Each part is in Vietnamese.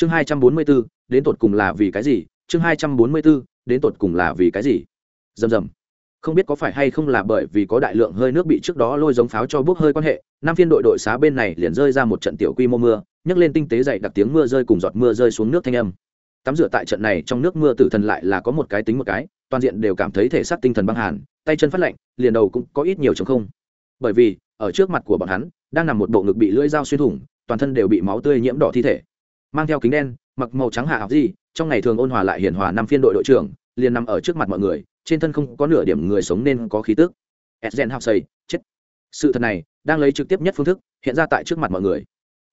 chương hai trăm bốn mươi 244, đến tột cùng là vì cái gì? Chương hai trăm bốn mươi 244, đến tột cùng là vì cái gì? Rầm rầm. Không biết có phải hay không là bởi vì có đại lượng hơi nước bị trước đó lôi giống pháo cho bốc hơi quan hệ năm phiên đội đội xá bên này liền rơi ra một trận tiểu quy mô mưa nhấc lên tinh tế dày đặc tiếng mưa rơi cùng giọt mưa rơi xuống nước thanh âm. Tắm rửa tại trận này trong nước mưa tử thần lại là có một cái tính một cái toàn diện đều cảm thấy thể xác tinh thần băng hàn tay chân phát lạnh liền đầu cũng có ít nhiều chống không. Bởi vì ở trước mặt của bọn hắn đang nằm một bộ ngực bị lưỡi dao xuyên thủng toàn thân đều bị máu tươi nhiễm đỏ thi thể mang theo kính đen, mặc màu trắng hạ học gì, trong ngày thường ôn hòa lại hiền hòa năm phiên đội đội trưởng, liền nằm ở trước mặt mọi người, trên thân không có nửa điểm người sống nên có khí tức. Edgen học xây chết. Sự thật này, đang lấy trực tiếp nhất phương thức, hiện ra tại trước mặt mọi người.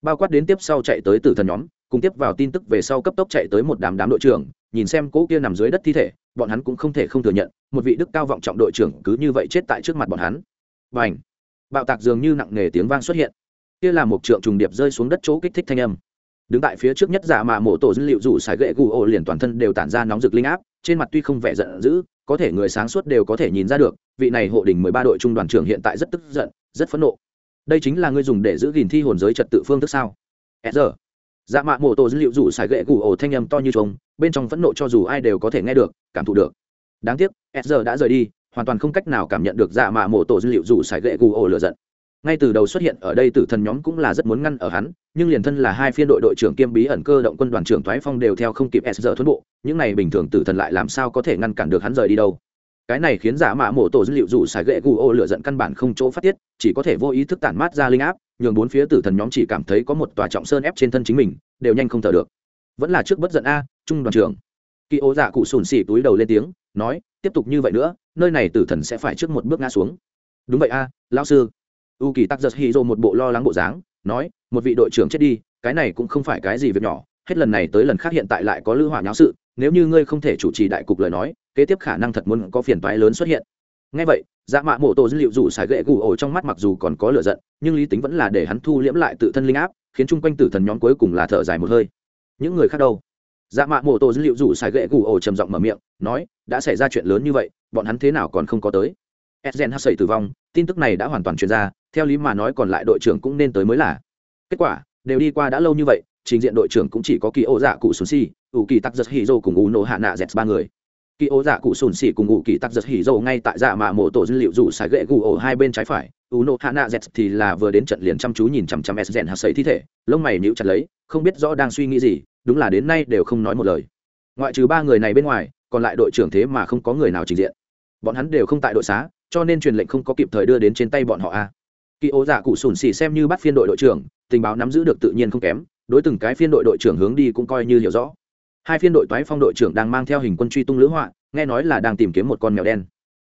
Bao quát đến tiếp sau chạy tới tử thần nhóm, cùng tiếp vào tin tức về sau cấp tốc chạy tới một đám đám đội trưởng, nhìn xem cỗ kia nằm dưới đất thi thể, bọn hắn cũng không thể không thừa nhận, một vị đức cao vọng trọng đội trưởng cứ như vậy chết tại trước mặt bọn hắn. Và ảnh bạo tạc dường như nặng nề tiếng vang xuất hiện. Kia là một trượng trùng điệp rơi xuống đất chỗ kích thích thanh âm đứng tại phía trước nhất giả Mạ mổ tổ dữ liệu rủ xài gậy gù ổ liền toàn thân đều tản ra nóng rực linh áp, trên mặt tuy không vẻ giận dữ, có thể người sáng suốt đều có thể nhìn ra được, vị này hộ đỉnh mười ba đội trung đoàn trưởng hiện tại rất tức giận, rất phẫn nộ. Đây chính là người dùng để giữ gìn thi hồn giới trật tự phương thức sao? Giờ dạ mạ mổ tổ dữ liệu rủ xài gậy gù ổ thanh âm to như trống bên trong phẫn nộ cho dù ai đều có thể nghe được, cảm thụ được. Đáng tiếc giờ đã rời đi, hoàn toàn không cách nào cảm nhận được dạ mạ mổ tổ dữ liệu rủ xài gậy gù ổ lửa giận ngay từ đầu xuất hiện ở đây tử thần nhóm cũng là rất muốn ngăn ở hắn, nhưng liền thân là hai phiên đội đội trưởng kiêm bí ẩn cơ động quân đoàn trưởng thoái phong đều theo không kịp s giờ thuẫn bộ, những này bình thường tử thần lại làm sao có thể ngăn cản được hắn rời đi đâu. Cái này khiến giả mã mổ tổ dữ liệu dù xài gậy gu ô lựa giận căn bản không chỗ phát tiết, chỉ có thể vô ý thức tản mát ra linh áp, nhường bốn phía tử thần nhóm chỉ cảm thấy có một tòa trọng sơn ép trên thân chính mình, đều nhanh không thở được. Vẫn là trước bất giận a, trung đoàn trưởng. Kỳ ô dạ cụ sùn xì túi đầu lên tiếng, nói, tiếp tục như vậy nữa, nơi này tử thần sẽ phải trước một bước ngã xuống. Đúng vậy a, lão sư u kỳ tắc giật hy dô một bộ lo lắng bộ dáng, nói, một vị đội trưởng chết đi, cái này cũng không phải cái gì việc nhỏ, hết lần này tới lần khác hiện tại lại có lữ hỏa nháo sự, nếu như ngươi không thể chủ trì đại cục lời nói, kế tiếp khả năng thật muốn có phiền toái lớn xuất hiện. Ngay vậy dạ mạ mộ tổ dữ liệu rủ xài gậy gù ổ trong mắt mặc dù còn có lửa giận, nhưng lý tính vẫn là để hắn thu liễm lại tự thân linh áp, khiến chung quanh tử thần nhóm cuối cùng là thở dài một hơi. Những người khác đâu? Dạ mạ mộ tổ dữ liệu rủ xài gậy gù ổ trầm giọng mở miệng, nói, đã xảy ra chuyện lớn như vậy, bọn hắn thế nào còn không có tới? Edgen hắc sẩy tử vong, tin tức này đã hoàn toàn truyền ra theo lý mà nói còn lại đội trưởng cũng nên tới mới là. Kết quả, đều đi qua đã lâu như vậy, trình diện đội trưởng cũng chỉ có kỳ ô dạ cụ sùn xì ủ kỳ tắc giật hì dô cùng ủ nổ hạ nạ dẹt ba người. Kỳ ô dạ cụ sùn xì cùng ủ kỳ tắc giật hì dô ngay tại dạ mạ mộ tổ dữ liệu rủ xài gậy gù ổ hai bên trái phải, ủ nổ hạ nạ dẹt thì là vừa đến trận liền chăm chú nhìn chằm chằm s rèn hạt xấy thi thể, lông mày níu chặt lấy, không biết rõ đang suy nghĩ gì, đúng là đến nay đều không nói một lời. Ngoại trừ ba người này bên ngoài, còn lại đội trưởng thế mà không có người nào trình diện. Bọn hắn đều không tại đội xá, cho nên truyền lệnh không có kịp thời đưa đến trên tay bọn họ a kỳ ố dạ cụ sùn xì xem như bắt phiên đội đội trưởng, tình báo nắm giữ được tự nhiên không kém, đối từng cái phiên đội đội trưởng hướng đi cũng coi như hiểu rõ. Hai phiên đội toái phong đội trưởng đang mang theo hình quân truy tung lữ họa, nghe nói là đang tìm kiếm một con mèo đen.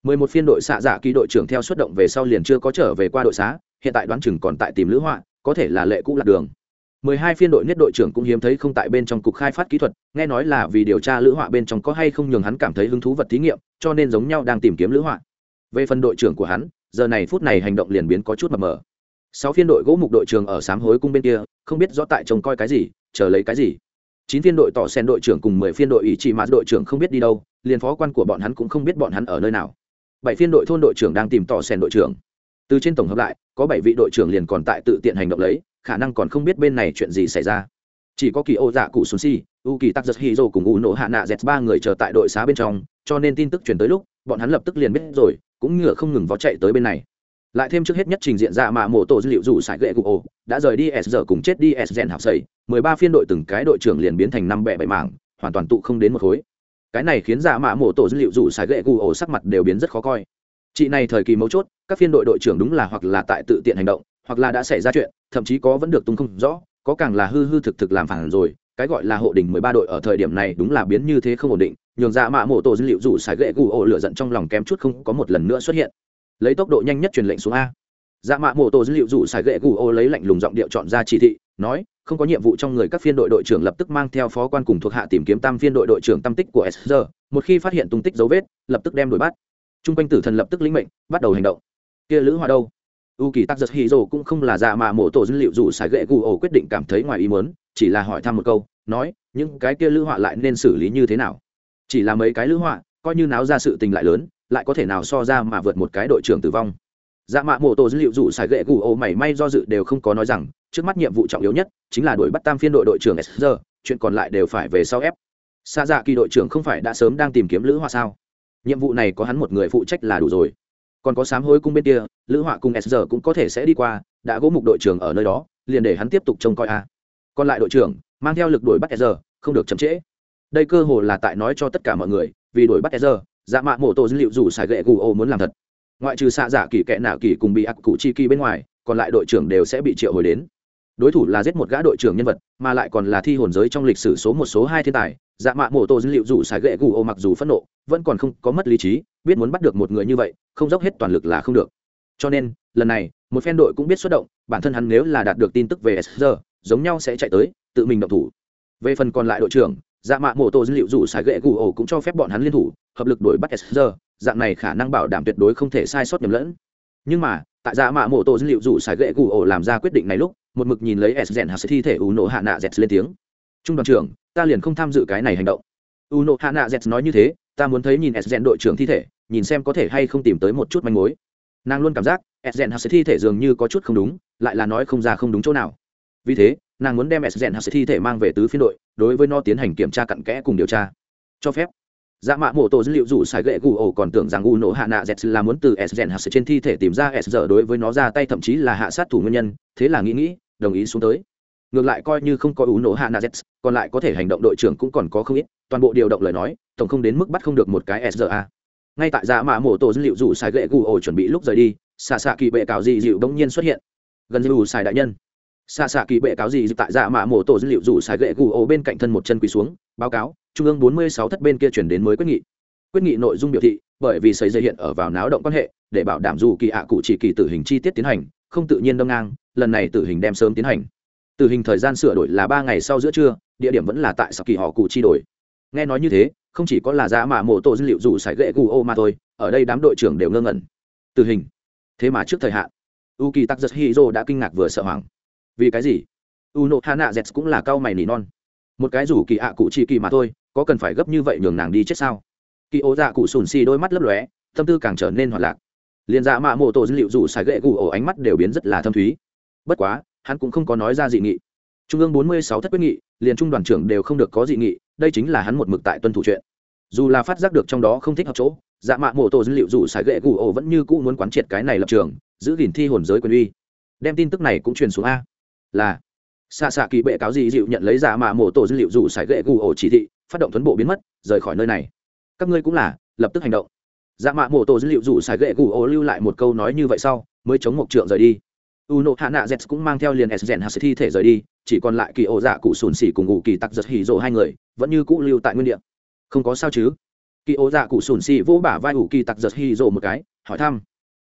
Mười một phiên đội xạ dạ kỳ đội trưởng theo xuất động về sau liền chưa có trở về qua đội xá, hiện tại đoán chừng còn tại tìm lữ họa, có thể là lệ cũ lạc đường. Mười hai phiên đội nhất đội trưởng cũng hiếm thấy không tại bên trong cục khai phát kỹ thuật, nghe nói là vì điều tra lữ họa bên trong có hay không nhường hắn cảm thấy hứng thú vật thí nghiệm, cho nên giống nhau đang tìm kiếm lữ họa. Về phần đội trưởng của hắn giờ này phút này hành động liền biến có chút mập mờ. Sáu phiên đội gỗ mục đội trưởng ở sám hối cung bên kia, không biết rõ tại trông coi cái gì, chờ lấy cái gì. Chín phiên đội tỏ sen đội trưởng cùng mười phiên đội ủy trị mã đội trưởng không biết đi đâu, liền phó quan của bọn hắn cũng không biết bọn hắn ở nơi nào. Bảy phiên đội thôn đội trưởng đang tìm tỏ sen đội trưởng. Từ trên tổng hợp lại, có bảy vị đội trưởng liền còn tại tự tiện hành động lấy, khả năng còn không biết bên này chuyện gì xảy ra. Chỉ có kỳ ô dạ cụ xuân si u kỳ tắc giật hy dô cùng u nổ hạ nạ dẹt ba người chờ tại đội xá bên trong, cho nên tin tức chuyển tới lúc bọn hắn lập tức liền biết rồi, cũng ngựa không ngừng vó chạy tới bên này. Lại thêm trước hết nhất trình diện ra mà mổ tổ dữ liệu dù sải gậy cụ ổ, đã rời đi s giờ cùng chết đi s gen học sầy. Mười ba phiên đội từng cái đội trưởng liền biến thành năm bẹ bảy mảng, hoàn toàn tụ không đến một khối. Cái này khiến dạ mạ mổ tổ dữ liệu dù sải gậy cụ ổ sắc mặt đều biến rất khó coi. Chị này thời kỳ mấu chốt, các phiên đội đội trưởng đúng là hoặc là tại tự tiện hành động, hoặc là đã xảy ra chuyện, thậm chí có vẫn được tung không rõ, có càng là hư hư thực thực làm phản rồi. Cái gọi là hộ đỉnh mười ba đội ở thời điểm này đúng là biến như thế không ổn định nhường dạ mạ mộ tổ dữ liệu rủ xài gậy gù ổ lửa giận trong lòng kém chút không có một lần nữa xuất hiện. Lấy tốc độ nhanh nhất truyền lệnh xuống a. Dạ mạ mộ tổ dữ liệu rủ xài gậy gù ổ lấy lạnh lùng giọng điệu chọn ra chỉ thị, nói, không có nhiệm vụ trong người các phiên đội đội trưởng lập tức mang theo phó quan cùng thuộc hạ tìm kiếm tam phiên đội đội trưởng tam tích của sr một khi phát hiện tung tích dấu vết, lập tức đem đuổi bắt. Chung quanh tử thần lập tức lĩnh mệnh, bắt đầu hành động. Kia lữ hòa đâu? U kỳ tắc giật hì rồ cũng không là dạ mạ mổ tổ dữ liệu dù xài gậy gù ổ quyết định cảm thấy ngoài ý mớn chỉ là hỏi thăm một câu, nói, những cái kia lữ họa lại nên xử lý như thế nào? Chỉ là mấy cái lữ họa, coi như náo ra sự tình lại lớn, lại có thể nào so ra mà vượt một cái đội trưởng tử vong. Dạ mạ mô tổ dữ liệu dù xài gậy gù ô mảy may do dự đều không có nói rằng, trước mắt nhiệm vụ trọng yếu nhất chính là đuổi bắt tam phiên đội đội trưởng sr chuyện còn lại đều phải về sau ép. Xa dạ kỳ đội trưởng không phải đã sớm đang tìm kiếm lữ họa sao? Nhiệm vụ này có hắn một người phụ trách là đủ rồi. Còn có sám hối cung bên kia, lữ họa cùng sr cũng có thể sẽ đi qua, đã gỗ mục đội trưởng ở nơi đó, liền để hắn tiếp tục trông coi a. Còn lại đội trưởng, mang theo lực đuổi bắt sr không được chậm trễ đây cơ hồ là tại nói cho tất cả mọi người, vì đổi bắt sr dạ mạ mổ tổ dữ liệu dù xài gậy gù ô muốn làm thật. Ngoại trừ xạ giả kỳ kệ nạ kỳ cùng bị ác cụ chi kỳ bên ngoài, còn lại đội trưởng đều sẽ bị triệu hồi đến. Đối thủ là giết một gã đội trưởng nhân vật, mà lại còn là thi hồn giới trong lịch sử số một số hai thiên tài dạ mạ mổ tổ dữ liệu dù xài gậy gù ô mặc dù phẫn nộ, vẫn còn không có mất lý trí, biết muốn bắt được một người như vậy, không dốc hết toàn lực là không được. Cho nên, lần này, một phen đội cũng biết xuất động, bản thân hắn nếu là đạt được tin tức về sr giống nhau sẽ chạy tới, tự mình động thủ. Về phần còn lại đội trưởng dạ mạ mô tổ dữ liệu dù xài gậy gù ổ cũng cho phép bọn hắn liên thủ, hợp lực đuổi bắt sr dạng này khả năng bảo đảm tuyệt đối không thể sai sót nhầm lẫn. Nhưng mà, tại dạ mạ mô tổ dữ liệu dù xài gậy gù ổ làm ra quyết định này lúc, một mực nhìn lấy s rèn hạt thi thể u nộ hạ nạ z lên tiếng. Trung đoàn trưởng, ta liền không tham dự cái này hành động. U nộ hạ nạ z nói như thế, ta muốn thấy nhìn s rèn đội trưởng thi thể, nhìn xem có thể hay không tìm tới một chút manh mối. Nàng luôn cảm giác s rèn hạt thi thể dường như có chút không đúng, lại là nói không ra không đúng chỗ nào. Vì thế nàng muốn đem s hạt thi thể mang về tứ phiên đội, đối với nó tiến hành kiểm tra cặn kẽ cùng điều tra. Cho phép. Dạ mạ mộ tổ dữ liệu rủ xài gậy gù ổ còn tưởng rằng u nổ hạ nạ z là muốn từ s hạt trên thi thể tìm ra s giờ đối với nó ra tay, thậm chí là hạ sát thủ nguyên nhân, thế là nghĩ nghĩ, đồng ý xuống tới. Ngược lại coi như không có u nổ hạ nạ z, còn lại có thể hành động đội trưởng cũng còn có không ít, toàn bộ điều động lời nói, tổng không đến mức bắt không được một cái s giờ a. Ngay tại dạ mạ mộ tổ dữ liệu rủ xài gậy gù ổ chuẩn bị lúc rời đi, xạ xạ kỳ bệ cào dị dịu bỗng nhiên xuất hiện. Gần như xài đại nhân xạ xạ kỳ bệ cáo gì tại dạ mạ mổ tổ dữ liệu rủ xài gậy gù ổ bên cạnh thân một chân quỳ xuống, báo cáo, trung ương bốn mươi sáu thất bên kia chuyển đến mới quyết nghị. Quyết nghị nội dung biểu thị, bởi vì xảy ra hiện ở vào náo động quan hệ, để bảo đảm dù kỳ ạ cụ chỉ kỳ tử hình chi tiết tiến hành, không tự nhiên đâm ngang, lần này tử hình đem sớm tiến hành. Tử hình thời gian sửa đổi là ba ngày sau giữa trưa, địa điểm vẫn là tại sau kỳ họ cụ chi đổi. Nghe nói như thế, không chỉ có là dạ mạ mổ tổ dữ liệu rủ xài gậy gù ô mà thôi, ở đây đám đội trưởng đều ngơ ngẩn. Tử hình. Thế mà trước thời hạn u kỳ tắc giật hiro đã kinh ngạc vừa sợ hoảng vì cái gì? U nộ hạ nạ z cũng là cao mày nỉ non. Một cái rủ kỳ ạ cụ chỉ kỳ mà thôi, có cần phải gấp như vậy nhường nàng đi chết sao? Kỳ ố dạ cụ sùn xì đôi mắt lấp lóe, tâm tư càng trở nên hoạt lạc. Liền dạ mạ mộ tổ dữ liệu rủ xài gậy gù ổ ánh mắt đều biến rất là thâm thúy. Bất quá, hắn cũng không có nói ra dị nghị. Trung ương bốn mươi sáu thất quyết nghị, liền trung đoàn trưởng đều không được có dị nghị, đây chính là hắn một mực tại tuân thủ chuyện. Dù là phát giác được trong đó không thích hợp chỗ dạ mạ mộ tổ dữ liệu rủ xài gậy gù ổ vẫn như cũ muốn quán triệt cái này lập trường, giữ gìn thi hồn giới quyền uy. Đem tin tức này cũng truyền xuống a là xạ xạ kỳ bệ cáo gì dịu nhận lấy giả mà mổ tổ dữ liệu dù sải gậy gù ổ chỉ thị, phát động tuấn bộ biến mất, rời khỏi nơi này. Các ngươi cũng là, lập tức hành động. Dạ mạ mổ tổ dữ liệu dù sải gậy gù ổ lưu lại một câu nói như vậy sau, mới chống một trượng rời đi. U nộ hạ nạ z cũng mang theo liền s gen hạt thi thể rời đi, chỉ còn lại kỳ ổ dạ cụ sùn xỉ cùng ngụ kỳ tặc giật hỉ rộ hai người, vẫn như cũ lưu tại nguyên địa. Không có sao chứ? Kỳ ổ dạ cụ sùn xỉ vỗ bả vai ủ kỳ tặc giật hỉ rộ một cái, hỏi thăm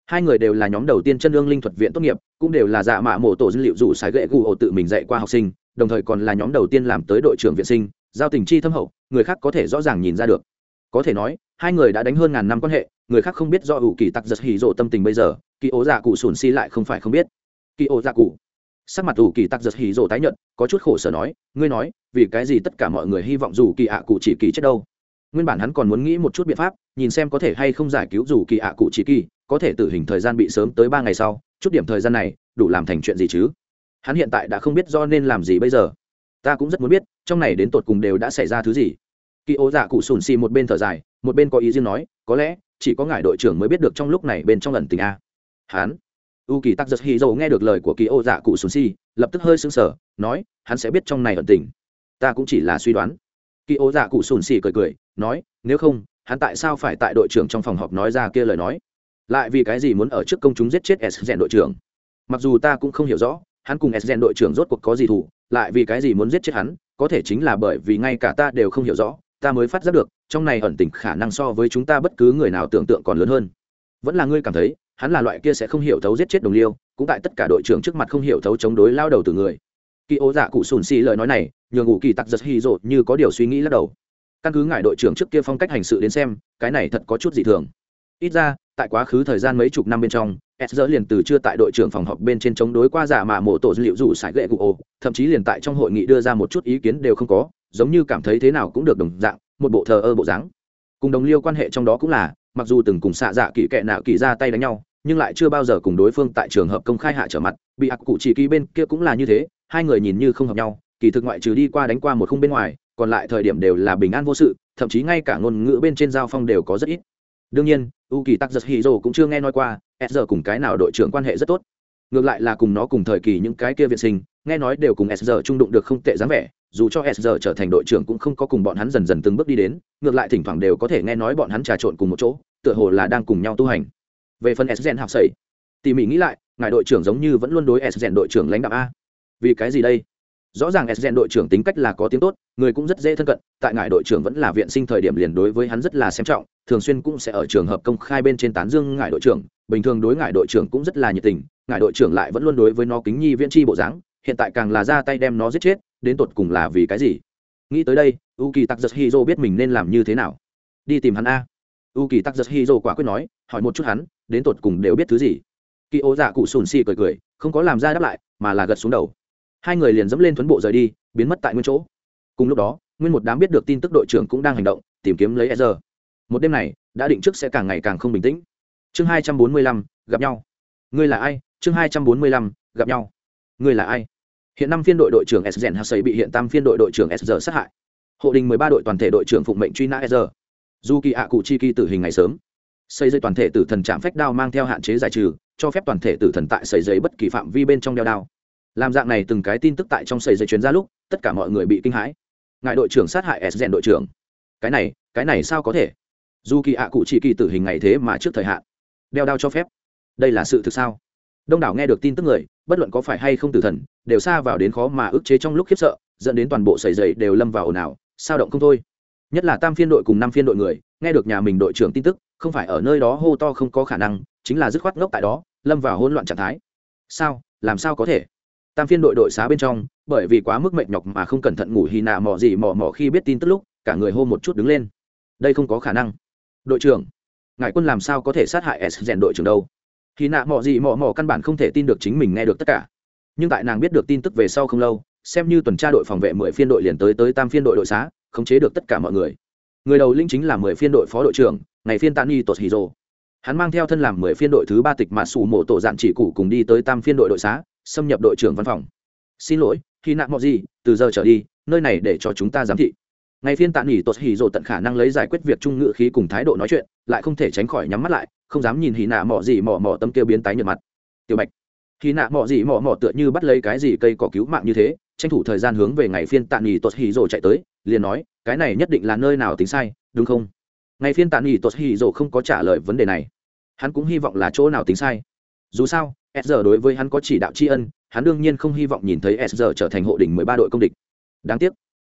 hai người đều là nhóm đầu tiên chân lương linh thuật viện tốt nghiệp, cũng đều là dạ mạ mổ tổ dữ liệu dù sái gậy gù ổ tự mình dạy qua học sinh, đồng thời còn là nhóm đầu tiên làm tới đội trưởng viện sinh, giao tình chi thâm hậu, người khác có thể rõ ràng nhìn ra được. Có thể nói, hai người đã đánh hơn ngàn năm quan hệ, người khác không biết do ủ kỳ tặc giật hỉ rộ tâm tình bây giờ, kỳ ố dạ cụ sùn si lại không phải không biết. Kỳ ố dạ cụ. Sắc mặt ủ kỳ tặc giật hỉ rộ tái nhận có chút khổ sở nói, ngươi nói, vì cái gì tất cả mọi người hy vọng dù kỳ ạ cụ chỉ kỳ chết đâu? Nguyên bản hắn còn muốn nghĩ một chút biện pháp, nhìn xem có thể hay không giải cứu dù kỳ ạ cụ chỉ kỳ có thể tử hình thời gian bị sớm tới ba ngày sau, chút điểm thời gian này, đủ làm thành chuyện gì chứ? Hắn hiện tại đã không biết do nên làm gì bây giờ. Ta cũng rất muốn biết, trong này đến tột cùng đều đã xảy ra thứ gì. Kỳ ố dạ cụ sùn xì một bên thở dài, một bên có ý riêng nói, có lẽ, chỉ có ngài đội trưởng mới biết được trong lúc này bên trong lần tình a. Hắn u kỳ tắc giật hy dầu nghe được lời của kỳ ô dạ cụ sùn xì, lập tức hơi sững sờ, nói, hắn sẽ biết trong này ẩn tình. Ta cũng chỉ là suy đoán. Kỳ ô dạ cụ sùn xì cười cười, nói, nếu không, hắn tại sao phải tại đội trưởng trong phòng họp nói ra kia lời nói? Lại vì cái gì muốn ở trước công chúng giết chết s rèn đội trưởng? Mặc dù ta cũng không hiểu rõ, hắn cùng s rèn đội trưởng rốt cuộc có gì thủ lại vì cái gì muốn giết chết hắn, có thể chính là bởi vì ngay cả ta đều không hiểu rõ, ta mới phát giác được, trong này ẩn tình khả năng so với chúng ta bất cứ người nào tưởng tượng còn lớn hơn. Vẫn là ngươi cảm thấy, hắn là loại kia sẽ không hiểu thấu giết chết đồng liêu, cũng tại tất cả đội trưởng trước mặt không hiểu thấu chống đối lao đầu từ người. Kỳ ố dạ cụ sùn xì lời nói này, nhường ngụ kỳ tặc giật hy rột như có điều suy nghĩ lắc đầu. Căn cứ ngại đội trưởng trước kia phong cách hành sự đến xem, cái này thật có chút dị thường ít ra tại quá khứ thời gian mấy chục năm bên trong s giờ liền từ chưa tại đội trưởng phòng họp bên trên chống đối qua giả mạ mổ tổ dữ liệu dù sải lệ cụ ồ, thậm chí liền tại trong hội nghị đưa ra một chút ý kiến đều không có giống như cảm thấy thế nào cũng được đồng dạng một bộ thờ ơ bộ dáng. Cùng đồng liêu quan hệ trong đó cũng là mặc dù từng cùng xạ dạ kỳ kệ nạo kỳ ra tay đánh nhau nhưng lại chưa bao giờ cùng đối phương tại trường hợp công khai hạ trở mặt bị ạc cụ chỉ kỳ bên kia cũng là như thế hai người nhìn như không hợp nhau kỳ thực ngoại trừ đi qua đánh qua một khung bên ngoài còn lại thời điểm đều là bình an vô sự thậm chí ngay cả ngôn ngữ bên trên giao phong đều có rất ít đương nhiên, u kỳ tắc giật hì rồ cũng chưa nghe nói qua, s giờ cùng cái nào đội trưởng quan hệ rất tốt. Ngược lại là cùng nó cùng thời kỳ những cái kia viện sinh, nghe nói đều cùng s giờ trung đụng được không tệ dáng vẻ, dù cho s giờ trở thành đội trưởng cũng không có cùng bọn hắn dần dần từng bước đi đến, ngược lại thỉnh thoảng đều có thể nghe nói bọn hắn trà trộn cùng một chỗ, tựa hồ là đang cùng nhau tu hành. Về phần s gen học sẩy, tỉ mỉ nghĩ lại, ngài đội trưởng giống như vẫn luôn đối s gen đội trưởng lãnh đạo a. Vì cái gì đây? Rõ ràng s gen đội trưởng tính cách là có tiếng tốt, người cũng rất dễ thân cận, tại ngài đội trưởng vẫn là viện sinh thời điểm liền đối với hắn rất là xem trọng, thường xuyên cũng sẽ ở trường hợp công khai bên trên tán dương ngài đội trưởng, bình thường đối ngài đội trưởng cũng rất là nhiệt tình, ngài đội trưởng lại vẫn luôn đối với nó kính nhi viễn chi bộ dáng, hiện tại càng là ra tay đem nó giết chết, đến tột cùng là vì cái gì? Nghĩ tới đây u kỳ tặc giật hi dô biết mình nên làm như thế nào. Đi tìm hắn a. U kỳ tặc giật hi dô quả quyết nói, hỏi một chút hắn, đến tột cùng đều biết thứ gì? Kỳ ô dạ cụ sùn xì cười cười, không có làm ra đáp lại, mà là gật xuống đầu hai người liền dẫm lên tuấn bộ rời đi, biến mất tại nguyên chỗ. Cùng lúc đó, nguyên một đám biết được tin tức đội trưởng cũng đang hành động, tìm kiếm lấy e r một đêm này, đã định trước sẽ càng ngày càng không bình tĩnh. Chương hai trăm bốn mươi lăm, gặp nhau. Ngươi là ai? Chương hai trăm bốn mươi lăm, gặp nhau. Ngươi là ai? Hiện năm phiên đội đội trưởng s gen hassay bị hiện tam phiên đội đội trưởng s sát hại. Hộ đình mười ba đội toàn thể đội trưởng phụng mệnh truy nã s dù kỳ ạ cụ chi kỳ tử hình ngày sớm. Xây dây toàn thể tử thần chạm phách đao mang theo hạn chế giải trừ, cho phép toàn thể tử thần tại xây dây bất kỳ phạm vi bên trong đeo đao làm dạng này từng cái tin tức tại trong sầy dây chuyến ra lúc, tất cả mọi người bị kinh hãi. Ngài đội trưởng sát hại s rèn đội trưởng. Cái này cái này sao có thể? Dù kỳ ạ cụ chỉ kỳ tử hình ngày thế mà trước thời hạn. Đeo đao cho phép. Đây là sự thực sao? Đông đảo nghe được tin tức người, bất luận có phải hay không tử thần, đều xa vào đến khó mà ức chế trong lúc khiếp sợ, dẫn đến toàn bộ sầy dày đều lâm vào ồn ào, sao động không thôi. Nhất là tam phiên đội cùng năm phiên đội người, nghe được nhà mình đội trưởng tin tức, không phải ở nơi đó hô to không có khả năng, chính là dứt khoát ngốc tại đó, lâm vào hỗn loạn trạng thái. Sao? Làm sao có thể? Tam phiên đội đội xá bên trong, bởi vì quá mức mệt nhọc mà không cẩn thận ngủ hy nạ mò gì mò mò khi biết tin tức lúc, cả người hô một chút đứng lên. Đây không có khả năng. Đội trưởng, ngài quân làm sao có thể sát hại s rèn đội trưởng đâu? Hy nạ mò gì mò mò căn bản không thể tin được chính mình nghe được tất cả. Nhưng tại nàng biết được tin tức về sau không lâu, xem như tuần tra đội phòng vệ mười phiên đội liền tới tới tam phiên đội đội xá, khống chế được tất cả mọi người. Người đầu linh chính là mười phiên đội phó đội trưởng, ngày phiên tani tột hì rồ hắn mang theo thân làm mười phiên đội thứ ba tịch mà sủ mộ tổ dạn chỉ cụ cùng đi tới tam phiên đội đội xá xâm nhập đội trưởng văn phòng. Xin lỗi, khi nạn mọi gì, từ giờ trở đi, nơi này để cho chúng ta giám thị. Ngày phiên tạm nghỉ tốt hỉ rộ tận khả năng lấy giải quyết việc trung ngự khí cùng thái độ nói chuyện, lại không thể tránh khỏi nhắm mắt lại, không dám nhìn hỉ nạ mọ gì mọ mọ tâm kêu biến tái nhợt mặt. Tiểu bạch, hỉ nạ mọ gì mọ mọ tựa như bắt lấy cái gì cây cỏ cứu mạng như thế, tranh thủ thời gian hướng về ngày phiên tạm nghỉ tốt hỉ rộ chạy tới, liền nói, cái này nhất định là nơi nào tính sai, đúng không? Ngày phiên tạm nghỉ tốt hỉ rộ không có trả lời vấn đề này. Hắn cũng hy vọng là chỗ nào tính sai. Dù sao s giờ đối với hắn có chỉ đạo tri ân, hắn đương nhiên không hy vọng nhìn thấy s giờ trở thành hộ đỉnh mười ba đội công địch. Đáng tiếc,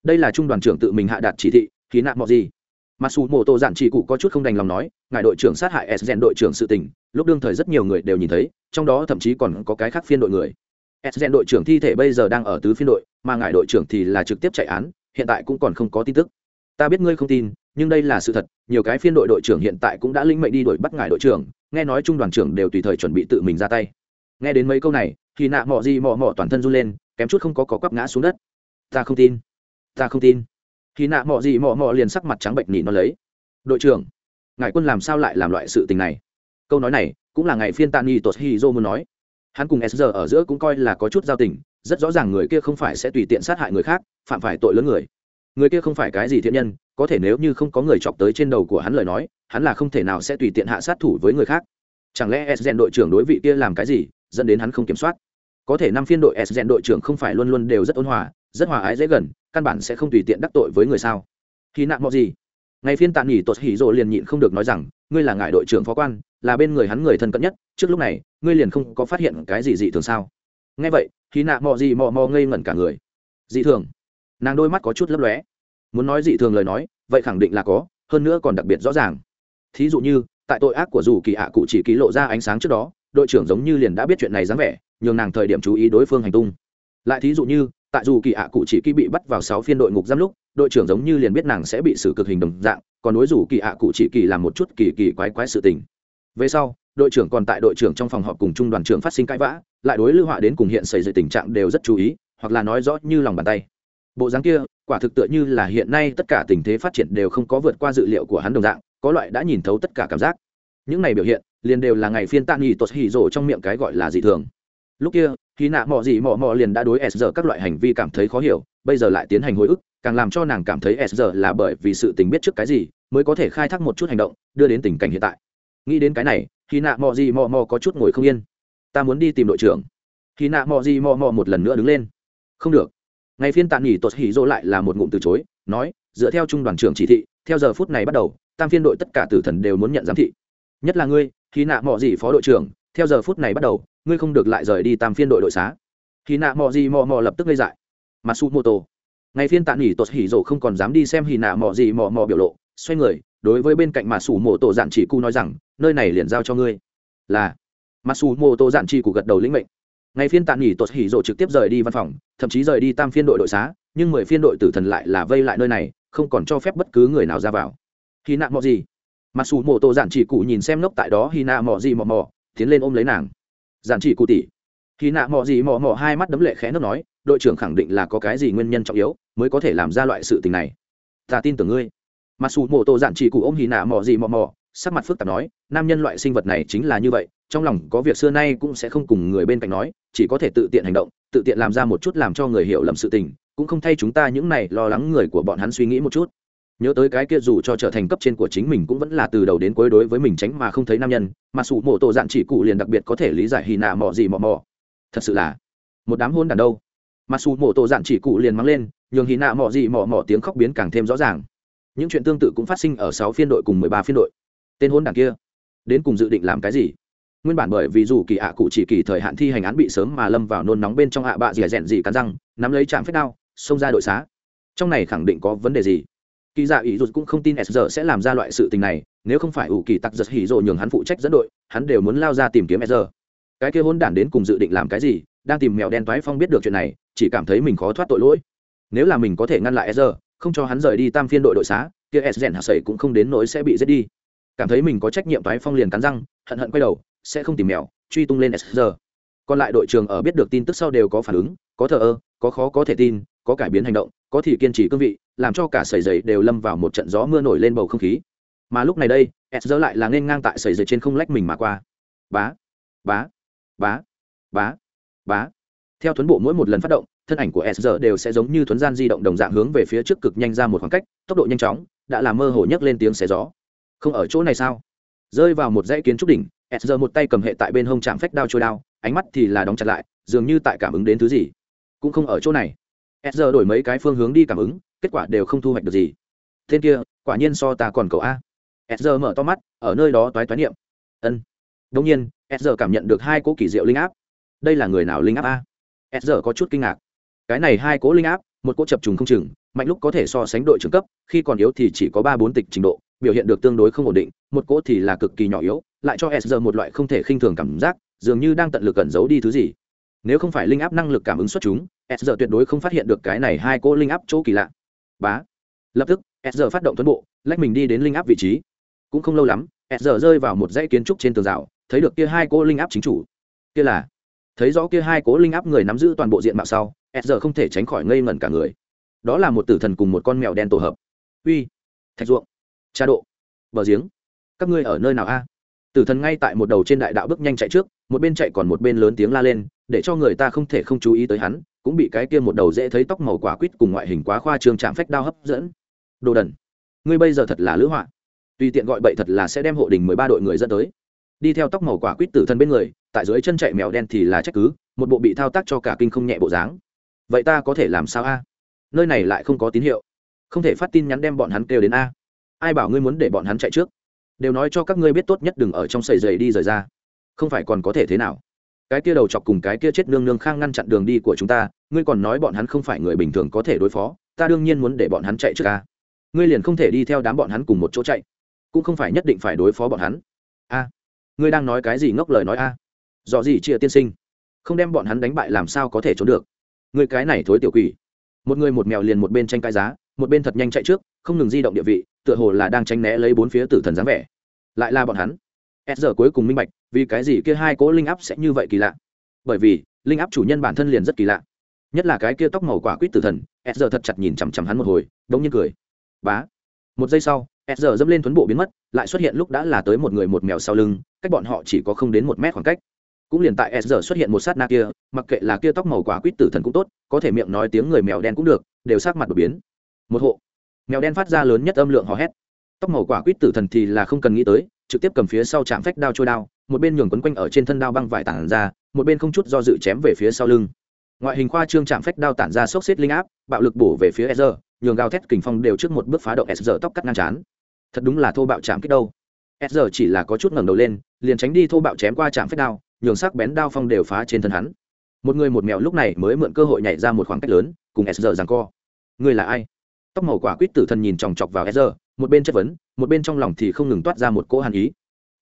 đây là trung đoàn trưởng tự mình hạ đạt chỉ thị khí nạn mọi gì mặc dù mô tô giản chỉ cụ có chút không đành lòng nói, ngài đội trưởng sát hại s rèn đội trưởng sự tình, lúc đương thời rất nhiều người đều nhìn thấy, trong đó thậm chí còn có cái khác phiên đội người. S rèn đội trưởng thi thể bây giờ đang ở tứ phiên đội, mà ngài đội trưởng thì là trực tiếp chạy án, hiện tại cũng còn không có tin tức. Ta biết ngươi không tin, nhưng đây là sự thật, nhiều cái phiên đội đội trưởng hiện tại cũng đã linh mệnh đi đuổi bắt ngài đội trưởng, nghe nói trung đoàn trưởng đều tùy thời chuẩn bị tự mình ra tay nghe đến mấy câu này, thì nạ mọ gì mọ mọ toàn thân run lên, kém chút không có có quắp ngã xuống đất. Ta không tin. Ta không tin. Thì nạ mọ gì mọ mọ liền sắc mặt trắng bệnh nỉ nó lấy. Đội trưởng, ngài quân làm sao lại làm loại sự tình này? Câu nói này cũng là ngày phiên tạ nghi tột hi dô muốn nói. Hắn cùng s giờ ở giữa cũng coi là có chút giao tình, rất rõ ràng người kia không phải sẽ tùy tiện sát hại người khác, phạm phải tội lớn người. Người kia không phải cái gì thiện nhân, có thể nếu như không có người chọc tới trên đầu của hắn lời nói, hắn là không thể nào sẽ tùy tiện hạ sát thủ với người khác. Chẳng lẽ s đội trưởng đối vị kia làm cái gì? Dẫn đến hắn không kiểm soát. Có thể năm phiên đội s rèn đội trưởng không phải luôn luôn đều rất ôn hòa, rất hòa ái dễ gần, căn bản sẽ không tùy tiện đắc tội với người sao. Khi nạn mọi gì? Ngày phiên tạm nghỉ tốt hỉ rộ liền nhịn không được nói rằng, ngươi là ngại đội trưởng phó quan, là bên người hắn người thân cận nhất, trước lúc này, ngươi liền không có phát hiện cái gì dị thường sao? Nghe vậy, khi nạ mò gì mò mò ngây ngẩn cả người. Dị thường? Nàng đôi mắt có chút lấp lóe. Muốn nói dị thường lời nói, vậy khẳng định là có, hơn nữa còn đặc biệt rõ ràng. Thí dụ như, tại tội ác của dù kỳ ạ cụ chỉ ký lộ ra ánh sáng trước đó đội trưởng giống như liền đã biết chuyện này dáng vẻ, nhường nàng thời điểm chú ý đối phương hành tung. Lại thí dụ như, tại dù kỳ ạ cụ chỉ ký bị bắt vào sáu phiên đội ngục giam lúc, đội trưởng giống như liền biết nàng sẽ bị xử cực hình đồng dạng, còn đối dù kỳ ạ cụ chỉ kỳ làm một chút kỳ kỳ quái quái sự tình. Về sau, đội trưởng còn tại đội trưởng trong phòng họp cùng trung đoàn trưởng phát sinh cãi vã, lại đối lưu họa đến cùng hiện xảy ra tình trạng đều rất chú ý, hoặc là nói rõ như lòng bàn tay. Bộ dáng kia, quả thực tựa như là hiện nay tất cả tình thế phát triển đều không có vượt qua dự liệu của hắn đồng dạng, có loại đã nhìn thấu tất cả cảm giác. Những này biểu hiện liền đều là ngày phiên tạ nghỉ tột hỉ rổ trong miệng cái gọi là dị thường. Lúc kia, khi nạ mò gì mò mò liền đã đối s giờ các loại hành vi cảm thấy khó hiểu, bây giờ lại tiến hành hồi ức, càng làm cho nàng cảm thấy s giờ là bởi vì sự tình biết trước cái gì mới có thể khai thác một chút hành động, đưa đến tình cảnh hiện tại. Nghĩ đến cái này, khi nạ mò gì mò mò có chút ngồi không yên. Ta muốn đi tìm đội trưởng. Khi nạ mò gì mò mò một lần nữa đứng lên. Không được. Ngày phiên tạ nghỉ tột hỉ rổ lại là một ngụm từ chối, nói, dựa theo trung đoàn trưởng chỉ thị, theo giờ phút này bắt đầu, tam phiên đội tất cả tử thần đều muốn nhận giám thị. Nhất là ngươi khi nạ mò gì phó đội trưởng, theo giờ phút này bắt đầu, ngươi không được lại rời đi tam phiên đội đội xá. Khi nạ mò gì mò mò lập tức gây dại. Mà su mô tô ngày phiên tạ nghỉ tột hỉ rổ không còn dám đi xem hì nạ mò gì mò mò biểu lộ, xoay người, đối với bên cạnh mà su mô tô dạn chỉ cu nói rằng, nơi này liền giao cho ngươi. Là. Mà su mô tô dạn chỉ cu gật đầu lĩnh mệnh. Ngày phiên tạ nghỉ tột hỉ rổ trực tiếp rời đi văn phòng, thậm chí rời đi tam phiên đội đội xá, nhưng mười phiên đội tử thần lại là vây lại nơi này, không còn cho phép bất cứ người nào ra vào. Khi nạ mò gì? Mà su mô tô giản chỉ cụ nhìn xem nốc tại đó hì nạ mò gì mò mò, tiến lên ôm lấy nàng. Giản chỉ cụ tỷ khi nạ mò gì mò mò hai mắt đấm lệ khẽ nước nói, đội trưởng khẳng định là có cái gì nguyên nhân trọng yếu mới có thể làm ra loại sự tình này. Ta tin tưởng ngươi. Mặc dù mô tô giản chỉ cụ ôm hì nạ mò gì mò mò, sắc mặt phức tạp nói, nam nhân loại sinh vật này chính là như vậy, trong lòng có việc xưa nay cũng sẽ không cùng người bên cạnh nói, chỉ có thể tự tiện hành động, tự tiện làm ra một chút làm cho người hiểu lầm sự tình, cũng không thay chúng ta những này lo lắng người của bọn hắn suy nghĩ một chút nhớ tới cái kia dù cho trở thành cấp trên của chính mình cũng vẫn là từ đầu đến cuối đối với mình tránh mà không thấy nam nhân, mà sủ mộ tổ dạn chỉ cụ liền đặc biệt có thể lý giải hì nạ mò gì mò mò thật sự là, một đám hôn đàn đâu. Mà sủ mộ tổ dạn chỉ cụ liền mắng lên, nhường hì nạ mò gì mò mò tiếng khóc biến càng thêm rõ ràng. Những chuyện tương tự cũng phát sinh ở sáu phiên đội cùng mười ba phiên đội. Tên hôn đàn kia, đến cùng dự định làm cái gì? Nguyên bản bởi vì dù kỳ ạ cụ chỉ kỳ thời hạn thi hành án bị sớm mà lâm vào nôn nóng bên trong ạ bạ dẻ rẽn gì cắn răng, nắm lấy trạm phép đao, xông ra đội xá. Trong này khẳng định có vấn đề gì? Kỳ dạ ý rụt cũng không tin s giờ sẽ làm ra loại sự tình này, nếu không phải ủ kỳ tặc giật hỉ rộ nhường hắn phụ trách dẫn đội, hắn đều muốn lao ra tìm kiếm s giờ cái kia hôn đản đến cùng dự định làm cái gì, đang tìm mèo đen toái phong biết được chuyện này, chỉ cảm thấy mình khó thoát tội lỗi. Nếu là mình có thể ngăn lại s giờ không cho hắn rời đi tam phiên đội đội xá, kia s rèn hạ sẩy cũng không đến nỗi sẽ bị giết đi. Cảm thấy mình có trách nhiệm toái phong liền cắn răng, hận hận quay đầu, sẽ không tìm mèo, truy tung lên s giờ còn lại đội trường ở biết được tin tức sau đều có phản ứng, có thờ ơ, có khó có thể tin, có cải biến hành động, có thì kiên trì cương vị làm cho cả sầy dày đều lâm vào một trận gió mưa nổi lên bầu không khí. Mà lúc này đây, s dỡ lại là nên ngang tại sầy dày trên không lách mình mà qua. Bá bá bá bá bá. Theo tuấn bộ mỗi một lần phát động, thân ảnh của s giờ đều sẽ giống như thuấn gian di động đồng dạng hướng về phía trước cực nhanh ra một khoảng cách, tốc độ nhanh chóng, đã làm mơ hồ nhấc lên tiếng xé gió. Không ở chỗ này sao? Rơi vào một dãy kiến trúc đỉnh, s giờ một tay cầm hệ tại bên hông chạm phách đao trôi đao, ánh mắt thì là đóng chặt lại, dường như tại cảm ứng đến thứ gì. Cũng không ở chỗ này. S giờ đổi mấy cái phương hướng đi cảm ứng kết quả đều không thu hoạch được gì. Tên kia, quả nhiên so ta còn cậu a. S giờ mở to mắt, ở nơi đó toái toái niệm. Ân. Đông nhiên s giờ cảm nhận được hai cỗ kỳ diệu linh áp. Đây là người nào linh áp a? S giờ có chút kinh ngạc. Cái này hai cỗ linh áp, một cỗ chập trùng không chừng, mạnh lúc có thể so sánh đội trưởng cấp, khi còn yếu thì chỉ có ba bốn tịch trình độ, biểu hiện được tương đối không ổn định, một cỗ thì là cực kỳ nhỏ yếu, lại cho s giờ một loại không thể khinh thường cảm giác, dường như đang tận lực cẩn giấu đi thứ gì. Nếu không phải linh áp năng lực cảm ứng xuất chúng s giờ tuyệt đối không phát hiện được cái này hai cỗ linh áp chỗ kỳ lạ bá. Lập tức, s giờ phát động tuấn bộ, lách mình đi đến linh áp vị trí. Cũng không lâu lắm, s giờ rơi vào một dãy kiến trúc trên tường rào, thấy được kia hai cô linh áp chính chủ. Kia là, thấy rõ kia hai cố linh áp người nắm giữ toàn bộ diện mạo sau, s giờ không thể tránh khỏi ngây ngẩn cả người. Đó là một tử thần cùng một con mèo đen tổ hợp. Uy, thạch ruộng, cha độ, bờ giếng. Các ngươi ở nơi nào a? Tử thần ngay tại một đầu trên đại đạo bước nhanh chạy trước, một bên chạy còn một bên lớn tiếng la lên để cho người ta không thể không chú ý tới hắn, cũng bị cái kia một đầu dễ thấy tóc màu quả quýt cùng ngoại hình quá khoa trương chạm phách đao hấp dẫn. Đồ đần, ngươi bây giờ thật là lữ họa. Tùy tiện gọi bậy thật là sẽ đem hộ đình mười ba đội người dẫn tới. Đi theo tóc màu quả quýt tử thân bên người, tại dưới chân chạy mèo đen thì là trách cứ, một bộ bị thao tác cho cả kinh không nhẹ bộ dáng. Vậy ta có thể làm sao a? Nơi này lại không có tín hiệu. Không thể phát tin nhắn đem bọn hắn kêu đến a. Ai bảo ngươi muốn để bọn hắn chạy trước? Đều nói cho các ngươi biết tốt nhất đừng ở trong sầy dày đi rời ra. Không phải còn có thể thế nào? Cái kia đầu chọc cùng cái kia chết nương nương khang ngăn chặn đường đi của chúng ta, ngươi còn nói bọn hắn không phải người bình thường có thể đối phó, ta đương nhiên muốn để bọn hắn chạy trước ca ngươi liền không thể đi theo đám bọn hắn cùng một chỗ chạy, cũng không phải nhất định phải đối phó bọn hắn. A, ngươi đang nói cái gì ngốc lời nói a? À. dò gì chia tiên sinh? Không đem bọn hắn đánh bại làm sao có thể trốn được? Ngươi cái này thối tiểu quỷ. Một người một mèo liền một bên tranh cãi giá, một bên thật nhanh chạy trước, không ngừng di động địa vị, tựa hồ là đang tranh né lấy bốn phía tử thần dáng vẻ. Lại là bọn hắn s giờ cuối cùng minh bạch, vì cái gì kia hai cỗ linh áp sẽ như vậy kỳ lạ? Bởi vì, linh áp chủ nhân bản thân liền rất kỳ lạ. Nhất là cái kia tóc màu quả quýt tử thần s giờ thật chặt nhìn chằm chằm hắn một hồi, đống nhiên cười. Bá. Một giây sau s giờ dẫm lên tuấn bộ biến mất, lại xuất hiện lúc đã là tới một người một mèo sau lưng, cách bọn họ chỉ có không đến một mét khoảng cách. Cũng liền tại s giờ xuất hiện một sát na kia, mặc kệ là kia tóc màu quả quýt tử thần cũng tốt, có thể miệng nói tiếng người mèo đen cũng được, đều sát mặt đột biến. Một hộ. Mèo đen phát ra lớn nhất âm lượng hò hét. Tóc màu quả quýt tử thần thì là không cần nghĩ tới trực tiếp cầm phía sau chạm phách đao trôi đao, một bên nhường quấn quanh ở trên thân đao băng vải tản ra, một bên không chút do dự chém về phía sau lưng. Ngoại hình khoa trương chạm phách đao tản ra sốc xếp linh áp, bạo lực bổ về phía sr nhường gào thét kình phong đều trước một bước phá động sr tóc cắt ngang chán thật đúng là thô bạo chạm kích đâu. Sr chỉ là có chút ngẩng đầu lên, liền tránh đi thô bạo chém qua chạm phách đao, nhường sắc bén đao phong đều phá trên thân hắn. Một người một mèo lúc này mới mượn cơ hội nhảy ra một khoảng cách lớn, cùng sr rằng co. Người là ai? Tóc màu quả quýt tử thần nhìn chòng chọc vào sr một bên chất vấn, một bên trong lòng thì không ngừng toát ra một cỗ hàn ý.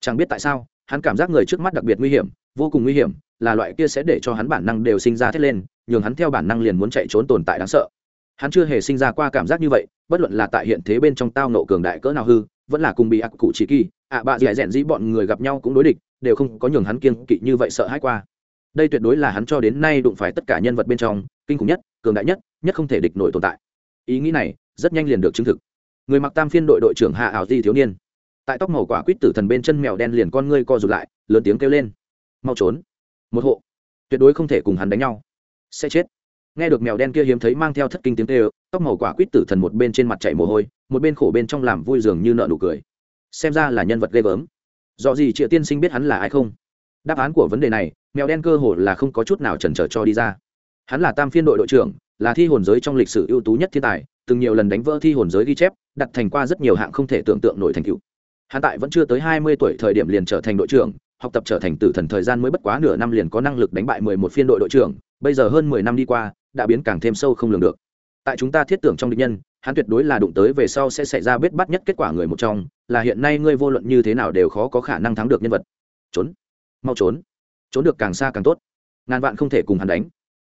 Chẳng biết tại sao, hắn cảm giác người trước mắt đặc biệt nguy hiểm, vô cùng nguy hiểm, là loại kia sẽ để cho hắn bản năng đều sinh ra thét lên, nhường hắn theo bản năng liền muốn chạy trốn tồn tại đáng sợ. Hắn chưa hề sinh ra qua cảm giác như vậy, bất luận là tại hiện thế bên trong tao nộ cường đại cỡ nào hư, vẫn là cùng bị ác cụ chỉ kỳ, ạ bạ dẻ rẽn dĩ bọn người gặp nhau cũng đối địch, đều không có nhường hắn kiêng kỵ như vậy sợ hãi qua. Đây tuyệt đối là hắn cho đến nay đụng phải tất cả nhân vật bên trong, kinh khủng nhất, cường đại nhất nhất không thể địch nổi tồn tại. Ý nghĩ này rất nhanh liền được chứng thực người mặc tam phiên đội đội trưởng hạ ảo di thiếu niên. Tại tóc màu quả quýt tử thần bên chân mèo đen liền con ngươi co rụt lại, lớn tiếng kêu lên. Mau trốn. Một hộ. Tuyệt đối không thể cùng hắn đánh nhau. Sẽ chết. Nghe được mèo đen kia hiếm thấy mang theo thất kinh tiếng kêu, tóc màu quả quýt tử thần một bên trên mặt chạy mồ hôi, một bên khổ bên trong làm vui dường như nợ nụ cười. Xem ra là nhân vật ghê gớm. Do gì triệu tiên sinh biết hắn là ai không? Đáp án của vấn đề này, mèo đen cơ hồ là không có chút nào chần chờ cho đi ra. Hắn là tam phiên đội đội trưởng, là thi hồn giới trong lịch sử ưu tú nhất thiên tài, từng nhiều lần đánh vỡ thi hồn giới ghi chép đặt thành qua rất nhiều hạng không thể tưởng tượng nổi thành tựu. Hắn tại vẫn chưa tới hai mươi tuổi thời điểm liền trở thành đội trưởng, học tập trở thành tử thần thời gian mới bất quá nửa năm liền có năng lực đánh bại mười một phiên đội đội trưởng, bây giờ hơn mười năm đi qua, đã biến càng thêm sâu không lường được. Tại chúng ta thiết tưởng trong địch nhân, hắn tuyệt đối là đụng tới về sau sẽ xảy ra biết bắt nhất kết quả người một trong, là hiện nay ngươi vô luận như thế nào đều khó có khả năng thắng được nhân vật. Trốn. Mau trốn. Trốn được càng xa càng tốt. Ngàn vạn không thể cùng hắn đánh.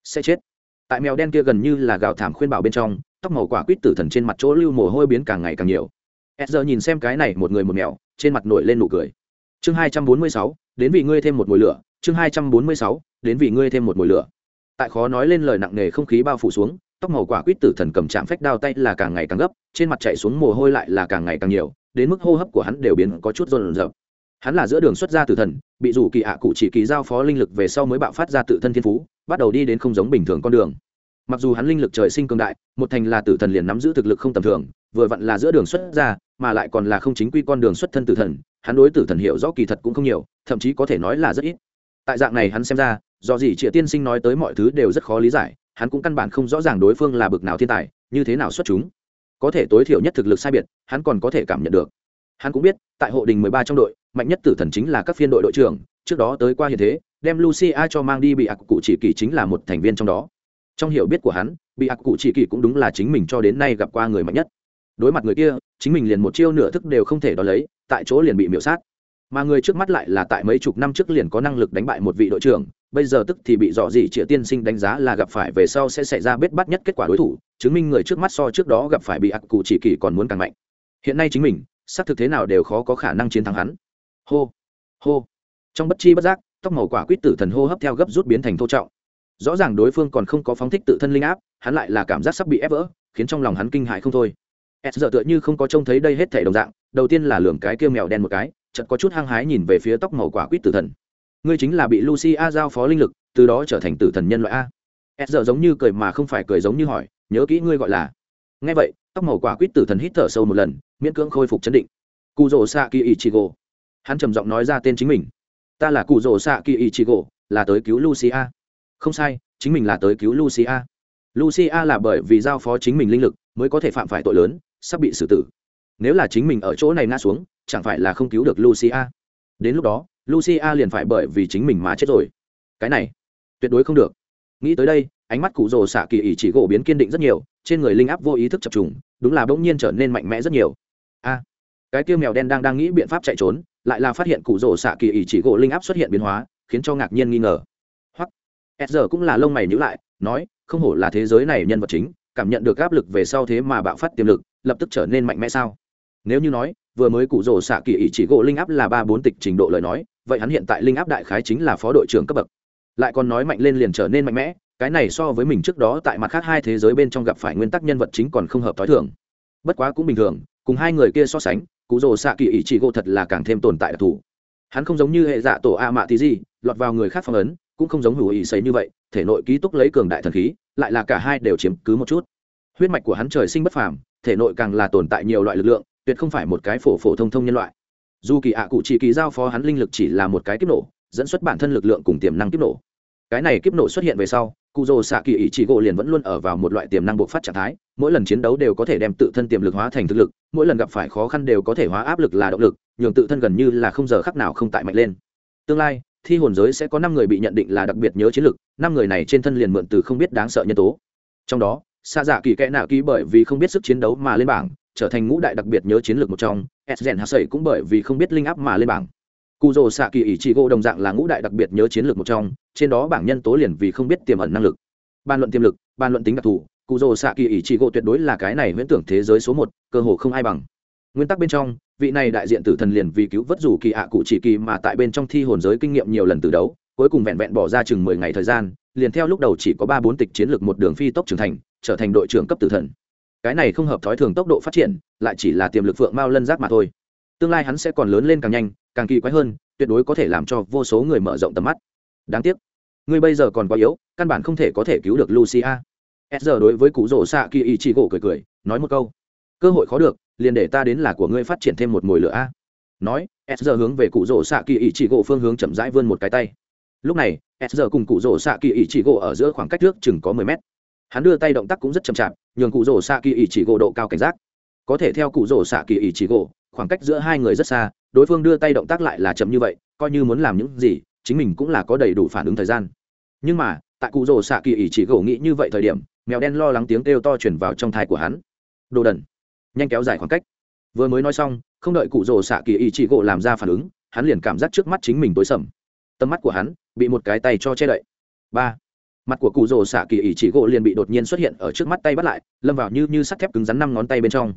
Sẽ chết. Tại mèo đen kia gần như là gào thảm khuyên bảo bên trong tóc màu quả quýt tử thần trên mặt chỗ lưu mồ hôi biến càng ngày càng nhiều. S giờ nhìn xem cái này một người một mèo, trên mặt nổi lên nụ cười. Chương hai trăm bốn mươi sáu, đến vì ngươi thêm một mùi lửa. Chương hai trăm bốn mươi sáu, đến vì ngươi thêm một mùi lửa. Tại khó nói lên lời nặng nề không khí bao phủ xuống, tóc màu quả quýt tử thần cầm chạm phách đao tay là càng ngày càng gấp, trên mặt chạy xuống mồ hôi lại là càng ngày càng nhiều, đến mức hô hấp của hắn đều biến có chút rộn rợp hắn là giữa đường xuất gia tử thần, bị rủ kỳ ạ cụ chỉ kỳ giao phó linh lực về sau mới bạo phát ra tự thân thiên phú, bắt đầu đi đến không giống bình thường con đường mặc dù hắn linh lực trời sinh cường đại, một thành là tử thần liền nắm giữ thực lực không tầm thường, vừa vặn là giữa đường xuất ra, mà lại còn là không chính quy con đường xuất thân tử thần, hắn đối tử thần hiểu rõ kỳ thật cũng không nhiều, thậm chí có thể nói là rất ít. Tại dạng này hắn xem ra, do gì triệu tiên sinh nói tới mọi thứ đều rất khó lý giải, hắn cũng căn bản không rõ ràng đối phương là bực nào thiên tài, như thế nào xuất chúng. Có thể tối thiểu nhất thực lực sai biệt, hắn còn có thể cảm nhận được. Hắn cũng biết, tại hộ đình mười ba trong đội, mạnh nhất tử thần chính là các phiên đội đội trưởng, trước đó tới qua hiện thế, đem lucia cho mang đi bị ạc cụ chỉ kỳ chính là một thành viên trong đó trong hiểu biết của hắn bị ạc cụ chỉ kỳ cũng đúng là chính mình cho đến nay gặp qua người mạnh nhất. Đối mặt người kia, chính mình liền một chiêu nửa thức đều không thể đo lấy, tại chỗ liền bị miễu sát. Mà người trước mắt lại là tại mấy chục năm trước liền có năng lực đánh bại một vị đội trưởng, bây giờ tức thì bị dọ dỉ trịa tiên sinh đánh giá là gặp phải về sau sẽ xảy ra bết bắt nhất kết quả đối thủ, chứng minh người trước mắt so trước đó gặp phải bị ạc cụ chỉ kỳ còn muốn càng mạnh. Hiện nay chính mình, xác thực thế nào đều khó có khả năng chiến thắng hắn. Hô hô. Trong bất chi bất giác, tóc màu quả quýt tử thần hô hấp theo gấp rút biến thành thô trọng rõ ràng đối phương còn không có phóng thích tự thân linh áp, hắn lại là cảm giác sắp bị ép vỡ, khiến trong lòng hắn kinh hại không thôi. S giờ tựa như không có trông thấy đây hết thể đồng dạng, đầu tiên là lường cái kêu mèo đen một cái, chợt có chút hăng hái nhìn về phía tóc màu quả quýt tử thần. Ngươi chính là bị lucy a giao phó linh lực, từ đó trở thành tử thần nhân loại a. S giờ giống như cười mà không phải cười giống như hỏi, nhớ kỹ ngươi gọi là. Nghe vậy, tóc màu quả quýt tử thần hít thở sâu một lần, miễn cưỡng khôi phục chấn định. Cụ rỗ xạ kỳ ichigo. Hắn trầm giọng nói ra tên chính mình. Ta là cụ rỗ xạ kỳ ichigo, là tới cứu lucia không sai, chính mình là tới cứu lucia. Lucia là bởi vì giao phó chính mình linh lực mới có thể phạm phải tội lớn, sắp bị xử tử. Nếu là chính mình ở chỗ này ngã xuống, chẳng phải là không cứu được lucia? Đến lúc đó, lucia liền phải bởi vì chính mình mà chết rồi. Cái này, tuyệt đối không được. Nghĩ tới đây, ánh mắt cụ rồ xạ kỳ ỉ chỉ gỗ biến kiên định rất nhiều, trên người linh áp vô ý thức chập trùng, đúng là bỗng nhiên trở nên mạnh mẽ rất nhiều. A, cái kia mèo đen đang đang nghĩ biện pháp chạy trốn, lại là phát hiện cụ rồ xạ kỳ ỉ chỉ gỗ linh áp xuất hiện biến hóa, khiến cho ngạc nhiên nghi ngờ s giờ cũng là lông mày nhữ lại, nói, không hổ là thế giới này nhân vật chính, cảm nhận được áp lực về sau thế mà bạo phát tiềm lực, lập tức trở nên mạnh mẽ sao? Nếu như nói, vừa mới cụ rồ xạ kỳ Ý chỉ gỗ linh áp là ba bốn tịch trình độ lời nói, vậy hắn hiện tại linh áp đại khái chính là phó đội trưởng cấp bậc. Lại còn nói mạnh lên liền trở nên mạnh mẽ, cái này so với mình trước đó tại mặt khác hai thế giới bên trong gặp phải nguyên tắc nhân vật chính còn không hợp t h o i thường. Bất quá cũng bình thường, cùng hai người kia so sánh, cụ rồ xạ kỳ ý chỉ gỗ thật là càng thêm tồn tại đặc thù. Hắn không giống như hệ dạ tổ a mạ tí gì lọt vào người khác phong ấn cũng không giống hữu ý xấy như vậy, thể nội ký túc lấy cường đại thần khí, lại là cả hai đều chiếm cứ một chút. Huyết mạch của hắn trời sinh bất phàm, thể nội càng là tồn tại nhiều loại lực lượng, tuyệt không phải một cái phổ phổ thông thông nhân loại. Dù kỳ ạ cụ chỉ kỳ giao phó hắn linh lực chỉ là một cái kiếp nổ, dẫn xuất bản thân lực lượng cùng tiềm năng kiếp nổ. Cái này kiếp nổ xuất hiện về sau cụ rồ xạ kỳ ý chỉ gỗ liền vẫn luôn ở vào một loại tiềm năng bộc phát trạng thái, mỗi lần chiến đấu đều có thể đem tự thân tiềm lực hóa thành thực lực, mỗi lần gặp phải khó khăn đều có thể hóa áp lực là động lực, nhường tự thân gần như là không giờ khắc nào không tại mạnh lên. Tương lai thi hồn giới sẽ có năm người bị nhận định là đặc biệt nhớ chiến lực, năm người này trên thân liền mượn từ không biết đáng sợ nhân tố. Trong đó xa dạ kỳ kẽ nạo ký bởi vì không biết sức chiến đấu mà lên bảng, trở thành ngũ đại đặc biệt nhớ chiến lược một trong sden hạ sẩy cũng bởi vì không biết linh áp mà lên bảng. Cụ rồ xạ kỳ ỷ trị gỗ đồng dạng là ngũ đại đặc biệt nhớ chiến lược một trong, trên đó bảng nhân tố liền vì không biết tiềm ẩn năng lực. Bàn luận tiềm lực bàn luận tính đặc thù cụ rồ xạ kỳ ỷ trị gỗ tuyệt đối là cái này viễn tưởng thế giới số một, cơ hồ không ai bằng nguyên tắc bên trong, vị này đại diện tử thần liền vì cứu vớt rủ kỳ ạ cụ chỉ kỳ mà tại bên trong thi hồn giới kinh nghiệm nhiều lần từ đấu, cuối cùng vẹn vẹn bỏ ra chừng mười ngày thời gian, liền theo lúc đầu chỉ có ba bốn tịch chiến lược một đường phi tốc trưởng thành, trở thành đội trưởng cấp tử thần. Cái này không hợp thói thường tốc độ phát triển, lại chỉ là tiềm lực phượng mao lân giác mà thôi. Tương lai hắn sẽ còn lớn lên càng nhanh, càng kỳ quái hơn, tuyệt đối có thể làm cho vô số người mở rộng tầm mắt. Đáng tiếc, ngươi bây giờ còn quá yếu, căn bản không thể có thể cứu được lucia. S giờ đối với cụ rỗ xạ kỳ ý chị gỗ cười cười, nói một câu cơ hội khó được, liền để ta đến là của ngươi phát triển thêm một mồi lửa a. Nói s giờ hướng về cụ rỗ xạ kỳ ý chị gỗ phương hướng chậm rãi vươn một cái tay. Lúc này s giờ cùng cụ rỗ xạ kỳ ý chị gỗ ở giữa khoảng cách trước chừng có mười mét. Hắn đưa tay động tác cũng rất chậm chạp, nhường cụ rỗ xạ kỳ ý chỉ gỗ độ cao cảnh giác. Có thể theo cụ rỗ xạ kỳ ý chỉ gỗ, khoảng cách giữa hai người rất xa, đối phương đưa tay động tác lại là chậm như vậy, coi như muốn làm những gì, chính mình cũng là có đầy đủ phản ứng thời gian. Nhưng mà, tại cụ rỗ xạ kỳ ý chỉ gỗ nghĩ như vậy thời điểm, mèo đen lo lắng tiếng kêu to chuyển vào trong thai của hắn. Đồ đần nhanh kéo dài khoảng cách. Vừa mới nói xong, không đợi cụ rồ xạ kỳ ý chỉ gỗ làm ra phản ứng, hắn liền cảm giác trước mắt chính mình tối sầm. Tầm mắt của hắn bị một cái tay cho che đậy. Ba. Mặt của cụ rồ xạ kỳ ý chỉ gỗ liền bị đột nhiên xuất hiện ở trước mắt tay bắt lại, lâm vào như như sắt thép cứng rắn năm ngón tay bên trong.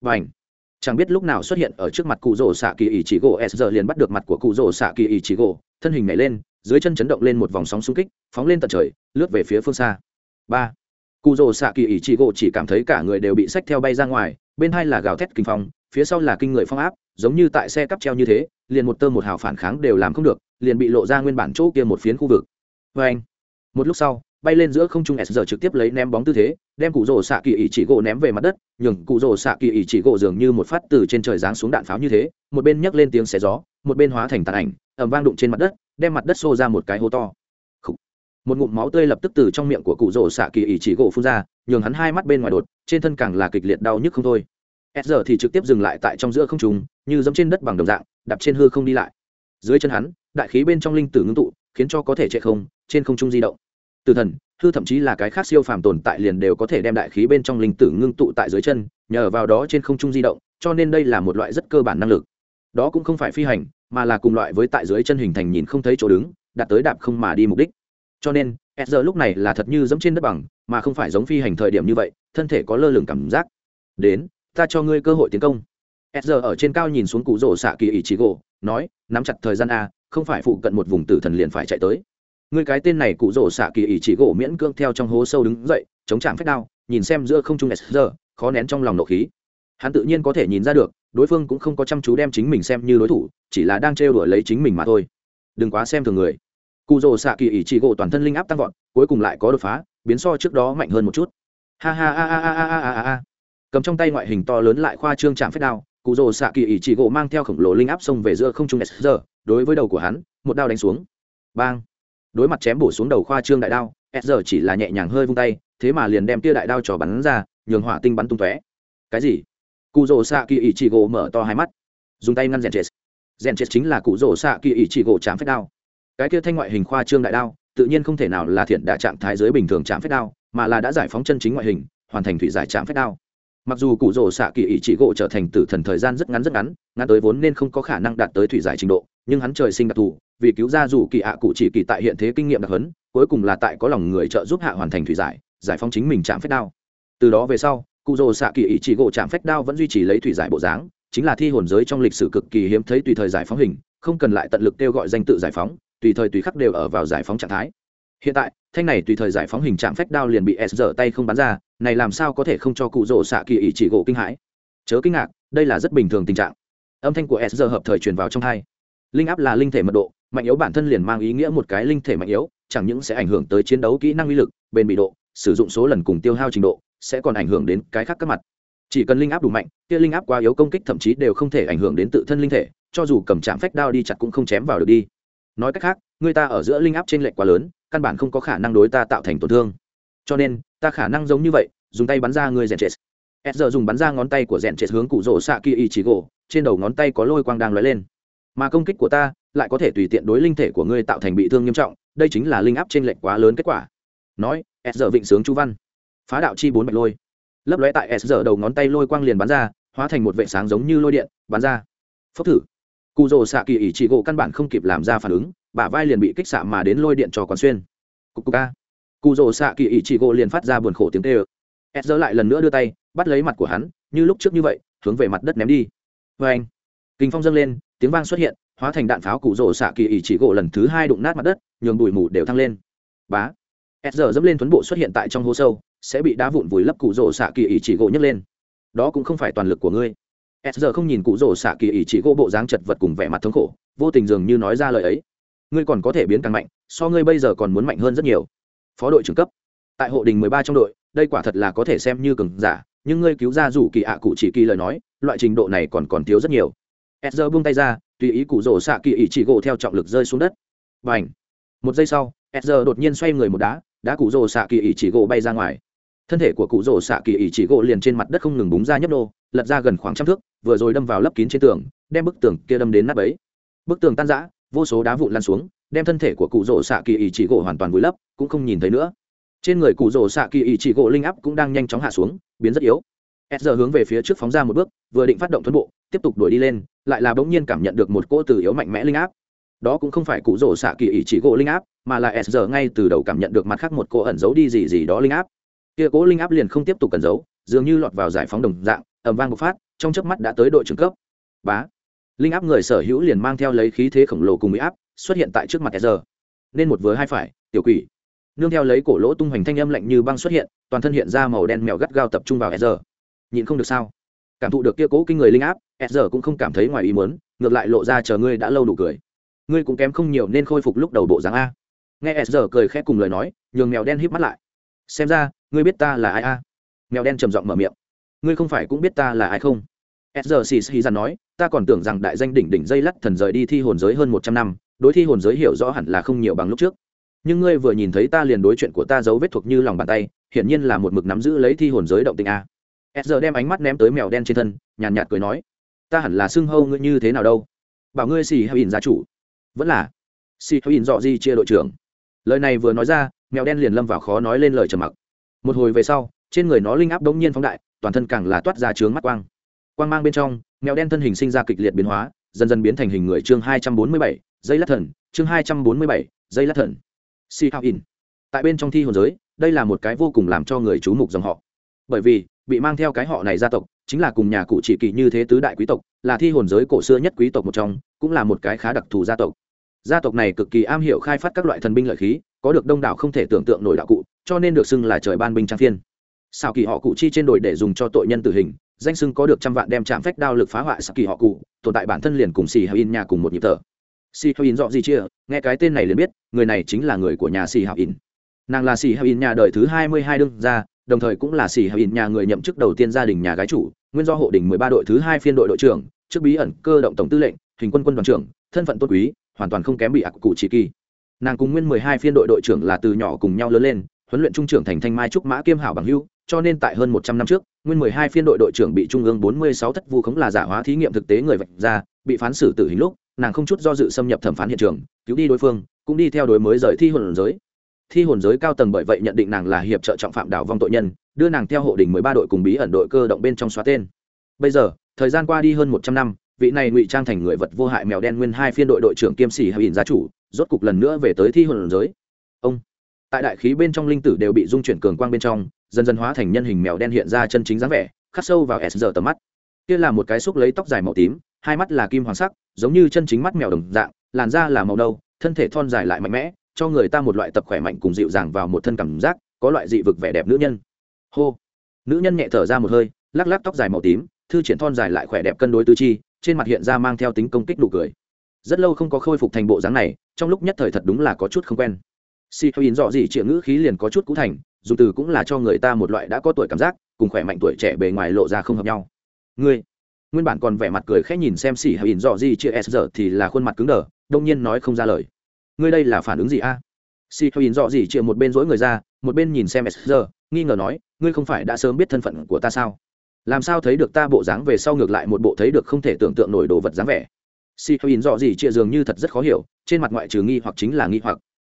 Và ảnh chẳng biết lúc nào xuất hiện ở trước mặt cụ rồ xạ kỳ ý chỉ gỗ, s giờ liền bắt được mặt của cụ rồ xạ kỳ ý chỉ gỗ, thân hình nhảy lên, dưới chân chấn động lên một vòng sóng xung kích, phóng lên tận trời, lướt về phía phương xa. Ba. Cụ rồ xạ kỳ ý chỉ gỗ chỉ cảm thấy cả người đều bị sách theo bay ra ngoài bên hai là gào thét kinh phong, phía sau là kinh người phong áp, giống như tại xe cắp treo như thế, liền một tơ một hào phản kháng đều làm không được, liền bị lộ ra nguyên bản chỗ kia một phiến khu vực. Vê anh, một lúc sau, bay lên giữa không trung s giờ trực tiếp lấy ném bóng tư thế, đem cụ rồ xạ kỳ ỉ chỉ gỗ ném về mặt đất, nhường cụ rồ xạ kỳ ỉ chỉ gỗ dường như một phát từ trên trời giáng xuống đạn pháo như thế, một bên nhấc lên tiếng xé gió, một bên hóa thành tàn ảnh ẩm vang đụng trên mặt đất, đem mặt đất xô ra một cái hố to một ngụm máu tươi lập tức từ trong miệng của cụ rổ xạ kỳ ỉ chỉ gỗ phun ra, nhường hắn hai mắt bên ngoài đột, trên thân càng là kịch liệt đau nhức không thôi. S giờ thì trực tiếp dừng lại tại trong giữa không trung, như giống trên đất bằng đồng dạng, đạp trên hư không đi lại. Dưới chân hắn, đại khí bên trong linh tử ngưng tụ, khiến cho có thể chạy không, trên không trung di động. Từ thần, hư thậm chí là cái khác siêu phàm tồn tại liền đều có thể đem đại khí bên trong linh tử ngưng tụ tại dưới chân, nhờ vào đó trên không trung di động, cho nên đây là một loại rất cơ bản năng lực. Đó cũng không phải phi hành, mà là cùng loại với tại dưới chân hình thành nhìn không thấy chỗ đứng, đạt tới đạp không mà đi mục đích cho nên, s giờ lúc này là thật như giống trên đất bằng, mà không phải giống phi hành thời điểm như vậy, thân thể có lơ lửng cảm giác. Đến, ta cho ngươi cơ hội tiến công. S giờ ở trên cao nhìn xuống cụ rổ xạ kỳ ý chí gỗ, nói, nắm chặt thời gian a, không phải phụ cận một vùng tử thần liền phải chạy tới. Người cái tên này cụ rổ xạ kỳ ý chỉ gỗ miễn cưỡng theo trong hố sâu đứng dậy, chống chạm phép đao, nhìn xem giữa không trung s giờ, khó nén trong lòng nộ khí. Hắn tự nhiên có thể nhìn ra được, đối phương cũng không có chăm chú đem chính mình xem như đối thủ, chỉ là đang trêu đuổi lấy chính mình mà thôi. Đừng quá xem thường người cụ rồ xạ kỳ ỷ chỉ gỗ toàn thân linh áp tăng vọt, cuối cùng lại có đột phá, biến so trước đó mạnh hơn một chút. Ha ha ha ha ha ha ha ha ha. Cầm trong tay ngoại hình to lớn lại khoa trương chạm phép đao, cụ rồ xạ kỳ ỷ chỉ gỗ mang theo khổng lồ linh áp xông về giữa không trung s giờ đối với đầu của hắn, một đao đánh xuống. Bang. Đối mặt chém bổ xuống đầu khoa trương đại đao, s giờ chỉ là nhẹ nhàng hơi vung tay, thế mà liền đem tia đại đao trò bắn ra, nhường hỏa tinh bắn tung tóe. Cái gì? Cụ rồ xạ kỳ ỷ chỉ gỗ mở to hai mắt. Dùng tay ngăn rèn chết rèn chết chính là cụ rồ xạ kỳ ỷ chỉ gỗ chạm phép đao cái kia thanh ngoại hình khoa trương đại đao, tự nhiên không thể nào là thiện đạ trạng thái giới bình thường chạm phép đao, mà là đã giải phóng chân chính ngoại hình, hoàn thành thủy giải chạm phép đao. Mặc dù cụ rổ xạ kỳ ý chỉ gỗ trở thành tử thần thời gian rất ngắn rất ngắn ngắn tới vốn nên không có khả năng đạt tới thủy giải trình độ, nhưng hắn trời sinh đặc thù, vì cứu ra dù kỳ ạ cụ chỉ kỳ tại hiện thế kinh nghiệm đặc hấn cuối cùng là tại có lòng người trợ giúp hạ hoàn thành thủy giải giải phóng chính mình chạm phép đao. Từ đó về sau, cụ rồ xạ kỳ ý chỉ gỗ chạm phép đao vẫn duy trì lấy thủy giải bộ dáng, chính là thi hồn giới trong lịch sử cực kỳ hiếm thấy tùy thời giải phóng hình, không cần lại tận lực kêu gọi danh tự giải phóng tùy thời tùy khắc đều ở vào giải phóng trạng thái. Hiện tại, thanh này tùy thời giải phóng hình trạng phách đao liền bị s giờ tay không bắn ra, này làm sao có thể không cho cụ rỗ xạ kỳ ý chỉ gỗ kinh hãi? Chớ kinh ngạc, đây là rất bình thường tình trạng. Âm thanh của s giờ hợp thời truyền vào trong hai. Linh áp là linh thể mật độ, mạnh yếu bản thân liền mang ý nghĩa một cái linh thể mạnh yếu, chẳng những sẽ ảnh hưởng tới chiến đấu kỹ năng uy lực, bền bị độ, sử dụng số lần cùng tiêu hao trình độ, sẽ còn ảnh hưởng đến cái khác các mặt. Chỉ cần linh áp đủ mạnh, kia linh áp quá yếu công kích thậm chí đều không thể ảnh hưởng đến tự thân linh thể, cho dù cầm chạm phách đao đi chặt cũng không chém vào được đi nói cách khác, người ta ở giữa linh áp trên lệch quá lớn, căn bản không có khả năng đối ta tạo thành tổn thương. Cho nên, ta khả năng giống như vậy, dùng tay bắn ra người rèn chết s giờ dùng bắn ra ngón tay của rèn chết hướng cụ rỗ xạ kỳ ý chỉ gỗ, trên đầu ngón tay có lôi quang đang lóe lên. Mà công kích của ta lại có thể tùy tiện đối linh thể của ngươi tạo thành bị thương nghiêm trọng, đây chính là linh áp trên lệch quá lớn kết quả. Nói s giờ vịnh sướng chu văn. Phá đạo chi bốn bạch lôi. Lấp lóe tại s giờ đầu ngón tay lôi quang liền bắn ra, hóa thành một vệ sáng giống như lôi điện, bắn ra. Phốc thử cụ rồ xạ kỳ ỷ chỉ gỗ căn bản không kịp làm ra phản ứng, bả vai liền bị kích xạ mà đến lôi điện cho quán xuyên. Cục cục ca. Cụ rồ xạ kỳ ỷ chỉ gỗ liền phát ra buồn khổ tiếng tê ơ ed dỡ lại lần nữa đưa tay, bắt lấy mặt của hắn, như lúc trước như vậy, hướng về mặt đất ném đi. Vê anh, kinh phong dâng lên, tiếng vang xuất hiện, hóa thành đạn pháo cụ rồ xạ kỳ ỷ chỉ gỗ lần thứ hai đụng nát mặt đất, nhường bụi mù đều thăng lên. Bá. Ed dỡ dẫm lên tuấn bộ xuất hiện tại trong hố sâu, sẽ bị đá vụn vùi lấp cụ rồ xạ kỳ ỷ chỉ gỗ nhấc lên. Đó cũng không phải toàn lực của ngươi s giờ không nhìn cụ rổ xạ kỳ ỉ chỉ gỗ bộ dáng chật vật cùng vẻ mặt thống khổ, vô tình dường như nói ra lời ấy. Ngươi còn có thể biến càng mạnh, so ngươi bây giờ còn muốn mạnh hơn rất nhiều. Phó đội trưởng cấp. Tại hộ đình mười ba trong đội, đây quả thật là có thể xem như cường giả, nhưng ngươi cứu ra rủ kỳ ạ cụ chỉ kỳ lời nói, loại trình độ này còn còn thiếu rất nhiều. S giờ buông tay ra, tùy ý cụ rổ xạ kỳ ỉ chỉ gỗ theo trọng lực rơi xuống đất. Và n h một giây sau, s giờ đột nhiên xoay người một đá đá cụ rổ xạ kỳ ỉ chỉ gỗ bay ra ngoài thân thể của cụ rổ xạ kỳ ỷ chỉ gỗ liền trên mặt đất không ngừng búng ra nhấp nô, lật ra gần khoảng trăm thước, vừa rồi đâm vào lấp kín trên tường, đem bức tường kia đâm đến nắp ấy bức tường tan rã, vô số đá vụn lan xuống, đem thân thể của cụ rổ xạ kỳ ỷ chỉ gỗ hoàn toàn vùi lấp, cũng không nhìn thấy nữa. Trên người cụ rổ xạ kỳ ỷ chỉ gỗ linh áp cũng đang nhanh chóng hạ xuống, biến rất yếu. S giờ hướng về phía trước phóng ra một bước, vừa định phát động tuấn bộ, tiếp tục đuổi đi lên, lại là bỗng nhiên cảm nhận được một cỗ từ yếu mạnh mẽ linh áp. Đó cũng không phải cụ rổ xạ kỳ ỷ chỉ gỗ linh áp, mà là s giờ ngay từ đầu cảm nhận được mặt khác một cỗ ẩn giấu đi gì gì đó linh áp kia cố linh áp liền không tiếp tục cần giấu, dường như lọt vào giải phóng đồng dạng ẩm vang bộc phát, trong chớp mắt đã tới đội trưởng cấp. Bá. Linh áp người sở hữu liền mang theo lấy khí thế khổng lồ cùng mỹ áp, xuất hiện tại trước mặt sr nên một vừa hai phải, tiểu quỷ. Nương theo lấy cổ lỗ tung hoành thanh âm lạnh như băng xuất hiện, toàn thân hiện ra màu đen mèo gắt gao tập trung vào sr nhịn không được sao? Cảm thụ được kia cố kinh người linh áp sr cũng không cảm thấy ngoài ý muốn, ngược lại lộ ra chờ ngươi đã lâu đủ cười. Ngươi cũng kém không nhiều nên khôi phục lúc đầu bộ dáng a. Nghe sr cười khẽ cùng lời nói, nhường mèo đen híp mắt lại. Xem ra ngươi biết ta là ai a? Mèo đen trầm giọng mở miệng. Ngươi không phải cũng biết ta là ai không? S giờ xì dằn nói, ta còn tưởng rằng đại danh đỉnh đỉnh dây lắt thần rời đi thi hồn giới hơn một trăm năm, đối thi hồn giới hiểu rõ hẳn là không nhiều bằng lúc trước. Nhưng ngươi vừa nhìn thấy ta liền đối chuyện của ta giấu vết thuộc như lòng bàn tay, hiển nhiên là một mực nắm giữ lấy thi hồn giới động tình a. Sr đem ánh mắt ném tới mèo đen trên thân, nhàn nhạt cười nói, ta hẳn là xưng hâu ngươi như thế nào đâu? Bảo ngươi xì hay ỉn gia chủ? Vẫn là. Xì hay ỉn dọ di chia đội trưởng. Lời này vừa nói ra, mèo đen liền lâm vào khó nói lên lời trầm mặc một hồi về sau, trên người nó linh áp đống nhiên phóng đại, toàn thân càng là toát ra trướng mắt quang. Quang mang bên trong, mèo đen thân hình sinh ra kịch liệt biến hóa, dần dần biến thành hình người chương hai trăm bốn mươi bảy, dây lát thần, chương hai trăm bốn mươi bảy, dây lát thần. Si hao in. Tại bên trong thi hồn giới, đây là một cái vô cùng làm cho người chú mục dòng họ. Bởi vì, bị mang theo cái họ này gia tộc, chính là cùng nhà cụ chỉ kỳ như thế tứ đại quý tộc, là thi hồn giới cổ xưa nhất quý tộc một trong, cũng là một cái khá đặc thù gia tộc. Gia tộc này cực kỳ am hiểu khai phát các loại thần binh lợi khí, có được đông đảo không thể tưởng tượng nổi đạo cụ cho nên được xưng là trời ban binh trang phiên. Xào kỳ họ cụ chi trên đồi để dùng cho tội nhân tử hình, danh xưng có được trăm vạn đem chạm phách đao lực phá hoại xào kỳ họ cụ, tồn tại bản thân liền cùng xì hào in nhà cùng một nhịp thở. Xì hào in dọ gì chia, nghe cái tên này liền biết, người này chính là người của nhà xì hào in. Nàng là xì hào in nhà đời thứ hai mươi hai đương ra đồng thời cũng là xì hào in nhà người nhậm chức đầu tiên gia đình nhà gái chủ, nguyên do hộ đình mười ba đội thứ hai phiên đội đội trưởng trước bí ẩn cơ động tổng tư lệnh, hình quân quân đoàn trưởng, thân phận tốt quý, hoàn toàn không kém bị ạc cụ chỉ kỳ. Nàng cùng nguyên mười hai phiên đội đội trưởng là từ nhỏ cùng nhau lớn lên huấn luyện trung trưởng thành thanh mai trúc mã kiêm hảo bằng hưu, cho nên tại hơn một trăm năm trước, nguyên mười hai phiên đội đội trưởng bị trung ương bốn mươi sáu thất vu khống là giả hóa thí nghiệm thực tế người vạch ra, bị phán xử tử hình lúc, nàng không chút do dự xâm nhập thẩm phán hiện trường, cứu đi đối phương, cũng đi theo đối mới rời thi hồn giới. Thi hồn giới cao tầng bởi vậy nhận định nàng là hiệp trợ trọng phạm đảo vong tội nhân, đưa nàng theo hộ đình mười ba đội cùng bí ẩn đội cơ động bên trong xóa tên. Bây giờ, thời gian qua đi hơn một trăm năm, vị này ngụy trang thành người vật vô hại mèo đen nguyên hai phiên đội đội trưởng kiêm sĩ hay ỉn gia chủ, rốt cục lần nữa về tới thi hồn giới tại đại khí bên trong linh tử đều bị dung chuyển cường quang bên trong, dần dần hóa thành nhân hình mèo đen hiện ra chân chính dáng vẻ, khắc sâu vào s giờ tầm mắt. Kia là một cái xúc lấy tóc dài màu tím, hai mắt là kim hoàng sắc, giống như chân chính mắt mèo đồng dạng, làn da là màu nâu, thân thể thon dài lại mạnh mẽ, cho người ta một loại tập khỏe mạnh cùng dịu dàng vào một thân cảm giác, có loại dị vực vẻ đẹp nữ nhân. Hô. Nữ nhân nhẹ thở ra một hơi, lắc lắc tóc dài màu tím, thư triển thon dài lại khỏe đẹp cân đối tư chi, trên mặt hiện ra mang theo tính công kích đủ cười. Rất lâu không có khôi phục thành bộ dáng này, trong lúc nhất thời thật đúng là có chút không quen si thôi in dọ gì triệu ngữ khí liền có chút cũ thành, dùng từ cũng là cho người ta một loại đã có tuổi cảm giác, cùng khỏe mạnh tuổi trẻ bề ngoài lộ ra không hợp nhau. Ngươi, nguyên bản còn vẻ mặt cười khẽ nhìn xem xỉ hay in dọ gì chia s giờ thì là khuôn mặt cứng đờ, đông nhiên nói không ra lời. Ngươi đây là phản ứng gì a? À? xỉ hay dọ gì chia một bên dỗi người ra, một bên nhìn xem s giờ, nghi ngờ nói, ngươi không phải đã sớm biết thân phận của ta sao? Làm sao thấy được ta bộ dáng về sau ngược lại một bộ thấy được không thể tưởng tượng nổi đồ vật dáng vẻ? Si hay in dọ gì chia dường như thật rất khó hiểu, trên mặt ngoại trừ nghi hoặc chính là nghi hoặc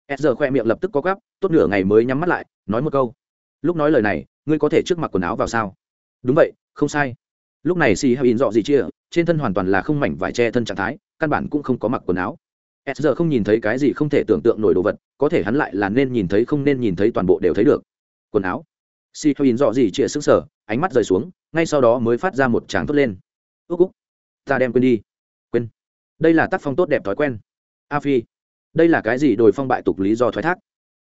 s giờ khoe miệng lập tức có gắp tốt nửa ngày mới nhắm mắt lại, nói một câu. Lúc nói lời này, ngươi có thể trước mặc quần áo vào sao? Đúng vậy, không sai. Lúc này xì hay in dọ gì chia, trên thân hoàn toàn là không mảnh vải che thân trạng thái, căn bản cũng không có mặc quần áo. S giờ không nhìn thấy cái gì không thể tưởng tượng nổi đồ vật, có thể hắn lại là nên nhìn thấy không nên nhìn thấy toàn bộ đều thấy được. Quần áo. Xì hay in dọ gì chia sững sờ, ánh mắt rời xuống, ngay sau đó mới phát ra một tràng thốt lên. Ước úc, ta đem quên đi. Quên. Đây là tác phong tốt đẹp thói quen. A phi đây là cái gì đồi phong bại tục lý do thoái thác?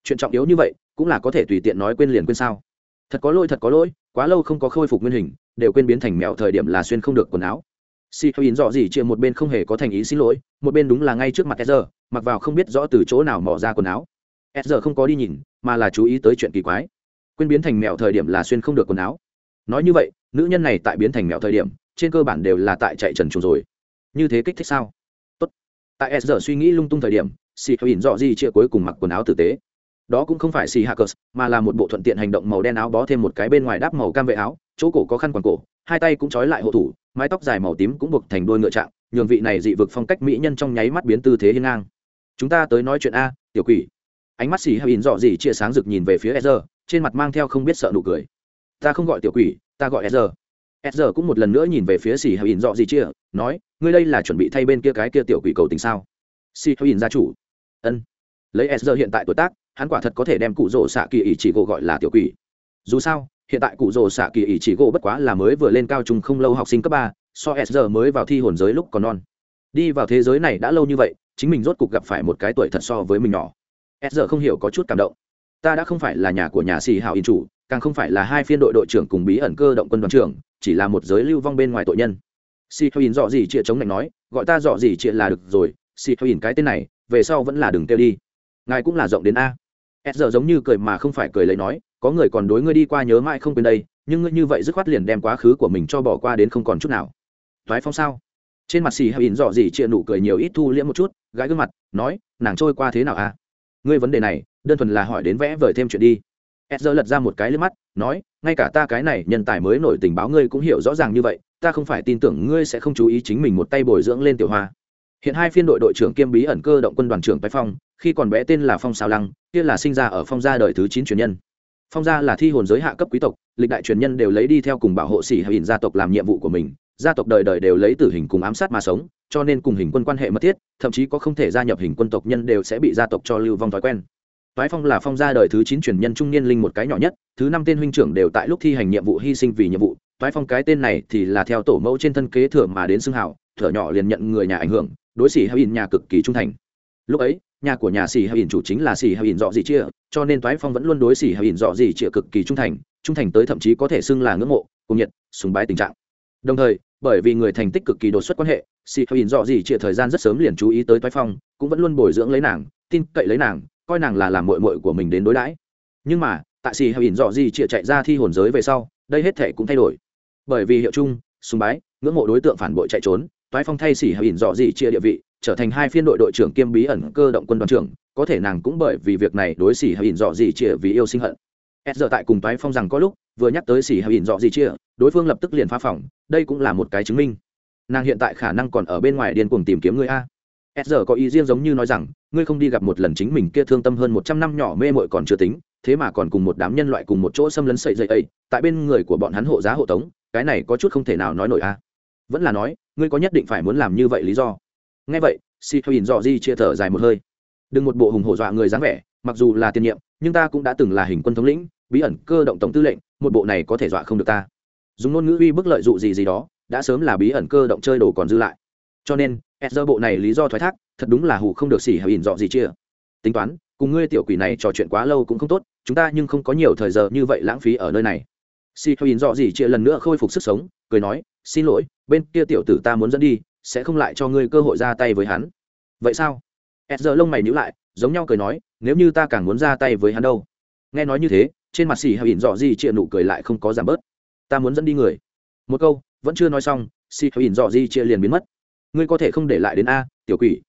Chuyện trọng yếu như vậy, cũng là có thể tùy tiện nói quên liền quên sao? Thật có lỗi, thật có lỗi, quá lâu không có khôi phục nguyên hình, đều quên biến thành mèo thời điểm là xuyên không được quần áo. Si thôi in rõ gì chia một bên không hề có thành ý xin lỗi, một bên đúng là ngay trước mặt sr mặc vào không biết rõ từ chỗ nào mỏ ra quần áo. Sr không có đi nhìn, mà là chú ý tới chuyện kỳ quái. Quên biến thành mèo thời điểm là xuyên không được quần áo. Nói như vậy, nữ nhân này tại biến thành mèo thời điểm, trên cơ bản đều là tại chạy trần chuồng rồi. Như thế kích thích sao? Tốt. tại sr suy nghĩ lung tung thời điểm xì thôi ỉn dọ di chia cuối cùng mặc quần áo tử tế. Đó cũng không phải xì hackers mà là một bộ thuận tiện hành động màu đen áo bó thêm một cái bên ngoài đáp màu cam vệ áo chỗ cổ có khăn quàng cổ hai tay cũng trói lại hộ thủ mái tóc dài màu tím cũng buộc thành đôi ngựa trạng nhường vị này dị vực phong cách mỹ nhân trong nháy mắt biến tư thế hiên ngang. Chúng ta tới nói chuyện a tiểu quỷ. Ánh mắt xì hay ỉn dọ di chia sáng rực nhìn về phía Ezer, trên mặt mang theo không biết sợ nụ cười. Ta không gọi tiểu quỷ ta gọi Ezer. Ezer cũng một lần nữa nhìn về phía xì hay ỉn dọ gì chia nói ngươi đây là chuẩn bị thay bên kia cái kia tiểu quỷ cầu tình sao? Xì hay ỉn gia chủ ân. Lấy Ezer hiện tại tuổi tác, hắn quả thật có thể đem cụ rồ xạ kỳ ý chỉ gỗ gọi là tiểu quỷ. Dù sao, hiện tại cụ rồ xạ kỳ ý chỉ gỗ bất quá là mới vừa lên cao trung không lâu học sinh cấp ba, so s giờ mới vào thi hồn giới lúc còn non. Đi vào thế giới này đã lâu như vậy, chính mình rốt cục gặp phải một cái tuổi thật so với mình nhỏ. S giờ không hiểu có chút cảm động. Ta đã không phải là nhà của nhà xì hào in chủ, càng không phải là hai phiên đội đội trưởng cùng bí ẩn cơ động quân đoàn trưởng, chỉ là một giới lưu vong bên ngoài tội nhân. Xì hào in dọ gì chịa chống lạnh nói, gọi ta dọ gì chịa là được rồi, xì hào in cái tên này về sau vẫn là đừng kêu đi. Ngài cũng là rộng đến a. S giờ giống như cười mà không phải cười lấy nói, có người còn đối ngươi đi qua nhớ mãi không quên đây, nhưng ngươi như vậy dứt khoát liền đem quá khứ của mình cho bỏ qua đến không còn chút nào. Thoái phong sao? Trên mặt xì hay in dọ gì chia nụ cười nhiều ít thu liễm một chút, gãi gương mặt, nói, nàng trôi qua thế nào à ngươi vấn đề này, đơn thuần là hỏi đến vẽ vời thêm chuyện đi. S giờ lật ra một cái lên mắt, nói, ngay cả ta cái này nhân tài mới nổi tình báo ngươi cũng hiểu rõ ràng như vậy, ta không phải tin tưởng ngươi sẽ không chú ý chính mình một tay bồi dưỡng lên tiểu hoa hiện hai phiên đội đội trưởng kiêm bí ẩn cơ động quân đoàn trưởng tái phong khi còn bé tên là phong sao lăng kia là sinh ra ở phong gia đời thứ chín truyền nhân phong gia là thi hồn giới hạ cấp quý tộc lịch đại truyền nhân đều lấy đi theo cùng bảo hộ sĩ hình gia tộc làm nhiệm vụ của mình gia tộc đời đời đều lấy tử hình cùng ám sát mà sống cho nên cùng hình quân quan hệ mật thiết thậm chí có không thể gia nhập hình quân tộc nhân đều sẽ bị gia tộc cho lưu vong thói quen Toái Phong là phong gia đời thứ chín truyền nhân trung niên linh một cái nhỏ nhất, thứ năm tên huynh trưởng đều tại lúc thi hành nhiệm vụ hy sinh vì nhiệm vụ. Toái Phong cái tên này thì là theo tổ mẫu trên thân kế thừa mà đến xưng hào, thở nhỏ liền nhận người nhà ảnh hưởng, đối xỉ hay in nhà cực kỳ trung thành. Lúc ấy, nhà của nhà xỉ hay in chủ chính là xỉ hay in dọ gì chia cho nên toái phong vẫn luôn đối xỉ hay in dọ gì chia cực kỳ trung thành trung thành tới thậm chí có thể xưng là ngưỡng mộ cùng nhiệt sùng bái tình trạng. Đồng thời bởi vì người thành tích cực kỳ đột xuất quan hệ xỉ hay in dọ gì chia thời gian rất sớm liền chú ý tới toái phong cũng vẫn luôn bồi dưỡng lấy nàng tin cậy lấy nàng coi nàng là làm mội mội của mình đến đối đãi. Nhưng mà tại xỉ hay in dọ gì chia chạy ra thi hồn giới về sau đây hết thể cũng thay đổi. Bởi vì hiệu chung sùng bái ngưỡng mộ đối tượng phản bội chạy trốn toái phong thay xỉ hào ỉn dọ gì chia địa vị, trở thành hai phiên đội đội trưởng kiêm bí ẩn cơ động quân đoàn trưởng, có thể nàng cũng bởi vì việc này đối xỉ hào ỉn dọ gì chia vì yêu sinh hận. S giờ tại cùng toái phong rằng có lúc, vừa nhắc tới xỉ hào ỉn dọ gì chia, đối phương lập tức liền phá phỏng, đây cũng là một cái chứng minh. Nàng hiện tại khả năng còn ở bên ngoài điên cuồng tìm kiếm người a. S giờ có ý riêng giống như nói rằng, ngươi không đi gặp một lần chính mình kia thương tâm hơn một trăm năm nhỏ mê mội còn chưa tính, thế mà còn cùng một đám nhân loại cùng một chỗ xâm lấn sậy dậy ấy, tại bên người của bọn hắn hộ giá hộ tống, cái này có chút không thể nào nói nổi a. Vẫn là nói ngươi có nhất định phải muốn làm như vậy lý do. Ngay vậy si thoyin dò di chia thở dài một hơi. Đừng một bộ hùng hổ dọa người dáng vẻ, mặc dù là tiền nhiệm, nhưng ta cũng đã từng là hình quân thống lĩnh, bí ẩn cơ động tổng tư lệnh, một bộ này có thể dọa không được ta. Dùng ngôn ngữ uy bức lợi dụ gì gì đó, đã sớm là bí ẩn cơ động chơi đồ còn dư lại. Cho nên e dơ bộ này lý do thoái thác, thật đúng là hủ không được xỉ hay ỉn dọ gì chia. Tính toán, cùng ngươi tiểu quỷ này trò chuyện quá lâu cũng không tốt, chúng ta nhưng không có nhiều thời giờ như vậy lãng phí ở nơi này. Si hay ỉn dọ gì chia lần nữa khôi phục sức sống, cười nói xin lỗi, bên kia tiểu tử ta muốn dẫn đi, sẽ không lại cho ngươi cơ hội ra tay với hắn. Vậy sao? Ed giờ lông mày nhữ lại, giống nhau cười nói, nếu như ta càng muốn ra tay với hắn đâu? Nghe nói như thế, trên mặt xì hào ỉn dọ gì chịa nụ cười lại không có giảm bớt. Ta muốn dẫn đi người. Một câu, vẫn chưa nói xong, xì hào ỉn dọ gì chịa liền biến mất. Ngươi có thể không để lại đến a, tiểu quỷ.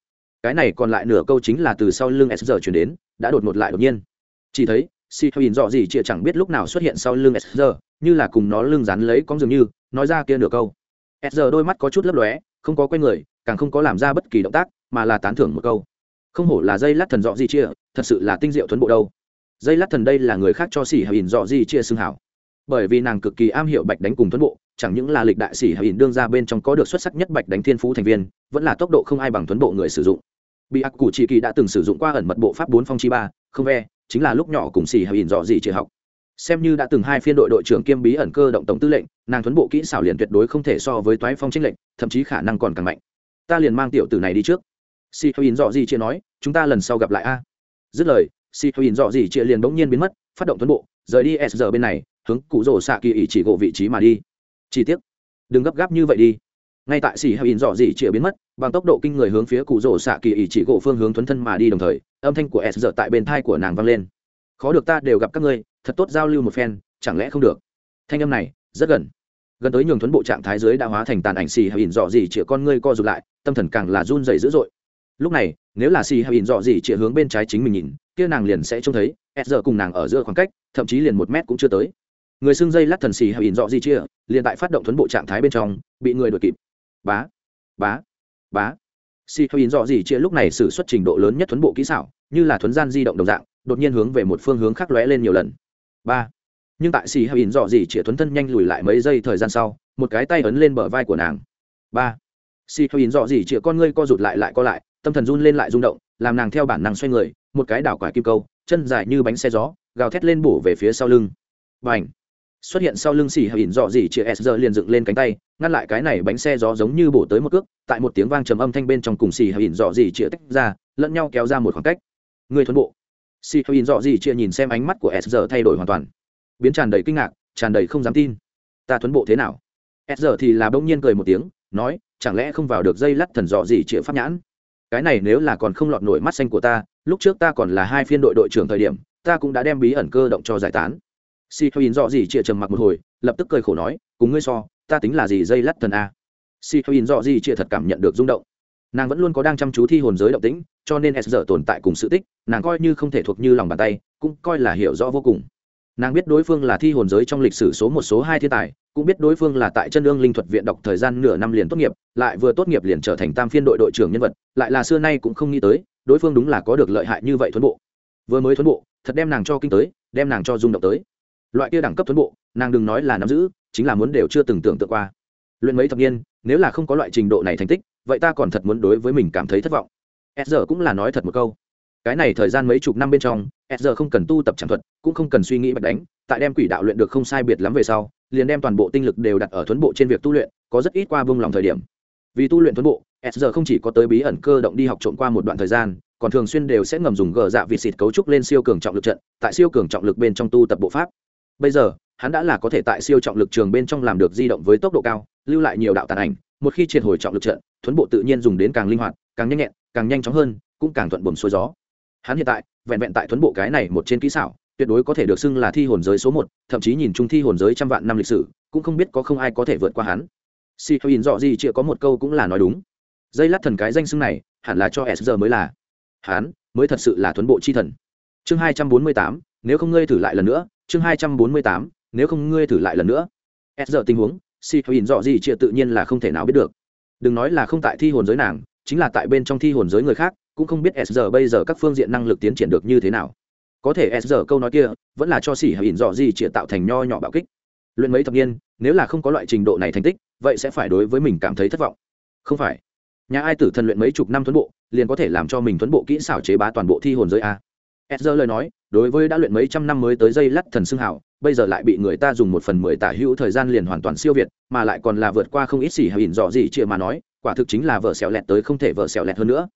Cái này còn lại nửa câu chính là từ sau lưng s giờ chuyển đến, đã đột ngột lại đột nhiên. Chỉ thấy, xì hào ỉn dọ gì chịa chẳng biết lúc nào xuất hiện sau lưng s giờ, như là cùng nó lưng rắn lấy con dường như nói ra kia nửa câu. S giờ đôi mắt có chút lấp lóe, không có quen người, càng không có làm ra bất kỳ động tác, mà là tán thưởng một câu. Không hổ là dây lát thần dọ gì chia, thật sự là tinh diệu thuấn bộ đâu. Dây lát thần đây là người khác cho xỉ hà ỉn dọ gì chia xương hảo. Bởi vì nàng cực kỳ am hiểu bạch đánh cùng thuấn bộ, chẳng những là lịch đại sĩ hà ỉn đương ra bên trong có được xuất sắc nhất bạch đánh thiên phú thành viên, vẫn là tốc độ không ai bằng thuấn bộ người sử dụng. Bị ác cụ chỉ kỳ đã từng sử dụng qua ẩn mật bộ pháp bốn phong chi ba, không ve, chính là lúc nhỏ cùng xỉ hà ỉn dọ gì chia học xem như đã từng hai phiên đội đội trưởng kiêm bí ẩn cơ động tổng tư lệnh, nàng thuấn bộ kỹ xảo liền tuyệt đối không thể so với toái phong trinh lệnh thậm chí khả năng còn càng mạnh. Ta liền mang tiểu tử này đi trước. Si hữu dọ gì chia nói, chúng ta lần sau gặp lại a. Dứt lời si hữu dọ gì chia liền bỗng nhiên biến mất, phát động tuấn bộ, rời đi s giờ bên này, hướng cụ rổ xạ kỳ ý chỉ gộ vị trí mà đi. Chi tiết đừng gấp gáp như vậy đi. Ngay tại xì in dọ gì chia biến mất, bằng tốc độ kinh người hướng phía cụ rổ xạ kỳ ý chỉ gỗ phương hướng thuấn thân mà đi đồng thời, âm thanh của s giờ tại bên thai của nàng vang lên. Khó được ta đều gặp các ngươi thật tốt giao lưu một phen, chẳng lẽ không được? Thanh âm này, rất gần. Gần tới nhường thuấn bộ trạng thái dưới đã hóa thành tàn ảnh xì hay ỉn dọ gì chĩa con ngươi co rụt lại, tâm thần càng là run dày dữ dội. Lúc này, nếu là xì hay ỉn dọ gì chĩa hướng bên trái chính mình nhìn, kia nàng liền sẽ trông thấy, s giờ cùng nàng ở giữa khoảng cách, thậm chí liền một mét cũng chưa tới. Người xưng dây lắc thần xì hay ỉn dọ gì chia liền tại phát động thuấn bộ trạng thái bên trong, bị người đuổi kịp. Bá bá bá. Xì hay ỉn dọ gì chia lúc này xử xuất trình độ lớn nhất thuấn bộ kỹ xảo, như là thuấn gian di động đồng dạng, đột nhiên hướng về một phương hướng khác lóe lên nhiều lần ba. Nhưng tại xì hay ỉn dọ gì chĩa thuấn thân nhanh lùi lại mấy giây thời gian sau, một cái tay ấn lên bờ vai của nàng. Ba. Xì hay ỉn dọ gì chĩa con ngươi co rụt lại lại co lại, tâm thần run lên lại rung động, làm nàng theo bản năng xoay người, một cái đảo quả kim câu, chân dài như bánh xe gió, gào thét lên bổ về phía sau lưng. Và ảnh xuất hiện sau lưng xì hay ỉn dọ gì chĩa s giờ liền dựng lên cánh tay, ngăn lại cái này bánh xe gió giống như bổ tới một cước, tại một tiếng vang trầm âm thanh bên trong cùng xì hay ỉn dọ gì chĩa tách ra, lẫn nhau kéo ra một khoảng cách. Người thuấn bộ. Si hay ỉn dọ gì chia nhìn xem ánh mắt của s giờ thay đổi hoàn toàn. Biến tràn đầy kinh ngạc, tràn đầy không dám tin. Ta thuấn bộ thế nào? S giờ thì là bỗng nhiên cười một tiếng, nói, chẳng lẽ không vào được dây lắt thần dọ gì chia pháp nhãn? Cái này nếu là còn không lọt nổi mắt xanh của ta, lúc trước ta còn là hai phiên đội đội trưởng thời điểm, ta cũng đã đem bí ẩn cơ động cho giải tán. Si thôi in dọ gì chia trầm mặc một hồi, lập tức cười khổ nói, cùng ngươi so, ta tính là gì dây lắt thần a? Si thôi in dọ gì chia thật cảm nhận được rung động nàng vẫn luôn có đang chăm chú thi hồn giới động tĩnh, cho nên s giờ tồn tại cùng sự tích, nàng coi như không thể thuộc như lòng bàn tay, cũng coi là hiểu rõ vô cùng. Nàng biết đối phương là thi hồn giới trong lịch sử số một, số hai thiên tài, cũng biết đối phương là tại chân ương linh thuật viện đọc thời gian nửa năm liền tốt nghiệp, lại vừa tốt nghiệp liền trở thành tam phiên đội đội trưởng nhân vật, lại là xưa nay cũng không nghĩ tới, đối phương đúng là có được lợi hại như vậy thuấn bộ. Vừa mới thuấn bộ, thật đem nàng cho kinh tới, đem nàng cho rung động tới. Loại kia đẳng cấp thuấn bộ, nàng đừng nói là nắm giữ, chính là muốn đều chưa từng tưởng tượng qua. Luyện mấy thập niên nếu là không có loại trình độ này thành tích, vậy ta còn thật muốn đối với mình cảm thấy thất vọng. S giờ cũng là nói thật một câu. Cái này thời gian mấy chục năm bên trong, s giờ không cần tu tập tràng thuật, cũng không cần suy nghĩ bạch đánh, tại đem quỷ đạo luyện được không sai biệt lắm về sau, liền đem toàn bộ tinh lực đều đặt ở thuấn bộ trên việc tu luyện, có rất ít qua vung lòng thời điểm. Vì tu luyện thuấn bộ, s giờ không chỉ có tới bí ẩn cơ động đi học trộn qua một đoạn thời gian, còn thường xuyên đều sẽ ngầm dùng gờ dạ vịt xịt cấu trúc lên siêu cường trọng lực trận, tại siêu cường trọng lực bên trong tu tập bộ pháp. Bây giờ, hắn đã là có thể tại siêu trọng lực trường bên trong làm được di động với tốc độ cao lưu lại nhiều đạo tàn ảnh, một khi triệt hồi trọng lực trận, thuấn bộ tự nhiên dùng đến càng linh hoạt, càng nhanh nhẹn, càng nhanh chóng hơn, cũng càng thuận buồm xuôi gió. Hắn hiện tại, vẹn vẹn tại thuấn bộ cái này một trên kỹ xảo, tuyệt đối có thể được xưng là thi hồn giới số một, thậm chí nhìn chung thi hồn giới trăm vạn năm lịch sử, cũng không biết có không ai có thể vượt qua hắn. Si thôi nhìn dọ gì chỉ có một câu cũng là nói đúng. Dây lát thần cái danh xưng này, hẳn là cho s giờ mới là. Hắn, mới thật sự là thuấn bộ chi thần. Chương hai trăm bốn mươi tám, nếu không ngươi thử lại lần nữa, chương hai trăm bốn mươi tám, nếu không ngươi thử lại lần nữa. S giờ tình huống si thôi dọ gì chia tự nhiên là không thể nào biết được. Đừng nói là không tại thi hồn giới nàng, chính là tại bên trong thi hồn giới người khác, cũng không biết s giờ bây giờ các phương diện năng lực tiến triển được như thế nào. Có thể s giờ câu nói kia vẫn là cho xỉ hay ỉn dọ gì chỉ tạo thành nho nhỏ bạo kích. Luyện mấy thập niên, nếu là không có loại trình độ này thành tích, vậy sẽ phải đối với mình cảm thấy thất vọng. Không phải. Nhà ai tử thần luyện mấy chục năm tuấn bộ, liền có thể làm cho mình tuấn bộ kỹ xảo chế bá toàn bộ thi hồn giới a. Ezra giờ lời nói, đối với đã luyện mấy trăm năm mới tới dây lắt thần xưng hảo bây giờ lại bị người ta dùng một phần mười tả hữu thời gian liền hoàn toàn siêu việt, mà lại còn là vượt qua không ít xỉ hay ỉn rõ gì chia mà nói, quả thực chính là vợ xẻo lẹt tới không thể vợ xẻo lẹt hơn nữa.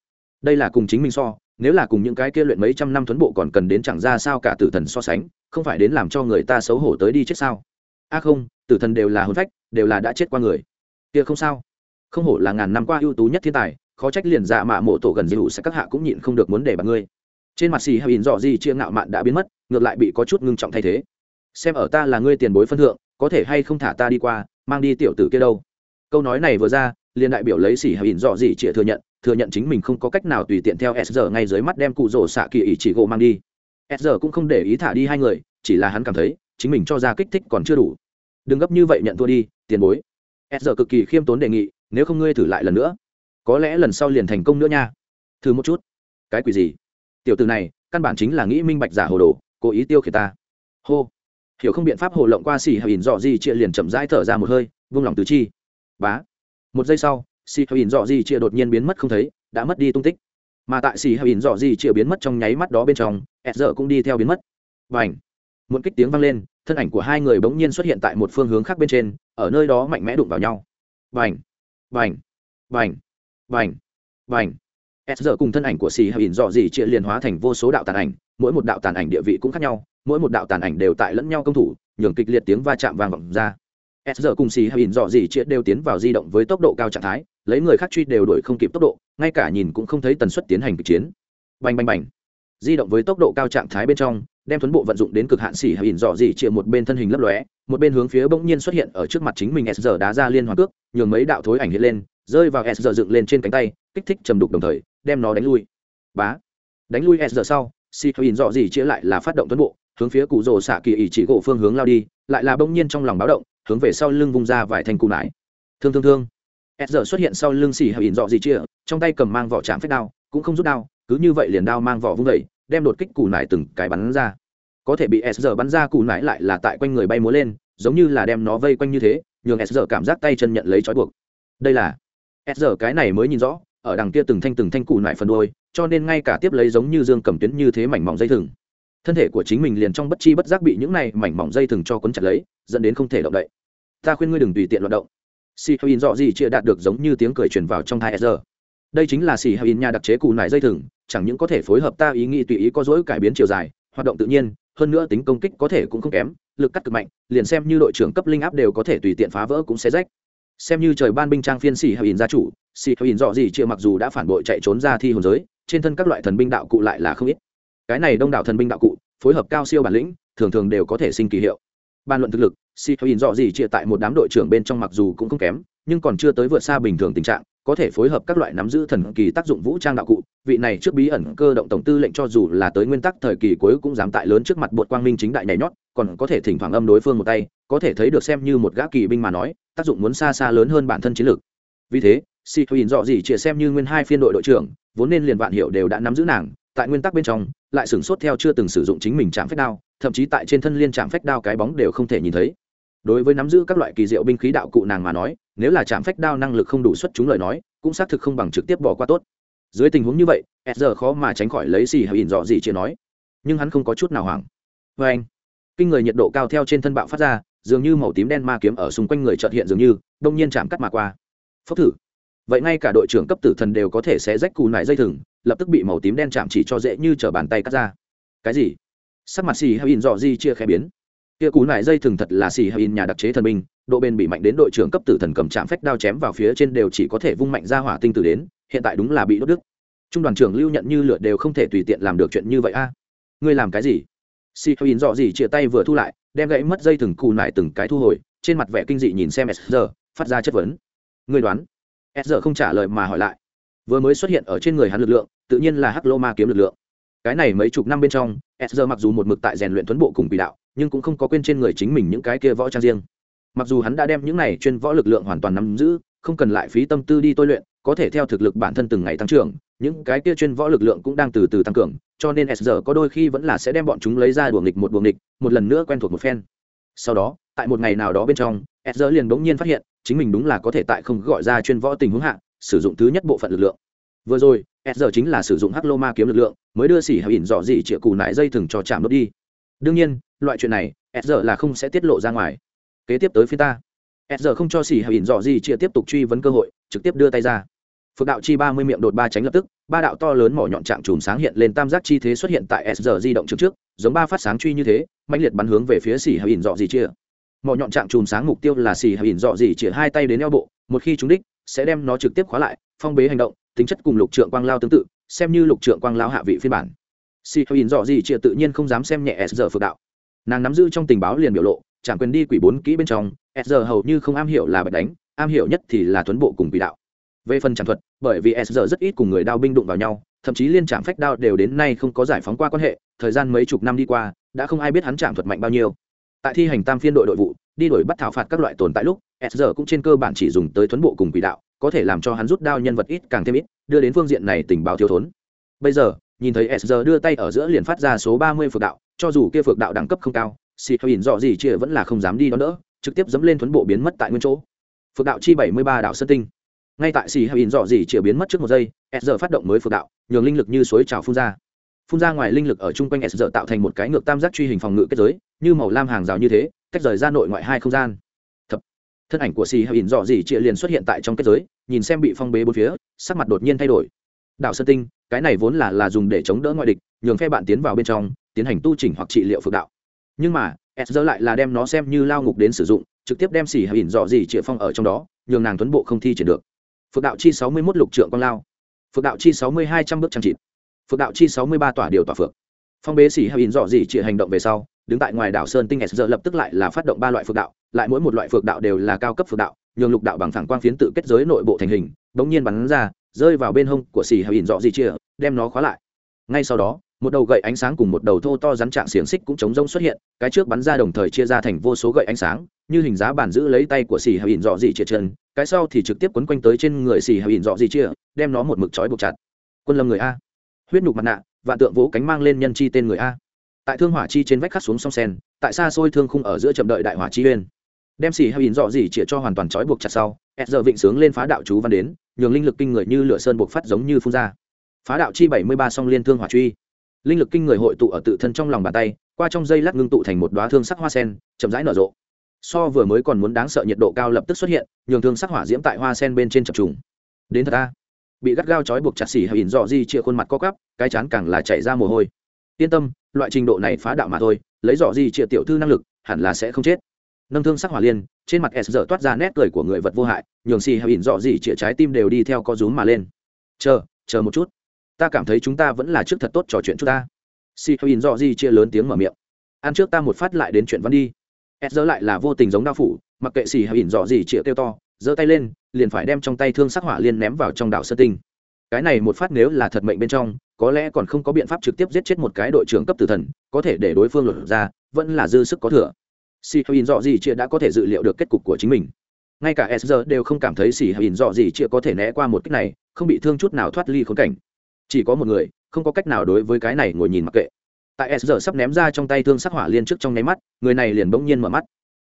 Đây là cùng chính mình so, nếu là cùng những cái kia luyện mấy trăm năm tuấn bộ còn cần đến chẳng ra sao cả tử thần so sánh, không phải đến làm cho người ta xấu hổ tới đi chết sao? A không, tử thần đều là hồn phách, đều là đã chết qua người. Kia không sao. Không hổ là ngàn năm qua ưu tú nhất thiên tài, khó trách liền dạ mạ mộ tổ gần dư sẽ các hạ cũng nhịn không được muốn để bạn ngươi trên mặt xì hay in dọ gì chia ngạo mạn đã biến mất, ngược lại bị có chút ngưng trọng thay thế. Xem ở ta là ngươi tiền bối phân thượng, có thể hay không thả ta đi qua, mang đi tiểu tử kia đâu? Câu nói này vừa ra, liền đại biểu lấy xì hay in dọ gì chia thừa nhận thừa nhận chính mình không có cách nào tùy tiện theo s ngay dưới mắt đem cụ rổ xạ kỳ ý chỉ gỗ mang đi. S cũng không để ý thả đi hai người, chỉ là hắn cảm thấy, chính mình cho ra kích thích còn chưa đủ. Đừng gấp như vậy nhận thua đi, tiền bối. S cực kỳ khiêm tốn đề nghị, nếu không ngươi thử lại lần nữa. Có lẽ lần sau liền thành công nữa nha. Thử một chút. Cái quỷ gì? Tiểu từ này, căn bản chính là nghĩ minh bạch giả hồ đồ, cố ý tiêu khiển ta. Hô. Hiểu không biện pháp hồ lộng qua xì hay ỉn dọ gì chia liền chậm rãi thở ra một hơi, vung lòng tứ chi. Bá. Một giây sau, xì hay ỉn dọ gì chia đột nhiên biến mất không thấy, đã mất đi tung tích. Mà tại xì hay ỉn dọ gì chia biến mất trong nháy mắt đó bên trong, ẹt dở cũng đi theo biến mất. Và ảnh một kích tiếng vang lên, thân ảnh của hai người bỗng nhiên xuất hiện tại một phương hướng khác bên trên, ở nơi đó mạnh mẽ đụng vào nhau. Vành. Vành. Vành. Vành. Vành s giờ cùng thân ảnh của xì hay ỉn dọ dỉ chia liền hóa thành vô số đạo tàn ảnh, mỗi một đạo tàn ảnh địa vị cũng khác nhau, mỗi một đạo tàn ảnh đều tại lẫn nhau công thủ, nhường kịch liệt tiếng va chạm vang vọng ra. S giờ cùng xì hay ỉn dọ dỉ chia đều tiến vào di động với tốc độ cao trạng thái, lấy người khác truy đều đuổi không kịp tốc độ, ngay cả nhìn cũng không thấy tần suất tiến hành kịch chiến. Bành bành bành. Di động với tốc độ cao trạng thái bên trong, đem tuấn bộ vận dụng đến cực hạn xỉ hay ỉn dọ dỉ chia một bên thân hình lấp lóe, một bên hướng phía bỗng nhiên xuất hiện ở trước mặt chính mình s giờ đá ra liên hoàn cước, nhường mấy đạo thối ảnh hiện lên rơi vào s giờ dựng lên trên cánh tay, kích thích trầm đục đồng thời, đem nó đánh lui. Bá. Đánh lui s giờ sau, si thôi in dọ gì chia lại là phát động tuấn bộ, hướng phía cụ rồ xạ kỳ ỉ chỉ gỗ phương hướng lao đi, lại là bỗng nhiên trong lòng báo động, hướng về sau lưng vung ra vài thanh cụ nải. Thương thương thương. S giờ xuất hiện sau lưng xỉ hay ỉn dọ gì chia trong tay cầm mang vỏ chạm phép đao, cũng không rút đao, cứ như vậy liền đao mang vỏ vung vẩy đem đột kích củ nải từng cái bắn ra. Có thể bị s giờ bắn ra củ nải lại là tại quanh người bay múa lên, giống như là đem nó vây quanh như thế, nhường s giờ cảm giác tay chân nhận lấy trói buộc. Đây là s giờ cái này mới nhìn rõ, ở đằng kia từng thanh từng thanh củ nải phần đôi cho nên ngay cả tiếp lấy giống như dương cầm tuyến như thế mảnh mỏng dây thừng. Thân thể của chính mình liền trong bất chi bất giác bị những này mảnh mỏng dây thừng cho cuốn chặt lấy, dẫn đến không thể động đậy. Ta khuyên ngươi đừng tùy tiện loạt động. Si hay in dọ gì chưa đạt được giống như tiếng cười truyền vào trong thai s giờ. Đây chính là si hay in nhà đặc chế cụ nải dây thừng, chẳng những có thể phối hợp ta ý nghĩ tùy ý có dỗi cải biến chiều dài, hoạt động tự nhiên, hơn nữa tính công kích có thể cũng không kém, lực cắt cực mạnh, liền xem như đội trưởng cấp linh áp đều có thể tùy tiện phá vỡ cũng sẽ rách xem như trời ban binh trang phiên xì hay in gia chủ xì hay in dọ gì chia mặc dù đã phản bội chạy trốn ra thi hồn giới, trên thân các loại thần binh đạo cụ lại là không ít. Cái này đông đảo thần binh đạo cụ, phối hợp cao siêu bản lĩnh, thường thường đều có thể sinh kỳ hiệu. Ban luận thực lực xì hay in dọ gì chia tại một đám đội trưởng bên trong mặc dù cũng không kém, nhưng còn chưa tới vượt xa bình thường tình trạng có thể phối hợp các loại nắm giữ thần kỳ tác dụng vũ trang đạo cụ, vị này trước bí ẩn cơ động tổng tư lệnh cho dù là tới nguyên tắc thời kỳ cuối cũng dám tại lớn trước mặt bột quang minh chính đại nhảy nhót, còn có thể thỉnh thoảng âm đối phương một tay, có thể thấy được xem như một gã kỳ binh mà nói, tác dụng muốn xa xa lớn hơn bản thân chiến lược. Vì thế, si thuyin dọ gì chia xem như nguyên hai phiên đội đội trưởng, vốn nên liền vạn hiệu đều đã nắm giữ nàng, tại nguyên tắc bên trong, lại sửng sốt theo chưa từng sử dụng chính mình chạm phách đao, thậm chí tại trên thân liên chạm phách đao cái bóng đều không thể nhìn thấy. Đối với nắm giữ các loại kỳ diệu binh khí đạo cụ nàng mà nói nếu là chạm phách đao năng lực không đủ xuất chúng lời nói, cũng xác thực không bằng trực tiếp bỏ qua tốt. Dưới tình huống như vậy s giờ khó mà tránh khỏi lấy xì hay ỉn dọ gì chia nói. Nhưng hắn không có chút nào hoảng. Vê anh, kinh người nhiệt độ cao theo trên thân bạo phát ra, dường như màu tím đen ma kiếm ở xung quanh người trợt hiện dường như, đông nhiên chạm cắt mà qua. Phốc thử. Vậy ngay cả đội trưởng cấp tử thần đều có thể sẽ rách cù nải dây thừng, lập tức bị màu tím đen chạm chỉ cho dễ như t bàn tay cắt ra. Cái gì? Sắc mặt xì hay ỉn dọ gì chia khẽ biến kia cú nải dây thừng thật là xì hay in nhà đặc chế thần binh, độ bền bị mạnh đến đội trưởng cấp tử thần cầm chạm phách đao chém vào phía trên đều chỉ có thể vung mạnh ra hỏa tinh tử đến, hiện tại đúng là bị đốt đứt. Trung đoàn trưởng lưu nhận như lửa đều không thể tùy tiện làm được chuyện như vậy a. Ngươi làm cái gì? Xì hơi in dọ gì chia tay vừa thu lại, đem gãy mất dây thừng cù nải từng cái thu hồi, trên mặt vẻ kinh dị nhìn xem s phát ra chất vấn. Ngươi đoán? S không trả lời mà hỏi lại. Vừa mới xuất hiện ở trên người hắn lực lượng, tự nhiên là hắc lô ma kiếm lực lượng. Cái này mấy chục năm bên trong, s mặc dù một mực tại rèn luyện tuấn bộ cùng quỷ đạo nhưng cũng không có quên trên người chính mình những cái kia võ trang riêng. Mặc dù hắn đã đem những này chuyên võ lực lượng hoàn toàn nắm giữ, không cần lại phí tâm tư đi tôi luyện, có thể theo thực lực bản thân từng ngày tăng trưởng, những cái kia chuyên võ lực lượng cũng đang từ từ tăng cường, cho nên s giờ có đôi khi vẫn là sẽ đem bọn chúng lấy ra đùa nghịch một đùa nghịch, một lần nữa quen thuộc một phen. Sau đó, tại một ngày nào đó bên trong, s giờ liền bỗng nhiên phát hiện, chính mình đúng là có thể tại không gọi ra chuyên võ tình huống hạ, sử dụng thứ nhất bộ phận lực lượng. Vừa rồi, s giờ chính là sử dụng hắc lô ma kiếm lực lượng, mới đưa xỉ hào ỉn dọ dị chĩa cù nại dây thừng cho chạm đốt đi. Đương nhiên loại chuyện này, s giờ là không sẽ tiết lộ ra ngoài. Kế tiếp tới phía ta. S giờ không cho xỉ hào ỉn dọ gì chia tiếp tục truy vấn cơ hội, trực tiếp đưa tay ra. Phước đạo chi ba mươi miệng đột ba tránh lập tức, ba đạo to lớn mỏ nhọn trạng chùm sáng hiện lên tam giác chi thế xuất hiện tại s giờ di động trước trước, giống ba phát sáng truy như thế mạnh liệt bắn hướng về phía xỉ hào ỉn dọ gì chia. Mỏ nhọn trạng chùm sáng mục tiêu là xì hay ỉn dọ gì chia hai tay đến eo bộ, một khi trúng đích, sẽ đem nó trực tiếp khóa lại, phong bế hành động, tính chất cùng lục trượng quang lao tương tự, xem như lục trượng quang lao hạ vị phiên bản. Xì hay ỉn dọ gì chia tự nhiên không dám xem nhẹ s giờ phượng đạo nàng nắm giữ trong tình báo liền biểu lộ chẳng quyền đi quỷ bốn kỹ bên trong, s giờ hầu như không am hiểu là bạch đánh, am hiểu nhất thì là tuấn bộ cùng quỷ đạo. Về phần trạm thuật, bởi vì s giờ rất ít cùng người đao binh đụng vào nhau, thậm chí liên trạm phách đao đều đến nay không có giải phóng qua quan hệ, thời gian mấy chục năm đi qua, đã không ai biết hắn trạm thuật mạnh bao nhiêu. Tại thi hành tam phiên đội đội vụ, đi đổi bắt thảo phạt các loại tồn tại lúc, s giờ cũng trên cơ bản chỉ dùng tới tuấn bộ cùng quỷ đạo, có thể làm cho hắn rút đao nhân vật ít càng thêm ít, đưa đến phương diện này tình báo thiếu thốn. Bây giờ, nhìn thấy s giờ đưa tay ở giữa liền phát ra số ba mươi phượng đạo cho dù kia phược đạo đẳng cấp không cao xì hơi ỉn dọ gì chia vẫn là không dám đi đón đỡ, trực tiếp dẫm lên tuấn bộ biến mất tại nguyên chỗ. Phược đạo chi bảy mươi ba đạo sơn tinh. Ngay tại xì hơi nhìn Dọ gì chia biến mất trước một giây, s giờ phát động mới phược đạo, nhường linh lực như suối trào phun ra. Phun ra ngoài linh lực ở chung quanh s giờ tạo thành một cái ngược tam giác truy hình phòng ngự kết giới, như màu lam hàng rào như thế cách rời ra nội ngoại hai không gian. Thập. thân ảnh của xì hơi nhìn dọ dỉ chia liền xuất hiện tại trong kết giới, nhìn xem bị phong bế bốn phía, sắc mặt đột nhiên thay đổi. Đạo sơn tinh, cái này vốn là là dùng để chống đỡ ngoại địch, nhường phe bạn tiến vào bên trong tiến hành tu chỉnh hoặc trị liệu phượng đạo. Nhưng mà s giờ lại là đem nó xem như lao ngục đến sử dụng, trực tiếp đem xỉ hay ỉn dọ gì triệu phong ở trong đó, nhường nàng tuấn bộ không thi triển được. Phượng đạo chi sáu mươi mốt lục trượng quang lao. Phượng đạo chi sáu mươi hai trăm bước trang trịt. Phượng đạo chi sáu mươi ba tỏa điều tỏa phượng phong bế xỉ hay ỉn dọ gì triệu hành động về sau, đứng tại ngoài đảo sơn tinh s giờ lập tức lại là phát động ba loại phượng đạo, lại mỗi một loại phượng đạo đều là cao cấp phượng đạo, nhường lục đạo bằng phẳng quang phiến tự kết giới nội bộ thành hình, bỗng nhiên bắn ra, rơi vào bên hông của xì hay ỉn dọ gì chia đem nó khóa lại. Ngay sau đó một đầu gậy ánh sáng cùng một đầu thô to rắn trạng xiềng xích cũng chống rông xuất hiện, cái trước bắn ra đồng thời chia ra thành vô số gậy ánh sáng, như hình giá bản giữ lấy tay của xì hà ỉn dọ gì chia chân, cái sau thì trực tiếp quấn quanh tới trên người xì hà ỉn dọ gì chia, đem nó một mực trói buộc chặt. Quân lâm người a. Huyết nhục mặt nạ, vạn tượng vỗ cánh mang lên nhân chi tên người a. Tại thương hỏa chi trên vách khắc xuống sông sen, tại xa xôi thương khung ở giữa chậm đợi đại hỏa chi uyên. Đem xì hay ỉn dọ gì chia cho hoàn toàn trói buộc chặt sau ed giờ vịnh sướng lên phá đạo chú văn đến, nhường linh lực kinh người như lửa sơn buộc phát giống như phun ra. Phá đạo chi bảy mươi ba song liên thương hỏa truy linh lực kinh người hội tụ ở tự thân trong lòng bàn tay, qua trong dây lát ngưng tụ thành một đoá thương sắc hoa sen, chậm rãi nở rộ. So vừa mới còn muốn đáng sợ nhiệt độ cao lập tức xuất hiện, nhường thương sắc hỏa diễm tại hoa sen bên trên chập trùng. Đến thật ta bị gắt gao trói buộc chặt xỉ hay ỉn dọ di chia khuôn mặt co cắp cái chán càng là chảy ra mồ hôi. Yên tâm, loại trình độ này phá đạo mà thôi, lấy dọ di chia tiểu thư năng lực, hẳn là sẽ không chết. Nâng thương sắc hỏa liên, trên mặt s giờ toát ra nét cười của người vật vô hại, nhường xì hay ỉn dọ di chia trái tim đều đi theo có rúm mà lên. Chờ chờ một chút ta cảm thấy chúng ta vẫn là trước thật tốt trò chuyện chúng ta. Si hay in dọ gì chia lớn tiếng mở miệng. Ăn trước ta một phát lại đến chuyện văn đi. S giờ lại là vô tình giống đao phủ, mặc kệ si hay in dọ gì chia kêu to, giơ tay lên, liền phải đem trong tay thương sắc hỏa liên ném vào trong đảo sơ tinh. Cái này một phát nếu là thật mệnh bên trong, có lẽ còn không có biện pháp trực tiếp giết chết một cái đội trưởng cấp tử thần, có thể để đối phương lột ra, vẫn là dư sức có thừa. Si hay in dọ gì chia đã có thể dự liệu được kết cục của chính mình. Ngay cả s giờ đều không cảm thấy si hay in dọ gì chia có thể né qua một cách này, không bị thương chút nào thoát ly khốn cảnh chỉ có một người, không có cách nào đối với cái này ngồi nhìn mặc kệ. Tại s giờ sắp ném ra trong tay thương sắc hỏa liên trước trong nháy mắt, người này liền bỗng nhiên mở mắt.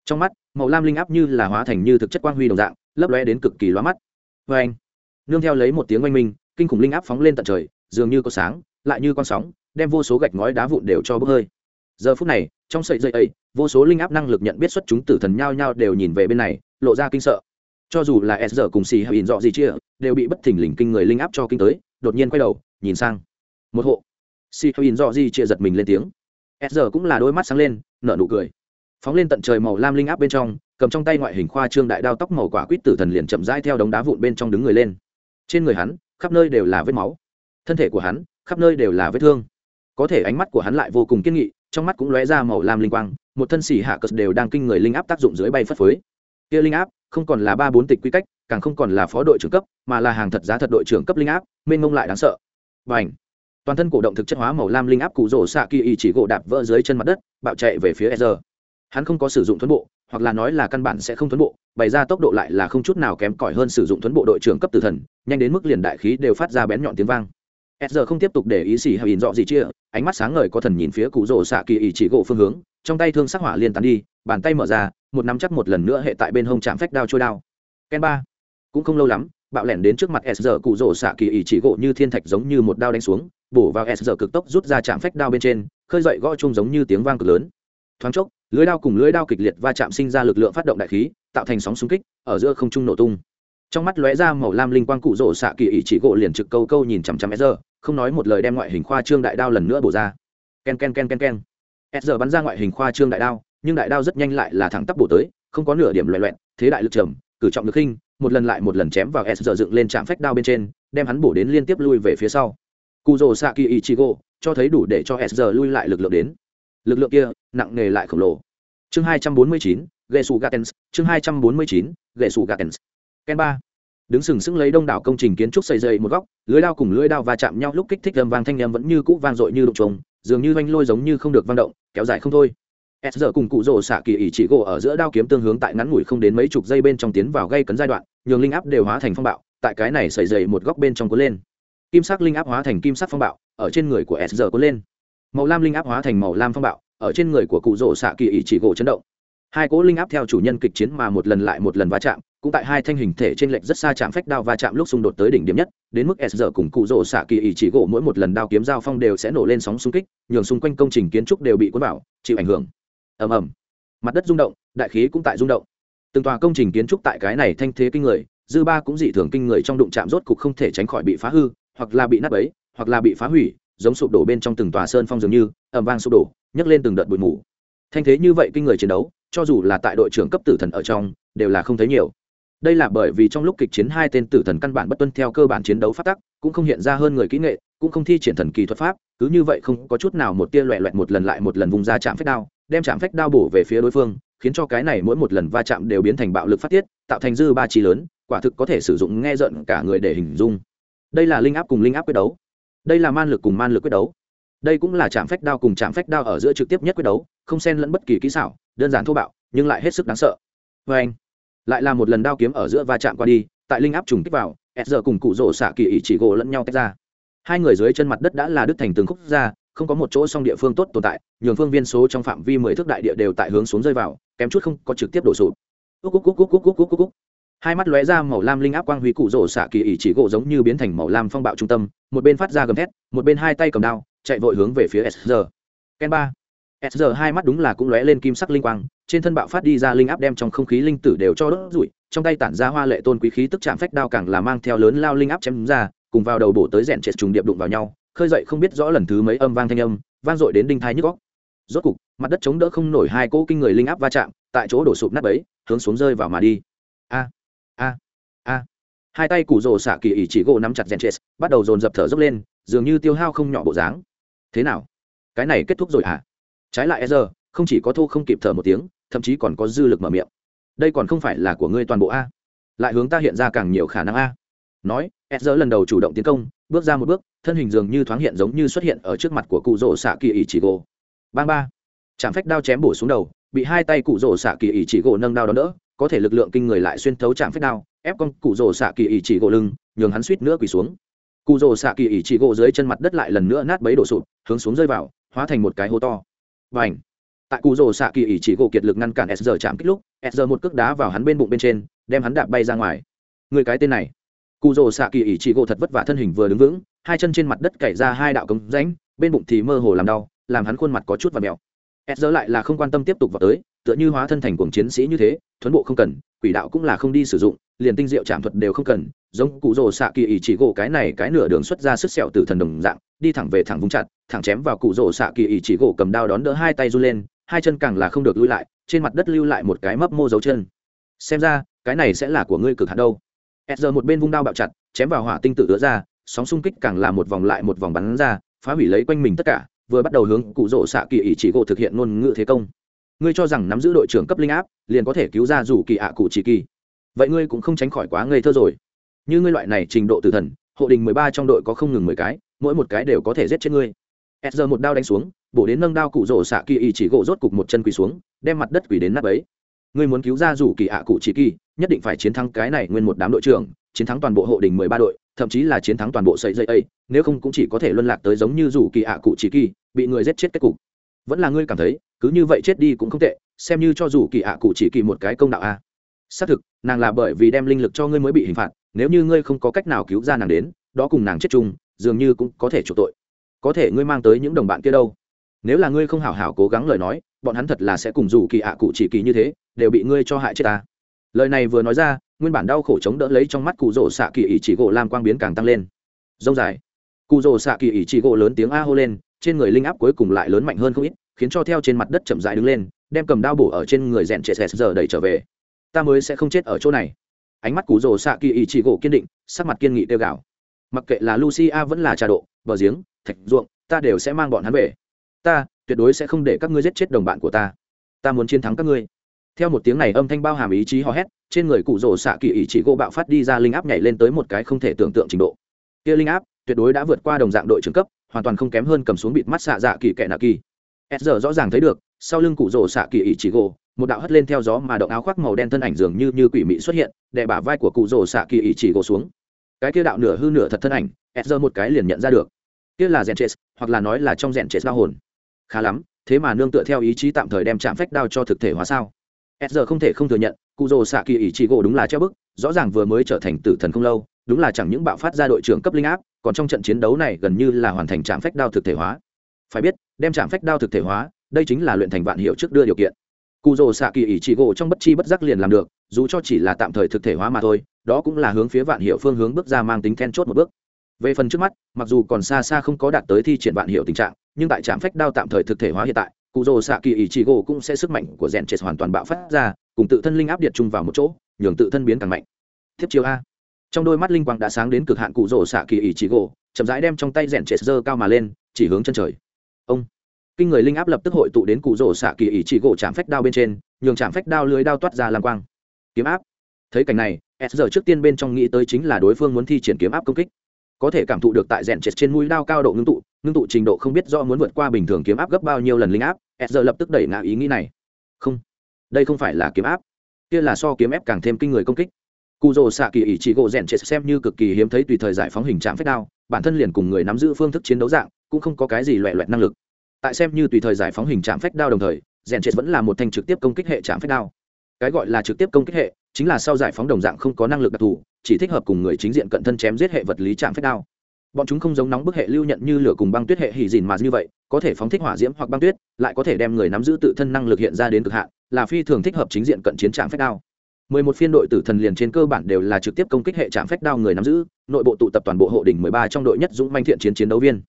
Trong mắt, màu lam linh áp như là hóa thành như thực chất quang huy đồng dạng, lấp lóe đến cực kỳ loa mắt. Vê anh, nương theo lấy một tiếng oanh minh, kinh khủng linh áp phóng lên tận trời, dường như có sáng, lại như con sóng, đem vô số gạch ngói đá vụn đều cho bốc hơi. Giờ phút này, trong sợi dây ấy, vô số linh áp năng lực nhận biết xuất chúng tử thần nhao nhao đều nhìn về bên này, lộ ra kinh sợ. Cho dù là s giờ cùng xì hay in dọ gì chia, đều bị bất thình lình kinh người linh áp cho kinh tới đột nhiên quay đầu, nhìn sang. Một hộ. Xì hay in dọ di chia giật mình lên tiếng. S giờ cũng là đôi mắt sáng lên, nở nụ cười. Phóng lên tận trời màu lam linh áp bên trong, cầm trong tay ngoại hình khoa trương đại đao tóc màu quả quýt tử thần liền chậm rãi theo đống đá vụn bên trong đứng người lên. Trên người hắn, khắp nơi đều là vết máu. Thân thể của hắn, khắp nơi đều là vết thương. Có thể ánh mắt của hắn lại vô cùng kiên nghị, trong mắt cũng lóe ra màu lam linh quang, một thân xỉ hạ cờ đều đang kinh người linh áp tác dụng dưới bay phất phới. Kia linh áp, không còn là ba bốn tịch quy cách càng không còn là phó đội trưởng cấp, mà là hàng thật giá thật đội trưởng cấp linh áp, mênh mông lại đáng sợ. Và ảnh toàn thân cổ động thực chất hóa màu lam linh áp cụ rổ xạ kỳ ý chỉ gỗ đạp vỡ dưới chân mặt đất, bạo chạy về phía e hắn không có sử dụng thuấn bộ, hoặc là nói là căn bản sẽ không thuấn bộ, bày ra tốc độ lại là không chút nào kém cỏi hơn sử dụng thuấn bộ đội trưởng cấp tử thần, nhanh đến mức liền đại khí đều phát ra bén nhọn tiếng vang. S không tiếp tục để ý xì hay in dọ gì chia, ánh mắt sáng ngời có thần nhìn phía cụ rổ xạ kỳ ý chỉ gỗ phương hướng, trong tay thương sắc hỏa liên tán đi, bàn tay mở ra, một nắm chắc một lần nữa hệ tại bên hông chạm phách đao trôi đao. Ken ba cũng không lâu lắm, bạo lẻn đến trước mặt s giờ cụ rỗ xạ kỳ ý chỉ gỗ như thiên thạch giống như một đao đánh xuống, bổ vào s giờ cực tốc rút ra chạm phách đao bên trên, khơi dậy gõ chung giống như tiếng vang cực lớn. Thoáng chốc, lưới đao cùng lưới đao kịch liệt va chạm sinh ra lực lượng phát động đại khí, tạo thành sóng xung kích, ở giữa không trung nổ tung. Trong mắt lóe ra màu lam linh quang cụ rỗ xạ kỳ ý chỉ gỗ liền trực câu câu nhìn chằm chằm s giờ không nói một lời đem ngoại hình khoa trương đại đao lần nữa bổ ra. Ken ken ken ken ken. S giờ bắn ra ngoại hình khoa trương đại đao, nhưng đại đao rất nhanh lại là thẳng tắp bổ tới, không có nửa điểm loẹ loẹn thế đại lực trầm, cử trọng lực hình một lần lại một lần chém vào s giờ dựng lên trạm phách đao bên trên, đem hắn bổ đến liên tiếp lui về phía sau. Cụ rồ xạ kỳ ichigo, cho thấy đủ để cho s giờ lui lại lực lượng đến. Lực lượng kia, nặng nề lại khổng lồ. Chương hai trăm bốn mươi chín gậy sù gatens, chương hai trăm bốn mươi chín gậy sù gatens. Ken ba. Đứng sừng sững lấy đông đảo công trình kiến trúc xây dày một góc, lưới đao cùng lưới đao va chạm nhau, lúc kích thích âm vang thanh âm vẫn như cũ vang dội như đụng trống dường như oanh lôi giống như không được vang động, kéo dài không thôi. S giờ cùng cụ rồ xạ kỳ ý chỉ gỗ ở giữa đao kiếm tương hướng tại ngắn ngủi không đến mấy chục giây bên trong tiến vào gây cấn giai đoạn nhường linh áp đều hóa thành phong bạo, tại cái này xảy dày một góc bên trong cuốn lên. Kim sắc linh áp hóa thành kim sắc phong bạo, ở trên người của s giờ cuốn lên. Màu lam linh áp hóa thành màu lam phong bạo, ở trên người của cụ rỗ xạ kỳ ý chỉ gỗ chấn động. Hai cỗ linh áp theo chủ nhân kịch chiến mà một lần lại một lần va chạm, cũng tại hai thanh hình thể trên lệch rất xa chạm phách đao va chạm lúc xung đột tới đỉnh điểm nhất, đến mức s giờ cùng cụ rỗ xạ kỳ ý chỉ gỗ mỗi một lần đao kiếm giao phong đều sẽ nổ lên sóng xung kích, nhường xung quanh công trình kiến trúc đều bị cuốn vào, chịu ảnh hưởng. Ầm ầm. Mặt đất rung động, đại khí cũng tại rung động từng tòa công trình kiến trúc tại cái này thanh thế kinh người, dư ba cũng dị thường kinh người trong đụng chạm rốt cục không thể tránh khỏi bị phá hư, hoặc là bị nát bấy, hoặc là bị phá hủy, giống sụp đổ bên trong từng tòa sơn phong dường như ẩm vang sụp đổ, nhấc lên từng đợt bụi mù. Thanh thế như vậy kinh người chiến đấu, cho dù là tại đội trưởng cấp tử thần ở trong, đều là không thấy nhiều. Đây là bởi vì trong lúc kịch chiến hai tên tử thần căn bản bất tuân theo cơ bản chiến đấu phát tắc, cũng không hiện ra hơn người kỹ nghệ, cũng không thi triển thần kỳ thuật pháp, cứ như vậy không có chút nào một tia loẹ loẹt một lần lại một lần vùng ra chạm phách đao, đem chạm phách đao bổ về phía đối phương khiến cho cái này mỗi một lần va chạm đều biến thành bạo lực phát tiết, tạo thành dư ba chi lớn, quả thực có thể sử dụng nghe giận cả người để hình dung. Đây là linh áp cùng linh áp quyết đấu. Đây là man lực cùng man lực quyết đấu. Đây cũng là chạm phách đao cùng chạm phách đao ở giữa trực tiếp nhất quyết đấu, không xen lẫn bất kỳ kỹ xảo, đơn giản thô bạo, nhưng lại hết sức đáng sợ. Vê anh, lại là một lần đao kiếm ở giữa va chạm qua đi, tại linh áp trùng kích vào, s giờ cùng cụ rỗ xạ kỳ ý chỉ gỗ lẫn nhau tách ra. Hai người dưới chân mặt đất đã là đứt thành từng khúc ra không có một chỗ song địa phương tốt tồn tại nhường phương viên số trong phạm vi mười thước đại địa đều tại hướng xuống rơi vào kém chút không có trực tiếp đổ sụp. Hai mắt lóe ra màu lam linh áp quang huy cụ rổ xạ kỳ ỉ chỉ gỗ giống như biến thành màu lam phong bạo trung tâm một bên phát ra gầm thét một bên hai tay cầm đao chạy vội hướng về phía sr ken ba. Sr hai mắt đúng là cũng lóe lên kim sắc linh quang trên thân bạo phát đi ra linh áp đem trong không khí linh tử đều cho đốt rụi, trong tay tản ra hoa lệ tôn quý khí tức chạm phách đao càng là mang theo lớn lao linh áp chém ra cùng vào đầu bổ tới rèn trệt trùng điệp đụng vào nhau khơi dậy không biết rõ lần thứ mấy âm vang thanh âm, vang dội đến đinh thai nhức góc rốt cục, mặt đất chống đỡ không nổi hai cỗ kinh người linh áp va chạm, tại chỗ đổ sụp nát bấy, hướng xuống rơi vào mà đi. A a a. Hai tay củ rồ xạ kỳ ỉ chỉ gỗ nắm chặt rèn chết bắt đầu dồn dập thở dốc lên, dường như tiêu hao không nhỏ bộ dáng. Thế nào? Cái này kết thúc rồi à? trái lại e giờ, không chỉ có thô không kịp thở một tiếng, thậm chí còn có dư lực mở miệng. Đây còn không phải là của ngươi toàn bộ a. Lại hướng ta hiện ra càng nhiều khả năng a nói e lần đầu chủ động tiến công, bước ra một bước, thân hình dường như thoáng hiện giống như xuất hiện ở trước mặt của cụ rỗ xạ kỳ ỷ chỉ gỗ bang ba. Chạm phách đao chém bổ xuống đầu, bị hai tay cụ rỗ xạ kỳ ỷ chỉ gỗ nâng đao đó đỡ, có thể lực lượng kinh người lại xuyên thấu chạm phách đao, ép con cụ rỗ xạ kỳ ỷ chỉ gỗ lưng, nhường hắn suýt nữa quỳ xuống. Cụ rỗ xạ kỳ ỷ chỉ gỗ dưới chân mặt đất lại lần nữa nát bấy đổ sụp, hướng xuống rơi vào, hóa thành một cái hố to. Và ảnh tại cụ rỗ xạ kỳ ỷ chỉ gỗ kiệt lực ngăn cản sr chạm kích lúc sr một cước đá vào hắn bên bụng bên trên, đem hắn đạp bay ra ngoài. Người cái tên này cụ rồ xạ kỳ ỷ chỉ gỗ thật vất vả thân hình vừa đứng vững, hai chân trên mặt đất cày ra hai đạo cống rãnh, bên bụng thì mơ hồ làm đau, làm hắn khuôn mặt có chút và mèo. Ed giờ lại là không quan tâm tiếp tục vào tới, tựa như hóa thân thành cuồng chiến sĩ như thế, thuấn bộ không cần, quỷ đạo cũng là không đi sử dụng, liền tinh diệu chạm thuật đều không cần, giống cụ rồ xạ kỳ ỷ chỉ gỗ cái này cái nửa đường xuất ra sức sẹo từ thần đồng dạng, đi thẳng về thẳng vung chặt, thẳng chém vào cụ rồ xạ kỳ ỷ chỉ gỗ cầm đao đón đỡ hai tay run lên, hai chân càng là không được lui lại, trên mặt đất lưu lại một cái mấp mô dấu chân. Xem ra, cái này sẽ là của ngươi cực hạn đâu s giờ một bên vung đao bạo chặt, chém vào hỏa tinh tự ứa ra, sóng xung kích càng là một vòng lại một vòng bắn ra, phá hủy lấy quanh mình tất cả, vừa bắt đầu hướng cụ rỗ xạ kỳ ỷ chỉ gỗ thực hiện ngôn ngữ thế công. Ngươi cho rằng nắm giữ đội trưởng cấp linh áp, liền có thể cứu ra dù kỳ ạ cụ chỉ kỳ. Vậy ngươi cũng không tránh khỏi quá ngây thơ rồi. Như ngươi loại này trình độ tử thần, hộ đình mười ba trong đội có không ngừng mười cái, mỗi một cái đều có thể giết chết ngươi. S giờ một đao đánh xuống, bổ đến nâng đao cụ rỗ xạ kỳ ỷ chỉ gỗ rốt cục một chân quỳ xuống, đem mặt đất quỳ đến nắp ấy ngươi muốn cứu ra dù kỳ ạ cụ chỉ kỳ, nhất định phải chiến thắng cái này nguyên một đám đội trưởng, chiến thắng toàn bộ hộ đình mười ba đội, thậm chí là chiến thắng toàn bộ sợi dây ấy, nếu không cũng chỉ có thể luân lạc tới giống như rủ kỳ ạ cụ chỉ kỳ, bị người giết chết kết cục. Vẫn là ngươi cảm thấy, cứ như vậy chết đi cũng không tệ, xem như cho dù kỳ ạ cụ chỉ kỳ một cái công đạo a. Xác thực, nàng là bởi vì đem linh lực cho ngươi mới bị hình phạt, nếu như ngươi không có cách nào cứu ra nàng đến, đó cùng nàng chết chung, dường như cũng có thể chuộc tội. Có thể ngươi mang tới những đồng bạn kia đâu. Nếu là ngươi không hảo hảo cố gắng lời nói bọn hắn thật là sẽ cùng dù kỳ ạ cụ chỉ kỳ như thế, đều bị ngươi cho hại chết ta. Lời này vừa nói ra, nguyên bản đau khổ chống đỡ lấy trong mắt cụ rỗ xạ kỳ ỷ chỉ gỗ làm quang biến càng tăng lên. Dông dài. Cụ rỗ xạ kỳ ỷ chỉ gỗ lớn tiếng a hô lên, trên người linh áp cuối cùng lại lớn mạnh hơn không ít, khiến cho theo trên mặt đất chậm dại đứng lên, đem cầm đao bổ ở trên người rèn trệ giờ đẩy trở về. Ta mới sẽ không chết ở chỗ này. Ánh mắt cụ rồ xạ kỳ ý chỉ gỗ kiên định, sắc mặt kiên nghị tiêu gạo. Mặc kệ là lucia vẫn là trà độ, bờ giếng, thạch ruộng, ta đều sẽ mang bọn hắn về. Ta tuyệt đối sẽ không để các ngươi giết chết đồng bạn của ta. Ta muốn chiến thắng các ngươi. Theo một tiếng này âm thanh bao hàm ý chí hò hét, trên người cụ rổ xạ kỳ ý chỉ gỗ bạo phát đi ra linh áp nhảy lên tới một cái không thể tưởng tượng trình độ. Kia linh áp tuyệt đối đã vượt qua đồng dạng đội trưởng cấp, hoàn toàn không kém hơn cầm xuống bịt mắt xạ dạ kỳ kẹ nạ kỳ. S giờ rõ ràng thấy được, sau lưng cụ rổ xạ kỳ ý chỉ gỗ, một đạo hất lên theo gió mà động áo khoác màu đen thân ảnh dường như như quỷ mị xuất hiện, đè bả vai của cụ rổ xạ kỳ ý chỉ gỗ xuống. Cái kia đạo nửa hư nửa thật thân ảnh s giờ một cái liền nhận ra được. Kia là rèn chết hoặc là nói là trong rèn chết ra hồn khá lắm, thế mà nương tựa theo ý chí tạm thời đem chạm phách đao cho thực thể hóa sao? S giờ không thể không thừa nhận cụ rồ xạ kỳ ý chỉ gỗ đúng là treo bức, rõ ràng vừa mới trở thành tử thần không lâu, đúng là chẳng những bạo phát ra đội trưởng cấp linh áp, còn trong trận chiến đấu này gần như là hoàn thành trạm phách đao thực thể hóa. Phải biết, đem trạm phách đao thực thể hóa, đây chính là luyện thành vạn hiệu trước đưa điều kiện. Cụ rồ xạ kỳ ý chí gỗ trong bất chi bất giác liền làm được, dù cho chỉ là tạm thời thực thể hóa mà thôi, đó cũng là hướng phía vạn hiệu phương hướng bước ra mang tính then chốt một bước về phần trước mắt, mặc dù còn xa xa không có đạt tới thi triển vạn hiệu tình trạng, nhưng tại trạm phách đao tạm thời thực thể hóa hiện tại cụ rồ xạ kỳ ý chí gỗ cũng sẽ sức mạnh của rèn chết hoàn toàn bạo phát ra, cùng tự thân linh áp điện chung vào một chỗ, nhường tự thân biến càng mạnh. Thiếp chiêu a. Trong đôi mắt linh quang đã sáng đến cực hạn cụ rồ xạ kỳ ý chí gỗ chậm rãi đem trong tay rèn chết dơ cao mà lên, chỉ hướng chân trời. Ông. Kinh người linh áp lập tức hội tụ đến cụ rồ xạ kỳ ý chí gỗ chạm phách đao bên trên, nhường chạm phách đao lưới đao toát ra làm quang. Kiếm áp. Thấy cảnh này, s giờ trước tiên bên trong nghĩ tới chính là đối phương muốn thi triển kiếm áp công kích có thể cảm thụ được tại rèn chết trên mũi đao cao độ ngưng tụ ngưng tụ trình độ không biết do muốn vượt qua bình thường kiếm áp gấp bao nhiêu lần linh áp s giờ lập tức đẩy ngã ý nghĩ này. Không, đây không phải là kiếm áp. Kia là so kiếm ép càng thêm kinh người công kích. Cụ rồ xạ kỳ ỷ trị gỗ rèn chết xem như cực kỳ hiếm thấy tùy thời giải phóng hình trạng phép đao, bản thân liền cùng người nắm giữ phương thức chiến đấu dạng, cũng không có cái gì loẹ loẹt năng lực. Tại xem như tùy thời giải phóng hình trạng phép đao đồng thời, rèn chết vẫn là một thanh trực tiếp công kích hệ trạng phép đao. Cái gọi là trực tiếp công kích hệ chính là sau giải phóng đồng dạng không có năng lực đặc thù, chỉ thích hợp cùng người chính diện cận thân chém giết hệ vật lý trạng phép đao. Bọn chúng không giống nóng bức hệ lưu nhận như lửa cùng băng tuyết hệ hỉ dìn mà như vậy, có thể phóng thích hỏa diễm hoặc băng tuyết, lại có thể đem người nắm giữ tự thân năng lực hiện ra đến cực hạn, là phi thường thích hợp chính diện cận chiến trạng phép đao. Mười một phiên đội tử thần liền trên cơ bản đều là trực tiếp công kích hệ trạm phép đao người nắm giữ, nội bộ tụ tập toàn bộ hộ đỉnh mười ba trong đội nhất dũng manh thiện chiến chiến đấu viên.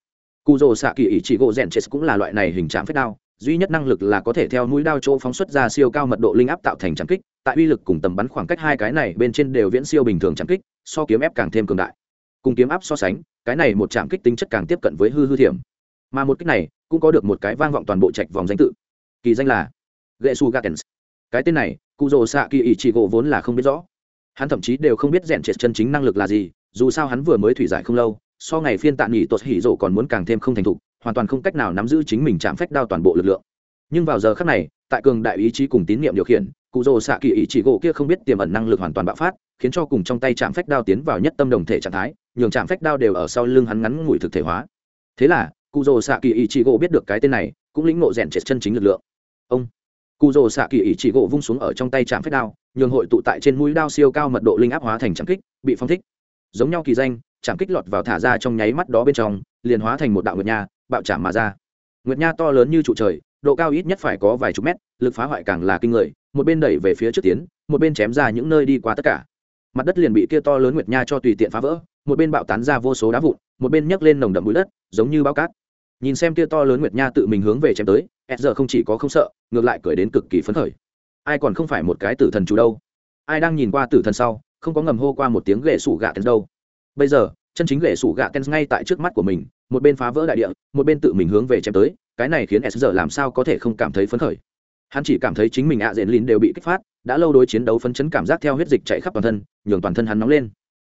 Cụ rồ xạ kỳ ý chỉ gỗ rèn chết cũng là loại này hình trạm phép đao duy nhất năng lực là có thể theo mũi đao chỗ phóng xuất ra siêu cao mật độ linh áp tạo thành trạm kích, tại uy lực cùng tầm bắn khoảng cách hai cái này bên trên đều viễn siêu bình thường trạm kích, so kiếm ép càng thêm cường đại. Cùng kiếm áp so sánh, cái này một trạm kích tính chất càng tiếp cận với hư hư thiểm. Mà một kích này, cũng có được một cái vang vọng toàn bộ trạch vòng danh tự. Kỳ danh là gậy su gatens cái tên này cụ rồ xạ kỳ chỉ gỗ vốn là không biết rõ. Hắn thậm chí đều không biết rèn triệt chân chính năng lực là gì, dù sao hắn vừa mới thủy giải không lâu, so ngày phiên tạ nghỉ tốt hỉ rộ còn muốn càng thêm không thành thục hoàn toàn không cách nào nắm giữ chính mình chạm phách đao toàn bộ lực lượng. Nhưng vào giờ khác này, tại cường đại ý chí cùng tín nhiệm điều khiển, cụ rồ xạ kỳ ý chỉ gỗ kia không biết tiềm ẩn năng lực hoàn toàn bạo phát, khiến cho cùng trong tay chạm phách đao tiến vào nhất tâm đồng thể trạng thái, nhường chạm phách đao đều ở sau lưng hắn ngắn ngủi thực thể hóa. Thế là, cụ rồ xạ kỳ ý chỉ gỗ biết được cái tên này, cũng lĩnh ngộ rèn triệt chân chính lực lượng. Ông, cụ rồ xạ kỳ ý chỉ gỗ vung xuống ở trong tay chạm phách đao, nhường hội tụ tại trên mũi đao siêu cao mật độ linh áp hóa thành trạm kích, bị phong thích. Giống nhau kỳ danh, chạm kích lọt vào thả ra trong nháy mắt đó bên trong, liền hóa thành một đạo nguyệt nha bạo trảm mà ra. Nguyệt nha to lớn như trụ trời, độ cao ít nhất phải có vài chục mét, lực phá hoại càng là kinh người, một bên đẩy về phía trước tiến, một bên chém ra những nơi đi qua tất cả. Mặt đất liền bị kia to lớn nguyệt nha cho tùy tiện phá vỡ, một bên bạo tán ra vô số đá vụn, một bên nhấc lên nồng đậm bụi đất, giống như bao cát. Nhìn xem kia to lớn nguyệt nha tự mình hướng về chém tới, s giờ không chỉ có không sợ, ngược lại cười đến cực kỳ phấn khởi. Ai còn không phải một cái tử thần chủ đâu. Ai đang nhìn qua tử thần sau, không có ngầm hô qua một tiếng ghệ sủ gạ tên đâu. Bây giờ, chân chính ghệ sủ gạ tên ngay tại trước mắt của mình một bên phá vỡ đại địa, một bên tự mình hướng về chém tới, cái này khiến s giờ làm sao có thể không cảm thấy phấn khởi. Hắn chỉ cảm thấy chính mình ạ à lín lìn đều bị kích phát, đã lâu đối chiến đấu phấn chấn cảm giác theo huyết dịch chạy khắp toàn thân, nhường toàn thân hắn nóng lên.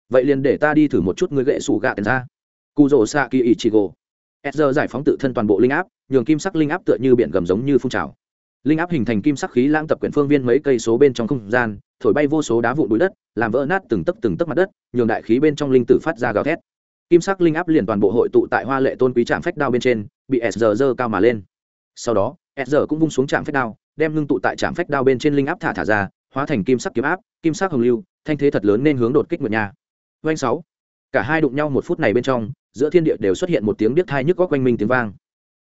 Vậy liền để ta đi thử một chút người gậy sủ gạ tiền ra. Cụ rổ xạ kỳ ý chị gỗ s giờ giải phóng tự thân toàn bộ linh áp, nhường kim sắc linh áp tựa như biển gầm giống như phun trào. Linh áp hình thành kim sắc khí lãng tập quyển phương viên mấy cây số bên trong không gian, thổi bay vô số đá vụn bụi đất, làm vỡ nát từng tấc từng tấc mặt đất, nhường đại khí bên trong linh tử phát ra gào thét kim sắc linh áp liền toàn bộ hội tụ tại hoa lệ tôn quý trạm phách đao bên trên, bị s giờ dơ cao mà lên. Sau đó, s giờ cũng vung xuống trạm phách đao, đem ngưng tụ tại trạm phách đao bên trên linh áp thả thả ra, hóa thành kim sắc kiếm áp, kim sắc hồng lưu, thanh thế thật lớn nên hướng đột kích nguyệt nhà doanh sáu. Cả hai đụng nhau một phút này bên trong, giữa thiên địa đều xuất hiện một tiếng biết thai nhức góc quanh minh tiếng vang.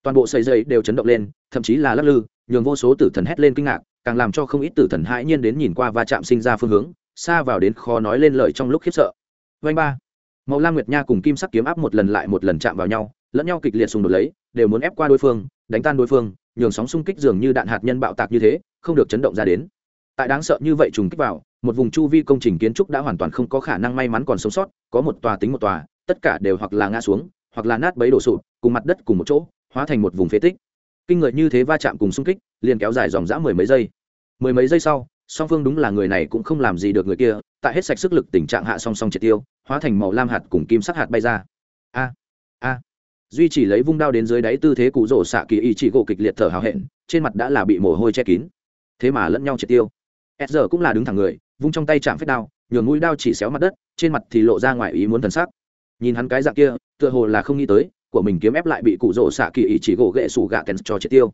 Toàn bộ sợi dây đều chấn động lên, thậm chí là lắc lư, nhường vô số tử thần hét lên kinh ngạc, càng làm cho không ít tử thần hãi nhiên đến nhìn qua va chạm sinh ra phương hướng, xa vào đến khó nói lên lời trong lúc khiếp sợ. Vanh ba màu lam nguyệt nha cùng kim sắc kiếm áp một lần lại một lần chạm vào nhau, lẫn nhau kịch liệt xung đột lấy, đều muốn ép qua đối phương, đánh tan đối phương, nhường sóng xung kích dường như đạn hạt nhân bạo tạc như thế, không được chấn động ra đến. Tại đáng sợ như vậy trùng kích vào, một vùng chu vi công trình kiến trúc đã hoàn toàn không có khả năng may mắn còn sống sót, có một tòa tính một tòa, tất cả đều hoặc là ngã xuống, hoặc là nát bấy đổ sụp, cùng mặt đất cùng một chỗ, hóa thành một vùng phế tích. Kinh người như thế va chạm cùng xung kích, liền kéo dài dòng dã mười mấy giây. Mười mấy giây sau song phương đúng là người này cũng không làm gì được người kia, tại hết sạch sức lực tình trạng hạ song song triệt tiêu, hóa thành màu lam hạt cùng kim sắc hạt bay ra. A a. Duy chỉ lấy vung đao đến dưới đáy tư thế cụ rổ xạ kỳ ý chỉ gỗ kịch liệt thở hào hẹn, trên mặt đã là bị mồ hôi che kín. Thế mà lẫn nhau triệt tiêu. S giờ cũng là đứng thẳng người, vung trong tay chạm phép đao, nhường mũi đao chỉ xéo mặt đất, trên mặt thì lộ ra ngoài ý muốn thần sắc. Nhìn hắn cái dạng kia, tựa hồ là không nghĩ tới, của mình kiếm ép lại bị cụ rổ xạ kỳ ý chỉ gỗ ghệ sủ gạ kèn cho triệt tiêu.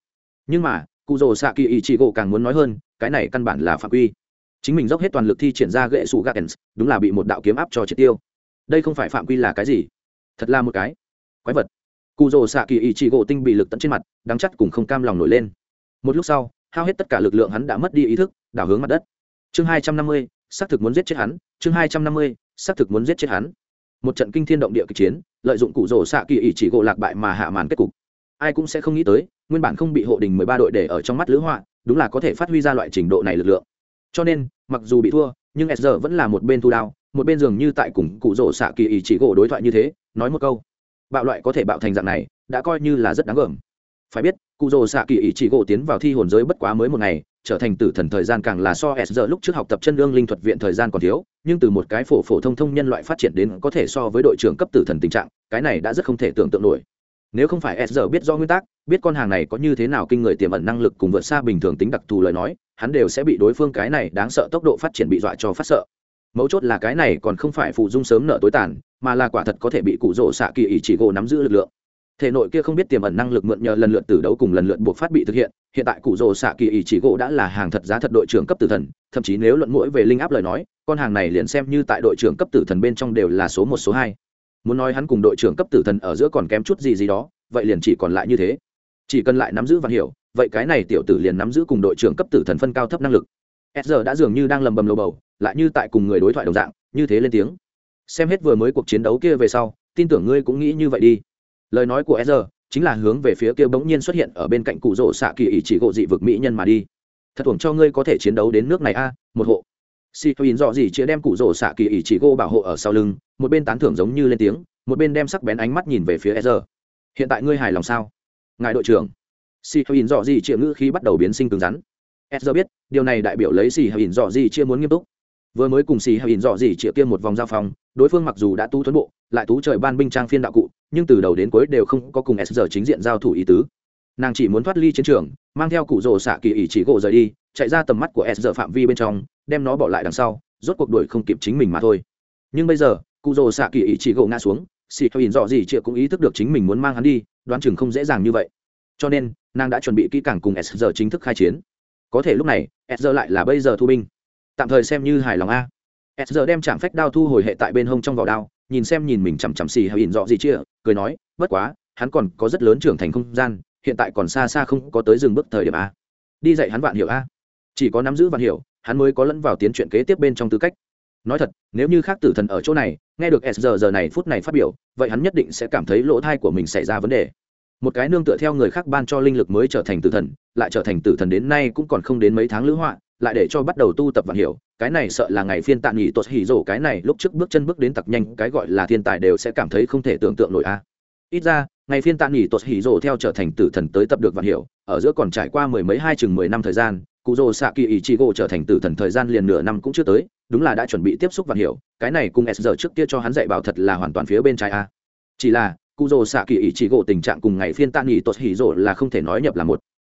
Nhưng mà, cụ rổ xạ kỳ ý chỉ gỗ càng muốn nói hơn cái này căn bản là phạm quy. Chính mình dốc hết toàn lực thi triển ra gậy sủ gatens đúng là bị một đạo kiếm áp cho triệt tiêu. Đây không phải phạm quy là cái gì? Thật là một cái quái vật. Cụ rồ xạ kỳ ý chỉ gỗ tinh bị lực tận trên mặt đắng chắt cùng không cam lòng nổi lên. Một lúc sau, hao hết tất cả lực lượng hắn đã mất đi ý thức, đảo hướng mặt đất. Chương hai trăm năm mươi, xác thực muốn giết chết hắn. Chương hai trăm năm mươi, xác thực muốn giết chết hắn. Một trận kinh thiên động địa kịch chiến, lợi dụng cụ rồ xạ kỳ ý chỉ gỗ lạc bại mà hạ màn kết cục. Ai cũng sẽ không nghĩ tới nguyên bản không bị hộ đình mười ba đội để ở trong mắt lữ họa, đúng là có thể phát huy ra loại trình độ này lực lượng. Cho nên, mặc dù bị thua, nhưng SR vẫn là một bên thu đao, một bên dường như tại cùng cụ rồ xạ kỳ ý chỉ gỗ đối thoại như thế, nói một câu. Bạo loại có thể bạo thành dạng này, đã coi như là rất đáng gờm. Phải biết, cụ rồ xạ kỳ ý chỉ gỗ tiến vào thi hồn giới bất quá mới một ngày, trở thành tử thần thời gian càng là so SR lúc trước học tập chân lương linh thuật viện thời gian còn thiếu, nhưng từ một cái phổ phổ thông thông nhân loại phát triển đến có thể so với đội trưởng cấp tử thần tình trạng, cái này đã rất không thể tưởng tượng nổi nếu không phải s giờ biết do nguyên tắc, biết con hàng này có như thế nào kinh người tiềm ẩn năng lực cùng vượt xa bình thường tính đặc thù lời nói, hắn đều sẽ bị đối phương cái này đáng sợ tốc độ phát triển bị dọa cho phát sợ. Mấu chốt là cái này còn không phải phụ dung sớm nợ tối tàn, mà là quả thật có thể bị cụ rỗ xạ kỳ ý chỉ gỗ nắm giữ lực lượng. Thể nội kia không biết tiềm ẩn năng lực mượn nhờ lần lượt từ đấu cùng lần lượt buộc phát bị thực hiện hiện tại cụ rỗ xạ kỳ ý chỉ gỗ đã là hàng thật giá thật đội trưởng cấp tử thần, thậm chí nếu luận mũi về linh áp lời nói, con hàng này liền xem như tại đội trưởng cấp tử thần bên trong đều là số một, số hai muốn nói hắn cùng đội trưởng cấp tử thần ở giữa còn kém chút gì gì đó, vậy liền chỉ còn lại như thế. Chỉ cần lại nắm giữ và hiểu, vậy cái này tiểu tử liền nắm giữ cùng đội trưởng cấp tử thần phân cao thấp năng lực. S giờ đã dường như đang lầm bầm lầu bầu, lại như tại cùng người đối thoại đồng dạng, như thế lên tiếng. Xem hết vừa mới cuộc chiến đấu kia về sau, tin tưởng ngươi cũng nghĩ như vậy đi. Lời nói của s giờ chính là hướng về phía kia bỗng nhiên xuất hiện ở bên cạnh cụ rỗ xạ kỳ ỷ chỉ gộ dị vực mỹ nhân mà đi. Thật thuồng cho ngươi có thể chiến đấu đến nước này a, một hộ si thoin dọ gì chĩa đem cụ rổ xạ kỳ ý chỉ gô bảo hộ ở sau lưng, một bên tán thưởng giống như lên tiếng, một bên đem sắc bén ánh mắt nhìn về phía Ezra. hiện tại ngươi hài lòng sao? Ngài đội trưởng. Si thoin dọ gì chĩa ngữ khí bắt đầu biến sinh cứng rắn. Ezra biết, điều này đại biểu lấy xì hay dọ gì chia muốn nghiêm túc. Vừa mới cùng xì hay dọ gì chia kia một vòng giao phòng đối phương mặc dù đã tu tuấn bộ, lại tú trời ban binh trang phiên đạo cụ, nhưng từ đầu đến cuối đều không có cùng Ezra chính diện giao thủ ý tứ. Nàng chỉ muốn thoát ly chiến trường, mang theo cụ rổ xạ kỳ ý chỉ gỗ rời đi, chạy ra tầm mắt của s giờ phạm vi bên trong đem nó bỏ lại đằng sau, rốt cuộc đuổi không kịp chính mình mà thôi. Nhưng bây giờ cụ rồ xạ kỳ ý chỉ gỗ ngã xuống xì hay dọ gì chịa cũng ý thức được chính mình muốn mang hắn đi, đoán chừng không dễ dàng như vậy. Cho nên, nàng đã chuẩn bị kỹ càng cùng s giờ chính thức khai chiến. Có thể lúc này, s lại là bây giờ thu binh. Tạm thời xem như hài lòng a. S đem trạm phách đao thu hồi hệ tại bên hông trong vỏ đao, nhìn xem nhìn mình chằm chằm xì hay ỉn dọ gì chia cười nói, bất quá, hắn còn có rất lớn trưởng thành không gian, hiện tại còn xa xa không có tới dừng bước thời điểm a. Đi dạy hắn vạn hiểu a. Chỉ có nắm giữ vạn hiểu hắn mới có lẫn vào tiến chuyện kế tiếp bên trong tư cách. Nói thật, nếu như khác tử thần ở chỗ này, nghe được s giờ giờ này phút này phát biểu, vậy hắn nhất định sẽ cảm thấy lỗ thai của mình xảy ra vấn đề. Một cái nương tựa theo người khác ban cho linh lực mới trở thành tử thần, lại trở thành tử thần đến nay cũng còn không đến mấy tháng lữ họa, lại để cho bắt đầu tu tập và hiểu, cái này sợ là ngày phiên tạm nghỉ tuột hỉ rổ, cái này lúc trước bước chân bước đến tặc nhanh, cái gọi là thiên tài đều sẽ cảm thấy không thể tưởng tượng nổi a. Ít ra, ngày phiên tạm nghỉ tuột hỉ rổ theo trở thành tử thần tới tập được và hiểu, ở giữa còn trải qua mười mấy hai chừng mười năm thời gian cụ rồ xạ kỳ ý chị gỗ trở thành tử thần thời gian liền nửa năm cũng chưa tới, đúng là đã chuẩn bị tiếp xúc và hiểu, cái này cùng s giờ trước kia cho hắn dạy bảo thật là hoàn toàn phía bên trái a. Chỉ là, cụ rồ xạ kỳ ý chị gỗ tình trạng cùng ngày phiên tạ nghỉ tuột hỉ rồ là không thể nói nhập là một.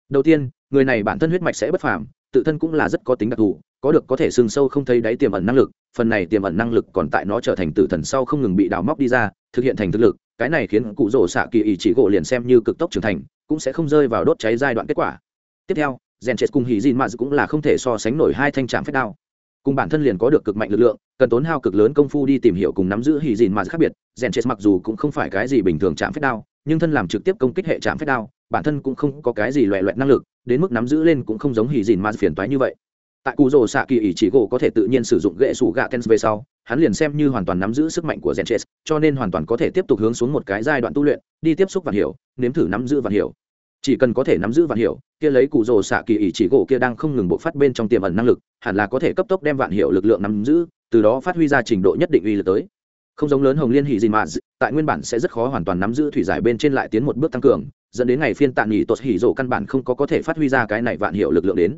Đầu tiên, người này bản thân huyết mạch sẽ bất phàm, tự thân cũng là rất có tính đặc thù, có được có thể sừng sâu không thấy đáy tiềm ẩn năng lực, phần này tiềm ẩn năng lực còn tại nó trở thành tử thần sau không ngừng bị đào móc đi ra, thực hiện thành thực lực, cái này khiến cụ rồ xạ kỳ ý chỉ gỗ liền xem như cực tốc trưởng thành, cũng sẽ không rơi vào đốt cháy giai đoạn kết quả. Tiếp theo rèn chết cùng hỉ dìn mạt cũng là không thể so sánh nổi hai thanh trạm phép đao. Cùng bản thân liền có được cực mạnh lực lượng, cần tốn hao cực lớn công phu đi tìm hiểu cùng nắm giữ hỉ dìn mà khác biệt. Rèn chết mặc dù cũng không phải cái gì bình thường chạm phép đao, nhưng thân làm trực tiếp công kích hệ chạm phép đao, bản thân cũng không có cái gì loẹ loẹt năng lực, đến mức nắm giữ lên cũng không giống hỉ dìn mà phiền toái như vậy. Tại cụ rồ xạ kỳ ỷ chỉ gỗ có thể tự nhiên sử dụng gậy sủ gạ tens về sau, hắn liền xem như hoàn toàn nắm giữ sức mạnh của gen cho nên hoàn toàn có thể tiếp tục hướng xuống một cái giai đoạn tu luyện, đi tiếp xúc và hiểu, nếm thử nắm giữ và hiểu. Chỉ cần có thể nắm giữ vạn hiểu kia lấy cụ rồ xạ kỳ ỷ chỉ gỗ kia đang không ngừng bộc phát bên trong tiềm ẩn năng lực, hẳn là có thể cấp tốc đem vạn hiệu lực lượng nắm giữ, từ đó phát huy ra trình độ nhất định uy lực tới. Không giống lớn hồng liên hỉ gì mà tại nguyên bản sẽ rất khó hoàn toàn nắm giữ thủy giải bên trên lại tiến một bước tăng cường, dẫn đến ngày phiên tạm nghỉ tốt hỉ rổ căn bản không có có thể phát huy ra cái này vạn hiệu lực lượng đến.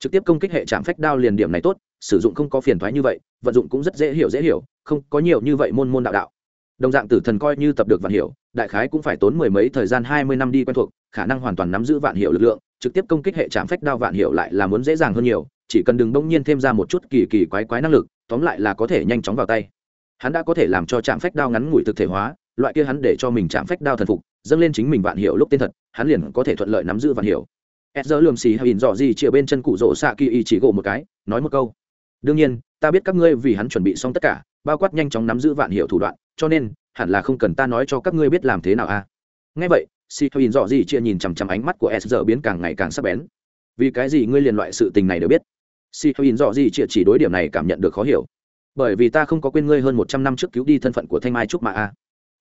Trực tiếp công kích hệ chạm phách đao liền điểm này tốt, sử dụng không có phiền thoái như vậy, vận dụng cũng rất dễ hiểu dễ hiểu, không có nhiều như vậy môn môn đạo đạo. Đồng dạng tử thần coi như tập được vạn hiệu, đại khái cũng phải tốn mười mấy thời gian hai mươi năm đi quen thuộc, khả năng hoàn toàn nắm giữ vạn hiệu lực lượng trực tiếp công kích hệ chạm phách đao vạn hiệu lại là muốn dễ dàng hơn nhiều, chỉ cần đừng đông nhiên thêm ra một chút kỳ kỳ quái quái năng lực, tóm lại là có thể nhanh chóng vào tay. Hắn đã có thể làm cho trạm phách đao ngắn ngủi thực thể hóa, loại kia hắn để cho mình trạm phách đao thần phục, dâng lên chính mình vạn hiệu lúc tên thật, hắn liền có thể thuận lợi nắm giữ vạn hiệu. Ed giờ lườm xì hay nhìn dò gì chĩa bên chân cụ rỗ xạ kỳ y chỉ gỗ một cái, nói một câu. Đương nhiên, ta biết các ngươi vì hắn chuẩn bị xong tất cả, bao quát nhanh chóng nắm giữ vạn hiệu thủ đoạn, cho nên, hẳn là không cần ta nói cho các ngươi biết làm thế nào a à? ngay vậy Si Thôi nhìn rõ gì chia nhìn chằm chằm ánh mắt của s giờ biến càng ngày càng sắc bén. Vì cái gì ngươi liền loại sự tình này đều biết? Si Thôi nhìn rõ gì chia chỉ đối điểm này cảm nhận được khó hiểu. Bởi vì ta không có quên ngươi hơn một trăm năm trước cứu đi thân phận của thanh mai trúc mà a.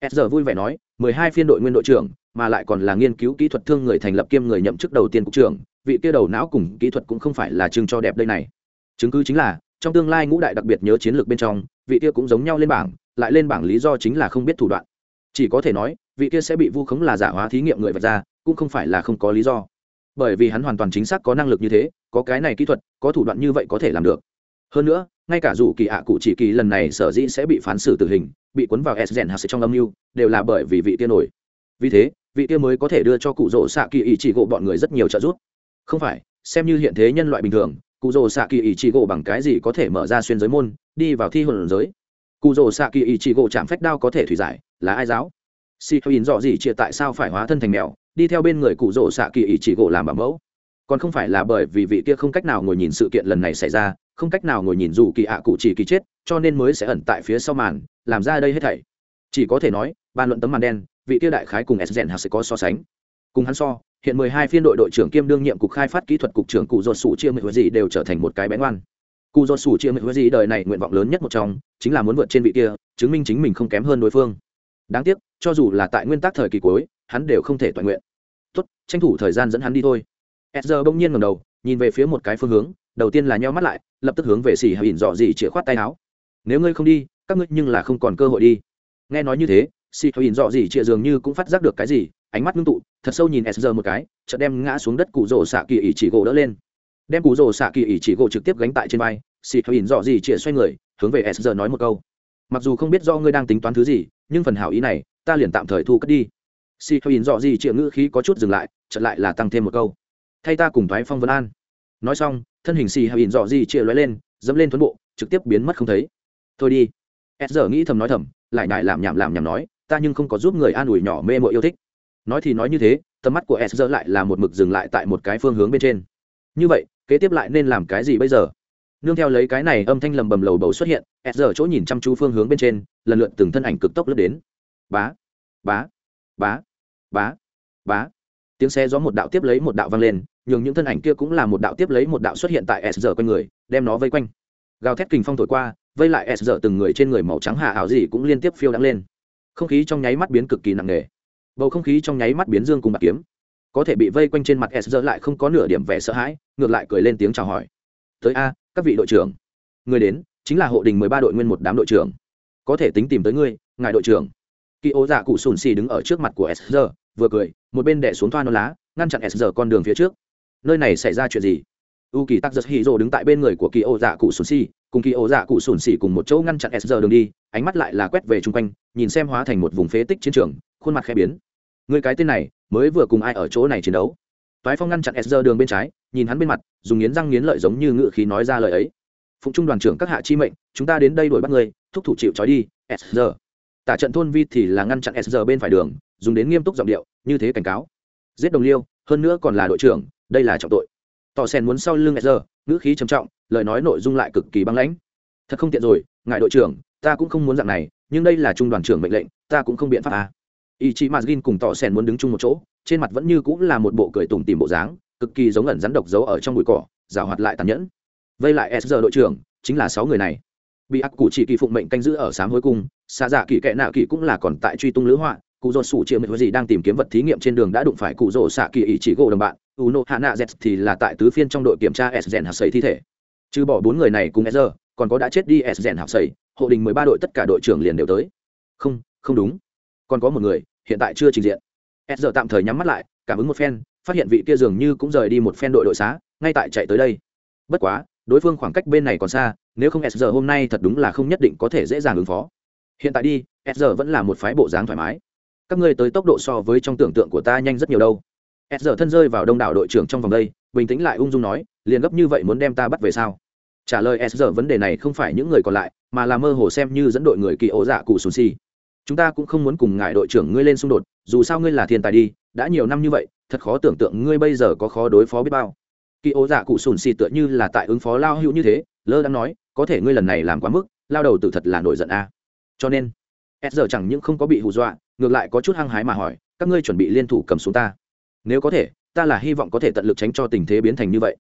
S giờ vui vẻ nói, mười hai phiên đội nguyên đội trưởng, mà lại còn là nghiên cứu kỹ thuật thương người thành lập kiêm người nhậm chức đầu tiên cục trưởng, vị kia đầu não cùng kỹ thuật cũng không phải là chừng cho đẹp đây này. Chứng cứ chính là, trong tương lai ngũ đại đặc biệt nhớ chiến lược bên trong, vị kia cũng giống nhau lên bảng, lại lên bảng lý do chính là không biết thủ đoạn. Chỉ có thể nói vị kia sẽ bị vu khống là giả hóa thí nghiệm người vật ra, cũng không phải là không có lý do. Bởi vì hắn hoàn toàn chính xác có năng lực như thế, có cái này kỹ thuật, có thủ đoạn như vậy có thể làm được. Hơn nữa, ngay cả dù kỳ ạ cụ chỉ kỳ lần này sở dĩ sẽ bị phán xử tử hình, bị cuốn vào s gen hạt trong âm mưu, đều là bởi vì vị tiên nổi. Vì thế, vị tiên mới có thể đưa cho cụ rỗ xạ kỳ ý chỉ gỗ bọn người rất nhiều trợ giúp. Không phải, xem như hiện thế nhân loại bình thường, cụ rỗ xạ kỳ ý chỉ gỗ bằng cái gì có thể mở ra xuyên giới môn, đi vào thi hồn giới. Cụ rỗ xạ kỳ ý chỉ gỗ chạm phách đao có thể thủy giải, là ai giáo? Si nhìn rõ gì chia tại sao phải hóa thân thành mèo, đi theo bên người cụ rỗ xạ kỳ ý chỉ gỗ làm bảo mẫu. Còn không phải là bởi vì vị kia không cách nào ngồi nhìn sự kiện lần này xảy ra, không cách nào ngồi nhìn dù kỳ ạ cụ chỉ kỳ chết, cho nên mới sẽ ẩn tại phía sau màn, làm ra đây hết thảy. Chỉ có thể nói bàn luận tấm màn đen, vị kia đại khái cùng s sẽ có so sánh. Cùng hắn so, hiện mười hai phiên đội đội trưởng kiêm đương nhiệm cục khai phát kỹ thuật cục trưởng cụ dột sủ chia mười gì đều trở thành một cái bén ngoan. cụ dột sủ chia mười gì đời này nguyện vọng lớn nhất một trong, chính là muốn vượt trên vị kia, chứng minh chính mình không kém hơn đối phương. Đáng tiếc cho dù là tại nguyên tắc thời kỳ cuối, hắn đều không thể toàn nguyện. Tốt, tranh thủ thời gian dẫn hắn đi thôi. S bỗng nhiên ngầm đầu, nhìn về phía một cái phương hướng, đầu tiên là nheo mắt lại, lập tức hướng về xì hay ỉn dọ gì chĩa khoát tay áo. Nếu ngươi không đi, các ngươi nhưng là không còn cơ hội đi. Nghe nói như thế, xì hay ỉn dọ gì chĩa dường như cũng phát giác được cái gì, ánh mắt ngưng tụ, thật sâu nhìn s một cái, chợt đem ngã xuống đất cụ rổ xạ kỳ ỉ chỉ gỗ đỡ lên. Đem cụ rổ xạ kỳ ỉ chỉ gỗ trực tiếp gánh tại trên vai, xì hay ỉn dọ gì chĩa xoay người, hướng về s nói một câu. Mặc dù không biết do ngươi đang tính toán thứ gì, nhưng phần hảo ý này ta liền tạm thời thu cất đi. Si hơi ỉn dọ gì triệu ngữ khí có chút dừng lại, chợt lại là tăng thêm một câu. Thay ta cùng thoái phong vân an. Nói xong, thân hình si hơi ỉn dọ gì chia lóe lên, dẫm lên thuấn bộ, trực tiếp biến mất không thấy. Thôi đi. S giờ nghĩ thầm nói thầm, lại ngại làm nhảm làm nhảm nói, ta nhưng không có giúp người an ủi nhỏ mê mội yêu thích. Nói thì nói như thế, tầm mắt của s giờ lại là một mực dừng lại tại một cái phương hướng bên trên. Như vậy, kế tiếp lại nên làm cái gì bây giờ? Nương theo lấy cái này âm thanh lầm bầm lầu bầu xuất hiện s giờ chỗ nhìn chăm chú phương hướng bên trên, lần lượt từng thân ảnh cực tốc lướt đến bá bá bá bá bá. Tiếng xe gió một đạo tiếp lấy một đạo vang lên, nhường những thân ảnh kia cũng là một đạo tiếp lấy một đạo xuất hiện tại s giờ quanh người, đem nó vây quanh. Gào thét kình phong thổi qua, vây lại s giờ từng người trên người màu trắng hạ ảo gì cũng liên tiếp phiêu đắng lên. Không khí trong nháy mắt biến cực kỳ nặng nề. Bầu không khí trong nháy mắt biến dương cùng bạc kiếm. Có thể bị vây quanh trên mặt s giờ lại không có nửa điểm vẻ sợ hãi, ngược lại cười lên tiếng chào hỏi. Tới a, các vị đội trưởng. Người đến, chính là hộ đình mười ba đội nguyên một đám đội trưởng. Có thể tính tìm tới ngươi, ngài đội trưởng kỳ ố dạ cụ sùn xì đứng ở trước mặt của sr vừa cười, một bên đẻ xuống thoa non lá, ngăn chặn sr con đường phía trước. Nơi này xảy ra chuyện gì? U kỳ tắc giật hì rồ đứng tại bên người của kỳ ô dạ cụ sùn xì, cùng kỳ ô dạ cụ sùn xì cùng một chỗ ngăn chặn sr đường đi, ánh mắt lại là quét về chung quanh, nhìn xem hóa thành một vùng phế tích chiến trường, khuôn mặt khẽ biến. Người cái tên này, mới vừa cùng ai ở chỗ này chiến đấu. Toái phong ngăn chặn sr đường bên trái, nhìn hắn bên mặt, dùng nghiến răng nghiến lợi giống như ngự khí nói ra lời ấy. Phụng trung đoàn trưởng các hạ chi mệnh, chúng ta đến đây đuổi bắt người thúc thủ chịu trói đi sr tả trận thôn vi thì là ngăn chặn s giờ bên phải đường, dùng đến nghiêm túc giọng điệu, như thế cảnh cáo. Giết đồng liêu, hơn nữa còn là đội trưởng, đây là trọng tội. Tỏ sen muốn sau lưng giờ ngữ khí trầm trọng, lời nói nội dung lại cực kỳ băng lãnh. Thật không tiện rồi, ngài đội trưởng, ta cũng không muốn dạng này, nhưng đây là trung đoàn trưởng mệnh lệnh, ta cũng không biện pháp à. ý chí mazgin cùng tỏ sen muốn đứng chung một chỗ, trên mặt vẫn như cũng là một bộ cười tủm tìm bộ dáng, cực kỳ giống ẩn rắn độc giấu ở trong bụi cỏ, rào hoạt lại tàn nhẫn. Vây lại s giờ đội trưởng, chính là sáu người này bị ác cụ chỉ kỳ phụng mệnh canh giữ ở sám hối cung, xa dạ kỳ kệ nạo kỳ cũng là còn tại truy tung lữ họa, cụ dồn sủ chịu mệnh gì đang tìm kiếm vật thí nghiệm trên đường đã đụng phải cụ rổ xạ kỳ ý chỉ gỗ đồng bạn, u nô hạ nạ z thì là tại tứ phiên trong đội kiểm tra s rèn hạt sấy thi thể. Trừ bỏ bốn người này cùng s còn có đã chết đi s rèn hạt sấy hộ đình mười ba đội tất cả đội trưởng liền đều tới. Không không đúng. Còn có một người, hiện tại chưa trình diện. S tạm thời nhắm mắt lại, cảm ứng một phen, phát hiện vị kia dường như cũng rời đi một phen đội đội xá, ngay tại chạy tới đây. Bất quá đối phương khoảng cách bên này còn xa, nếu không s hôm nay thật đúng là không nhất định có thể dễ dàng ứng phó. Hiện tại đi, s vẫn là một phái bộ dáng thoải mái. Các ngươi tới tốc độ so với trong tưởng tượng của ta nhanh rất nhiều đâu. S thân rơi vào đông đảo đội trưởng trong vòng đây, bình tĩnh lại ung dung nói, liền gấp như vậy muốn đem ta bắt về sao? Trả lời s vấn đề này không phải những người còn lại, mà là mơ hồ xem như dẫn đội người kỳ ố dạ cụ sùn si. Chúng ta cũng không muốn cùng ngại đội trưởng ngươi lên xung đột, dù sao ngươi là thiên tài đi, đã nhiều năm như vậy, thật khó tưởng tượng ngươi bây giờ có khó đối phó biết bao kỳ ố dạ cụ sùn xì tựa như là tại ứng phó lao hữu như thế, lơ đang nói, có thể ngươi lần này làm quá mức, lao đầu tự thật là nổi giận a. Cho nên s chẳng những không có bị hù dọa, ngược lại có chút hăng hái mà hỏi, các ngươi chuẩn bị liên thủ cầm xuống ta? Nếu có thể, ta là hy vọng có thể tận lực tránh cho tình thế biến thành như vậy.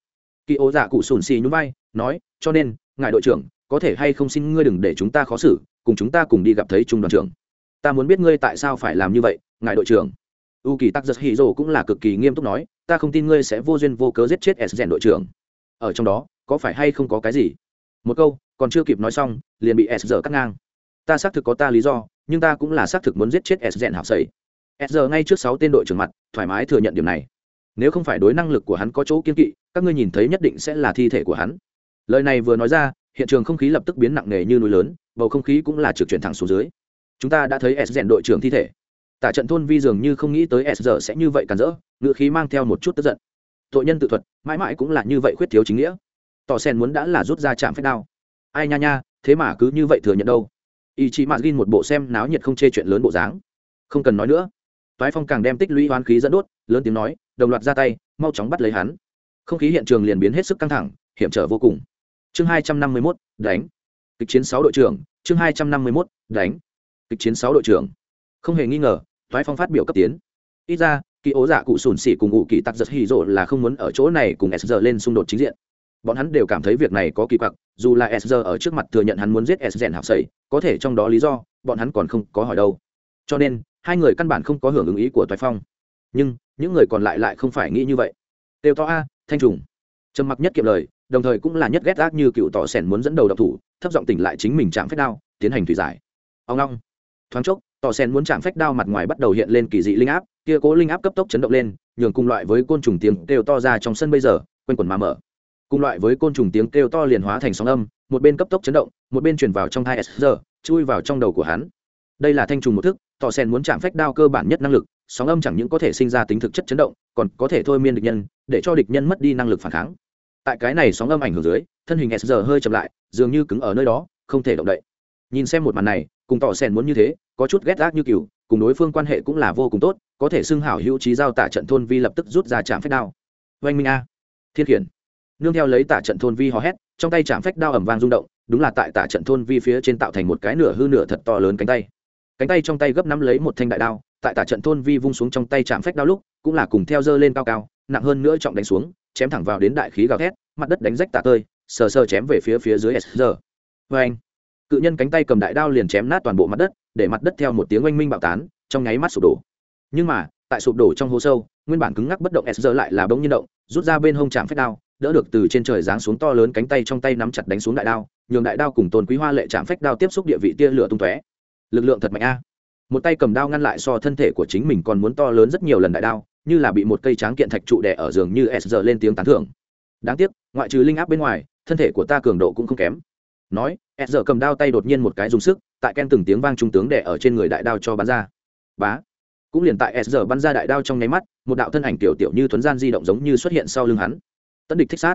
Kỳ ố dạ cụ sùn xì nhún vai, nói, cho nên, ngài đội trưởng, có thể hay không xin ngươi đừng để chúng ta khó xử, cùng chúng ta cùng đi gặp thấy trung đoàn trưởng. Ta muốn biết ngươi tại sao phải làm như vậy, ngài đội trưởng u kỳ tắc giật hì rồ cũng là cực kỳ nghiêm túc nói, ta không tin ngươi sẽ vô duyên vô cớ giết chết s rèn đội trưởng. Ở trong đó, có phải hay không có cái gì? Một câu, còn chưa kịp nói xong, liền bị s giờ cắt ngang. Ta xác thực có ta lý do, nhưng ta cũng là xác thực muốn giết chết s rèn hảo sẩy s giờ ngay trước sáu tên đội trưởng mặt, thoải mái thừa nhận điểm này. Nếu không phải đối năng lực của hắn có chỗ kiên kỵ, các ngươi nhìn thấy nhất định sẽ là thi thể của hắn. Lời này vừa nói ra, hiện trường không khí lập tức biến nặng nề như núi lớn, bầu không khí cũng là trực chuyển thẳng xuống dưới. Chúng ta đã thấy s rèn đội trưởng thi thể tả trận thôn vi dường như không nghĩ tới s giờ sẽ như vậy cản rỡ ngự khí mang theo một chút tức giận. Tội nhân tự thuật, mãi mãi cũng là như vậy khuyết thiếu chính nghĩa. Tỏ sen muốn đã là rút ra chạm phép đao. Ai nha nha, thế mà cứ như vậy thừa nhận đâu. Ý chí mạt gin một bộ xem náo nhiệt không chê chuyện lớn bộ dáng. Không cần nói nữa. Toái phong càng đem tích lũy hoán khí dẫn đốt, lớn tiếng nói, đồng loạt ra tay, mau chóng bắt lấy hắn. Không khí hiện trường liền biến hết sức căng thẳng, hiểm trở vô cùng. Chương hai trăm năm mươi mốt, đánh. Kịch chiến sáu đội trưởng, chương hai trăm năm mươi mốt, đánh. Kịch chiến sáu đội trưởng không hề nghi ngờ, thoái phong phát biểu cấp tiến. Ít ra, kỳ ố dạ cụ sùn xỉ cùng ngụ kỳ tặc giật hì rộ là không muốn ở chỗ này cùng s giờ lên xung đột chính diện. Bọn hắn đều cảm thấy việc này có kỳ quặc, dù là s giờ ở trước mặt thừa nhận hắn muốn giết s rèn học sầy có thể trong đó lý do, bọn hắn còn không có hỏi đâu. Cho nên, hai người căn bản không có hưởng ứng ý của toái phong. Nhưng, những người còn lại lại không phải nghĩ như vậy. Đều to a, thanh trùng. Trầm mặc nhất kiệm lời, đồng thời cũng là nhất ghét ác như cựu tỏ sẻn muốn dẫn đầu độc thủ, thấp giọng tỉnh lại chính mình chạm phép đao, tiến hành thủy giải. Ông long. Thoáng chốc tỏ Sen muốn chạm phách đao mặt ngoài bắt đầu hiện lên kỳ dị linh áp, kia cố linh áp cấp tốc chấn động lên, nhường cùng loại với côn trùng tiếng kêu to ra trong sân bây giờ, quanh quần mà mở. Cùng loại với côn trùng tiếng kêu to liền hóa thành sóng âm, một bên cấp tốc chấn động, một bên chuyển vào trong hai s giờ chui vào trong đầu của hắn. Đây là thanh trùng một thức tỏ sen muốn chạm phách đao cơ bản nhất năng lực, sóng âm chẳng những có thể sinh ra tính thực chất chấn động, còn có thể thôi miên địch nhân, để cho địch nhân mất đi năng lực phản kháng. Tại cái này sóng âm ảnh hưởng dưới, thân hình s giờ hơi chậm lại, dường như cứng ở nơi đó, không thể động đậy. Nhìn xem một màn này, cùng tỏ sen muốn như thế có chút ghét gác như cừu, cùng đối phương quan hệ cũng là vô cùng tốt, có thể xưng hảo hữu trí giao tạ trận thôn vi lập tức rút ra chạm phách đao. Oanh minh a. Thiên khiển. Nương theo lấy tạ trận thôn vi hò hét, trong tay chạm phách đao ầm vang rung động, đúng là tại tạ trận thôn vi phía trên tạo thành một cái nửa hư nửa thật to lớn cánh tay. Cánh tay trong tay gấp nắm lấy một thanh đại đao, tại tạ trận thôn vi vung xuống trong tay chạm phách đao lúc, cũng là cùng theo dơ lên cao cao, nặng hơn nữa trọng đánh xuống, chém thẳng vào đến đại khí gào thét, mặt đất đánh rách tạ tơi, sờ sờ chém về phía phía dưới s giờ vê anh cự nhân cánh tay cầm đại đao liền chém nát toàn bộ mặt đất để mặt đất theo một tiếng oanh minh bạo tán, trong nháy mắt sụp đổ. Nhưng mà, tại sụp đổ trong hố sâu, nguyên bản cứng ngắc bất động s giờ lại là bỗng nhiên động, rút ra bên hông chạm phách đao, đỡ được từ trên trời giáng xuống to lớn cánh tay trong tay nắm chặt đánh xuống đại đao, nhường đại đao cùng tôn quý hoa lệ chạm phách đao tiếp xúc địa vị tia lửa tung tóe. Lực lượng thật mạnh a. Một tay cầm đao ngăn lại so thân thể của chính mình còn muốn to lớn rất nhiều lần đại đao, như là bị một cây tráng kiện thạch trụ đè ở giường như s giờ lên tiếng tán thưởng. Đáng tiếc, ngoại trừ linh áp bên ngoài, thân thể của ta cường độ cũng không kém. Nói, s giờ cầm đao tay đột nhiên một cái dùng sức tại ken từng tiếng vang trung tướng đè ở trên người đại đao cho bắn ra. Bá. Cũng liền tại s giờ bắn ra đại đao trong nháy mắt một đạo thân ảnh tiểu tiểu như thuấn gian di động giống như xuất hiện sau lưng hắn. Tấn địch thích sát.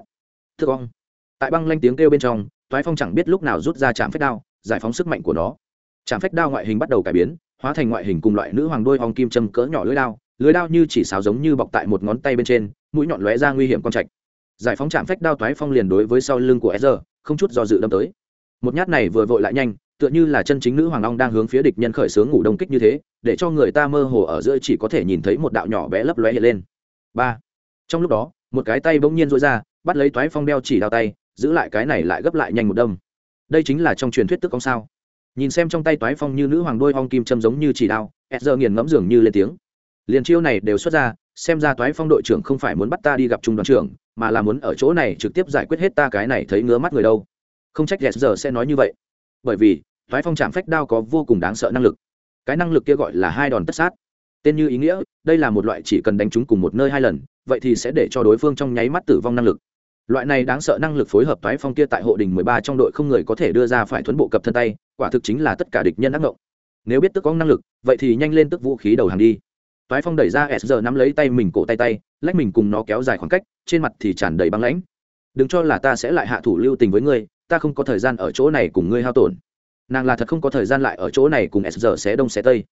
Thưa con tại băng lanh tiếng kêu bên trong toái phong chẳng biết lúc nào rút ra chạm phách đao giải phóng sức mạnh của nó. Chạm phách đao ngoại hình bắt đầu cải biến hóa thành ngoại hình cùng loại nữ hoàng đôi hong kim châm cỡ nhỏ lưới đao lưới đao như chỉ xào giống như bọc tại một ngón tay bên trên mũi nhọn lóe ra nguy hiểm con trạch. Giải phóng chạm phách đao toái phong liền đối với sau lưng của Ezra, không chút do dự đâm tới. Một nhát này vừa vội lại nhanh tựa như là chân chính nữ hoàng long đang hướng phía địch nhân khởi xướng ngủ đông kích như thế, để cho người ta mơ hồ ở giữa chỉ có thể nhìn thấy một đạo nhỏ bé lấp lóe hiện lên. Ba. Trong lúc đó, một cái tay bỗng nhiên rối ra, bắt lấy toái phong đeo chỉ đao tay, giữ lại cái này lại gấp lại nhanh một đâm. Đây chính là trong truyền thuyết tức công sao. Nhìn xem trong tay toái phong như nữ hoàng đôi ong kim châm giống như chỉ đao s giờ nghiền ngẫm dường như lên tiếng. Liền chiêu này đều xuất ra, xem ra toái phong đội trưởng không phải muốn bắt ta đi gặp trung đoàn trưởng, mà là muốn ở chỗ này trực tiếp giải quyết hết ta cái này thấy ngứa mắt người đâu. Không trách s giờ sẽ nói như vậy. Bởi vì thoái phong chạm phách đao có vô cùng đáng sợ năng lực. Cái năng lực kia gọi là hai đòn tất sát. Tên như ý nghĩa, đây là một loại chỉ cần đánh chúng cùng một nơi hai lần, vậy thì sẽ để cho đối phương trong nháy mắt tử vong năng lực. Loại này đáng sợ năng lực phối hợp thoái phong kia tại hộ đình mười ba trong đội không người có thể đưa ra phải thuấn bộ cập thân tay, quả thực chính là tất cả địch nhân ác ngộng. Nếu biết tức có năng lực, vậy thì nhanh lên tức vũ khí đầu hàng đi. Thoái phong đẩy ra s giờ nắm lấy tay mình cổ tay tay, lách mình cùng nó kéo dài khoảng cách, trên mặt thì tràn đầy băng lãnh. Đừng cho là ta sẽ lại hạ thủ lưu tình với ngươi, ta không có thời gian ở chỗ này cùng ngươi hao tổn nàng là thật không có thời gian lại ở chỗ này cùng s giờ xé đông xé tây.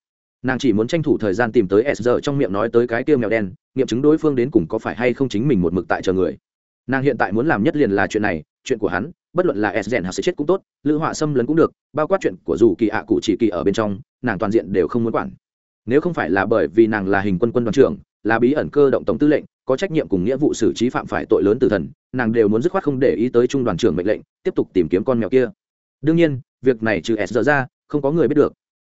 Nàng chỉ muốn tranh thủ thời gian tìm tới s giờ trong miệng nói tới cái tiêu mèo đen, nghiệm chứng đối phương đến cùng có phải hay không chính mình một mực tại chờ người. Nàng hiện tại muốn làm nhất liền là chuyện này, chuyện của hắn, bất luận là s rèn hoặc sẽ chết cũng tốt, lữ họa xâm lấn cũng được, bao quát chuyện của dù kỳ ạ cụ chỉ kỳ ở bên trong, nàng toàn diện đều không muốn quản. Nếu không phải là bởi vì nàng là hình quân quân đoàn trưởng, là bí ẩn cơ động tổng tư lệnh, có trách nhiệm cùng nghĩa vụ xử trí phạm phải tội lớn từ thần, nàng đều muốn dứt khoát không để ý tới trung đoàn trưởng mệnh lệnh, tiếp tục tìm kiếm con mèo kia. Đương nhiên việc này trừ s ra, không có người biết được.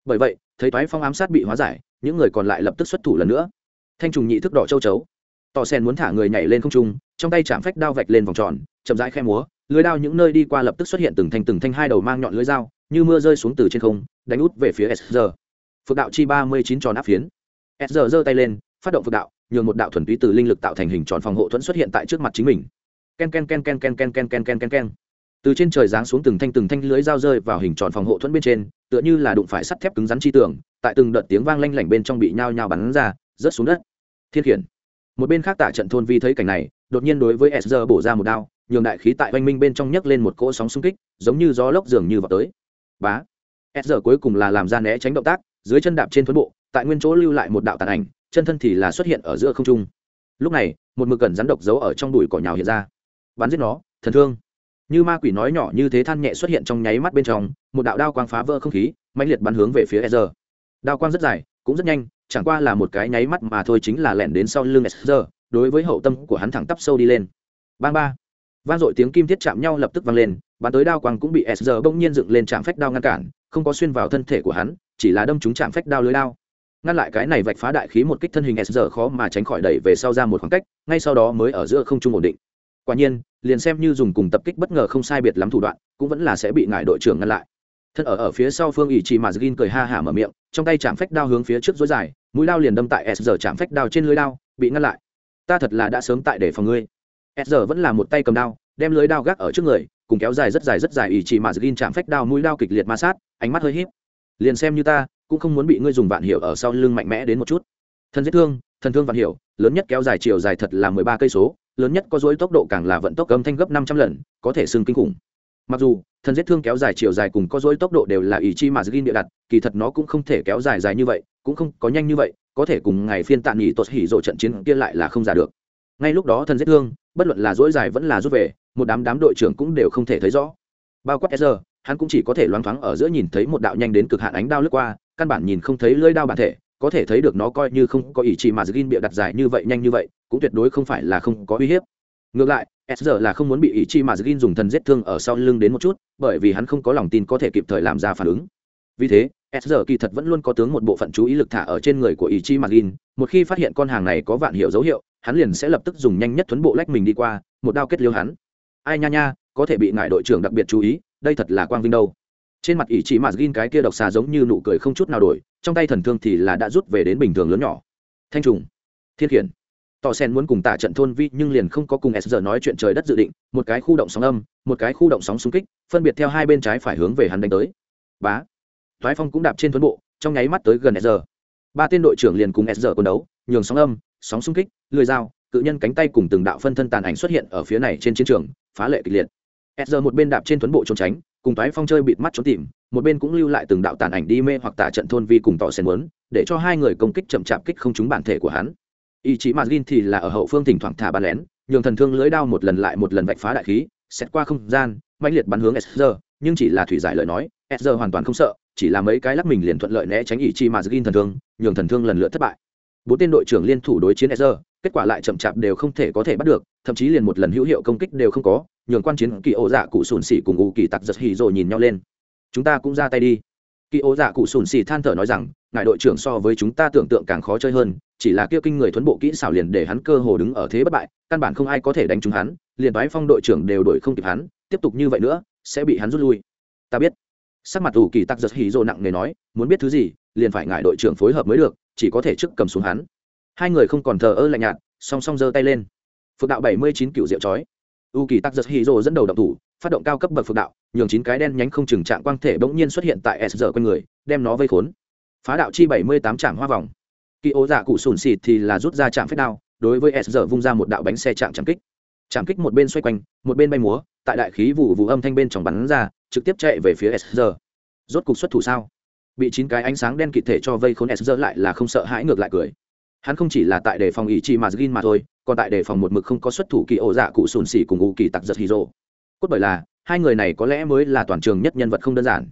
Bởi vậy, thấy toái phong ám sát bị hóa giải, những người còn lại lập tức xuất thủ lần nữa. Thanh trùng nhị thức đỏ châu chấu. Tò sen muốn thả người nhảy lên không trung, trong tay chạm phách đao vạch lên vòng tròn, chậm rãi khe múa, lưới đao những nơi đi qua lập tức xuất hiện từng thanh từng thanh hai đầu mang nhọn lưới dao, như mưa rơi xuống từ trên không, đánh út về phía sr phước đạo chi ba mươi chín tròn áp phiến. Sr giơ tay lên, phát động phước đạo, nhường một đạo thuần túy từ linh lực tạo thành hình tròn phòng hộ thuẫn xuất hiện tại trước mặt chính mình. Ken ken ken ken ken ken ken ken ken ken ken từ trên trời giáng xuống từng thanh từng thanh lưới dao rơi vào hình tròn phòng hộ thuẫn bên trên, tựa như là đụng phải sắt thép cứng rắn chi tường, tại từng đợt tiếng vang lanh lảnh bên trong bị nhao nhao bắn ra, rớt xuống đất. Thiên khiển. Một bên khác tại trận thôn vi thấy cảnh này, đột nhiên đối với sr bổ ra một đao, nhường đại khí tại oanh minh bên trong nhấc lên một cỗ sóng xung kích, giống như gió lốc dường như vào tới. Bá. Sr cuối cùng là làm ra né tránh động tác, dưới chân đạp trên thuẫn bộ, tại nguyên chỗ lưu lại một đạo tàn ảnh, chân thân thì là xuất hiện ở giữa không trung. Lúc này, một mực cẩn rắn độc giấu ở trong đùi cỏ nhào hiện ra. Bắn giết nó, thần thương như ma quỷ nói nhỏ như thế than nhẹ xuất hiện trong nháy mắt bên trong, một đạo đao quang phá vỡ không khí mạnh liệt bắn hướng về phía sr đao quang rất dài, cũng rất nhanh, chẳng qua là một cái nháy mắt mà thôi chính là lẻn đến sau lưng sr đối với hậu tâm của hắn thẳng tắp sâu đi lên. Bang ba. Vang dội tiếng kim thiết chạm nhau lập tức vang lên, bắn tới đao quang cũng bị sr bỗng nhiên dựng lên chạm phách đao ngăn cản, không có xuyên vào thân thể của hắn, chỉ là đâm chúng chạm phách đao lưới đao. Ngăn lại cái này vạch phá đại khí một kích thân hình sr khó mà tránh khỏi đẩy về sau ra một khoảng cách, ngay sau đó mới ở giữa không trung ổn định quả nhiên liền xem như dùng cùng tập kích bất ngờ không sai biệt lắm thủ đoạn cũng vẫn là sẽ bị ngại đội trưởng ngăn lại. Thân ở ở phía sau phương ỷ chỉ mà gin cười ha hả mở miệng trong tay chạm phách đao hướng phía trước dối dài mũi đao liền đâm tại s giờ chạm phách đao trên lưới đao bị ngăn lại. Ta thật là đã sớm tại để phòng ngươi. S giờ vẫn là một tay cầm đao đem lưới đao gác ở trước người cùng kéo dài rất dài rất dài ỷ chỉ mà gin chạm phách đao mũi đao kịch liệt ma sát ánh mắt hơi híp. Liền xem như ta cũng không muốn bị ngươi dùng vạn hiểu ở sau lưng mạnh mẽ đến một chút. Thân giết thương thần thương vạn hiểu, lớn nhất kéo dài chiều dài thật là mười ba cây số lớn nhất có dối tốc độ càng là vận tốc âm thanh gấp năm trăm lần, có thể xưng kinh khủng. Mặc dù, thần giết thương kéo dài chiều dài cùng có dối tốc độ đều là ý chi mà gin địa đặt, kỳ thật nó cũng không thể kéo dài dài như vậy, cũng không có nhanh như vậy, có thể cùng ngày phiên tạm nghỉ tột hỉ rộ trận chiến kia lại là không giả được. Ngay lúc đó thần giết thương, bất luận là dối dài vẫn là rút về, một đám đám đội trưởng cũng đều không thể thấy rõ. Bao quát giờ hắn cũng chỉ có thể loáng thoáng ở giữa nhìn thấy một đạo nhanh đến cực hạn ánh đao lướt qua, căn bản nhìn không thấy lưỡi đao bản thể có thể thấy được nó coi như không có ý chí mà Zgin bịa đặt dài như vậy nhanh như vậy, cũng tuyệt đối không phải là không có uy hiếp. Ngược lại, SR là không muốn bị ý chí mà Zgin dùng thần giết thương ở sau lưng đến một chút, bởi vì hắn không có lòng tin có thể kịp thời làm ra phản ứng. Vì thế, SR kỳ thật vẫn luôn có tướng một bộ phận chú ý lực thả ở trên người của ý chí mà Zgin, một khi phát hiện con hàng này có vạn hiệu dấu hiệu, hắn liền sẽ lập tức dùng nhanh nhất thuấn bộ lách mình đi qua, một đao kết liêu hắn. Ai nha nha, có thể bị ngài đội trưởng đặc biệt chú ý, đây thật là quang vinh đâu trên mặt ý chí mà gin cái kia độc xà giống như nụ cười không chút nào đổi, trong tay thần thương thì là đã rút về đến bình thường lớn nhỏ. Thanh trùng. Thiên khiển. Tò sen muốn cùng tả trận thôn vi nhưng liền không có cùng s giờ nói chuyện trời đất dự định, một cái khu động sóng âm, một cái khu động sóng xung kích, phân biệt theo hai bên trái phải hướng về hắn đánh tới. Bá. Thoái phong cũng đạp trên tuấn bộ, trong nháy mắt tới gần s giờ ba tên đội trưởng liền cùng s giờ quần đấu, nhường sóng âm, sóng xung kích lười dao, cự nhân cánh tay cùng từng đạo phân thân tàn ảnh xuất hiện ở phía này trên chiến trường, phá lệ kịch liệt. S giờ một bên đạp trên tuấn bộ trốn tránh cùng toái phong chơi bịt mắt trốn tìm, một bên cũng lưu lại từng đạo tàn ảnh đi mê hoặc tả trận thôn vi cùng tỏ sen muốn, để cho hai người công kích chậm chạp kích không trúng bản thể của hắn. Ý chí mà gin thì là ở hậu phương thỉnh thoảng thả bắn lén, nhường thần thương lưỡi đao một lần lại một lần vạch phá đại khí xét qua không gian mạnh liệt bắn hướng sr nhưng chỉ là thủy giải lời nói sr hoàn toàn không sợ, chỉ là mấy cái lắc mình liền thuận lợi né tránh ý chí mà gin thần thương, nhường thần thương lần lượt thất bại. Bốn tên đội trưởng liên thủ đối chiến sr kết quả lại chậm chạp đều không thể có thể bắt được, thậm chí liền một lần hữu hiệu công kích đều không có nhường quan chiến kỳ ổ dạ cụ sùn xỉ cùng ủ kỳ tặc giật hì rồi nhìn nhau lên. Chúng ta cũng ra tay đi. Kỳ ố dạ cụ sùn xì than thở nói rằng, ngài đội trưởng so với chúng ta tưởng tượng càng khó chơi hơn, chỉ là kia kinh người thuấn bộ kỹ xảo liền để hắn cơ hồ đứng ở thế bất bại, căn bản không ai có thể đánh trúng hắn, liền bái phong đội trưởng đều đổi không kịp hắn, tiếp tục như vậy nữa, sẽ bị hắn rút lui. Ta biết. Sắc mặt ủ kỳ tặc giật hì rồi nặng nề nói, muốn biết thứ gì, liền phải ngài đội trưởng phối hợp mới được, chỉ có thể trước cầm xuống hắn. Hai người không còn thờ ơ lạnh nhạt, song song giơ tay lên. Phượng đạo bảy mươi chín cựu rượu chói u kỳ tắc giật hy rô dẫn đầu động thủ, phát động cao cấp bậc phượng đạo, nhường chín cái đen nhánh không chừng trạng quang thể bỗng nhiên xuất hiện tại s giờ quanh người, đem nó vây khốn. Phá đạo chi bảy mươi tám trạm hoa vòng. Kỳ ô dạ cụ sùn xịt thì là rút ra trạm phép đao, đối với s giờ vung ra một đạo bánh xe trạm trạm kích. Trạm kích một bên xoay quanh, một bên bay múa, tại đại khí vụ vụ âm thanh bên trong bắn ra, trực tiếp chạy về phía s giờ rốt cục xuất thủ sao? Bị chín cái ánh sáng đen kịp thể cho vây khốn s giờ lại là không sợ hãi, ngược lại cười hắn không chỉ là tại đề phòng ý chí mà gin mà thôi, còn tại đề phòng một mực không có xuất thủ kỳ ổ dạ cụ sùn xỉ cùng ngụ kỳ tặc giật hì rồ cốt bởi là, hai người này có lẽ mới là toàn trường nhất nhân vật không đơn giản.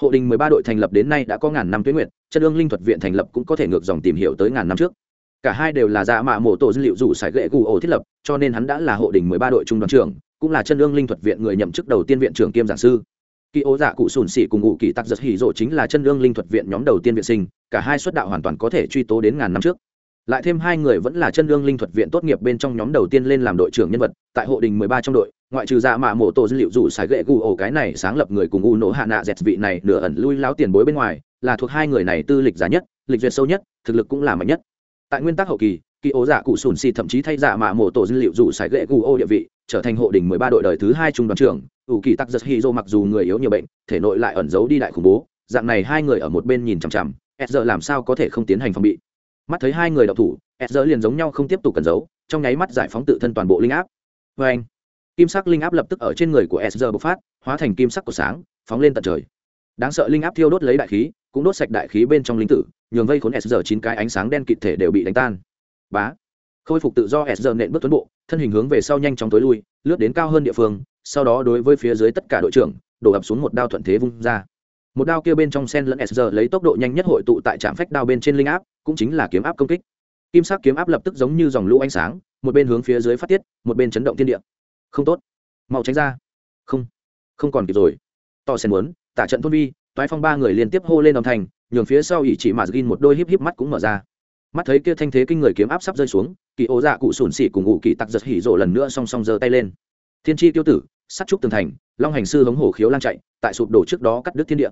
Hộ đình mười ba đội thành lập đến nay đã có ngàn năm tuyến nguyện, chân lương linh thuật viện thành lập cũng có thể ngược dòng tìm hiểu tới ngàn năm trước. Cả hai đều là dạ mạ mộ tổ dữ liệu rủ sải gậy gù ổ thiết lập, cho nên hắn đã là hộ đình mười ba đội trung đoàn trưởng, cũng là chân lương linh thuật viện người nhậm chức đầu tiên viện trưởng kiêm giảng sư. Kỳ ố dạ cụ sùn xỉ cùng ngụ kỳ tặc giật hỉ rộ chính là chân lương linh thuật viện nhóm đầu tiên viện sinh, cả hai xuất đạo hoàn toàn có thể truy tố đến ngàn năm trước lại thêm hai người vẫn là chân lương linh thuật viện tốt nghiệp bên trong nhóm đầu tiên lên làm đội trưởng nhân vật, tại hộ đình mười ba trong đội, ngoại trừ dạ mạ mổ tổ dữ liệu dù xài gậy gù ổ cái này sáng lập người cùng u nổ hạ nạ dẹt vị này nửa ẩn lui láo tiền bối bên ngoài, là thuộc hai người này tư lịch giá nhất, lịch duyệt sâu nhất, thực lực cũng là mạnh nhất. Tại nguyên tắc hậu kỳ kỳ ố dạ cụ sùn xì thậm chí thay dạ mạ mổ tổ dữ liệu dù xài gậy gù ổ địa vị, trở thành hộ đình mười ba đội đời thứ hai trung đoàn trưởng, ủ kỳ tắc giật hy dô mặc dù người yếu nhiều bệnh, thể nội lại ẩn giấu đi đại khủng bố, dạng này hai người ở một bên nhìn chằm chằm e s giờ làm sao có thể không tiến hành phòng bị mắt thấy hai người đậu thủ s giờ liền giống nhau không tiếp tục cẩn giấu, trong nháy mắt giải phóng tự thân toàn bộ linh áp. Vê anh kim sắc linh áp lập tức ở trên người của s giờ bộc phát, hóa thành kim sắc của sáng, phóng lên tận trời. Đáng sợ linh áp thiêu đốt lấy đại khí, cũng đốt sạch đại khí bên trong linh tử, nhường vây khốn s giờ chín cái ánh sáng đen kịt thể đều bị đánh tan. Bá. Khôi phục tự do s giờ nện bước tuấn bộ, thân hình hướng về sau nhanh chóng tối lui, lướt đến cao hơn địa phương, sau đó đối với phía dưới tất cả đội trưởng, đổ ập xuống một đao thuận thế vung ra một đao kia bên trong sen lẫn s giờ lấy tốc độ nhanh nhất hội tụ tại trạm phách đao bên trên linh áp cũng chính là kiếm áp công kích. Kim sắc kiếm áp lập tức giống như dòng lũ ánh sáng một bên hướng phía dưới phát tiết một bên chấn động thiên địa. Không tốt. Mau tránh ra. Không. Không còn kịp rồi. To sen muốn tả trận thôn vi toái phong ba người liên tiếp hô lên đồng thành, nhường phía sau ỷ chỉ mà gin một đôi híp híp mắt cũng mở ra. Mắt thấy kia thanh thế kinh người kiếm áp sắp rơi xuống kỳ ô dạ cụ sủn xỉ cùng ngụ kỳ tặc giật hỉ rộ lần nữa song song giơ tay lên. Thiên tri tiêu tử sắt trúc tường thành long hành sư hống hổ khiếu lan chạy, tại sụp đổ trước đó cắt đứt thiên địa.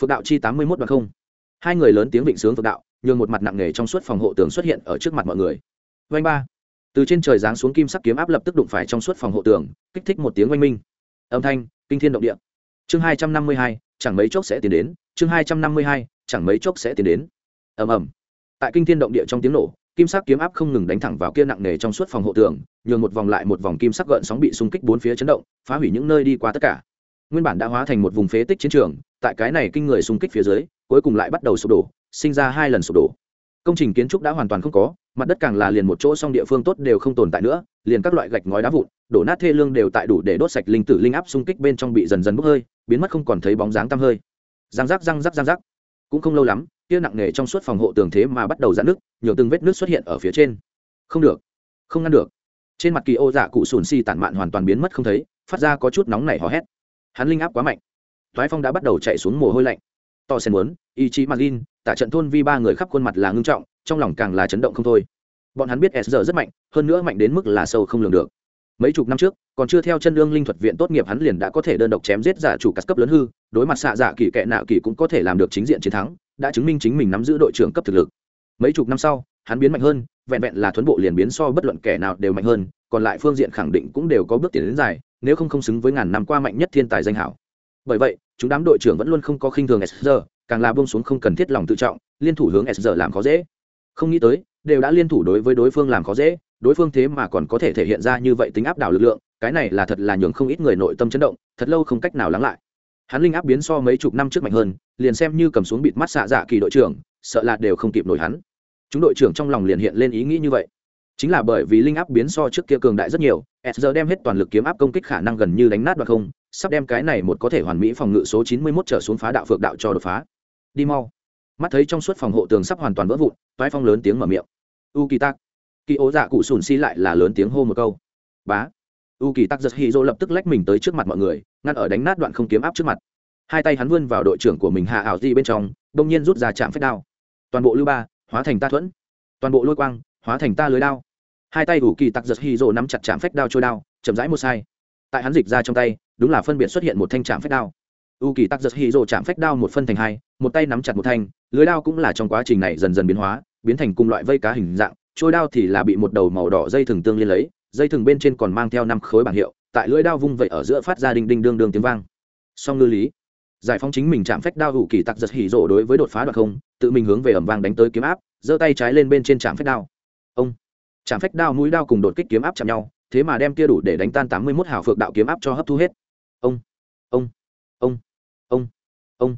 Phước đạo chi tám mươi mốt đoạn không. Hai người lớn tiếng vịnh sướng phước đạo, nhường một mặt nặng nề trong suốt phòng hộ tường xuất hiện ở trước mặt mọi người. Vanh ba. Từ trên trời giáng xuống kim sắc kiếm áp lập tức đụng phải trong suốt phòng hộ tường, kích thích một tiếng oanh minh. Âm thanh, kinh thiên động địa. Chương hai trăm năm mươi hai, chẳng mấy chốc sẽ tiến đến. Chương hai trăm năm mươi hai, chẳng mấy chốc sẽ tiến đến. Ầm ầm. Tại kinh thiên động địa trong tiếng nổ kim sắc kiếm áp không ngừng đánh thẳng vào kia nặng nề trong suốt phòng hộ tường, nhường một vòng lại một vòng kim sắc gợn sóng bị xung kích bốn phía chấn động, phá hủy những nơi đi qua tất cả. Nguyên bản đã hóa thành một vùng phế tích chiến trường, tại cái này kinh người xung kích phía dưới, cuối cùng lại bắt đầu sụp đổ, sinh ra hai lần sụp đổ. Công trình kiến trúc đã hoàn toàn không có, mặt đất càng là liền một chỗ song địa phương tốt đều không tồn tại nữa, liền các loại gạch ngói đá vụn, đổ nát thê lương đều tại đủ để đốt sạch linh tử linh áp xung kích bên trong bị dần dần bốc hơi, biến mất không còn thấy bóng dáng tăm hơi. Răng rắc răng rắc răng rắc. Cũng không lâu lắm kia nặng nề trong suốt phòng hộ tường thế mà bắt đầu giãn nước nhiều từng vết nước xuất hiện ở phía trên. Không được không ngăn được. Trên mặt kỳ ô dạ cụ sùn si tản mạn hoàn toàn biến mất không thấy phát ra có chút nóng nảy hò hét. Hắn linh áp quá mạnh. Thoái phong đã bắt đầu chạy xuống mồ hôi lạnh. To sen muốn ý chí marlin, tại trận thôn vi ba người khắp khuôn mặt là ngưng trọng trong lòng càng là chấn động không thôi. Bọn hắn biết s giờ rất mạnh hơn nữa mạnh đến mức là sâu không lường được. Mấy chục năm trước còn chưa theo chân lương linh thuật viện tốt nghiệp hắn liền đã có thể đơn độc chém giết giả chủ cắt cấp lớn hư đối mặt xạ giả kỳ kệ nạo kỳ cũng có thể làm được chính diện chiến thắng đã chứng minh chính mình nắm giữ đội trưởng cấp thực lực. Mấy chục năm sau, hắn biến mạnh hơn, vẹn vẹn là thuấn bộ liền biến so bất luận kẻ nào đều mạnh hơn, còn lại phương diện khẳng định cũng đều có bước tiến đến dài, nếu không không xứng với ngàn năm qua mạnh nhất thiên tài danh hảo. Bởi vậy, chúng đám đội trưởng vẫn luôn không có khinh thường sr càng là bông xuống không cần thiết lòng tự trọng, liên thủ hướng sr làm khó dễ. Không nghĩ tới, đều đã liên thủ đối với đối phương làm khó dễ, đối phương thế mà còn có thể thể hiện ra như vậy tính áp đảo lực lượng, cái này là thật là nhường không ít người nội tâm chấn động, thật lâu không cách nào lắng lại hắn linh áp biến so mấy chục năm trước mạnh hơn, liền xem như cầm xuống bịt mắt xạ dạ kỳ đội trưởng, sợ là đều không kịp nổi hắn. Chúng đội trưởng trong lòng liền hiện lên ý nghĩ như vậy. Chính là bởi vì linh áp biến so trước kia cường đại rất nhiều, s giờ đem hết toàn lực kiếm áp công kích khả năng gần như đánh nát đoạn không, sắp đem cái này một có thể hoàn mỹ phòng ngự số chín mươi 91 trở xuống phá đạo phược đạo cho đột phá. Đi mau. Mắt thấy trong suốt phòng hộ tường sắp hoàn toàn vỡ vụn, toái phong lớn tiếng mở miệng. U kỳ tắc kỳ ố dạ cụ sùn xi lại là lớn tiếng hô một câu. Bá. U kỳ tắc giật hy dô lập tức lách mình tới trước mặt mọi người ngăn ở đánh nát đoạn không kiếm áp trước mặt. Hai tay hắn vươn vào đội trưởng của mình hạ ảo di bên trong, đông nhiên rút ra chạm phép đao. Toàn bộ lưu ba, hóa thành ta thuẫn. Toàn bộ lôi quang, hóa thành ta lưới đao. Hai tay ủ kỳ tặc giật hy rồ nắm chặt chạm phách đao trôi đao, chậm rãi một sai. Tại hắn dịch ra trong tay, đúng là phân biệt xuất hiện một thanh chạm phách đao. U kỳ tặc giật hy rồ chạm phách đao một phân thành hai, một tay nắm chặt một thanh, lưới đao cũng là trong quá trình này dần dần biến hóa, biến thành cùng loại vây cá hình dạng, trôi đao thì là bị một đầu màu đỏ dây thừng tương liên lấy, dây thừng bên trên còn mang theo năm khối bảng hiệu tại lưỡi đao vung vậy ở giữa phát ra đinh đinh đương đương tiếng vang. Song ngư lý, giải phóng chính mình chạm phách đao hữu kỳ tặc giật hỉ rộ đối với đột phá đoạt không, tự mình hướng về ẩm vang đánh tới kiếm áp, giơ tay trái lên bên trên chạm phách đao. Ông, chạm phách đao mũi đao cùng đột kích kiếm áp chạm nhau, thế mà đem kia đủ để đánh tan tám mươi mốt hào phược đạo kiếm áp cho hấp thu hết. Ông ông ông ông ông.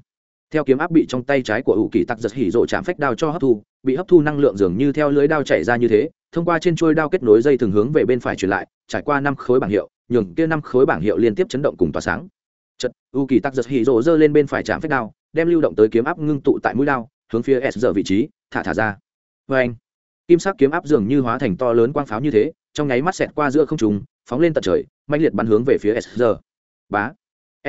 Theo kiếm áp bị trong tay trái của ủ kỳ tặc giật hỉ rộ chạm phách đao cho hấp thu, bị hấp thu năng lượng dường như theo lưới đao chảy ra như thế, thông qua trên trôi đao kết nối dây thường hướng về bên phải truyền lại, trải qua năm khối bảng hiệu nhường kia năm khối bảng hiệu liên tiếp chấn động cùng tỏa sáng. Chật u kỳ tắc giật hỉ rộ giơ lên bên phải chạm phách đao, đem lưu động tới kiếm áp ngưng tụ tại mũi đao, hướng phía s giờ vị trí, thả thả ra. Vê anh, kim sắc kiếm áp dường như hóa thành to lớn quang pháo như thế, trong nháy mắt xẹt qua giữa không trùng phóng lên tận trời mạnh liệt bắn hướng về phía s giờ. Bá,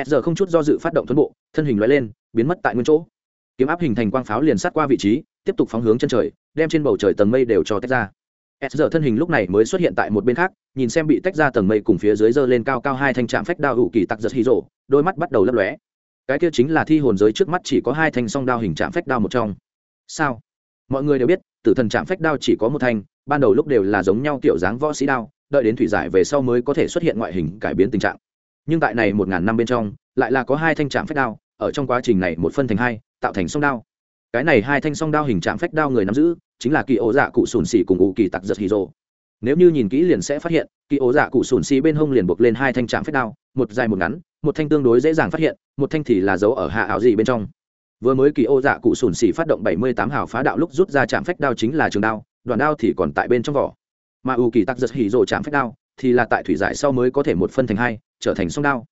s giờ không chút do dự phát động tuấn bộ, thân hình loại lên, biến mất tại nguyên chỗ. Kiếm áp hình thành quang pháo liền sát qua vị trí, tiếp tục phóng hướng chân trời, đem trên bầu trời tầng mây đều cho tách ra s giờ thân hình lúc này mới xuất hiện tại một bên khác, nhìn xem bị tách ra tầng mây cùng phía dưới dơ lên cao cao hai thanh trạm phách đao hữu kỳ tặc giật hí rộ đôi mắt bắt đầu lấp lóe. Cái kia chính là thi hồn giới trước mắt chỉ có hai thanh song đao hình trạm phách đao một trong. Sao? Mọi người đều biết, tử thần trạm phách đao chỉ có một thanh, ban đầu lúc đều là giống nhau kiểu dáng võ sĩ đao, đợi đến thủy giải về sau mới có thể xuất hiện ngoại hình cải biến tình trạng. Nhưng tại này một ngàn năm bên trong, lại là có hai thanh trạm phách đao, ở trong quá trình này một phân thành hai, tạo thành song đao. Cái này hai thanh song đao hình trạm phách đao người nắm giữ chính là kỳ ổ dạ cụ sùn xì cùng ủ kỳ tặc giật hì rồ nếu như nhìn kỹ liền sẽ phát hiện, kỳ ổ dạ cụ sùn xì bên hông liền buộc lên hai thanh trạm phách đao, một dài một ngắn, một thanh tương đối dễ dàng phát hiện, một thanh thì là dấu ở hạ ảo gì bên trong. Vừa mới kỳ ô dạ cụ sùn xì phát động bảy mươi tám hào phá đạo lúc rút ra trạm phách đao chính là trường đao đoàn đao thì còn tại bên trong vỏ. Mà ưu kỳ tặc giật hỉ rồ trạm phách đao thì là tại thủy giải sau mới có thể một phân thành hai, trở thành song đao.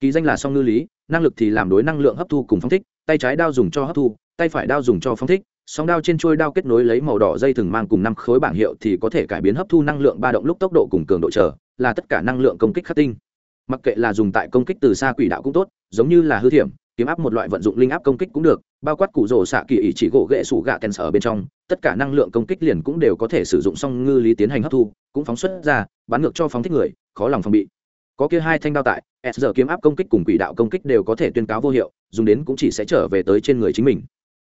Kỳ danh là song ngư lý, năng lực thì làm đối năng lượng hấp thu cùng phong thích, tay trái đao dùng cho hấp thu, tay phải đao dùng cho phong thích song đao trên chuôi đao kết nối lấy màu đỏ dây thừng mang cùng năm khối bảng hiệu thì có thể cải biến hấp thu năng lượng ba động lúc tốc độ cùng cường độ trở là tất cả năng lượng công kích khắc tinh. Mặc kệ là dùng tại công kích từ xa quỷ đạo cũng tốt, giống như là hư thiểm, kiếm áp một loại vận dụng linh áp công kích cũng được, bao quát cụ rổ xạ kỳ ý chỉ gỗ ghệ sủ gạ tèn sở bên trong, tất cả năng lượng công kích liền cũng đều có thể sử dụng song ngư lý tiến hành hấp thu, cũng phóng xuất ra bán ngược cho phóng thích người, khó lòng phòng bị. Có kia hai thanh đao tại, s giờ kiếm áp công kích cùng quỷ đạo công kích đều có thể tuyên cáo vô hiệu, dùng đến cũng chỉ sẽ trở về tới trên người chính mình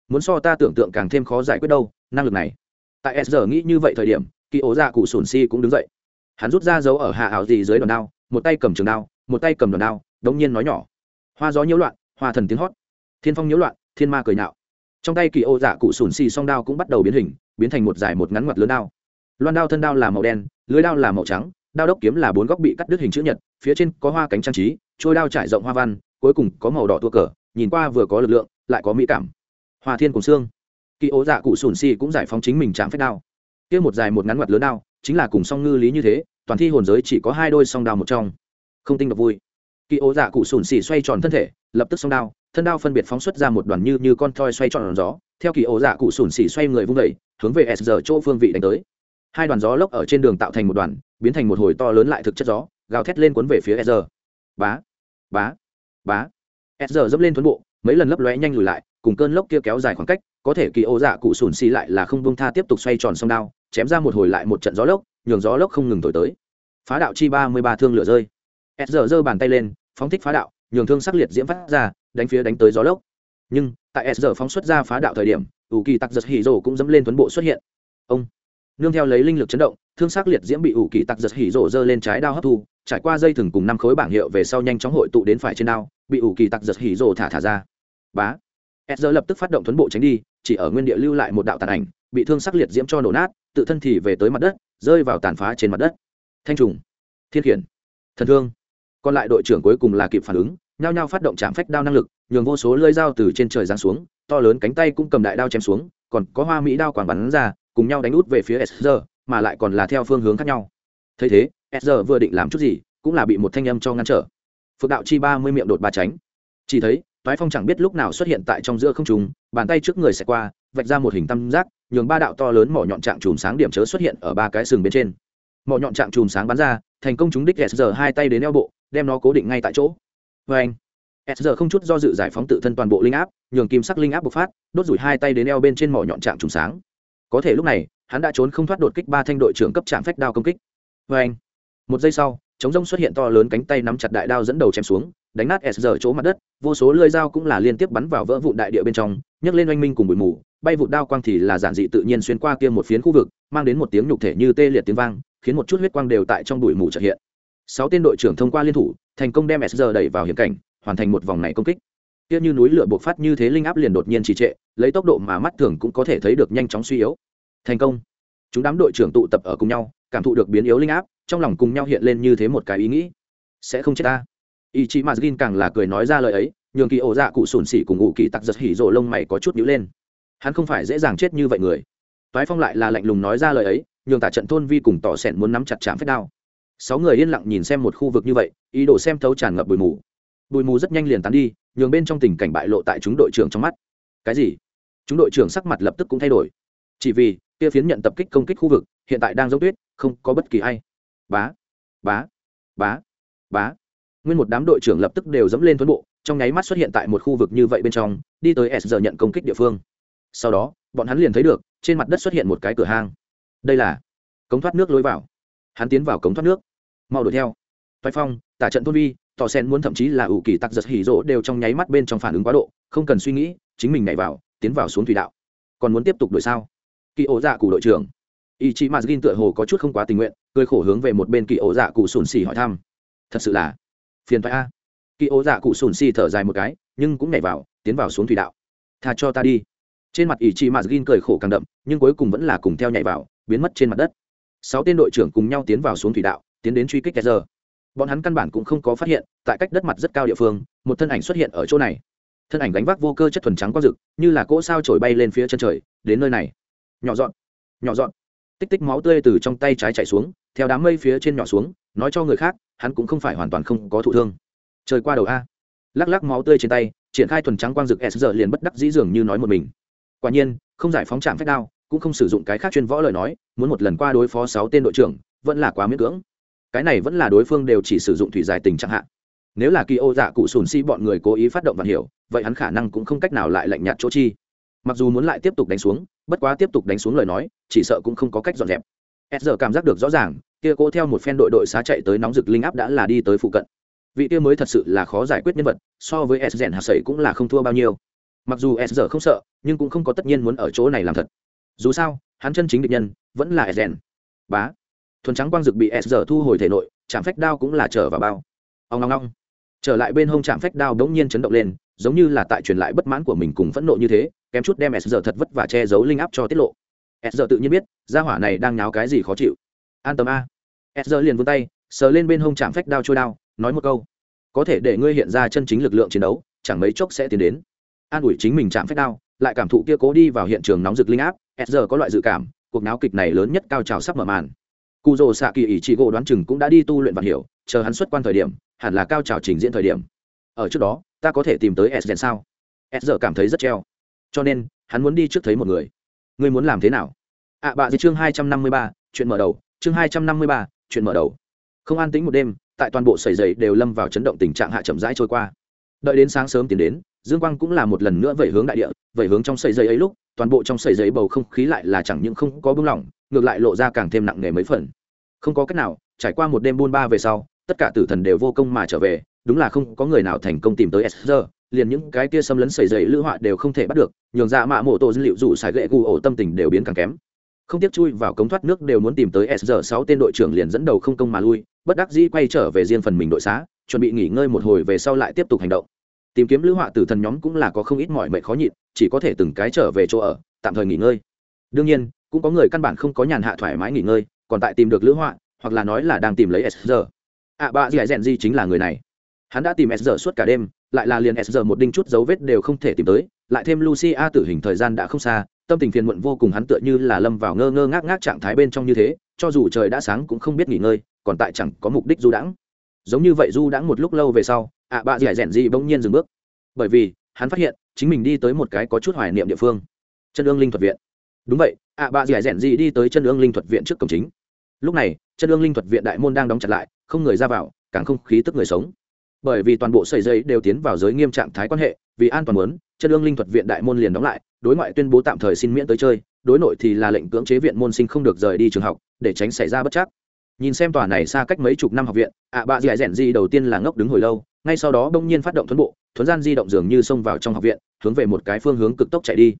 muốn so ta tưởng tượng càng thêm khó giải quyết đâu, năng lực này. Tại s giờ nghĩ như vậy thời điểm kỳ ố dạ cụ sùn si cũng đứng dậy. Hắn rút ra dấu ở hạ ảo gì dưới đòn đao, một tay cầm trường đao, một tay cầm đòn đao, đống nhiên nói nhỏ. Hoa gió nhiễu loạn, hoa thần tiếng hót. Thiên phong nhiễu loạn, thiên ma cười nhạo. Trong tay kỳ ô dạ cụ sùn xì song đao cũng bắt đầu biến hình, biến thành một dài một ngắn ngoặt lớn đao. Loan đao thân đao là màu đen, lưới đao là màu trắng, đao đốc kiếm là bốn góc bị cắt đứt hình chữ nhật, phía trên có hoa cánh trang trí, trôi đao trải rộng hoa văn, cuối cùng có màu đỏ tua cờ, nhìn qua vừa có lực lượng, lại có mỹ cảm hoa thiên cùng xương kỳ ố dạ cụ sùn xì cũng giải phóng chính mình chạm phép đao. Kia một dài một ngắn mặt lớn đao chính là cùng song ngư lý như thế toàn thi hồn giới chỉ có hai đôi song đao một trong. Không tinh độc vui. Kỳ ố dạ cụ sùn xì xoay tròn thân thể lập tức song đao thân đao phân biệt phóng xuất ra một đoàn như như con thoi xoay tròn gió. Theo kỳ ố dạ cụ sùn xì xoay người vung đẩy, hướng về s giờ chỗ phương vị đánh tới. Hai đoàn gió lốc ở trên đường tạo thành một đoàn biến thành một hồi to lớn lại thực chất gió gào thét lên cuốn về phía s giờ bá bá bá. S giờ dẫm lên thuấn bộ mấy lần lấp lóe nhanh lùi lại, cùng cơn lốc kia kéo dài khoảng cách, có thể kỳ ô dạ cụ sùn xì lại là không bông tha tiếp tục xoay tròn song đao, chém ra một hồi lại một trận gió lốc, nhường gió lốc không ngừng thổi tới. Phá đạo chi ba mươi ba thương lửa rơi. S giờ giơ bàn tay lên, phóng thích phá đạo, nhường thương sắc liệt diễm phát ra, đánh phía đánh tới gió lốc. Nhưng, tại s giờ phóng xuất ra phá đạo thời điểm, ủ kỳ tặc giật hỉ rồ cũng dẫm lên tuấn bộ xuất hiện. Ông, nương theo lấy linh lực chấn động, thương sắc liệt diễm bị ủ kỳ tặc giật hỉ rồ giơ lên trái đao hấp thu, trải qua dây thừng cùng năm khối bảng hiệu về sau nhanh chóng hội tụ đến phải trên đao, bị ủ kỳ tặc giật hỉ rồ thả thả ra bá. S giờ lập tức phát động tuấn bộ tránh đi, chỉ ở nguyên địa lưu lại một đạo tàn ảnh, bị thương sắc liệt diễm cho nổ nát, tự thân thì về tới mặt đất, rơi vào tàn phá trên mặt đất. Thanh trùng. Thiên khiển. Thần thương. Còn lại đội trưởng cuối cùng là kịp phản ứng, nhao nhao phát động chạm phách đao năng lực, nhường vô số lơi dao từ trên trời giáng xuống, to lớn cánh tay cũng cầm đại đao chém xuống, còn có hoa mỹ đao quảng bắn ra, cùng nhau đánh út về phía sr mà lại còn là theo phương hướng khác nhau. Thấy thế sr vừa định làm chút gì, cũng là bị một thanh âm cho ngăn trở. Phượng đạo chi ba mươi miệng đột ba tránh. Chỉ thấy toái phong chẳng biết lúc nào xuất hiện tại trong giữa không trùng bàn tay trước người sẽ qua, vạch ra một hình tam giác, nhường ba đạo to lớn mỏ nhọn trạng chùm sáng điểm chớ xuất hiện ở ba cái sừng bên trên. Mỏ nhọn trạng chùm sáng bắn ra, thành công chúng đích sr hai tay đến eo bộ, đem nó cố định ngay tại chỗ. Vê anh, s giờ không chút do dự giải phóng tự thân toàn bộ linh áp, nhường kim sắc linh áp bộc phát, đốt rủi hai tay đến eo bên trên mỏ nhọn trạng trùng sáng. Có thể lúc này, hắn đã trốn không thoát đột kích ba thanh đội trưởng cấp trạm phách đao công kích. Vê anh, một giây sau, chống rông xuất hiện to lớn cánh tay nắm chặt đại đao dẫn đầu chém xuống đánh nát s giờ chỗ mặt đất, vô số lưỡi dao cũng là liên tiếp bắn vào vỡ vụn đại địa bên trong, nhấc lên oanh minh cùng bụi mù, bay vụ đao quang thì là giản dị tự nhiên xuyên qua kia một phiến khu vực, mang đến một tiếng nhục thể như tê liệt tiếng vang, khiến một chút huyết quang đều tại trong bụi mù trợ hiện. Sáu tên đội trưởng thông qua liên thủ, thành công đem s giờ đẩy vào hiểm cảnh, hoàn thành một vòng này công kích. Kia như núi lửa bộc phát như thế linh áp liền đột nhiên trì trệ, lấy tốc độ mà mắt thường cũng có thể thấy được nhanh chóng suy yếu. Thành công. Chúng đám đội trưởng tụ tập ở cùng nhau, cảm thụ được biến yếu linh áp, trong lòng cùng nhau hiện lên như thế một cái ý nghĩ. Sẽ không chết ta ý chí mazgin càng là cười nói ra lời ấy, nhường kỳ ổ dạ cụ sùn xỉ cùng ngụ kỳ tặc giật hỉ rộ lông mày có chút nhữ lên. Hắn không phải dễ dàng chết như vậy người. Toái phong lại là lạnh lùng nói ra lời ấy, nhường tả trận thôn vi cùng tỏ sẻn muốn nắm chặt chạm phép đao. Sáu người yên lặng nhìn xem một khu vực như vậy, ý đồ xem thấu tràn ngập bụi mù. Bụi mù rất nhanh liền tán đi, nhường bên trong tình cảnh bại lộ tại chúng đội trưởng trong mắt. Cái gì? Chúng đội trưởng sắc mặt lập tức cũng thay đổi. Chỉ vì, kia phiến nhận tập kích công kích khu vực, hiện tại đang giống tuyết, không có bất kỳ ai. Bá bá bá bá nguyên một đám đội trưởng lập tức đều dẫm lên tuấn bộ, trong nháy mắt xuất hiện tại một khu vực như vậy bên trong, đi tới s giờ nhận công kích địa phương. Sau đó, bọn hắn liền thấy được, trên mặt đất xuất hiện một cái cửa hang. Đây là cống thoát nước lối vào. Hắn tiến vào cống thoát nước. Mau đuổi theo. Toái phong, tả trận thôn vi, tỏ sen muốn thậm chí là ủ kỳ tặc giật hỉ rỗ đều trong nháy mắt bên trong phản ứng quá độ, không cần suy nghĩ, chính mình nhảy vào, tiến vào xuống thủy đạo. Còn muốn tiếp tục đuổi sao? Kỳ ổ dạ cụ đội trưởng. Ý chí mazgin tựa hồ có chút không quá tình nguyện, cười khổ hướng về một bên kỳ ổ dạ cụ sùn xỉ hỏi thăm. Thật sự là phiền thoại a. Kỳ ố dạ cụ sùn xì thở dài một cái, nhưng cũng nhảy vào, tiến vào xuống thủy đạo. Tha cho ta đi. Trên mặt ỷ chị mạt gin cười khổ càng đậm, nhưng cuối cùng vẫn là cùng theo nhảy vào, biến mất trên mặt đất. Sáu tên đội trưởng cùng nhau tiến vào xuống thủy đạo, tiến đến truy kích giờ bọn hắn căn bản cũng không có phát hiện, tại cách đất mặt rất cao địa phương, một thân ảnh xuất hiện ở chỗ này. Thân ảnh gánh vác vô cơ chất thuần trắng quang rực, như là cỗ sao trổi bay lên phía chân trời, đến nơi này. Nhỏ dọn nhỏ dọn tích tích máu tươi từ trong tay trái chạy xuống theo đám mây phía trên nhỏ xuống, nói cho người khác, hắn cũng không phải hoàn toàn không có thụ thương. Trời qua đầu a. Lắc lắc máu tươi trên tay, triển khai thuần trắng quang rực s giờ liền bất đắc dĩ dường như nói một mình. Quả nhiên, không giải phóng trạm phép đao, cũng không sử dụng cái khác chuyên võ lời nói, muốn một lần qua đối phó sáu tên đội trưởng, vẫn là quá miễn cưỡng. Cái này vẫn là đối phương đều chỉ sử dụng thủy giải tình trạng hạn nếu là kỳ ô dạ cụ sùn si bọn người cố ý phát động và hiểu, vậy hắn khả năng cũng không cách nào lại lạnh nhạt chỗ chi. Mặc dù muốn lại tiếp tục đánh xuống, bất quá tiếp tục đánh xuống lời nói, chỉ sợ cũng không có cách dọn dẹp s giờ cảm giác được rõ ràng, kia cố theo một phen đội đội xá chạy tới nóng rực linh áp đã là đi tới phụ cận. Vị kia mới thật sự là khó giải quyết nhân vật, so với s rèn hạt sẩy cũng là không thua bao nhiêu. Mặc dù s giờ không sợ, nhưng cũng không có tất nhiên muốn ở chỗ này làm thật. Dù sao, hắn chân chính địch nhân, vẫn là s rèn. Bá. Thuần trắng quang dực bị s giờ thu hồi thể nội, chạm phách đao cũng là trở vào bao. Ông ngong ngong trở lại bên hông chạm phách đao đống nhiên chấn động lên, giống như là tại truyền lại bất mãn của mình cùng phẫn nộ như thế, kém chút đem s giờ thật vất và che giấu linh áp cho tiết lộ s giờ tự nhiên biết, gia hỏa này đang nháo cái gì khó chịu. An tâm a. S giờ liền vươn tay, sờ lên bên hông chạm phách đao trôi đao, nói một câu. Có thể để ngươi hiện ra chân chính lực lượng chiến đấu, chẳng mấy chốc sẽ tiến đến. An ủi chính mình chạm phách đao, lại cảm thụ kia cố đi vào hiện trường nóng rực linh áp, s giờ có loại dự cảm, cuộc náo kịch này lớn nhất cao trào sắp mở màn. Cụ rồ xạ kỳ ỷ trị gỗ đoán chừng cũng đã đi tu luyện và hiểu, chờ hắn xuất quan thời điểm, hẳn là cao trào trình diễn thời điểm. Ở trước đó, ta có thể tìm tới s sao? S giờ cảm thấy rất treo. Cho nên, hắn muốn đi trước thấy một người ngươi muốn làm thế nào? Ạ à, bạ gì chương hai trăm năm mươi ba chuyện mở đầu chương hai trăm năm mươi ba chuyện mở đầu. Không an tĩnh một đêm tại toàn bộ sầy dày đều lâm vào chấn động tình trạng hạ chậm rãi trôi qua. Đợi đến sáng sớm tiến đến dương quang cũng là một lần nữa vẩy hướng đại địa vẩy hướng trong sầy dày ấy lúc toàn bộ trong sầy dày bầu không khí lại là chẳng những không có bưng lỏng ngược lại lộ ra càng thêm nặng nề mấy phần. Không có cách nào trải qua một đêm buôn ba về sau tất cả tử thần đều vô công mà trở về đúng là không có người nào thành công tìm tới sr liền những cái kia xâm lấn xảy dày lữ họa đều không thể bắt được, nhường ra dạ mạ mộ tổ dữ liệu dù xài gậy gù ổ tâm tình đều biến càng kém. Không tiếc chui vào cống thoát nước đều muốn tìm tới sr sáu tên đội trưởng liền dẫn đầu không công mà lui, bất đắc dĩ quay trở về riêng phần mình đội xá, chuẩn bị nghỉ ngơi một hồi về sau lại tiếp tục hành động. Tìm kiếm lữ họa tử thần nhóm cũng là có không ít mọi mệnh khó nhịn, chỉ có thể từng cái trở về chỗ ở, tạm thời nghỉ ngơi. Đương nhiên, cũng có người căn bản không có nhàn hạ thoải mái nghỉ ngơi, còn tại tìm được lữ họa, hoặc là nói là đang tìm lấy sr ạ à, bạ dì dẹn di chính là người này. Hắn đã tìm sr suốt cả đêm lại là liền sr một đinh chút dấu vết đều không thể tìm tới, lại thêm lucia tử hình thời gian đã không xa, tâm tình phiền muộn vô cùng hắn tựa như là lâm vào ngơ ngơ ngác ngác trạng thái bên trong như thế, cho dù trời đã sáng cũng không biết nghỉ ngơi, còn tại chẳng có mục đích du đãng. Giống như vậy du đãng một lúc lâu về sau, ạ bạ dẻ dẹn gì bỗng nhiên dừng bước. Bởi vì, hắn phát hiện, chính mình đi tới một cái có chút hoài niệm địa phương. Chân ương linh thuật viện. Đúng vậy, ạ bạ dẻ dẹn gì đi tới chân ương linh thuật viện trước cổng chính. Lúc này, chân ương linh thuật viện đại môn đang đóng chặt lại, không người ra vào, càng không khí tức người sống bởi vì toàn bộ sợi dây đều tiến vào giới nghiêm trạng thái quan hệ, vì an toàn muốn, chân ương linh thuật viện đại môn liền đóng lại, đối ngoại tuyên bố tạm thời xin miễn tới chơi, đối nội thì là lệnh cưỡng chế viện môn sinh không được rời đi trường học, để tránh xảy ra bất chắc. Nhìn xem tòa này xa cách mấy chục năm học viện, ạ bạ dì rèn di đầu tiên là ngốc đứng hồi lâu, ngay sau đó đông nhiên phát động thuấn bộ, thuấn gian di động dường như xông vào trong học viện, hướng về một cái phương hướng cực tốc chạy đi.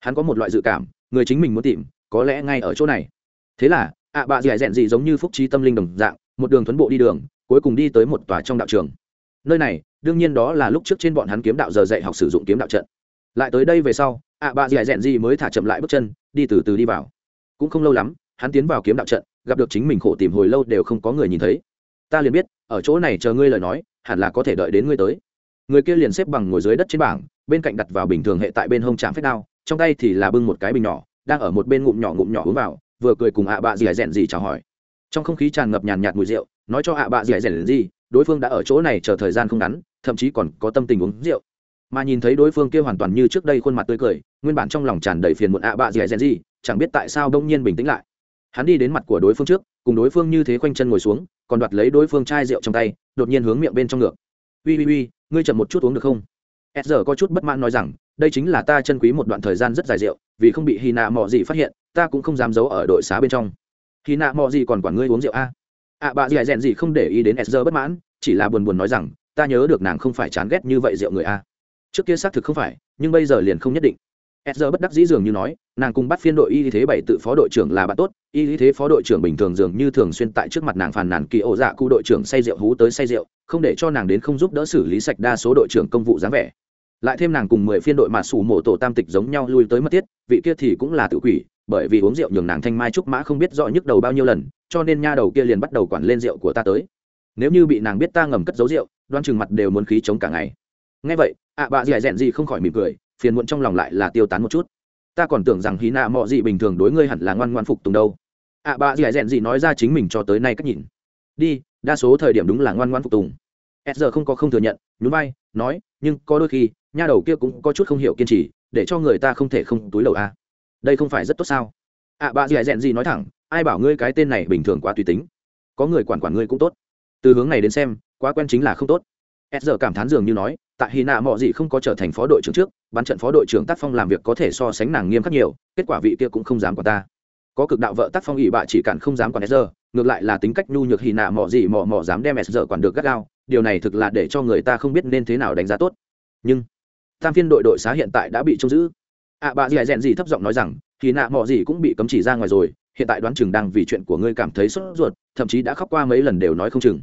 Hắn có một loại dự cảm, người chính mình muốn tìm, có lẽ ngay ở chỗ này. Thế là, ạ bạ dì rèn di giống như phúc trí tâm linh đồng dạng, một đường thuấn bộ đi đường, cuối cùng đi tới một tòa trong đạo trường nơi này, đương nhiên đó là lúc trước trên bọn hắn kiếm đạo giờ dạy học sử dụng kiếm đạo trận. Lại tới đây về sau, ạ bạ dì rèn gì mới thả chậm lại bước chân, đi từ từ đi vào. Cũng không lâu lắm, hắn tiến vào kiếm đạo trận, gặp được chính mình khổ tìm hồi lâu đều không có người nhìn thấy. Ta liền biết, ở chỗ này chờ ngươi lời nói, hẳn là có thể đợi đến ngươi tới. Người kia liền xếp bằng ngồi dưới đất trên bảng, bên cạnh đặt vào bình thường hệ tại bên hông trạm phép đao, trong tay thì là bưng một cái bình nhỏ, đang ở một bên ngụm nhỏ ngụm nhỏ uống vào, vừa cười cùng ạ bạ dì rèn gì chào hỏi. Trong không khí tràn ngập nhàn nhạt mùi rượu, nói cho ạ bạ dì rèn gì đối phương đã ở chỗ này chờ thời gian không ngắn, thậm chí còn có tâm tình uống rượu. Mà nhìn thấy đối phương kia hoàn toàn như trước đây khuôn mặt tươi cười, nguyên bản trong lòng tràn đầy phiền muộn ạ bạ dì rèn gì, chẳng biết tại sao đông nhiên bình tĩnh lại. Hắn đi đến mặt của đối phương trước, cùng đối phương như thế khoanh chân ngồi xuống, còn đoạt lấy đối phương chai rượu trong tay, đột nhiên hướng miệng bên trong ngược. Ui ui ui ngươi chậm một chút uống được không? S giờ có chút bất mãn nói rằng, đây chính là ta chân quý một đoạn thời gian rất dài rượu, vì không bị hy nạ mò gì phát hiện, ta cũng không dám giấu ở đội xá bên trong. Hy nạ mò gì còn quản ngươi uống rượu a à? Ạ bà dì rèn gì không để ý đến sr bất mãn, chỉ là buồn buồn nói rằng, ta nhớ được nàng không phải chán ghét như vậy rượu người a. Trước kia xác thực không phải, nhưng bây giờ liền không nhất định. Sr bất đắc dĩ dường như nói, nàng cùng bắt phiên đội y thế bảy tự phó đội trưởng là bạn tốt, y thế phó đội trưởng bình thường dường như thường xuyên tại trước mặt nàng phàn nàn kỳ ổ dạ cụ đội trưởng say rượu hú tới say rượu, không để cho nàng đến không giúp đỡ xử lý sạch đa số đội trưởng công vụ dáng vẻ. Lại thêm nàng cùng mười phiên đội mà sủ mổ tổ tam tịch giống nhau lui tới mất tiết vị kia thì cũng là tự quỷ bởi vì uống rượu nhường nàng thanh mai trúc mã không biết rõ nhức đầu bao nhiêu lần cho nên nha đầu kia liền bắt đầu quản lên rượu của ta tới. Nếu như bị nàng biết ta ngầm cất giấu rượu đoan chừng mặt đều muốn khí chống cả ngày. Ngay vậy ạ à, bà dì dẹn gì không khỏi mỉm cười phiền muộn trong lòng lại là tiêu tán một chút. Ta còn tưởng rằng hí nạ mọi gì bình thường đối ngươi hẳn là ngoan ngoan phục tùng đâu. Ạ à, bà dì dẹn gì nói ra chính mình cho tới nay cách nhìn. Đi đa số thời điểm đúng là ngoan ngoan phục tùng. S giờ không có không thừa nhận nhún vai nói nhưng có đôi khi nha đầu kia cũng có chút không hiểu kiên trì để cho người ta không thể không túi đầu a đây không phải rất tốt sao? Ạ à, bà dì dẹn gì nói thẳng ai bảo ngươi cái tên này bình thường quá tùy tính. Có người quản quản ngươi cũng tốt. Từ hướng này đến xem quá quen chính là không tốt. S giờ cảm thán dường như nói tại hy nạ mọi gì không có trở thành phó đội trưởng trước bắn trận phó đội trưởng tác phong làm việc có thể so sánh nàng nghiêm khắc nhiều kết quả vị kia cũng không dám quản ta. Có cực đạo vợ tác phong ỵ bạ chỉ cản không dám quản s giờ ngược lại là tính cách nhu nhược hy nạ mọi gì mò mò dám đem s giờ quản được gắt gao điều này thực là để cho người ta không biết nên thế nào đánh giá tốt. Nhưng tam phiên đội đội xá hiện tại đã bị trông giữ ạ à, bà dì rèn gì thấp giọng nói rằng thì nạ mọi gì cũng bị cấm chỉ ra ngoài rồi hiện tại đoán chừng đang vì chuyện của ngươi cảm thấy sốt ruột thậm chí đã khóc qua mấy lần đều nói không chừng.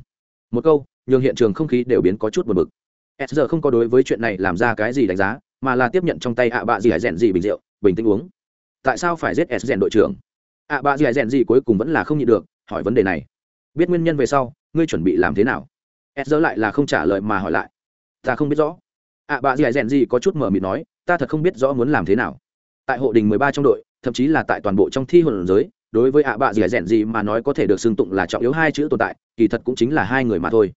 Một câu nhường hiện trường không khí đều biến có chút buồn bực. S giờ không có đối với chuyện này làm ra cái gì đánh giá mà là tiếp nhận trong tay ạ bà dì hải rèn gì bình rượu bình tĩnh uống. Tại sao phải giết s rèn đội trưởng? ạ bà dì hải rèn gì cuối cùng vẫn là không nhịn được hỏi vấn đề này. Biết nguyên nhân về sau ngươi chuẩn bị làm thế nào? S giờ lại là không trả lời mà hỏi lại. Ta không biết rõ. ạ bà dì hải rèn gì có chút mở mịt nói ta thật không biết rõ muốn làm thế nào. Tại hộ đình mười ba trong đội, thậm chí là tại toàn bộ trong thi hồn giới, đối với ạ bạ gì hải rèn gì mà nói có thể được xưng tụng là trọng yếu hai chữ tồn tại, kỳ thật cũng chính là hai người mà thôi.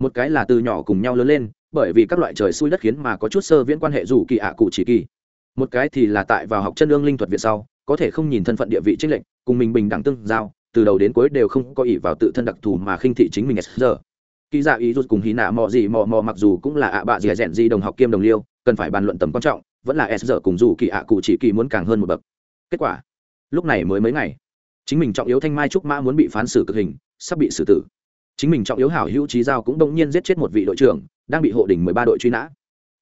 Một cái là từ nhỏ cùng nhau lớn lên, bởi vì các loại trời xui đất khiến mà có chút sơ viễn quan hệ dù kỳ ạ cụ chỉ kỳ. Một cái thì là tại vào học chân lương linh thuật viện sau, có thể không nhìn thân phận địa vị trích lệnh cùng mình bình đẳng tương giao, từ đầu đến cuối đều không có ỷ vào tự thân đặc thù mà khinh thị chính mình giờ kỳ dạ ý rút cùng hí nạ mò gì mò mò mặc dù cũng là ạ bạ gì rèn gì đồng học kiêm đồng liêu, cần phải bàn luận tầm quan trọng vẫn là s giờ cùng dù kỳ ạ cụ chỉ kỳ muốn càng hơn một bậc. Kết quả, lúc này mới mấy ngày, chính mình trọng yếu thanh mai trúc mã muốn bị phán xử cực hình, sắp bị xử tử. Chính mình trọng yếu hảo hữu trí giao cũng đông nhiên giết chết một vị đội trưởng, đang bị hộ đỉnh mười ba đội truy nã.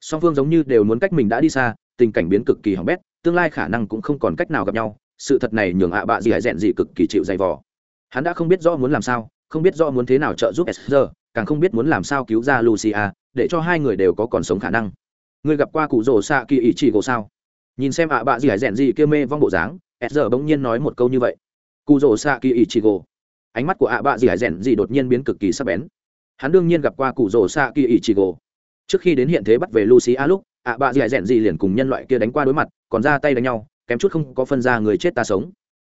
Song phương giống như đều muốn cách mình đã đi xa, tình cảnh biến cực kỳ hỏng bét, tương lai khả năng cũng không còn cách nào gặp nhau, sự thật này nhường ạ bạ gì hãy rẽn gì cực kỳ chịu dày vò. Hắn đã không biết rõ muốn làm sao, không biết rõ muốn thế nào trợ giúp sr càng không biết muốn làm sao cứu ra lucia, để cho hai người đều có còn sống khả năng người gặp qua cụ rồ xạ kỳ ý chỉ gỗ sao? Nhìn xem ạ bạ gì hải rèn gì kia mê vong bộ dáng sr bỗng nhiên nói một câu như vậy. Cụ rồ xạ kỳ ý chỉ gỗ. Ánh mắt của ạ bạ gì hải rèn gì đột nhiên biến cực kỳ sắc bén. Hắn đương nhiên gặp qua cụ rồ xạ kỳ ý chỉ gỗ. Trước khi đến hiện thế bắt về lucy a lúc, ạ bạ gì hải rèn gì liền cùng nhân loại kia đánh qua đối mặt, còn ra tay đánh nhau, kém chút không có phân ra người chết ta sống.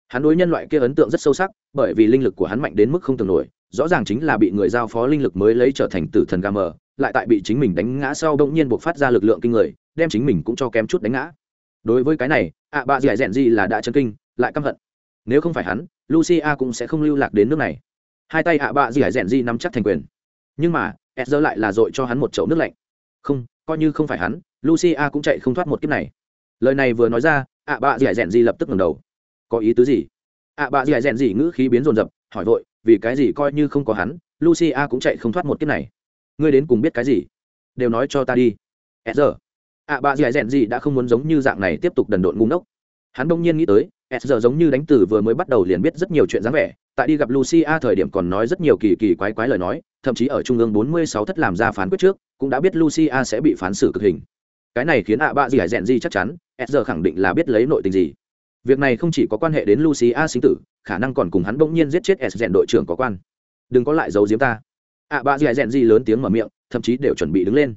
Hắn đối nhân loại kia ấn tượng rất sâu sắc, bởi vì linh lực của hắn mạnh đến mức không tưởng nổi rõ ràng chính là bị người giao phó linh lực mới lấy trở thành tử thần ga mờ lại tại bị chính mình đánh ngã sau đông nhiên buộc phát ra lực lượng kinh người, đem chính mình cũng cho kém chút đánh ngã. Đối với cái này, ạ bạ gì hải rèn gì là đã chân kinh, lại căm hận. Nếu không phải hắn, lucia cũng sẽ không lưu lạc đến nước này. Hai tay ạ bạ dì hải gì di nắm chắc thành quyền. Nhưng mà s lại là dội cho hắn một chậu nước lạnh. Không, coi như không phải hắn, lucia cũng chạy không thoát một kiếp này. Lời này vừa nói ra, ạ bạ dì dẹn gì lập tức ngẩng đầu. Có ý tứ gì? ạ bạ dì dẹn gì ngữ khí biến rồn rập, hỏi vội vì cái gì coi như không có hắn, lucia cũng chạy không thoát một kiếp này. Ngươi đến cùng biết cái gì? Đều nói cho ta đi. S giờ. Ạ bà dì rèn gì đã không muốn giống như dạng này tiếp tục đần độn ngu ngốc. Hắn đông nhiên nghĩ tới s giờ giống như đánh từ vừa mới bắt đầu liền biết rất nhiều chuyện dáng vẻ. Tại đi gặp lucia thời điểm còn nói rất nhiều kỳ kỳ quái quái lời nói, thậm chí ở trung ương 46 thất làm ra phán quyết trước, cũng đã biết lucia sẽ bị phán xử cực hình. Cái này khiến ạ bà dì hải rèn gì chắc chắn s giờ khẳng định là biết lấy nội tình gì việc này không chỉ có quan hệ đến lucia sinh tử, khả năng còn cùng hắn bỗng nhiên giết chết s rèn đội trưởng có quan. Đừng có lại giấu giếm ta. Ạ bạ gì hải rèn gì lớn tiếng mở miệng, thậm chí đều chuẩn bị đứng lên.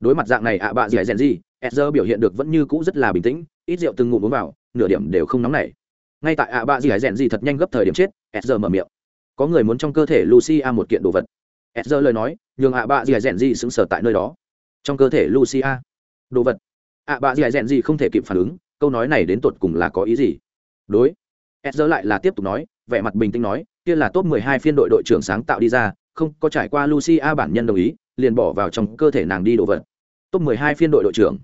Đối mặt dạng này ạ bạ gì hải rèn gì, s giờ biểu hiện được vẫn như cũ rất là bình tĩnh, ít rượu từng ngụm uống vào, nửa điểm đều không nóng nảy. Ngay tại ạ bạ gì hải rèn gì thật nhanh gấp thời điểm chết, s giờ mở miệng. Có người muốn trong cơ thể lucia một kiện đồ vật. S giờ lời nói, nhường ạ bạ dì rèn gì sững sờ tại nơi đó. Trong cơ thể lucia đồ vật. Ạ bạ dì rèn gì không thể kịp phản ứng câu nói này đến tột cùng là có ý gì? Đối. S giờ lại là tiếp tục nói, vẻ mặt bình tĩnh nói, kia là top 12 phiên đội đội trưởng sáng tạo đi ra, không có trải qua lucia bản nhân đồng ý, liền bỏ vào trong cơ thể nàng đi đồ vật. Top 12 phiên đội đội trưởng.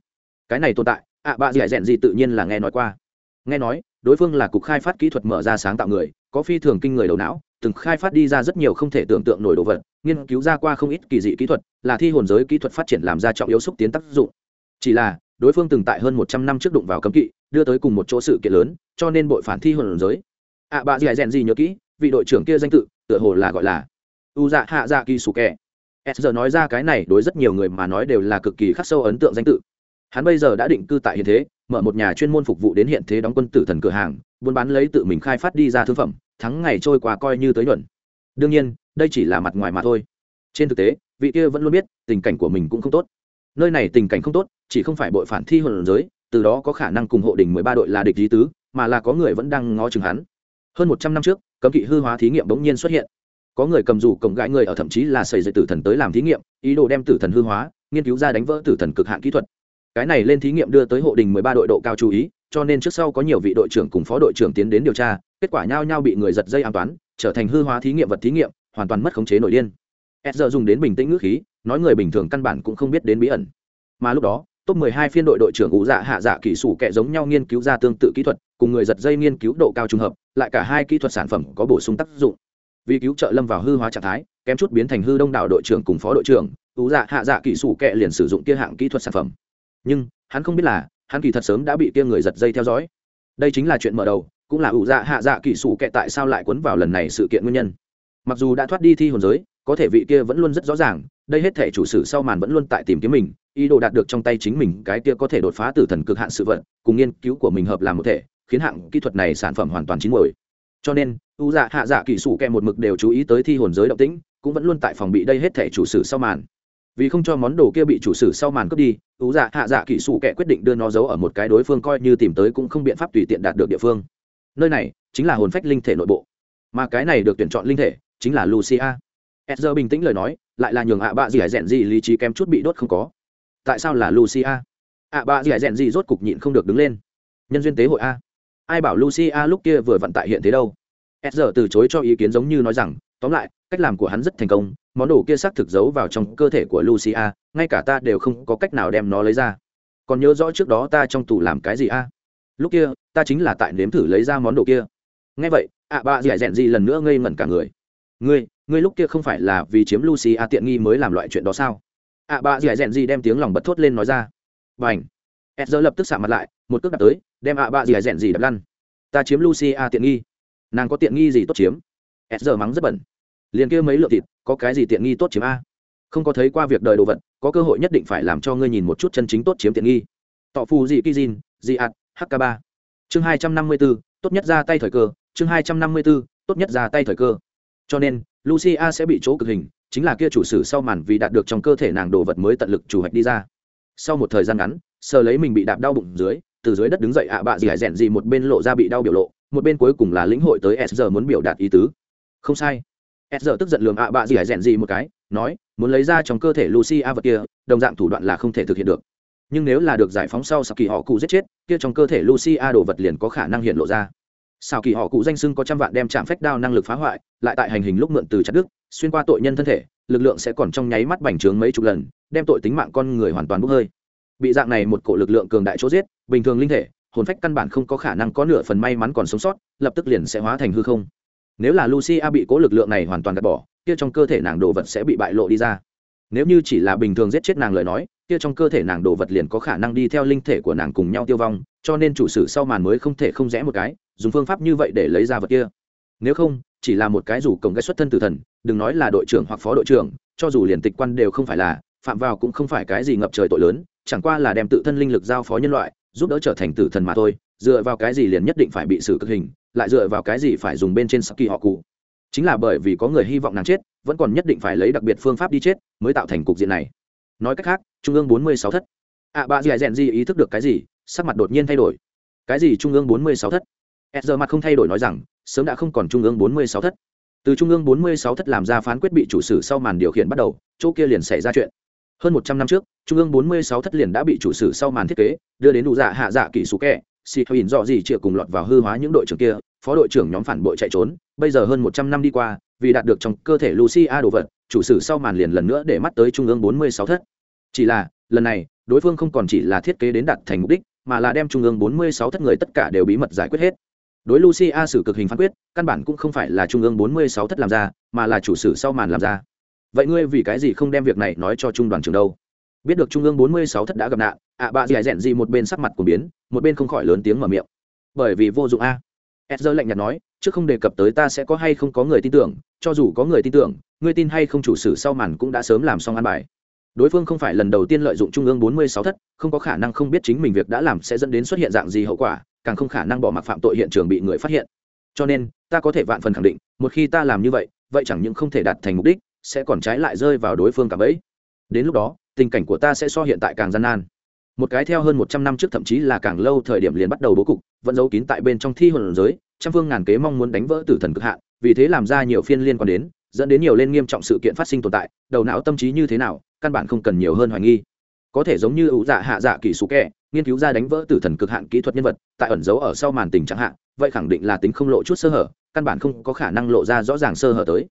Cái này tồn tại, ạ bạ gì hải rèn gì tự nhiên là nghe nói qua. Nghe nói, đối phương là cục khai phát kỹ thuật mở ra sáng tạo người, có phi thường kinh người đầu não, từng khai phát đi ra rất nhiều không thể tưởng tượng nổi đồ vật, nghiên cứu ra qua không ít kỳ dị kỹ thuật, là thi hồn giới kỹ thuật phát triển làm ra trọng yếu xúc tiến tác dụng chỉ là đối phương từng tại hơn một trăm năm trước đụng vào cấm kỵ đưa tới cùng một chỗ sự kiện lớn cho nên bội phản thi hồn giới. Ạ à, bà dì rèn gì nhớ kỹ vị đội trưởng kia danh tự tựa hồ là gọi là u dạ hạ dạ kỳ sù kè s giờ nói ra cái này đối rất nhiều người mà nói đều là cực kỳ khắc sâu ấn tượng danh tự. Hắn bây giờ đã định cư tại hiện thế mở một nhà chuyên môn phục vụ đến hiện thế đóng quân tử thần cửa hàng buôn bán lấy tự mình khai phát đi ra thương phẩm thắng ngày trôi qua coi như tới nhuận. Đương nhiên đây chỉ là mặt ngoài mà thôi. Trên thực tế vị kia vẫn luôn biết tình cảnh của mình cũng không tốt nơi này tình cảnh không tốt, chỉ không phải bội phản thi hồn giới, từ đó có khả năng cùng hộ đình mười ba đội là địch lý tứ, mà là có người vẫn đang ngó chừng hắn. Hơn một trăm năm trước, cấm kỵ hư hóa thí nghiệm bỗng nhiên xuất hiện. Có người cầm dù cổng gãi người ở thậm chí là xây dựng tử thần tới làm thí nghiệm, ý đồ đem tử thần hư hóa, nghiên cứu ra đánh vỡ tử thần cực hạn kỹ thuật. Cái này lên thí nghiệm đưa tới hộ đình mười ba đội độ cao chú ý, cho nên trước sau có nhiều vị đội trưởng cùng phó đội trưởng tiến đến điều tra, kết quả nhao nhao bị người giật dây an toán, trở thành hư hóa thí nghiệm vật thí nghiệm, hoàn toàn mất khống chế nội điên s giờ dùng đến bình tĩnh ngữ khí, nói người bình thường căn bản cũng không biết đến bí ẩn. Mà lúc đó, top 12 phiên đội đội trưởng ủ dạ hạ dạ kỹ sủ kẻ giống nhau nghiên cứu ra tương tự kỹ thuật, cùng người giật dây nghiên cứu độ cao trùng hợp, lại cả hai kỹ thuật sản phẩm có bổ sung tác dụng. Vì cứu trợ lâm vào hư hóa trạng thái, kém chút biến thành hư đông đảo đội trưởng cùng phó đội trưởng, ủ dạ hạ dạ kỹ sủ kẻ liền sử dụng kia hạng kỹ thuật sản phẩm. Nhưng, hắn không biết là, hắn kỳ thật sớm đã bị kia người giật dây theo dõi. Đây chính là chuyện mở đầu, cũng là ủ dạ hạ dạ kỹ sủ kệ tại sao lại cuốn vào lần này sự kiện nguyên nhân. Mặc dù đã thoát đi thi hồn giới có thể vị kia vẫn luôn rất rõ ràng, đây hết thể chủ sử sau màn vẫn luôn tại tìm kiếm mình, ý đồ đạt được trong tay chính mình cái kia có thể đột phá từ thần cực hạn sự vận cùng nghiên cứu của mình hợp làm một thể, khiến hạng kỹ thuật này sản phẩm hoàn toàn chín mồi cho nên, u dạ hạ dạ kỹ sủ kẹ một mực đều chú ý tới thi hồn giới động tĩnh, cũng vẫn luôn tại phòng bị đây hết thể chủ sử sau màn. Vì không cho món đồ kia bị chủ sử sau màn cướp đi, u dạ hạ dạ kỹ sủ kẻ quyết định đưa nó giấu ở một cái đối phương coi như tìm tới cũng không biện pháp tùy tiện đạt được địa phương. Nơi này chính là hồn phách linh thể nội bộ. Mà cái này được tuyển chọn linh thể chính là lucia. Ezra bình tĩnh lời nói, lại là nhường ạ bạ gì rèn gì lý trí kém chút bị đốt không có. Tại sao là lucia? ạ bạ gì rèn gì rốt cục nhịn không được đứng lên. Nhân duyên tế hội a. Ai bảo lucia lúc kia vừa vận tại hiện thế đâu? Ezra từ chối cho ý kiến giống như nói rằng, tóm lại, cách làm của hắn rất thành công, món đồ kia xác thực giấu vào trong cơ thể của lucia, ngay cả ta đều không có cách nào đem nó lấy ra. Còn nhớ rõ trước đó ta trong tù làm cái gì a? Lúc kia, ta chính là tại nếm thử lấy ra món đồ kia. Nghe vậy, ạ bạ gì rèn gì lần nữa ngây ngẩn cả người. Ngươi ngươi lúc kia không phải là vì chiếm lucia tiện nghi mới làm loại chuyện đó sao? Ạ bà dì dẹn gì đem tiếng lòng bật thốt lên nói ra. B à n h edger lập tức xạ mặt lại, một cước đạp tới, đem ạ bà dì dẹn gì đập lăn. Ta chiếm lucia tiện nghi. Nàng có tiện nghi gì tốt chiếm? Edger mắng rất bẩn. Liền kia mấy lượng thịt, có cái gì tiện nghi tốt chiếm a? Không có thấy qua việc đời đồ vật, có cơ hội nhất định phải làm cho ngươi nhìn một chút chân chính tốt chiếm tiện nghi. Tọ phù dị kizin dị ạt hk ba. Chương hai trăm năm mươi b ố tốt nhất ra tay thời cơ. Chương hai trăm năm mươi b ố tốt nhất ra tay thời cơ. Cho nên lucia sẽ bị chỗ cực hình, chính là kia chủ sử sau màn vì đạt được trong cơ thể nàng đồ vật mới tận lực chủ hạch đi ra. Sau một thời gian ngắn, sờ lấy mình bị đạp đau bụng dưới, từ dưới đất đứng dậy ạ bạ gì hải rèn gì một bên lộ ra bị đau biểu lộ, một bên cuối cùng là lĩnh hội tới s giờ muốn biểu đạt ý tứ. Không sai. S giờ tức giận lường ạ bạ gì hải rèn gì một cái, nói, muốn lấy ra trong cơ thể lucy a vật kia, đồng dạng thủ đoạn là không thể thực hiện được. Nhưng nếu là được giải phóng sau sau kỳ họ cụ giết chết, kia trong cơ thể lucy a đồ vật liền có khả năng hiện lộ ra sao kỳ họ cụ danh sưng có trăm vạn đem chạm phách đao năng lực phá hoại, lại tại hành hình lúc mượn từ chặt đức xuyên qua tội nhân thân thể, lực lượng sẽ còn trong nháy mắt bành trướng mấy chục lần, đem tội tính mạng con người hoàn toàn bốc hơi. Bị dạng này một cổ lực lượng cường đại chỗ giết, bình thường linh thể, hồn phách căn bản không có khả năng có nửa phần may mắn còn sống sót, lập tức liền sẽ hóa thành hư không. Nếu là lucia bị cố lực lượng này hoàn toàn gạt bỏ, kia trong cơ thể nàng đồ vật sẽ bị bại lộ đi ra. Nếu như chỉ là bình thường giết chết nàng lời nói, kia trong cơ thể nàng đồ vật liền có khả năng đi theo linh thể của nàng cùng nhau tiêu vong, cho nên chủ sử sau màn mới không thể không rẽ một cái dùng phương pháp như vậy để lấy ra vật kia. Nếu không chỉ là một cái rủ cổng cái xuất thân từ thần đừng nói là đội trưởng hoặc phó đội trưởng cho dù liền tịch quan đều không phải là phạm vào cũng không phải cái gì ngập trời tội lớn chẳng qua là đem tự thân linh lực giao phó nhân loại giúp đỡ trở thành tử thần mà thôi dựa vào cái gì liền nhất định phải bị xử cực hình lại dựa vào cái gì phải dùng bên trên saki họ cụ. Chính là bởi vì có người hy vọng nàng chết vẫn còn nhất định phải lấy đặc biệt phương pháp đi chết mới tạo thành cục diện này. Nói cách khác trung ương bốn mươi sáu thất. Ạ à, bà dì rèn di ý thức được cái gì sắc mặt đột nhiên thay đổi. Cái gì trung ương bốn mươi sáu thất? S giờ mặt không thay đổi nói rằng, sớm đã không còn trung ương bốn mươi sáu thất. Từ trung ương bốn mươi sáu thất làm ra phán quyết bị chủ sử sau màn điều khiển bắt đầu, chỗ kia liền xảy ra chuyện. Hơn một trăm năm trước, trung ương bốn mươi sáu thất liền đã bị chủ sử sau màn thiết kế, đưa đến đủ dạ hạ dạ kỷ số kẹ, xì hơi dọ gì chịa cùng lọt vào hư hóa những đội trưởng kia, phó đội trưởng nhóm phản bội chạy trốn, bây giờ hơn một trăm năm đi qua, vì đạt được trong cơ thể lucia đồ vật, chủ sử sau màn liền lần nữa để mắt tới trung ương bốn mươi sáu thất. Chỉ là, lần này, đối phương không còn chỉ là thiết kế đến đạt thành mục đích, mà là đem trung ương bốn mươi sáu thất người tất cả đều bí mật giải quyết hết đối lucia xử cực hình phán quyết căn bản cũng không phải là trung ương bốn mươi sáu thất làm ra mà là chủ sử sau màn làm ra. Vậy ngươi vì cái gì không đem việc này nói cho trung đoàn trưởng đâu? Biết được trung ương bốn mươi sáu thất đã gặp nạn ạ à, bà dì rèn gì một bên sắc mặt của biến một bên không khỏi lớn tiếng mở miệng. Bởi vì vô dụng a. Edger lạnh nhạt nói trước không đề cập tới ta sẽ có hay không có người tin tưởng cho dù có người tin tưởng ngươi tin hay không chủ sử sau màn cũng đã sớm làm xong ăn bài đối phương không phải lần đầu tiên lợi dụng trung ương bốn mươi sáu thất, không có khả năng không biết chính mình việc đã làm sẽ dẫn đến xuất hiện dạng gì hậu quả, càng không khả năng bỏ mặc phạm tội hiện trường bị người phát hiện. Cho nên, ta có thể vạn phần khẳng định, một khi ta làm như vậy vậy chẳng những không thể đạt thành mục đích, sẽ còn trái lại rơi vào đối phương cả bẫy. Đến lúc đó, tình cảnh của ta sẽ so hiện tại càng gian nan. Một cái theo hơn một trăm năm trước thậm chí là càng lâu thời điểm liền bắt đầu bố cục, vẫn giấu kín tại bên trong thi hồn giới, trăm phương ngàn kế mong muốn đánh vỡ tử thần cực hạn, vì thế làm ra nhiều phiên liên quan đến, dẫn đến nhiều lên nghiêm trọng sự kiện phát sinh tồn tại, đầu não tâm trí như thế nào căn bản không cần nhiều hơn hoài nghi. Có thể giống như ủ dạ hạ dạ kỳ sú kẹ, nghiên cứu ra đánh vỡ tử thần cực hạn kỹ thuật nhân vật, tại ẩn giấu ở sau màn tình chẳng hạn vậy khẳng định là tính không lộ chút sơ hở, căn bản không có khả năng lộ ra rõ ràng sơ hở tới.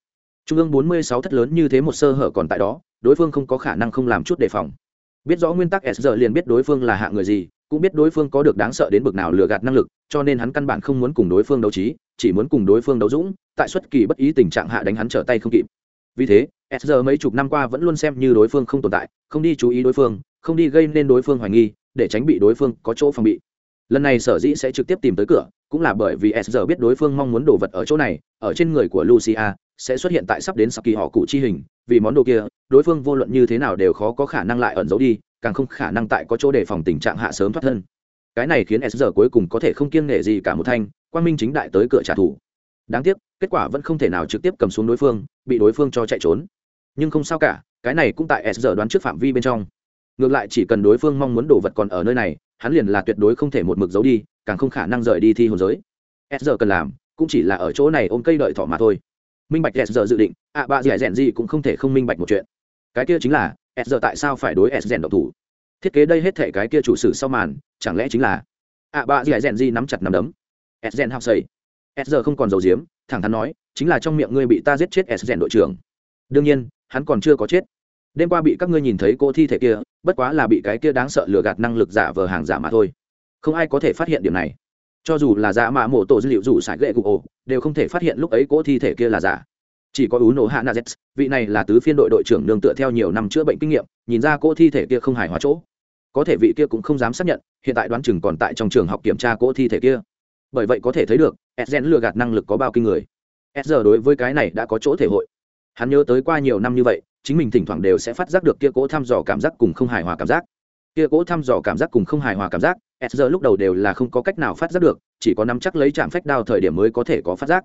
Trung ương bốn mươi sáu thất lớn như thế một sơ hở còn tại đó, đối phương không có khả năng không làm chút đề phòng. Biết rõ nguyên tắc s giờ liền biết đối phương là hạ người gì, cũng biết đối phương có được đáng sợ đến bực nào lừa gạt năng lực, cho nên hắn căn bản không muốn cùng đối phương đấu trí, chỉ muốn cùng đối phương đấu dũng, tại xuất kỳ bất ý tình trạng hạ đánh hắn trở tay không kịp vì thế, s giờ mấy chục năm qua vẫn luôn xem như đối phương không tồn tại, không đi chú ý đối phương, không đi gây nên đối phương hoài nghi, để tránh bị đối phương có chỗ phòng bị. Lần này sở dĩ sẽ trực tiếp tìm tới cửa, cũng là bởi vì s giờ biết đối phương mong muốn đồ vật ở chỗ này, ở trên người của lucia, sẽ xuất hiện tại sắp đến sắp kỳ họ cụ chi hình, vì món đồ kia, đối phương vô luận như thế nào đều khó có khả năng lại ẩn giấu đi, càng không khả năng tại có chỗ đề phòng tình trạng hạ sớm thoát thân. Cái này khiến s giờ cuối cùng có thể không kiêng nể gì cả một thanh quan minh chính đại tới cửa trả thù đáng tiếc kết quả vẫn không thể nào trực tiếp cầm xuống đối phương bị đối phương cho chạy trốn. Nhưng không sao cả cái này cũng tại s giờ đoán trước phạm vi bên trong. Ngược lại chỉ cần đối phương mong muốn đồ vật còn ở nơi này hắn liền là tuyệt đối không thể một mực giấu đi càng không khả năng rời đi thi hồn giới. S giờ cần làm cũng chỉ là ở chỗ này ôm cây đợi thỏ mà thôi. Minh bạch s giờ dự định ạ à, bà dẻ rèn gì cũng không thể không minh bạch một chuyện. Cái kia chính là s giờ tại sao phải đối s rèn độc thủ? Thiết kế đây hết thể cái kia chủ sử sau màn chẳng lẽ chính là ạ à, bà dẻ rèn gì nắm chặt nắm đấm? S rèn học xây s giờ không còn dầu diếm thẳng thắn nói, chính là trong miệng ngươi bị ta giết chết s rèn đội trưởng. Đương nhiên, hắn còn chưa có chết. Đêm qua bị các ngươi nhìn thấy cô thi thể kia, bất quá là bị cái kia đáng sợ lừa gạt năng lực giả vờ hàng giả mà thôi. Không ai có thể phát hiện điểm này. Cho dù là giả mạ mổ tổ dữ liệu rủ sải gậy gục ổ, đều không thể phát hiện lúc ấy cỗ thi thể kia là giả. Chỉ có ú nổ hạ nazet vị này là tứ phiên đội đội trưởng nương tựa theo nhiều năm chữa bệnh kinh nghiệm, nhìn ra cỗ thi thể kia không hài hòa chỗ. Có thể vị kia cũng không dám xác nhận, hiện tại đoán chừng còn tại trong trường học kiểm tra cỗ thi thể kia bởi vậy có thể thấy được edgen lừa gạt năng lực có bao kinh người. Edger đối với cái này đã có chỗ thể hội. Hắn nhớ tới qua nhiều năm như vậy, chính mình thỉnh thoảng đều sẽ phát giác được kia cố thăm dò cảm giác cùng không hài hòa cảm giác. Kia cố thăm dò cảm giác cùng không hài hòa cảm giác edger lúc đầu đều là không có cách nào phát giác được, chỉ có nắm chắc lấy chạm phách đao thời điểm mới có thể có phát giác.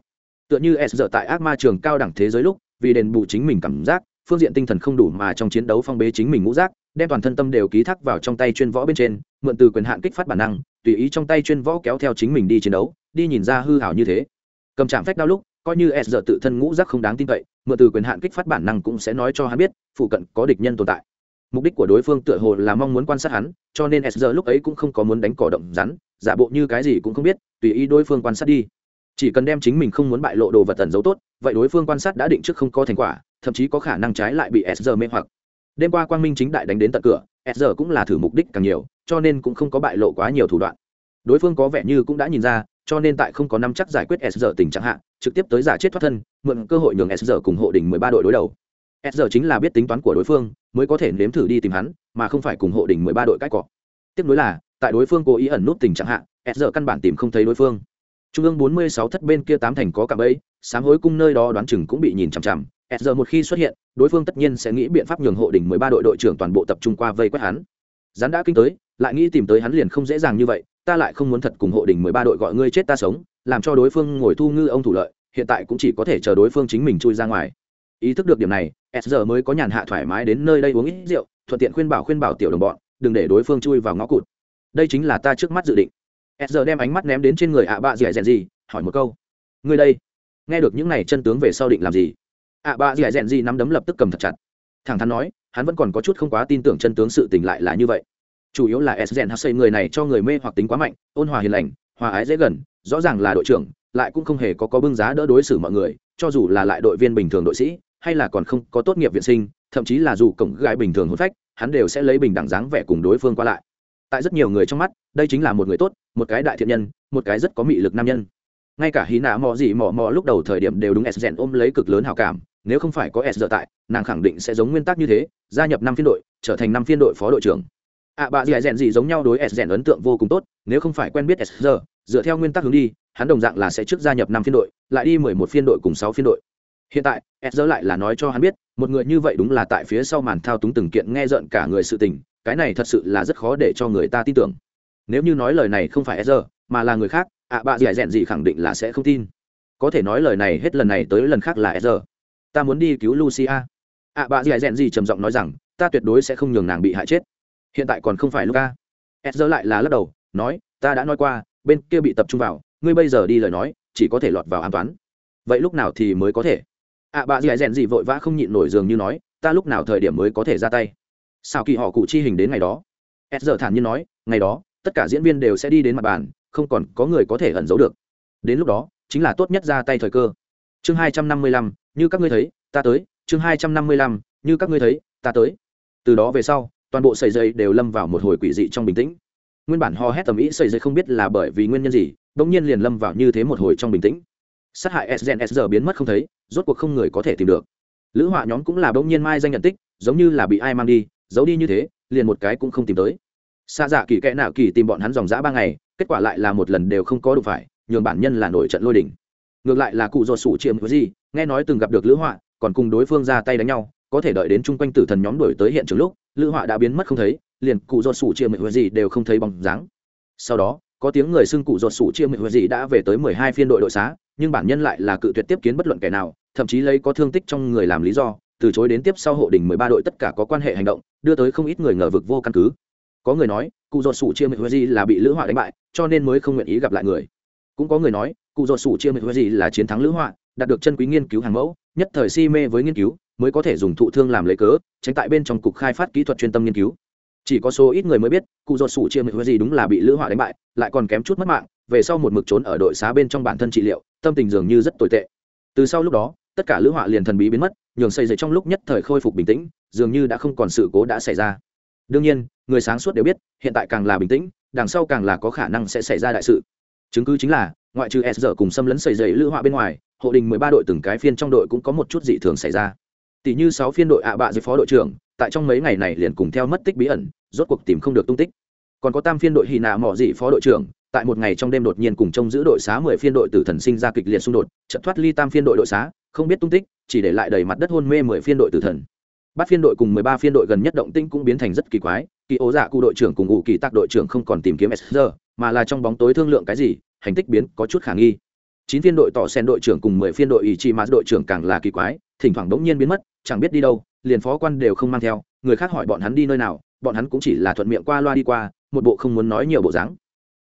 Tựa như edger tại ác ma trường cao đẳng thế giới lúc, vì đền bù chính mình cảm giác, phương diện tinh thần không đủ mà trong chiến đấu phong bế chính mình ngũ giác, đem toàn thân tâm đều ký thác vào trong tay chuyên võ bên trên, mượn từ quyền hạn kích phát bản năng tùy ý trong tay chuyên võ kéo theo chính mình đi chiến đấu, đi nhìn ra hư hảo như thế. Cầm chạm phách đau lúc, coi như s tự thân ngũ giác không đáng tin cậy, mượn từ quyền hạn kích phát bản năng cũng sẽ nói cho hắn biết, phụ cận có địch nhân tồn tại. Mục đích của đối phương tựa hồ là mong muốn quan sát hắn, cho nên s lúc ấy cũng không có muốn đánh cỏ động rắn, giả bộ như cái gì cũng không biết, tùy ý đối phương quan sát đi. Chỉ cần đem chính mình không muốn bại lộ đồ vật tần giấu tốt, vậy đối phương quan sát đã định trước không có thành quả, thậm chí có khả năng trái lại bị s mê hoặc. Đêm qua quang minh chính đại đánh đến tận cửa s giờ cũng là thử mục đích càng nhiều, cho nên cũng không có bại lộ quá nhiều thủ đoạn. Đối phương có vẻ như cũng đã nhìn ra, cho nên tại không có năm chắc giải quyết s giờ tình trạng hạn trực tiếp tới giả chết thoát thân, mượn cơ hội nhường s giờ cùng hộ đỉnh mười ba đội đối đầu. S giờ chính là biết tính toán của đối phương, mới có thể nếm thử đi tìm hắn, mà không phải cùng hộ đỉnh mười ba đội cãi cọ. Tiếp nối là, tại đối phương cố ý ẩn nút tình trạng hạn s giờ căn bản tìm không thấy đối phương. Trung ương bốn mươi sáu thất bên kia tám thành có cả ấy sáng hối cung nơi đó đoán chừng cũng bị nhìn chằm chằm s giờ một khi xuất hiện, đối phương tất nhiên sẽ nghĩ biện pháp nhường hộ đỉnh mười ba đội đội trưởng toàn bộ tập trung qua vây quét hắn. Rắn đã kinh tới, lại nghĩ tìm tới hắn liền không dễ dàng như vậy, ta lại không muốn thật cùng hộ đỉnh mười ba đội gọi ngươi chết ta sống, làm cho đối phương ngồi thu ngư ông thủ lợi, hiện tại cũng chỉ có thể chờ đối phương chính mình chui ra ngoài. Ý thức được điểm này, s giờ mới có nhàn hạ thoải mái đến nơi đây uống ít rượu, thuận tiện khuyên bảo khuyên bảo tiểu đồng bọn, đừng để đối phương chui vào ngõ cụt. Đây chính là ta trước mắt dự định. S giờ đem ánh mắt ném đến trên người ạ bạ dì rèn gì hỏi một câu. Ngươi đây, nghe được những này chân tướng về sau định làm gì? Ạ bà dì dẹn gì nắm đấm lập tức cầm thật chặt. Thẳng thắn nói, hắn vẫn còn có chút không quá tin tưởng chân tướng sự tình lại là như vậy. Chủ yếu là s rèn xây người này cho người mê hoặc tính quá mạnh, ôn hòa hiền lành, hòa ái dễ gần, rõ ràng là đội trưởng, lại cũng không hề có có bưng giá đỡ đối xử mọi người, cho dù là lại đội viên bình thường đội sĩ, hay là còn không có tốt nghiệp viện sinh, thậm chí là dù cổng gái bình thường hôn phách, hắn đều sẽ lấy bình đẳng dáng vẻ cùng đối phương qua lại. Tại rất nhiều người trong mắt, đây chính là một người tốt, một cái đại thiện nhân, một cái rất có mị lực nam nhân. Ngay cả hí nạ mò gì mò mò lúc đầu thời điểm đều đúng s rèn ôm lấy cực lớn hào cảm nếu không phải có s giờ tại nàng khẳng định sẽ giống nguyên tắc như thế gia nhập năm phiên đội trở thành năm phiên đội phó đội trưởng. Ạ à, bà dì rèn gì giống nhau đối s rèn ấn tượng vô cùng tốt nếu không phải quen biết s giờ dựa theo nguyên tắc hướng đi hắn đồng dạng là sẽ trước gia nhập năm phiên đội lại đi mười một phiên đội cùng sáu phiên đội. Hiện tại s giờ lại là nói cho hắn biết một người như vậy đúng là tại phía sau màn thao túng từng kiện nghe rợn cả người sự tình cái này thật sự là rất khó để cho người ta tin tưởng. Nếu như nói lời này không phải s giờ mà là người khác ạ à, bà dì rèn gì khẳng định là sẽ không tin. Có thể nói lời này hết lần này tới lần khác là s giờ ta muốn đi cứu lucia. Ạ à, bà dì dẹn gì trầm giọng nói rằng ta tuyệt đối sẽ không nhường nàng bị hại chết. Hiện tại còn không phải lúc s giờ lại là lắc đầu nói ta đã nói qua bên kia bị tập trung vào ngươi bây giờ đi lời nói chỉ có thể lọt vào an toàn vậy lúc nào thì mới có thể? Ạ à, bà dì dẹn gì vội vã không nhịn nổi giường như nói ta lúc nào thời điểm mới có thể ra tay? Sao kỳ họ cụ chi hình đến ngày đó? S giờ thản nhiên nói ngày đó tất cả diễn viên đều sẽ đi đến mặt bàn không còn có người có thể ẩn giấu được. Đến lúc đó chính là tốt nhất ra tay thời cơ. Chương hai trăm năm mươi lăm như các ngươi thấy, ta tới, chương hai trăm năm mươi lăm, như các ngươi thấy, ta tới. Từ đó về sau, toàn bộ sợi dây đều lâm vào một hồi quỷ dị trong bình tĩnh. Nguyên bản ho hét tầm ý sợi dây không biết là bởi vì nguyên nhân gì bỗng nhiên liền lâm vào như thế một hồi trong bình tĩnh. Sát hại sgen s giờ biến mất không thấy, rốt cuộc không người có thể tìm được. Lữ họa nhóm cũng là bỗng nhiên mai danh nhận tích, giống như là bị ai mang đi, giấu đi như thế, liền một cái cũng không tìm tới. Xa dạ kỳ kẽ nào kỳ tìm bọn hắn dòng dã ba ngày, kết quả lại là một lần đều không có được phải, nhường bản nhân là nổi trận lôi đỉnh ngược lại là cụ ruột sủ chiêm với gì, nghe nói từng gặp được lữ họa, còn cùng đối phương ra tay đánh nhau, có thể đợi đến chung quanh tử thần nhóm đổi tới hiện trường lúc, lữ họa đã biến mất không thấy, liền cụ ruột sủ chiêm với gì đều không thấy bóng dáng. Sau đó, có tiếng người xưng cụ ruột sủ chiêm với gì đã về tới mười hai phiên đội đội xá, nhưng bản nhân lại là cự tuyệt tiếp kiến bất luận kẻ nào, thậm chí lấy có thương tích trong người làm lý do, từ chối đến tiếp sau hộ đình mười ba đội tất cả có quan hệ hành động, đưa tới không ít người ngờ vực vô căn cứ. Có người nói, cụ ruột sủ Chiêm mệnh huệ gì là bị lữ họa đánh bại, cho nên mới không nguyện ý gặp lại người. Cũng có người nói cụ ruột sủ chia mệt huệ gì là chiến thắng lữ họa, đạt được chân quý nghiên cứu hàng mẫu, nhất thời si mê với nghiên cứu, mới có thể dùng thụ thương làm lấy cớ, tránh tại bên trong cục khai phát kỹ thuật chuyên tâm nghiên cứu. Chỉ có số ít người mới biết, cụ ruột sủ chia mệt huệ gì đúng là bị lữ họa đánh bại, lại còn kém chút mất mạng, về sau một mực trốn ở đội xá bên trong bản thân trị liệu, tâm tình dường như rất tồi tệ. Từ sau lúc đó, tất cả lữ họa liền thần bí biến mất, nhường xây dậy trong lúc nhất thời khôi phục bình tĩnh, dường như đã không còn sự cố đã xảy ra. Đương nhiên, người sáng suốt đều biết, hiện tại càng là bình tĩnh, đằng sau càng là có khả năng sẽ xảy ra đại sự. Chứng cứ chính là ngoại trừ s giờ cùng xâm lấn xảy dày lữ họa bên ngoài, hộ đình mười ba đội từng cái phiên trong đội cũng có một chút dị thường xảy ra. Tỷ như sáu phiên đội ạ bạ dưới phó đội trưởng, tại trong mấy ngày này liền cùng theo mất tích bí ẩn, rốt cuộc tìm không được tung tích. Còn có tam phiên đội hy nạ mỏ dị phó đội trưởng, tại một ngày trong đêm đột nhiên cùng trông giữ đội xá mười phiên đội tử thần sinh ra kịch liệt xung đột chật thoát ly tam phiên đội đội xá, không biết tung tích, chỉ để lại đầy mặt đất hôn mê mười phiên đội tử thần. Bắt phiên đội cùng mười ba phiên đội gần nhất động tinh cũng biến thành rất kỳ quái, kỳ ố dạ cụ đội trưởng cùng ngụ kỳ tạc đội trưởng không còn tìm kiếm sr mà là trong bóng tối thương lượng cái gì hành tích biến có chút khả nghi. Chín phiên đội tỏ sen đội trưởng cùng mười phiên đội ủy chi mã đội trưởng càng là kỳ quái, thỉnh thoảng đống nhiên biến mất, chẳng biết đi đâu, liền phó quan đều không mang theo, người khác hỏi bọn hắn đi nơi nào, bọn hắn cũng chỉ là thuận miệng qua loa đi qua, một bộ không muốn nói nhiều bộ dáng.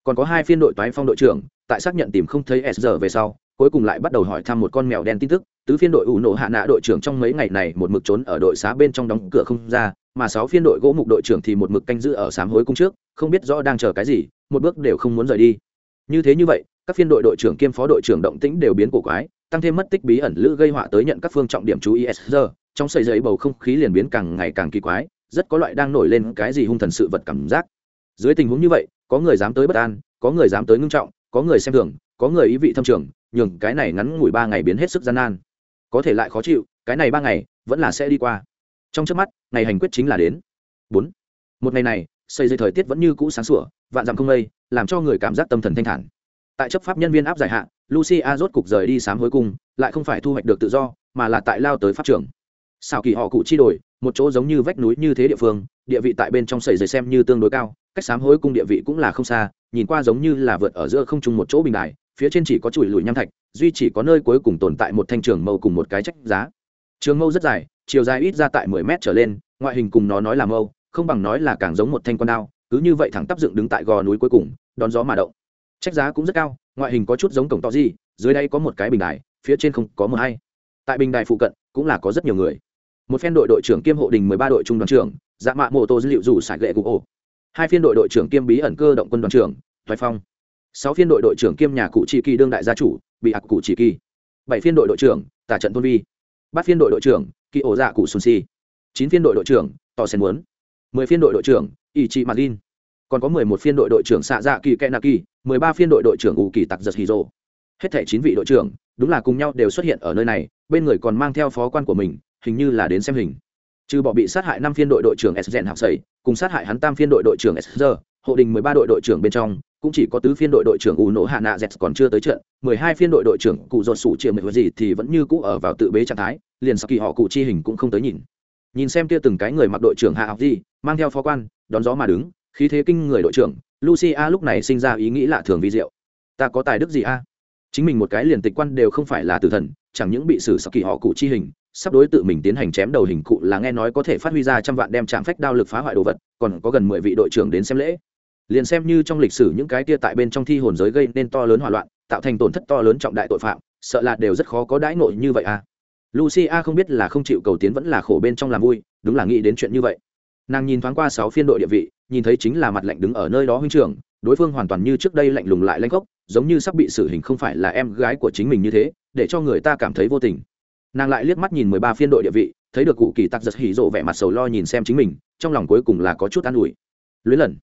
Còn có hai phiên đội toái phong đội trưởng, tại xác nhận tìm không thấy s giờ về sau, cuối cùng lại bắt đầu hỏi thăm một con mèo đen tin tức, tứ phiên đội ủ nổ hạ nạ đội trưởng trong mấy ngày này một mực trốn ở đội xá bên trong đóng cửa không ra, mà sáu phiên đội gỗ mục đội trưởng thì một mực canh giữ ở sám hối cung trước, không biết rõ đang chờ cái gì, một bước đều không muốn rời đi như thế như vậy, các phiên đội đội trưởng kiêm phó đội trưởng động tĩnh đều biến cổ quái, tăng thêm mất tích bí ẩn lữ gây họa tới nhận các phương trọng điểm chú ý s trong sợi dây bầu không khí liền biến càng ngày càng kỳ quái, rất có loại đang nổi lên cái gì hung thần sự vật cảm giác. Dưới tình huống như vậy, có người dám tới bất an, có người dám tới ngưng trọng, có người xem thường, có người ý vị thâm trường, nhường cái này ngắn ngủi ba ngày biến hết sức gian nan. Có thể lại khó chịu, cái này ba ngày vẫn là sẽ đi qua. Trong trước mắt, ngày hành quyết chính là đến. Bốn. Một ngày này xây dây thời tiết vẫn như cũ sáng sủa, vạn dặm không mây làm cho người cảm giác tâm thần thanh thản. Tại chấp pháp nhân viên áp giải hạn lucia rốt cục rời đi sám hối cung, lại không phải thu hoạch được tự do, mà là tại lao tới pháp trường. Xào kỳ họ cụ chi đổi một chỗ giống như vách núi như thế địa phương, địa vị tại bên trong sầy dày xem như tương đối cao, cách sám hối cung địa vị cũng là không xa, nhìn qua giống như là vượt ở giữa không trung một chỗ bình đài, phía trên chỉ có chùi lùi nham thạch, duy chỉ có nơi cuối cùng tồn tại một thanh trường mâu cùng một cái trách giá. Trường mâu rất dài, chiều dài ít ra tại mười mét trở lên, ngoại hình cùng nó nói là mâu, không bằng nói là càng giống một thanh quan đao cứ như vậy thẳng tắp dựng đứng tại gò núi cuối cùng, đón gió mà động. Trách giá cũng rất cao, ngoại hình có chút giống cổng to gì, dưới đây có một cái bình đài, phía trên không có mờ hay. Tại bình đài phụ cận, cũng là có rất nhiều người. Một phen đội đội trưởng kiêm hộ đình mười ba đội trung đoàn trưởng dạ mạ mô tô dữ liệu dù sải lệ cụ ổ. Hai phiên đội đội trưởng kiêm bí ẩn cơ động quân đoàn trưởng thoái phong. Sáu phiên đội đội trưởng kiêm nhà cụ chỉ kỳ đương đại gia chủ, bị ạc cụ chỉ kỳ. Bảy phiên đội đội trưởng, tả trận tôn vi. Bát phiên đội đội trưởng, kỳ ổ dạ cụ xuân si. Chín phiên đội đội trưởng tò sen muốn. Mười phiên đội đội trưởng ý chị martin còn có mười một phiên đội đội trưởng xạ dạ kỳ kẽ nạ kỳ mười ba phiên đội đội trưởng ủ kỳ tặc giật hì rồ hết thảy chín vị đội trưởng, đúng là cùng nhau đều xuất hiện ở nơi này, bên người còn mang theo phó quan của mình, hình như là đến xem hình. Trừ bỏ bị sát hại năm phiên đội đội trưởng s học sầy, cùng sát hại hắn tam phiên đội đội trưởng s hộ đình mười ba đội đội trưởng bên trong, cũng chỉ có tứ phiên đội đội trưởng u nỗ hạ nạ z còn chưa tới trận, mười hai phiên đội đội trưởng cụ dột sủ chia mười gì thì vẫn như cũ ở vào tự bế trạng thái, liền sau kỳ họ cụ chi hình cũng không tới nhìn nhìn xem kia từng cái người mặc đội trưởng hạ học gì mang theo phó quan, đón gió mà đứng, khí thế kinh người đội trưởng, lucia lúc này sinh ra ý nghĩ lạ thường vi diệu. Ta có tài đức gì a? Chính mình một cái liền tịch quan đều không phải là tử thần, chẳng những bị xử sau kỳ họ cụ chi hình, sắp đối tự mình tiến hành chém đầu hình cụ là nghe nói có thể phát huy ra trăm vạn đem chạm phách đao lực phá hoại đồ vật, còn có gần mười vị đội trưởng đến xem lễ. Liền xem như trong lịch sử những cái kia tại bên trong thi hồn giới gây nên to lớn hỏa loạn, tạo thành tổn thất to lớn trọng đại tội phạm, sợ là đều rất khó có đãi nội như vậy à lucia không biết là không chịu cầu tiến vẫn là khổ bên trong làm vui, đúng là nghĩ đến chuyện như vậy. Nàng nhìn thoáng qua sáu phiên đội địa vị, nhìn thấy chính là mặt lạnh đứng ở nơi đó huynh trưởng, đối phương hoàn toàn như trước đây lạnh lùng lại lanh gốc, giống như sắp bị xử hình không phải là em gái của chính mình như thế, để cho người ta cảm thấy vô tình. Nàng lại liếc mắt nhìn mười ba phiên đội địa vị, thấy được cụ kỳ tặc giật hỉ rộ vẻ mặt sầu lo nhìn xem chính mình, trong lòng cuối cùng là có chút an ủi. Luyến lần,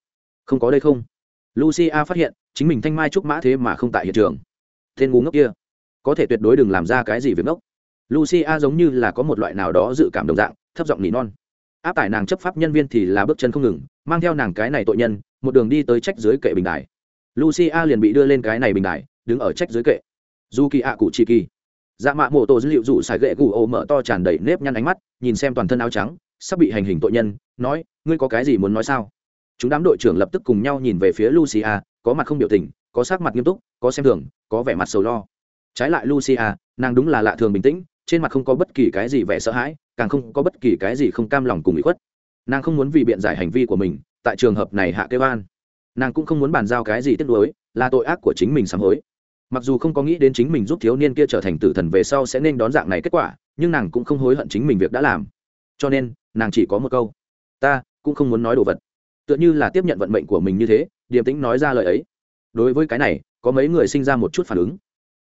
không có đây không? Lucia phát hiện, chính mình thanh mai trúc mã thế mà không tại hiện trường. Tên ngu ngốc kia, có thể tuyệt đối đừng làm ra cái gì việc ngốc lucia giống như là có một loại nào đó dự cảm đồng dạng, thấp giọng nỉ non. Áp tải nàng chấp pháp nhân viên thì là bước chân không ngừng, mang theo nàng cái này tội nhân, một đường đi tới trách dưới kệ bình đài. Lucia liền bị đưa lên cái này bình đài, đứng ở trách dưới kệ. Dù kỳ ạ cụ chi kỳ dạ mạ mô tô dữ liệu dụ xài gậy củ ô mở to tràn đầy nếp nhăn ánh mắt, nhìn xem toàn thân áo trắng, sắp bị hành hình tội nhân, nói, ngươi có cái gì muốn nói sao? Chúng đám đội trưởng lập tức cùng nhau nhìn về phía lucia, có mặt không biểu tình, có sắc mặt nghiêm túc, có xem thường, có vẻ mặt sầu lo. Trái lại lucia, nàng đúng là lạ thường bình tĩnh trên mặt không có bất kỳ cái gì vẻ sợ hãi, càng không có bất kỳ cái gì không cam lòng cùng bị khuất. Nàng không muốn vì biện giải hành vi của mình, tại trường hợp này hạ kêu an. Nàng cũng không muốn bàn giao cái gì tiếc nuối, là tội ác của chính mình sám hối. Mặc dù không có nghĩ đến chính mình giúp thiếu niên kia trở thành tử thần về sau sẽ nên đón dạng này kết quả, nhưng nàng cũng không hối hận chính mình việc đã làm. Cho nên, nàng chỉ có một câu. Ta cũng không muốn nói đồ vật. Tựa như là tiếp nhận vận mệnh của mình như thế, điềm tĩnh nói ra lời ấy. Đối với cái này, có mấy người sinh ra một chút phản ứng.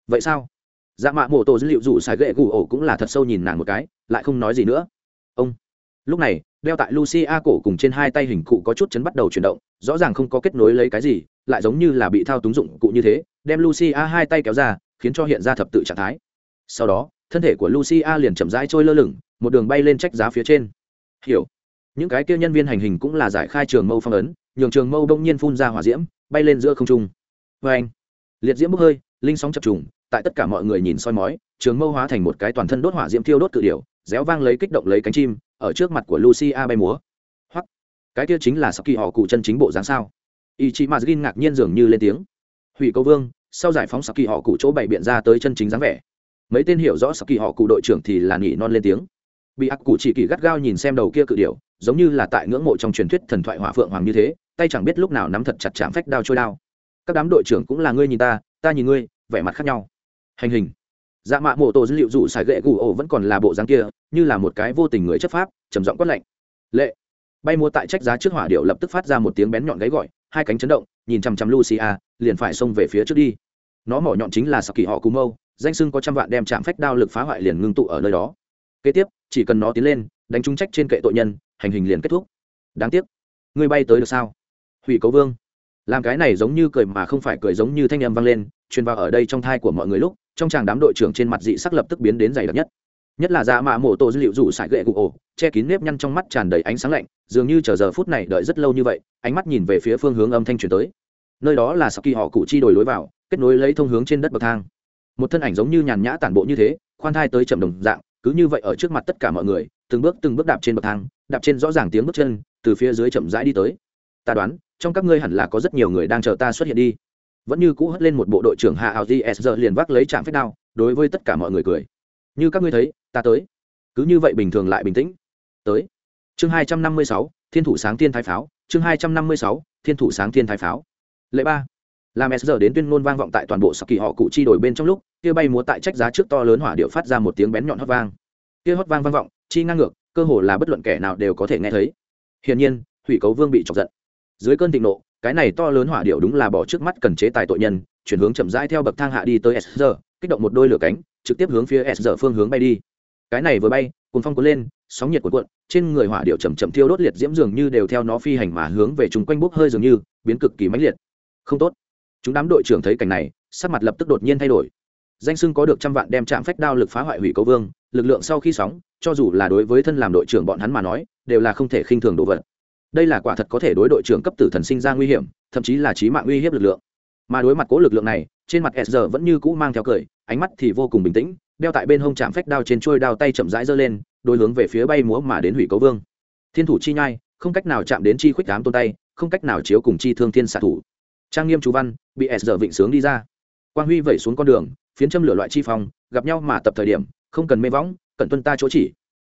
Vậy sao? Dạ mạ mô tô dữ liệu dù xài gậy gù ổ cũng là thật sâu nhìn nàng một cái, lại không nói gì nữa. Ông. Lúc này, đeo tại lucia cổ cùng trên hai tay hình cụ có chút chấn bắt đầu chuyển động, rõ ràng không có kết nối lấy cái gì, lại giống như là bị thao túng dụng cụ như thế, đem lucia hai tay kéo ra, khiến cho hiện ra thập tự trạng thái. Sau đó, thân thể của lucia liền chậm rãi trôi lơ lửng, một đường bay lên trách giá phía trên. Hiểu. Những cái kia nhân viên hành hình cũng là giải khai trường mâu phong ấn, nhường trường mâu đông nhiên phun ra hỏa diễm, bay lên giữa không trung. Vê anh liệt diễm bốc hơi, linh sóng chập trùng tại tất cả mọi người nhìn soi mói, trường mâu hóa thành một cái toàn thân đốt hỏa diễm thiêu đốt cự điểu, réo vang lấy kích động lấy cánh chim, ở trước mặt của lucia bay múa. Hoặc cái kia chính là sắc kỳ họ cụ chân chính bộ dáng sao? Y mà mazgin ngạc nhiên dường như lên tiếng. Hủy câu vương, sau giải phóng sắc kỳ họ cụ chỗ bày biện ra tới chân chính dáng vẻ. Mấy tên hiểu rõ sắc kỳ họ cụ đội trưởng thì là nghỉ non lên tiếng. Bị ác cụ chỉ kỳ gắt gao nhìn xem đầu kia cự điểu, giống như là tại ngưỡng mộ trong truyền thuyết thần thoại hỏa phượng hoàng như thế, tay chẳng biết lúc nào nắm thật chặt chạm phách đao trôi đao. Các đám đội trưởng cũng là ngươi nhìn ta ta nhìn ngươi, vẻ mặt khác nhau hành hình. Dạ mạ mộ tổ dữ liệu dù xài gậy gù ổ vẫn còn là bộ dáng kia, như là một cái vô tình người chấp pháp, trầm giọng quát lạnh. Lệ. Bay mua tại trách giá trước hỏa điệu lập tức phát ra một tiếng bén nhọn gáy gọi, hai cánh chấn động, nhìn chằm chằm lucia, liền phải xông về phía trước đi. Nó mỏ nhọn chính là saki họ cù mâu, danh sưng có trăm vạn đem chạm phách đao lực phá hoại liền ngưng tụ ở nơi đó. Kế tiếp, chỉ cần nó tiến lên, đánh trúng trách trên kệ tội nhân, hành hình liền kết thúc. Đáng tiếc. Ngươi bay tới được sao? Hủy cấu vương. Làm cái này giống như cười mà không phải cười giống như thanh âm vang lên, truyền vào ở đây trong thai của mọi người lúc trong chàng đám đội trưởng trên mặt dị sắc lập tức biến đến dày đặc nhất. Nhất là dạ mạ mổ tổ dữ liệu rủ sải gậy cụ ổ, che kín nếp nhăn trong mắt tràn đầy ánh sáng lạnh, dường như chờ giờ phút này đợi rất lâu như vậy, ánh mắt nhìn về phía phương hướng âm thanh truyền tới. Nơi đó là sau khi họ cụ chi đổi lối vào, kết nối lấy thông hướng trên đất bậc thang. Một thân ảnh giống như nhàn nhã tản bộ như thế, khoan thai tới chậm đồng dạng, cứ như vậy ở trước mặt tất cả mọi người, từng bước từng bước đạp trên bậc thang, đạp trên rõ ràng tiếng bước chân, từ phía dưới chậm rãi đi tới. Ta đoán, trong các ngươi hẳn là có rất nhiều người đang chờ ta xuất hiện đi vẫn như cũ hất lên một bộ đội trưởng hạ audi s liền vác lấy trạm phép đao, đối với tất cả mọi người cười. Như các ngươi thấy, ta tới. Cứ như vậy bình thường lại bình tĩnh. Tới. Chương hai trăm năm mươi sáu, thiên thủ sáng thiên thái pháo. Chương hai trăm năm mươi sáu, thiên thủ sáng thiên thái pháo. Lệ ba. Làm s giờ đến tuyên ngôn vang vọng tại toàn bộ sắc kỳ họ cụ chi đổi bên trong lúc, kia bay múa tại trách giá trước to lớn hỏa điệu phát ra một tiếng bén nhọn hót vang. Kia hót vang vang vọng, chi ngang ngược, cơ hồ là bất luận kẻ nào đều có thể nghe thấy. Hiển nhiên, thủy cấu vương bị chọc giận. Dưới cơn thịnh nộ cái này to lớn hỏa điệu đúng là bỏ trước mắt cần chế tài tội nhân, chuyển hướng chậm rãi theo bậc thang hạ đi tới s giờ kích động một đôi lửa cánh, trực tiếp hướng phía s giờ phương hướng bay đi. Cái này vừa bay cùng phong cuốn lên, sóng nhiệt cuộn cuộn, trên người hỏa điệu chầm chậm thiêu đốt liệt diễm dường như đều theo nó phi hành mà hướng về chúng quanh bốc hơi dường như, biến cực kỳ mãnh liệt. Không tốt. Chúng đám đội trưởng thấy cảnh này, sắc mặt lập tức đột nhiên thay đổi. Danh sưng có được trăm vạn đem chạm phách đao lực phá hoại hủy cấu vương, lực lượng sau khi sóng, cho dù là đối với thân làm đội trưởng bọn hắn mà nói, đều là không thể khinh thường đồ vật đây là quả thật có thể đối đội trưởng cấp tử thần sinh ra nguy hiểm thậm chí là trí mạng uy hiếp lực lượng. Mà đối mặt cố lực lượng này trên mặt sr vẫn như cũ mang theo cười ánh mắt thì vô cùng bình tĩnh đeo tại bên hông chạm phách đao trên trôi đao tay chậm rãi giơ lên đôi hướng về phía bay múa mà đến hủy cấu vương. Thiên thủ chi nhai không cách nào chạm đến chi khuyết đám tôn tay không cách nào chiếu cùng chi thương thiên xạ thủ. Trang nghiêm chú văn bị sr vịnh sướng đi ra. Quang huy vẩy xuống con đường phiến châm lửa loại chi phòng, gặp nhau mà tập thời điểm không cần mê võng cần tuân ta chỗ chỉ.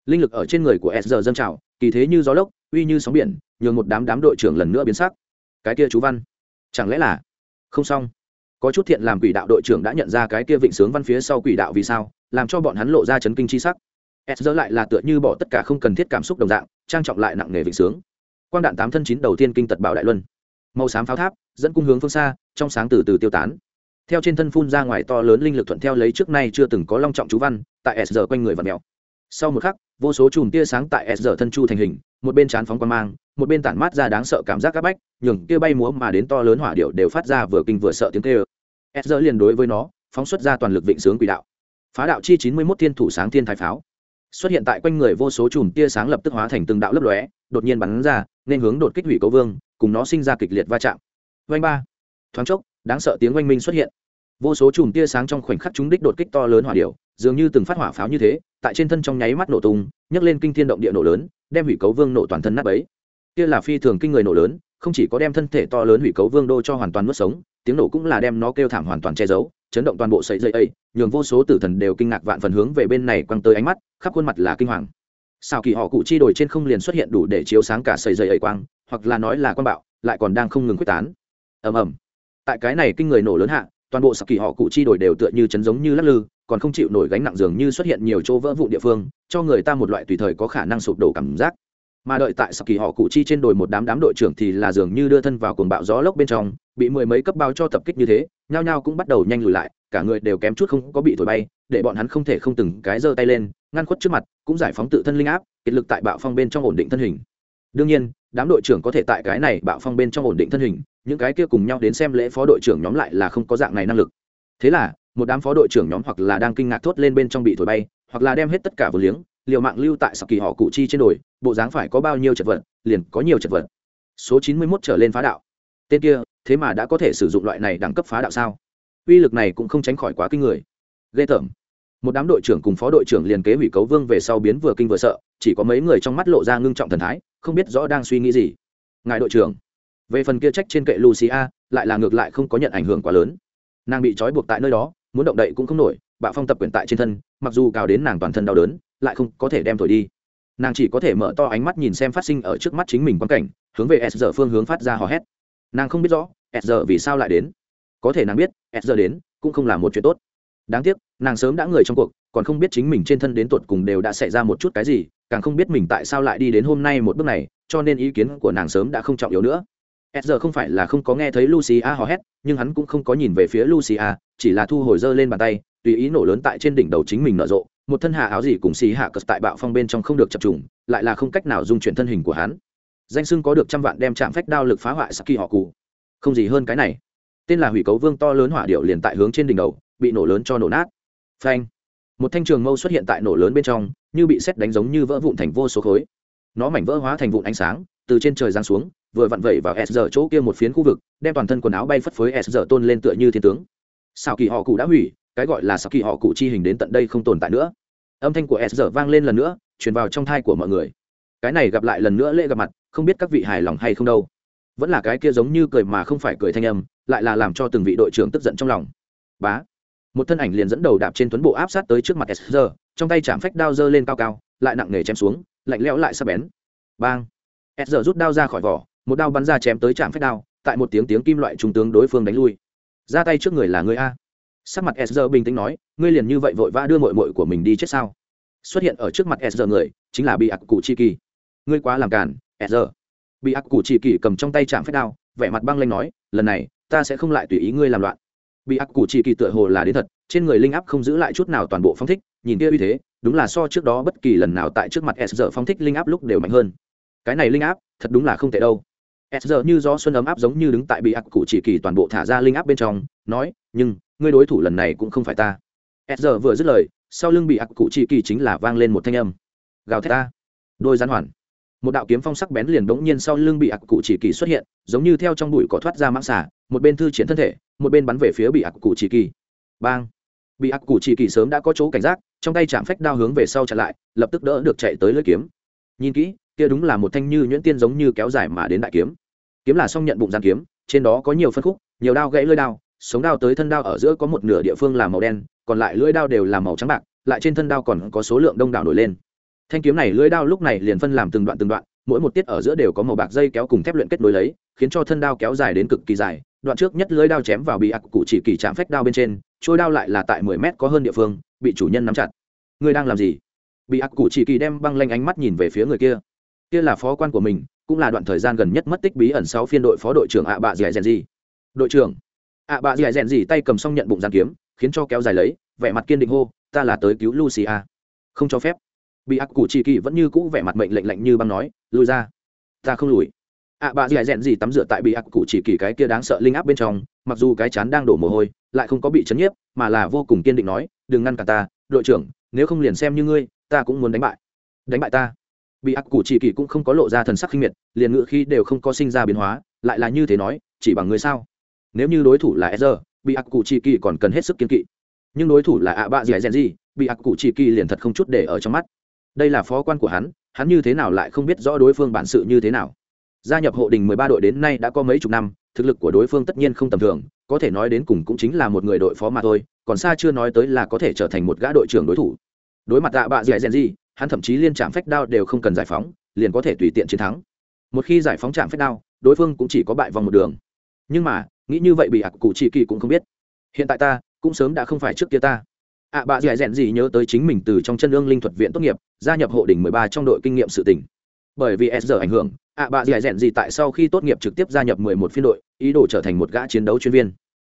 Linh lực ở trên người của sr dâng trào kỳ thế như gió lốc uy như sóng biển, nhường một đám đám đội trưởng lần nữa biến sắc. Cái kia chú văn, chẳng lẽ là? Không xong. Có chút thiện làm quỷ đạo đội trưởng đã nhận ra cái kia vịnh sướng văn phía sau quỷ đạo vì sao, làm cho bọn hắn lộ ra chấn kinh chi sắc. S dỡ lại là tựa như bỏ tất cả không cần thiết cảm xúc đồng dạng, trang trọng lại nặng nề vịnh sướng. Quang đạn tám thân chín đầu tiên kinh tật bảo đại luân. Màu xám pháo tháp, dẫn cung hướng phương xa, trong sáng từ từ tiêu tán. Theo trên thân phun ra ngoài to lớn linh lực thuận theo lấy trước nay chưa từng có long trọng chú văn, tại s giờ quanh người và mèo. Sau một khắc, vô số chùm tia sáng tại s giờ thân chu thành hình một bên chán phóng quan mang, một bên tản mát ra đáng sợ cảm giác áp bách, nhường kia bay múa mà đến to lớn hỏa điệu đều phát ra vừa kinh vừa sợ tiếng kêu. S giờ liền đối với nó, phóng xuất ra toàn lực vịnh sướng quỷ đạo. Phá đạo chi chín mươi mốt thiên thủ sáng thiên thái pháo. Xuất hiện tại quanh người vô số chùm tia sáng lập tức hóa thành từng đạo lấp lóe, đột nhiên bắn ra, nên hướng đột kích hủy cấu vương, cùng nó sinh ra kịch liệt va chạm. Oanh ba. Thoáng chốc, đáng sợ tiếng oanh minh xuất hiện. Vô số chùm tia sáng trong khoảnh khắc chúng đích đột kích to lớn hỏa điệu dường như từng phát hỏa pháo như thế, tại trên thân trong nháy mắt nổ tung, nhấc lên kinh thiên động địa nổ lớn, đem hủy cấu vương nổ toàn thân nát ấy kia là phi thường kinh người nổ lớn, không chỉ có đem thân thể to lớn hủy cấu vương đô cho hoàn toàn nuốt sống, tiếng nổ cũng là đem nó kêu thảm hoàn toàn che giấu, chấn động toàn bộ sợi dây ấy, nhường vô số tử thần đều kinh ngạc vạn phần hướng về bên này quăng tới ánh mắt, khắp khuôn mặt là kinh hoàng. Sao kỳ họ cụ chi đổi trên không liền xuất hiện đủ để chiếu sáng cả sợi dây ấy quang, hoặc là nói là quang bạo, lại còn đang không ngừng quyết tán. Ầm ầm. Tại cái này kinh người nổ lớn hạ, toàn bộ sạc kỳ họ cụ chi đổi đều tựa như chấn giống như lắc lư còn không chịu nổi gánh nặng dường như xuất hiện nhiều chỗ vỡ vụ địa phương, cho người ta một loại tùy thời có khả năng sụp đổ cảm giác. Mà đợi tại sạc kỳ họ cụ chi trên đồi một đám đám đội trưởng thì là dường như đưa thân vào cuồng bạo gió lốc bên trong, bị mười mấy cấp bao cho tập kích như thế, nhao nhao cũng bắt đầu nhanh lùi lại, cả người đều kém chút không có bị thổi bay, để bọn hắn không thể không từng cái giơ tay lên, ngăn khuất trước mặt, cũng giải phóng tự thân linh áp kiệt lực tại bạo phong bên trong ổn định thân hình. Đương nhiên, đám đội trưởng có thể tại cái này bạo phong bên trong ổn định thân hình, những cái kia cùng nhau đến xem lễ phó đội trưởng nhóm lại là không có dạng này năng lực. Thế là một đám phó đội trưởng nhóm hoặc là đang kinh ngạc thốt lên bên trong bị thổi bay, hoặc là đem hết tất cả vừa liếng, liều mạng lưu tại sọc kỳ họ cụ chi trên đồi, bộ dáng phải có bao nhiêu chật vật, liền có nhiều chật vật. Số chín mươi 91 trở lên phá đạo. Tên kia, thế mà đã có thể sử dụng loại này đẳng cấp phá đạo sao? Uy lực này cũng không tránh khỏi quá kinh người. Ghê tởm. Một đám đội trưởng cùng phó đội trưởng liền kế hủy cấu vương về sau biến vừa kinh vừa sợ, chỉ có mấy người trong mắt lộ ra ngưng trọng thần thái, không biết rõ đang suy nghĩ gì. Ngài đội trưởng, về phần kia trách trên kệ lucia, lại là ngược lại không có nhận ảnh hưởng quá lớn. Nàng bị trói buộc tại nơi đó muốn động đậy cũng không nổi, bạo phong tập quyền tại trên thân, mặc dù cào đến nàng toàn thân đau đớn, lại không có thể đem thổi đi. Nàng chỉ có thể mở to ánh mắt nhìn xem phát sinh ở trước mắt chính mình quan cảnh, hướng về s giờ phương hướng phát ra hò hét. Nàng không biết rõ, s giờ vì sao lại đến. Có thể nàng biết, s giờ đến, cũng không là một chuyện tốt. Đáng tiếc, nàng sớm đã người trong cuộc, còn không biết chính mình trên thân đến tột cùng đều đã xảy ra một chút cái gì, càng không biết mình tại sao lại đi đến hôm nay một bước này, cho nên ý kiến của nàng sớm đã không trọng yếu nữa s giờ không phải là không có nghe thấy lucia hò hét, nhưng hắn cũng không có nhìn về phía lucia, chỉ là thu hồi dơ lên bàn tay, tùy ý nổ lớn tại trên đỉnh đầu chính mình nở rộ. Một thân hạ áo gì cùng xì hạ cất tại bạo phong bên trong không được chập trùng, lại là không cách nào dung chuyển thân hình của hắn. Danh sưng có được trăm vạn đem chạm phách đao lực phá hoại saki họ cụ. Không gì hơn cái này. Tên là hủy cấu vương to lớn hỏa điệu liền tại hướng trên đỉnh đầu, bị nổ lớn cho nổ nát. Phanh. Một thanh trường mâu xuất hiện tại nổ lớn bên trong, như bị xét đánh giống như vỡ vụn thành vô số khối. Nó mảnh vỡ hóa thành vụn ánh sáng, từ trên trời giáng xuống vừa vặn vẩy vào s giờ chỗ kia một phiến khu vực, đem toàn thân quần áo bay phất phới s giờ tôn lên tựa như thiên tướng. Sao kỳ họ cụ đã hủy, cái gọi là sao kỳ họ cụ chi hình đến tận đây không tồn tại nữa. Âm thanh của s giờ vang lên lần nữa, truyền vào trong thai của mọi người. Cái này gặp lại lần nữa lễ gặp mặt, không biết các vị hài lòng hay không đâu. Vẫn là cái kia giống như cười mà không phải cười thanh âm, lại là làm cho từng vị đội trưởng tức giận trong lòng. Bá. Một thân ảnh liền dẫn đầu đạp trên tuấn bộ áp sát tới trước mặt s giờ trong tay chạm phách đao dơ lên cao cao, lại nặng nề chém xuống, lạnh lẽo lại sắp bén. Bang. S giờ rút đao ra khỏi vỏ một đao bắn ra chém tới trạm phách đao, tại một tiếng tiếng kim loại trung tướng đối phương đánh lui. Ra tay trước người là người a. Sắc mặt sr bình tĩnh nói, ngươi liền như vậy vội vã đưa mội mội của mình đi chết sao? Xuất hiện ở trước mặt sr người, chính là bị ạc cụ chi kỳ ngươi quá làm cản sr bị ạc cụ chi kỳ cầm trong tay trạm phép đao, vẻ mặt băng lanh nói, lần này, ta sẽ không lại tùy ý ngươi làm loạn. Bị ác cụ chi kỳ tựa hồ là đến thật, trên người linh áp không giữ lại chút nào toàn bộ phong thích, nhìn kia uy thế, đúng là so trước đó bất kỳ lần nào tại trước mặt sr phong thích linh áp lúc đều mạnh hơn. Cái này linh áp, thật đúng là không tệ đâu s giờ như gió xuân ấm áp giống như đứng tại bị ác cụ chỉ kỳ toàn bộ thả ra linh áp bên trong, nói, nhưng, ngươi đối thủ lần này cũng không phải ta. S giờ vừa dứt lời, sau lưng bị ác cụ chỉ kỳ chính là vang lên một thanh âm. Gào thét ta. Đôi gián hoàn. Một đạo kiếm phong sắc bén liền bỗng nhiên sau lưng bị ác cụ chỉ kỳ xuất hiện, giống như theo trong bụi có thoát ra mãng xả một bên thư triển thân thể, một bên bắn về phía bị ác cụ chỉ kỳ. Bang! Bị ác cụ chỉ kỳ sớm đã có chỗ cảnh giác, trong tay chạm phách đao hướng về sau chặn lại, lập tức đỡ được chạy tới lưỡi kiếm. Nhìn kỹ kia đúng là một thanh như nhuyễn tiên giống như kéo dài mà đến đại kiếm. Kiếm là song nhận bụng gian kiếm, trên đó có nhiều phân khúc, nhiều đao gãy lưỡi đao, sống đao tới thân đao ở giữa có một nửa địa phương là màu đen, còn lại lưỡi đao đều là màu trắng bạc, lại trên thân đao còn có số lượng đông đảo nổi lên. Thanh kiếm này lưỡi đao lúc này liền phân làm từng đoạn từng đoạn, mỗi một tiết ở giữa đều có màu bạc dây kéo cùng thép luyện kết nối lấy, khiến cho thân đao kéo dài đến cực kỳ dài. Đoạn trước nhất lưỡi đao chém vào bị ạc cụ chỉ kỳ chạm phách đao bên trên, trôi đao lại là tại mười mét có hơn địa phương, bị chủ nhân nắm chặt. Ngươi đang làm gì? Bị ạc cụ chỉ kỳ đem băng lanh ánh mắt nhìn về phía người kia kia là phó quan của mình, cũng là đoạn thời gian gần nhất mất tích bí ẩn sáu phiên đội phó đội trưởng ạ bạ dì rèn gì đội trưởng, ạ bạ dì rèn gì tay cầm xong nhận bụng giàn kiếm, khiến cho kéo dài lấy, vẻ mặt kiên định hô, ta là tới cứu lucia. Không cho phép. Bị ác cụ chỉ kỳ vẫn như cũ vẻ mặt mệnh lệnh lạnh như băng nói, lùi ra. Ta không lùi. Ạ bà dì rèn gì tắm rửa tại bị ác cụ chỉ kỳ cái kia đáng sợ linh áp bên trong, mặc dù cái chán đang đổ mồ hôi, lại không có bị chấn nhiếp, mà là vô cùng kiên định nói, đừng ngăn cả ta, đội trưởng, nếu không liền xem như ngươi, ta cũng muốn đánh bại. Đánh bại ta? Bị ác cụ chỉ kỳ cũng không có lộ ra thần sắc khinh miệt liền ngự khi đều không có sinh ra biến hóa lại là như thế nói chỉ bằng người sao? Nếu như đối thủ là Ezer, bị ác cụ chỉ kỳ còn cần hết sức kiên kỵ. Nhưng đối thủ là ạ bạ dì dẹn gì bị ác cụ chỉ kỳ liền thật không chút để ở trong mắt. Đây là phó quan của hắn hắn như thế nào lại không biết rõ đối phương bản sự như thế nào? Gia nhập hộ đình mười ba đội đến nay đã có mấy chục năm thực lực của đối phương tất nhiên không tầm thường có thể nói đến cùng cũng chính là một người đội phó mà thôi còn xa chưa nói tới là có thể trở thành một gã đội trưởng đối thủ. Đối mặt tạ bạ dì dẹn gì hắn thậm chí liên trạm phách đao đều không cần giải phóng, liền có thể tùy tiện chiến thắng. Một khi giải phóng trạm phách đao, đối phương cũng chỉ có bại vòng một đường. Nhưng mà, nghĩ như vậy bị ạc cụ chỉ kỳ cũng không biết. Hiện tại ta, cũng sớm đã không phải trước kia ta. Ạ bà dì dẹn gì nhớ tới chính mình từ trong chân ương linh thuật viện tốt nghiệp, gia nhập hộ đỉnh mười ba trong đội kinh nghiệm sự tỉnh bởi vì s giờ ảnh hưởng ạ bà dì dẹn gì tại sau khi tốt nghiệp trực tiếp gia nhập mười một phiên đội, ý đồ trở thành một gã chiến đấu chuyên viên.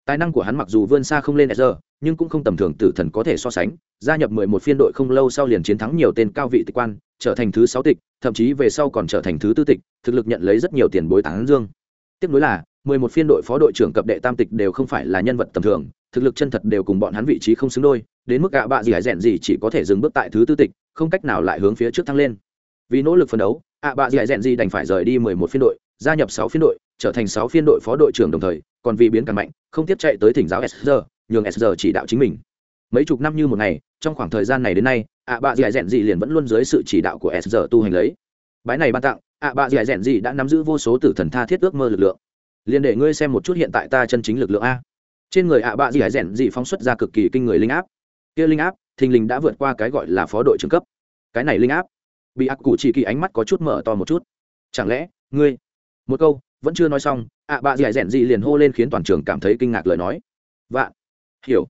Tài năng của hắn mặc dù vươn xa không lên s giờ, nhưng cũng không tầm thường tử thần có thể so sánh gia nhập mười một phiên đội không lâu sau liền chiến thắng nhiều tên cao vị tịch quan, trở thành thứ sáu tịch, thậm chí về sau còn trở thành thứ tư tịch, thực lực nhận lấy rất nhiều tiền bối tán dương. Tiếp nối là, mười một phiên đội phó đội trưởng cấp đệ tam tịch đều không phải là nhân vật tầm thường, thực lực chân thật đều cùng bọn hắn vị trí không xứng đôi, đến mức gạ bạ gì hải rèn gì chỉ có thể dừng bước tại thứ tư tịch, không cách nào lại hướng phía trước thăng lên. Vì nỗ lực phấn đấu ạ bạ gì hải rèn gì đành phải rời đi mười một phiên đội, gia nhập sáu phiên đội, trở thành sáu phiên đội phó đội trưởng đồng thời, còn vì biến càng mạnh, không tiếp chạy tới thỉnh giáo sr nhường sr chỉ đạo chính mình mấy chục năm như một ngày, trong khoảng thời gian này đến nay, ạ bạ dì hải rèn gì liền vẫn luôn dưới sự chỉ đạo của sr tu hành lấy. Bái này ban tặng, ạ bạ dì hải rèn gì đã nắm giữ vô số tử thần tha thiết ước mơ lực lượng. Liền để ngươi xem một chút hiện tại ta chân chính lực lượng a. Trên người ạ bạ dì hải rèn gì phóng xuất ra cực kỳ kinh người linh áp. Kia linh áp, thình lình đã vượt qua cái gọi là phó đội trưởng cấp. Cái này linh áp, bị ác cụ chỉ kỳ ánh mắt có chút mở to một chút. Chẳng lẽ, ngươi, một câu, vẫn chưa nói xong, ạ bạ dì hải rèn gì liền hô lên khiến toàn trường cảm thấy kinh ngạc lời nói. Vạn, hiểu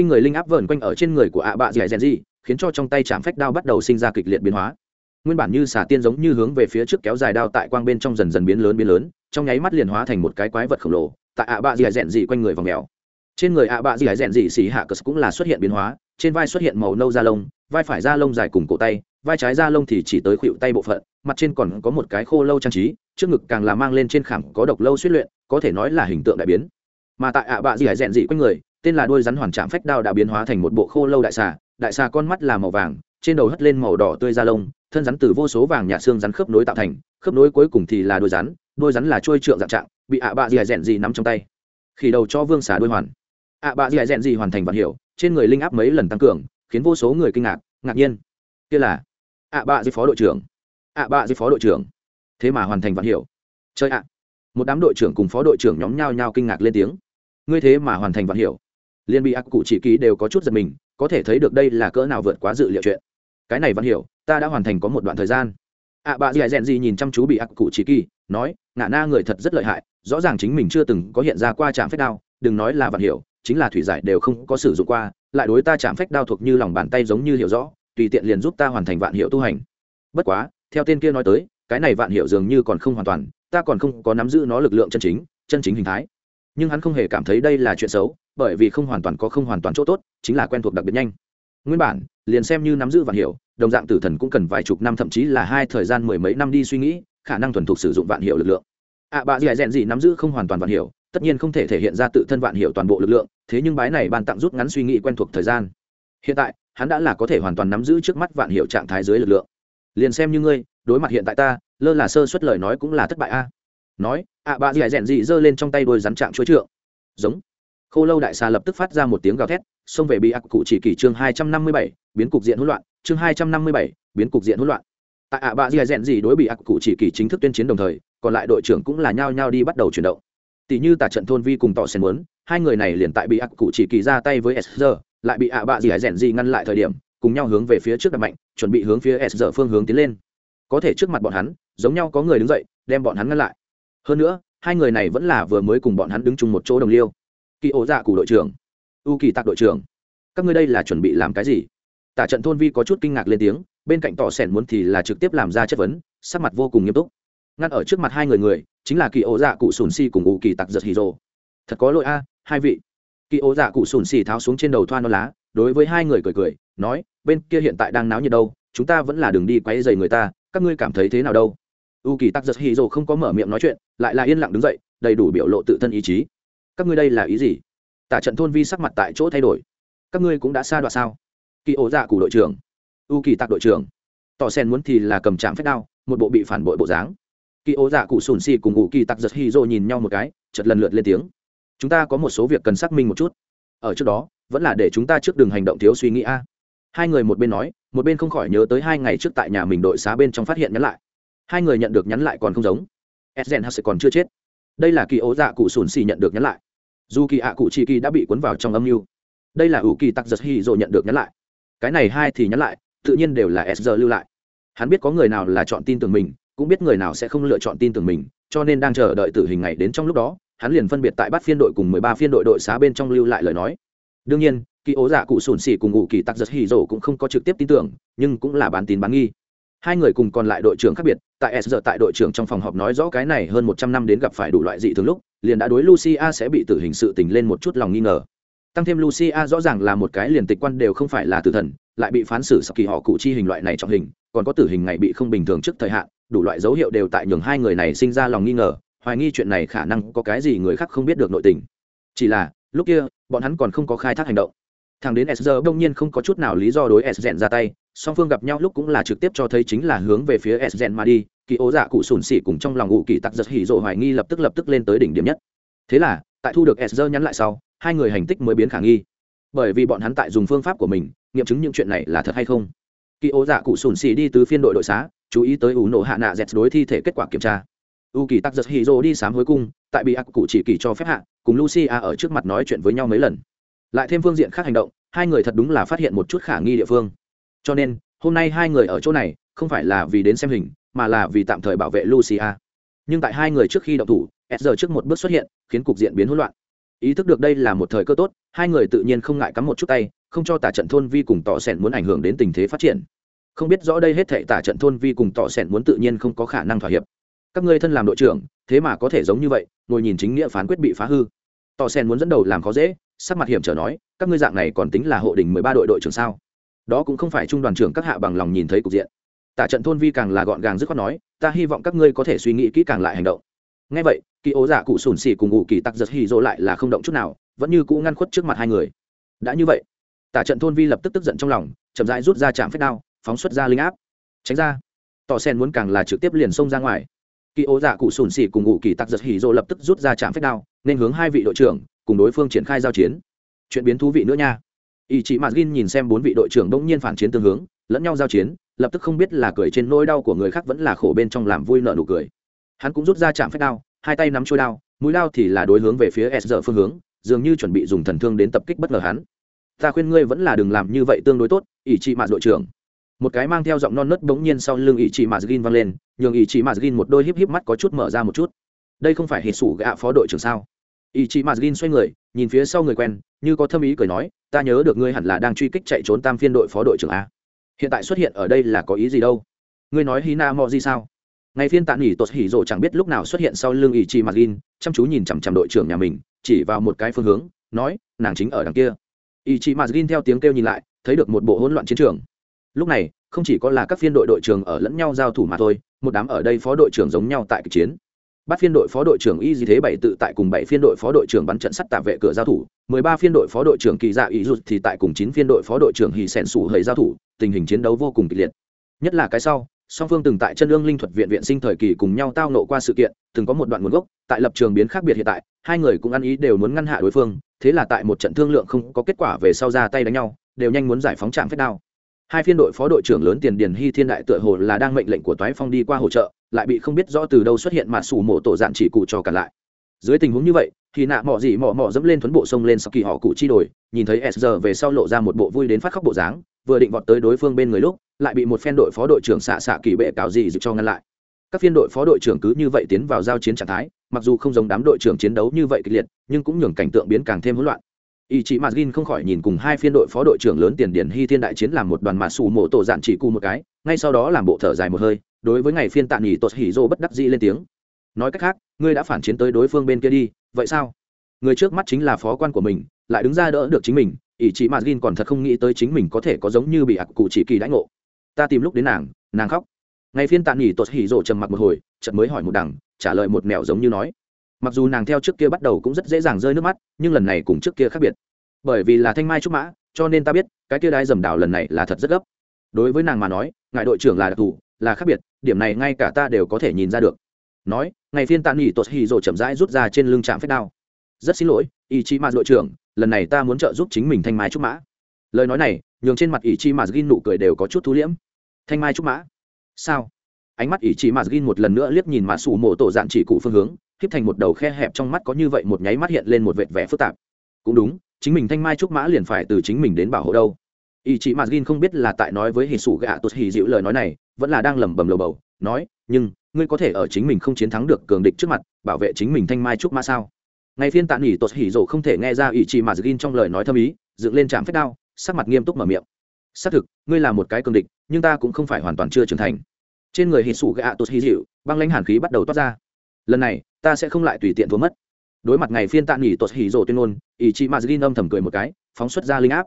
kinh người linh áp vờn quanh ở trên người của ạ bạ dẻ rèn gì, khiến cho trong tay chạm phách đao bắt đầu sinh ra kịch liệt biến hóa. Nguyên bản như xả tiên giống như hướng về phía trước kéo dài đao tại quang bên trong dần dần biến lớn biến lớn, trong nháy mắt liền hóa thành một cái quái vật khổng lồ, tại ạ bạ dẻ rèn gì quanh người vòng mèo. Trên người ạ bạ dẻ rèn gì xì hạ cờ cũng là xuất hiện biến hóa, trên vai xuất hiện màu nâu da lông, vai phải da lông dài cùng cổ tay, vai trái da lông thì chỉ tới khuỵu tay bộ phận, mặt trên còn có một cái khô lâu trang trí, trước ngực càng là mang lên trên khảm có độc lâu suýt luyện, có thể nói là hình tượng đại biến. Mà tại ạ bạ gì hải rèn dị quanh người tên là đôi rắn hoàn trạm phách đao đã biến hóa thành một bộ khô lâu đại xà đại xà con mắt là màu vàng, trên đầu hất lên màu đỏ tươi da lông, thân rắn từ vô số vàng nhà xương rắn khớp nối tạo thành, khớp nối cuối cùng thì là đôi rắn đôi rắn là trôi trượng dạng trạng, bị ạ bạ gì hải rèn gì nắm trong tay. Khi đầu cho vương xà đôi hoàn. ạ bạ gì hải rèn gì hoàn thành vạn hiệu, trên người linh áp mấy lần tăng cường, khiến vô số người kinh ngạc ngạc nhiên. Kia là ạ bạ dì phó đội trưởng. ạ bạ dì phó đội trưởng. Thế mà hoàn thành vạn hiệu. Chơi ạ. Một đám đội trưởng cùng phó đội trưởng nhóm nhao nhao kinh ngạc lên tiếng. Ngươi thế mà hoàn thành vạn hiệu liên bị ác cụ chỉ ký đều có chút giật mình, có thể thấy được đây là cỡ nào vượt quá dự liệu chuyện. Cái này văn hiểu, ta đã hoàn thành có một đoạn thời gian. Ạ bà dì rèn gì nhìn chăm chú bị ác cụ chỉ kỳ, nói, ngã na người thật rất lợi hại, rõ ràng chính mình chưa từng có hiện ra qua trạm phép đao, đừng nói là văn hiểu, chính là thủy giải đều không có sử dụng qua, lại đối ta chạm phách đao thuộc như lòng bàn tay giống như hiểu rõ, tùy tiện liền giúp ta hoàn thành vạn hiệu tu hành. Bất quá, theo tên kia nói tới, cái này vạn hiệu dường như còn không hoàn toàn, ta còn không có nắm giữ nó lực lượng chân chính chân chính hình thái. Nhưng hắn không hề cảm thấy đây là chuyện xấu bởi vì không hoàn toàn có không hoàn toàn chỗ tốt, chính là quen thuộc đặc biệt nhanh. Nguyên bản, liền xem như nắm giữ vạn hiệu, đồng dạng tử thần cũng cần vài chục năm, thậm chí là hai thời gian mười mấy năm đi suy nghĩ, khả năng thuần thục sử dụng vạn hiệu lực lượng. Ạ bà dì dẹn gì nắm giữ không hoàn toàn vạn hiệu, tất nhiên không thể thể hiện ra tự thân vạn hiệu toàn bộ lực lượng, thế nhưng bái này ban tặng rút ngắn suy nghĩ quen thuộc thời gian. Hiện tại, hắn đã là có thể hoàn toàn nắm giữ trước mắt vạn hiệu trạng thái dưới lực lượng. Liền xem như ngươi, đối mặt hiện tại ta, lơ là sơ suất lời nói cũng là thất bại a. Nói ạ bà dì dẹn dị giơ lên trong tay đôi rắn chạm chuối trượng. Giống khô lâu đại xà lập tức phát ra một tiếng gào thét xông về bị ác cụ chỉ kỷ chương hai trăm năm mươi bảy biến cục diện hỗn loạn chương hai trăm năm mươi bảy biến cục diện hỗn loạn. Tại ạ à, bà dì dẹn gì đối bị ác cụ chỉ kỷ chính thức tuyên chiến đồng thời còn lại đội trưởng cũng là nhao nhao đi bắt đầu chuyển động. Tỷ như tả trận thôn vi cùng tỏ sen muốn hai người này liền tại bị ác cụ chỉ kỳ ra tay với s lại bị ạ bạ gì hải rèn gì ngăn lại thời điểm cùng nhau hướng về phía trước đập mạnh chuẩn bị hướng phía s phương hướng tiến lên. Có thể trước mặt bọn hắn giống nhau có người đứng dậy đem bọn hắn ngăn lại. Hơn nữa hai người này vẫn là vừa mới cùng bọn hắn đứng chung một chỗ đồng liêu kỳ ổ dạ cụ đội trưởng. U kỳ tạc đội trưởng. Các ngươi đây là chuẩn bị làm cái gì? Tả trận thôn vi có chút kinh ngạc lên tiếng, bên cạnh tỏ sẻn muốn thì là trực tiếp làm ra chất vấn, sắc mặt vô cùng nghiêm túc. Ngăn ở trước mặt hai người người, chính là kỳ ổ dạ cụ sùn si cùng u kỳ tặc giật hì rồ. Thật có lỗi a, hai vị. Kỳ ổ dạ cụ sùn si tháo xuống trên đầu thoa non lá, đối với hai người cười cười, nói, bên kia hiện tại đang náo nhiệt đâu, chúng ta vẫn là đường đi quay dày người ta, các ngươi cảm thấy thế nào đâu? U kỳ tặc giật hì rồ không có mở miệng nói chuyện, lại là yên lặng đứng dậy, đầy đủ biểu lộ tự thân ý chí các ngươi đây là ý gì? Tả trận thôn vi sắc mặt tại chỗ thay đổi. Các ngươi cũng đã xa đoạn sao? Kỳ ổ dạ cụ đội trưởng. U kỳ tặc đội trưởng. Tỏ sen muốn thì là cầm trạm phép đao, một bộ bị phản bội bộ dáng. Kỳ ố dạ cụ sùn xì cùng ngụ kỳ tặc giật hy dô nhìn nhau một cái chật lần lượt lên tiếng. Chúng ta có một số việc cần xác minh một chút. Ở trước đó, vẫn là để chúng ta trước đường hành động thiếu suy nghĩ a. Hai người một bên nói, một bên không khỏi nhớ tới hai ngày trước tại nhà mình đội xá bên trong phát hiện nhắn lại. Hai người nhận được nhắn lại còn không giống. Edgen sẽ còn chưa chết. Đây là kỳ ố dạ cụ sùn xì nhận được nhắn lại dù kỳ ạ cụ chi kỳ đã bị cuốn vào trong âm mưu. Đây là ủ kỳ tặc giật hy dội nhận được nhắn lại. Cái này hai thì nhắn lại, tự nhiên đều là s lưu lại. Hắn biết có người nào là chọn tin tưởng mình, cũng biết người nào sẽ không lựa chọn tin tưởng mình, cho nên đang chờ đợi tử hình ngày đến trong lúc đó, hắn liền phân biệt tại bắt phiên đội cùng mười ba phiên đội đội xá bên trong lưu lại lời nói. Đương nhiên, kỳ ố giả cụ sùn xỉ cùng ngụ kỳ tặc giật hì rổ cũng không có trực tiếp tin tưởng, nhưng cũng là bán tín bán nghi. Hai người cùng còn lại đội trưởng khác biệt, tại s giờ tại đội trưởng trong phòng họp nói rõ cái này hơn một trăm năm đến gặp phải đủ loại dị thường lúc liền đã đối lucia sẽ bị tử hình sự tình lên một chút lòng nghi ngờ. Tăng thêm lucia rõ ràng là một cái liền tịch quan đều không phải là tử thần, lại bị phán xử sau kỳ họ cụ chi hình loại này trong hình, còn có tử hình ngày bị không bình thường trước thời hạn, đủ loại dấu hiệu đều tại nhường hai người này sinh ra lòng nghi ngờ, hoài nghi chuyện này khả năng có cái gì người khác không biết được nội tình. Chỉ là, lúc kia, bọn hắn còn không có khai thác hành động. Thằng đến s giờ đông nhiên không có chút nào lý do đối s rèn ra tay, song phương gặp nhau lúc cũng là trực tiếp cho thấy chính là hướng về phía s rèn mà đi kỳ ố dạ cụ sùn xỉ cùng trong lòng ngụ kỳ tặc giật hỉ rộ hoài nghi lập tức lập tức lên tới đỉnh điểm nhất. Thế là, tại thu được s giờ nhắn lại sau, hai người hành tích mới biến khả nghi. Bởi vì bọn hắn tại dùng phương pháp của mình, nghiệm chứng những chuyện này là thật hay không. Kỳ ố dạ cụ sùn xỉ đi từ phiên đội đội xá, chú ý tới ủ nổ hạ nạ dẹt đối thi thể kết quả kiểm tra. U kỳ tặc giật hỉ rô đi sám hối cung, tại bị ác cụ chỉ kỳ cho phép hạ, cùng lucia ở trước mặt nói chuyện với nhau mấy lần. Lại thêm phương diện khác hành động, hai người thật đúng là phát hiện một chút khả nghi địa phương. Cho nên, hôm nay hai người ở chỗ này, không phải là vì đến xem hình mà là vì tạm thời bảo vệ lucia. Nhưng tại hai người trước khi động thủ, s giờ trước một bước xuất hiện, khiến cục diện biến hỗn loạn. Ý thức được đây là một thời cơ tốt, hai người tự nhiên không ngại cắm một chút tay, không cho tả trận thôn vi cùng tỏ sẻn muốn ảnh hưởng đến tình thế phát triển. Không biết rõ đây hết thệ tả trận thôn vi cùng tỏ sẻn muốn tự nhiên không có khả năng thỏa hiệp. Các ngươi thân làm đội trưởng, thế mà có thể giống như vậy, ngồi nhìn chính nghĩa phán quyết bị phá hư. Tỏ sẻn muốn dẫn đầu làm khó dễ, sắc mặt hiểm trở nói, các ngươi dạng này còn tính là hộ đình mười ba đội đội trưởng sao? Đó cũng không phải trung đoàn trưởng các hạ bằng lòng nhìn thấy cục diện tả trận thôn vi càng là gọn gàng dứt khoát nói, ta hy vọng các ngươi có thể suy nghĩ kỹ càng lại hành động. Ngay vậy, kỳ ố giả dạ cụ sùn xì cùng ngụ kỳ tặc giật hì dỗ lại là không động chút nào, vẫn như cũ ngăn khuất trước mặt hai người. Đã như vậy, tả trận thôn vi lập tức tức giận trong lòng, chậm rãi rút ra chạm phép đao, phóng xuất ra linh áp. Tránh ra, tỏ sen muốn càng là trực tiếp liền xông ra ngoài. Kỳ ố giả dạ cụ sùn xì cùng ngụ kỳ tặc giật hì dỗ lập tức rút ra chạm phép đao, nên hướng hai vị đội trưởng, cùng đối phương triển khai giao chiến. Chuyện biến thú vị nữa nha. Ý chị mạt gin nhìn xem bốn vị đội trưởng đông nhiên phản chiến tương hướng, lẫn nhau giao chiến lập tức không biết là cười trên nỗi đau của người khác vẫn là khổ bên trong làm vui nợ nụ cười. Hắn cũng rút ra chạm phép đao, hai tay nắm trôi đao, mũi đao thì là đối hướng về phía s giờ phương hướng, dường như chuẩn bị dùng thần thương đến tập kích bất ngờ hắn. Ta khuyên ngươi vẫn là đừng làm như vậy tương đối tốt, ỷ chị mạt đội trưởng. Một cái mang theo giọng non nớt bỗng nhiên sau lưng ỷ chị mạt gin vang lên, nhường ỷ chị mạt gin một đôi híp híp mắt có chút mở ra một chút. Đây không phải hít sủ gạ phó đội trưởng sao? ỷ chị mạt gin xoay người, nhìn phía sau người quen, như có thâm ý cười nói, ta nhớ được ngươi hẳn là đang truy kích chạy trốn tam phiên đội phó đội trưởng a hiện tại xuất hiện ở đây là có ý gì đâu? Ngươi nói hina mò gì sao? Ngày phiên tạ nghỉ tột hỉ rộ chẳng biết lúc nào xuất hiện sau lưng ỷ chi mặt gin chăm chú nhìn chằm chằm đội trưởng nhà mình, chỉ vào một cái phương hướng, nói, nàng chính ở đằng kia. Ỷ chi mặt gin theo tiếng kêu nhìn lại, thấy được một bộ hỗn loạn chiến trường. Lúc này, không chỉ có là các phiên đội đội trưởng ở lẫn nhau giao thủ mà thôi, một đám ở đây phó đội trưởng giống nhau tại kịch chiến bắt phiên đội phó đội trưởng y gì thế bảy tự tại cùng bảy phiên đội phó đội trưởng bắn trận sắt tạ vệ cửa giao thủ, mười ba phiên đội phó đội trưởng kỳ dạ ý rụt thì tại cùng chín phiên đội phó đội trưởng hì sẻn sủ hầy giao thủ, tình hình chiến đấu vô cùng kịch liệt. Nhất là cái sau, song phương từng tại chân lương linh thuật viện viện sinh thời kỳ cùng nhau tao nộ qua sự kiện, từng có một đoạn nguồn gốc, tại lập trường biến khác biệt hiện tại, hai người cũng ăn ý đều muốn ngăn hạ đối phương, thế là tại một trận thương lượng không có kết quả về sau ra tay đánh nhau, đều nhanh muốn giải phóng trạm phép đao hai phiên đội phó đội trưởng lớn tiền điền hy thiên đại tựa hồ là đang mệnh lệnh của toái phong đi qua hỗ trợ, lại bị không biết rõ từ đâu xuất hiện mà sủ mộ tổ dạn chỉ cụ cho cả lại. Dưới tình huống như vậy, thì nạ mỏ gì mỏ mỏ dẫm lên thuấn bộ sông lên sau kỳ họ cụ chi đổi nhìn thấy s giờ về sau lộ ra một bộ vui đến phát khóc bộ dáng, vừa định vọt tới đối phương bên người lúc, lại bị một phen đội phó đội trưởng xạ xạ kỳ bệ cáo gì cho ngăn lại. Các phiên đội phó đội trưởng cứ như vậy tiến vào giao chiến trạng thái, mặc dù không giống đám đội trưởng chiến đấu như vậy kịch liệt, nhưng cũng nhường cảnh tượng biến càng thêm hỗn loạn ý chí Mazgin không khỏi nhìn cùng hai phiên đội phó đội trưởng lớn tiền điển hy thiên đại chiến làm một đoàn mạ xù mộ tổ dạn chỉ cu một cái, ngay sau đó làm bộ thở dài một hơi, đối với ngày phiên tạ nghỉ tột hỉ dô bất đắc dĩ lên tiếng. Nói cách khác, ngươi đã phản chiến tới đối phương bên kia đi, vậy sao? Người trước mắt chính là phó quan của mình, lại đứng ra đỡ được chính mình, ý chí Mazgin còn thật không nghĩ tới chính mình có thể có giống như bị ạc cụ chỉ kỳ đãi ngộ. Ta tìm lúc đến nàng nàng khóc. Ngày phiên tạ nghỉ tột hỉ dô trầm mặc một hồi, chợt mới hỏi một đằng, trả lời một mẹo giống như nói mặc dù nàng theo trước kia bắt đầu cũng rất dễ dàng rơi nước mắt, nhưng lần này cùng trước kia khác biệt. Bởi vì là thanh mai trúc mã, cho nên ta biết, cái kia đai dầm đảo lần này là thật rất gấp. Đối với nàng mà nói, ngài đội trưởng là đặc thù, là khác biệt, điểm này ngay cả ta đều có thể nhìn ra được. Nói, ngày phiên tạ nghỉ tột hì rồi chậm rãi rút ra trên lưng trạm phép đao. Rất xin lỗi ý chí mà đội trưởng, lần này ta muốn trợ giúp chính mình thanh mai trúc mã. Lời nói này, nhường trên mặt ý chí mà gin nụ cười đều có chút thú liễm. Thanh mai trúc mã? Sao? Ánh mắt ý chí mà gin một lần nữa liếc nhìn mã sủ mộ tổ dạng chỉ cụ phương hướng khiếp thành một đầu khe hẹp trong mắt có như vậy một nháy mắt hiện lên một vệt vẻ phức tạp. Cũng đúng, chính mình thanh mai trúc mã liền phải từ chính mình đến bảo hộ đâu. Ý chị mà gin không biết là tại nói với hì sủ gạ tốt hì dịu lời nói này, vẫn là đang lẩm bẩm lầu bầu, nói, nhưng, ngươi có thể ở chính mình không chiến thắng được cường địch trước mặt, bảo vệ chính mình thanh mai trúc mã sao? Ngay phiên tạ nghỉ tốt hì dỗ không thể nghe ra ý chị mà gin trong lời nói thâm ý, dựng lên trạm phép đao, sắc mặt nghiêm túc mở miệng. Xác thực, ngươi là một cái cường địch, nhưng ta cũng không phải hoàn toàn chưa trưởng thành. Trên người hì sủ gạ tốt hì dịu, băng lãnh hàn khí bắt đầu toát ra. Lần này ta sẽ không lại tùy tiện thua mất. Đối mặt ngày phiên tạ nghỉ tuột hỉ rồ tuyên ngôn, ý chị mazgin âm thầm cười một cái, phóng xuất ra linh áp.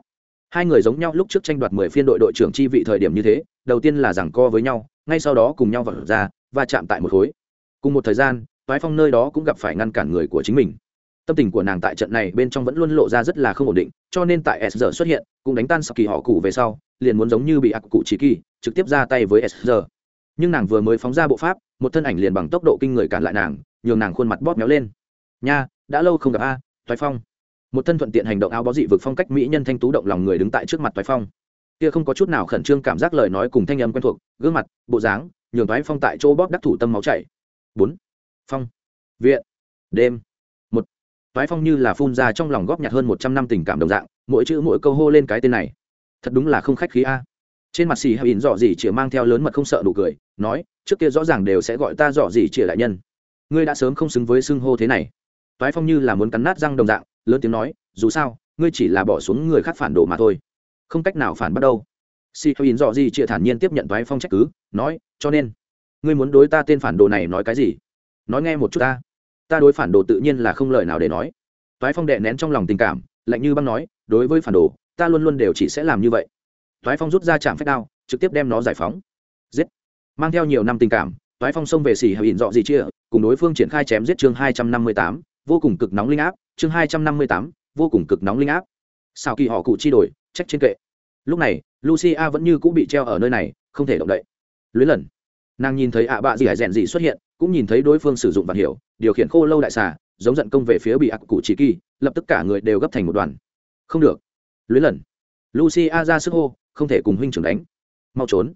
Hai người giống nhau lúc trước tranh đoạt mười phiên đội đội trưởng chi vị thời điểm như thế, đầu tiên là giằng co với nhau, ngay sau đó cùng nhau vật ra và chạm tại một khối. Cùng một thời gian, toái phong nơi đó cũng gặp phải ngăn cản người của chính mình. Tâm tình của nàng tại trận này bên trong vẫn luôn lộ ra rất là không ổn định, cho nên tại s giờ xuất hiện, cũng đánh tan sau kỳ họ cụ về sau, liền muốn giống như bị ác cụ chỉ kỳ, trực tiếp ra tay với s giờ nhưng nàng vừa mới phóng ra bộ pháp, một thân ảnh liền bằng tốc độ kinh người cản lại nàng nhường nàng khuôn mặt bóp méo lên. Nha, đã lâu không gặp a, toái phong. Một thân thuận tiện hành động áo bó dị vực phong cách mỹ nhân thanh tú động lòng người đứng tại trước mặt toái phong. Kia không có chút nào khẩn trương cảm giác lời nói cùng thanh âm quen thuộc, gương mặt, bộ dáng, nhường toái phong tại chỗ bóp đắc thủ tâm máu chảy. Bốn. Phong. Viện. Đêm. Một. Toái phong như là phun ra trong lòng góp nhặt hơn một trăm năm tình cảm đồng dạng, mỗi chữ mỗi câu hô lên cái tên này. Thật đúng là không khách khí a. Trên mặt xì hay ỉn dọ gì chỉ mang theo lớn mật không sợ đủ cười, nói, trước kia rõ ràng đều sẽ gọi ta dọ gì chỉ đại nhân ngươi đã sớm không xứng với xưng hô thế này. Toái phong như là muốn cắn nát răng đồng dạng, lớn tiếng nói, dù sao, ngươi chỉ là bỏ xuống người khác phản đồ mà thôi. Không cách nào phản bắt đâu. Si hơi in dọ gì chịa thản nhiên tiếp nhận toái phong trách cứ, nói, cho nên, ngươi muốn đối ta tên phản đồ này nói cái gì? Nói nghe một chút ta. Ta đối phản đồ tự nhiên là không lời nào để nói. Toái phong đệ nén trong lòng tình cảm, lạnh như băng nói, đối với phản đồ, ta luôn luôn đều chỉ sẽ làm như vậy. Toái phong rút ra chạm phách đao, trực tiếp đem nó giải phóng. Giết. Mang theo nhiều năm tình cảm toái phong sông về xỉ hạ ỉn dọ gì chia, cùng đối phương triển khai chém giết chương hai trăm năm mươi tám, vô cùng cực nóng linh áp, chương hai trăm năm mươi tám, vô cùng cực nóng linh áp. Sao kỳ họ cụ chi đổi, trách trên kệ. Lúc này, lucia vẫn như cũng bị treo ở nơi này, không thể động đậy. Luyến lần. Nàng nhìn thấy ạ bạ gì hải rèn gì xuất hiện, cũng nhìn thấy đối phương sử dụng vật hiểu điều khiển khô lâu đại xà, giống giận công về phía bị ạc cụ chỉ kỳ, lập tức cả người đều gấp thành một đoàn. Không được. Luyến lần. Lucia ra sức hô, không thể cùng huynh trưởng đánh. Mau trốn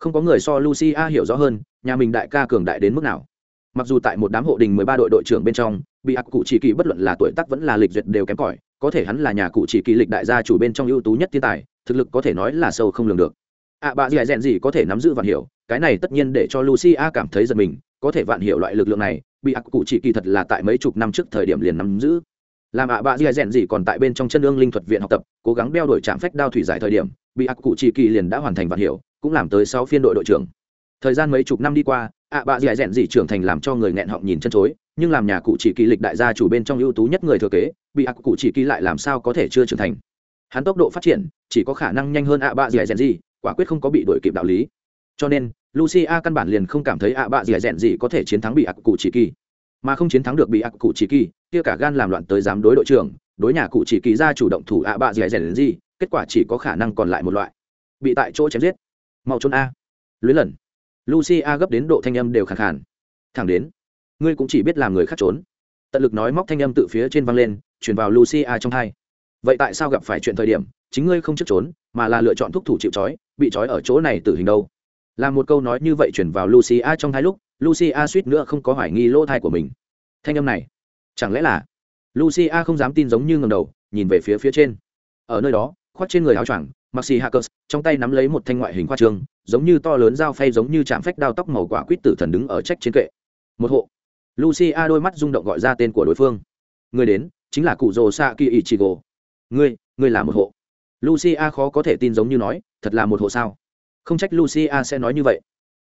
không có người so lucia hiểu rõ hơn nhà mình đại ca cường đại đến mức nào. Mặc dù tại một đám hộ đình mười ba đội đội trưởng bên trong bị ạc cụ chỉ kỳ bất luận là tuổi tác vẫn là lịch duyệt đều kém cỏi có thể hắn là nhà cụ chỉ kỳ lịch đại gia chủ bên trong ưu tú nhất thiên tài thực lực có thể nói là sâu không lường được. Ạ à, bà dì dẹn gì có thể nắm giữ vạn hiểu cái này tất nhiên để cho lucia cảm thấy giật mình có thể vạn hiểu loại lực lượng này bị ạc cụ chỉ kỳ thật là tại mấy chục năm trước thời điểm liền nắm giữ. Làm ạ à, bà dì dẹn gì còn tại bên trong chân ương linh thuật viện học tập cố gắng đeo đổi trạm phách đao thủy giải thời điểm bị ạc cụ chỉ kỳ liền đã hoàn thành vạn hiểu cũng làm tới sáu phiên đội đội trưởng. Thời gian mấy chục năm đi qua ạ bạ dì rèn dị trưởng thành làm cho người nghẹn họng nhìn chân chối nhưng làm nhà cụ chỉ kỳ lịch đại gia chủ bên trong ưu tú nhất người thừa kế bị ạ cụ chỉ kỳ lại làm sao có thể chưa trưởng thành. Hắn tốc độ phát triển chỉ có khả năng nhanh hơn ạ bạ dì dẹn dị, quả quyết không có bị đuổi kịp đạo lý. Cho nên lucia căn bản liền không cảm thấy ạ bạ dì dẹn dị có thể chiến thắng bị ạ cụ chỉ kỳ mà không chiến thắng được bị ạ cụ chỉ kỳ kia cả gan làm loạn tới dám đối đội trưởng đối nhà cụ chỉ kỳ ra chủ động thủ ạ bạ dì dẹn dị, kết quả chỉ có khả năng còn lại một loại. Bị tại chỗ chém giết mau trốn a. Luyến lần. Lucia gấp đến độ thanh âm đều khẳng khàn. Thẳng đến, ngươi cũng chỉ biết làm người khác trốn. Tận lực nói móc thanh âm tự phía trên văng lên chuyển vào lucia trong hai. Vậy tại sao gặp phải chuyện thời điểm, chính ngươi không trước trốn, mà là lựa chọn thúc thủ chịu trói, bị trói ở chỗ này tử hình đâu? Là một câu nói như vậy chuyển vào lucia trong hai lúc, lucia suýt nữa không có hoài nghi lỗ thai của mình. Thanh âm này, chẳng lẽ là lucia không dám tin giống như ngầm đầu, nhìn về phía phía trên. Ở nơi đó, khoác trên người áo choàng Maxi hackers trong tay nắm lấy một thanh ngoại hình khoa trương giống như to lớn dao phay giống như chạm phách đao tóc màu quả quýt tử thần đứng ở trách trên kệ. Một hộ. Lucia đôi mắt rung động gọi ra tên của đối phương. Người đến, chính là cụ rồ sa kỳ ichigo ngươi ngươi là một hộ. Lucia khó có thể tin giống như nói, thật là một hộ sao? Không trách lucia sẽ nói như vậy.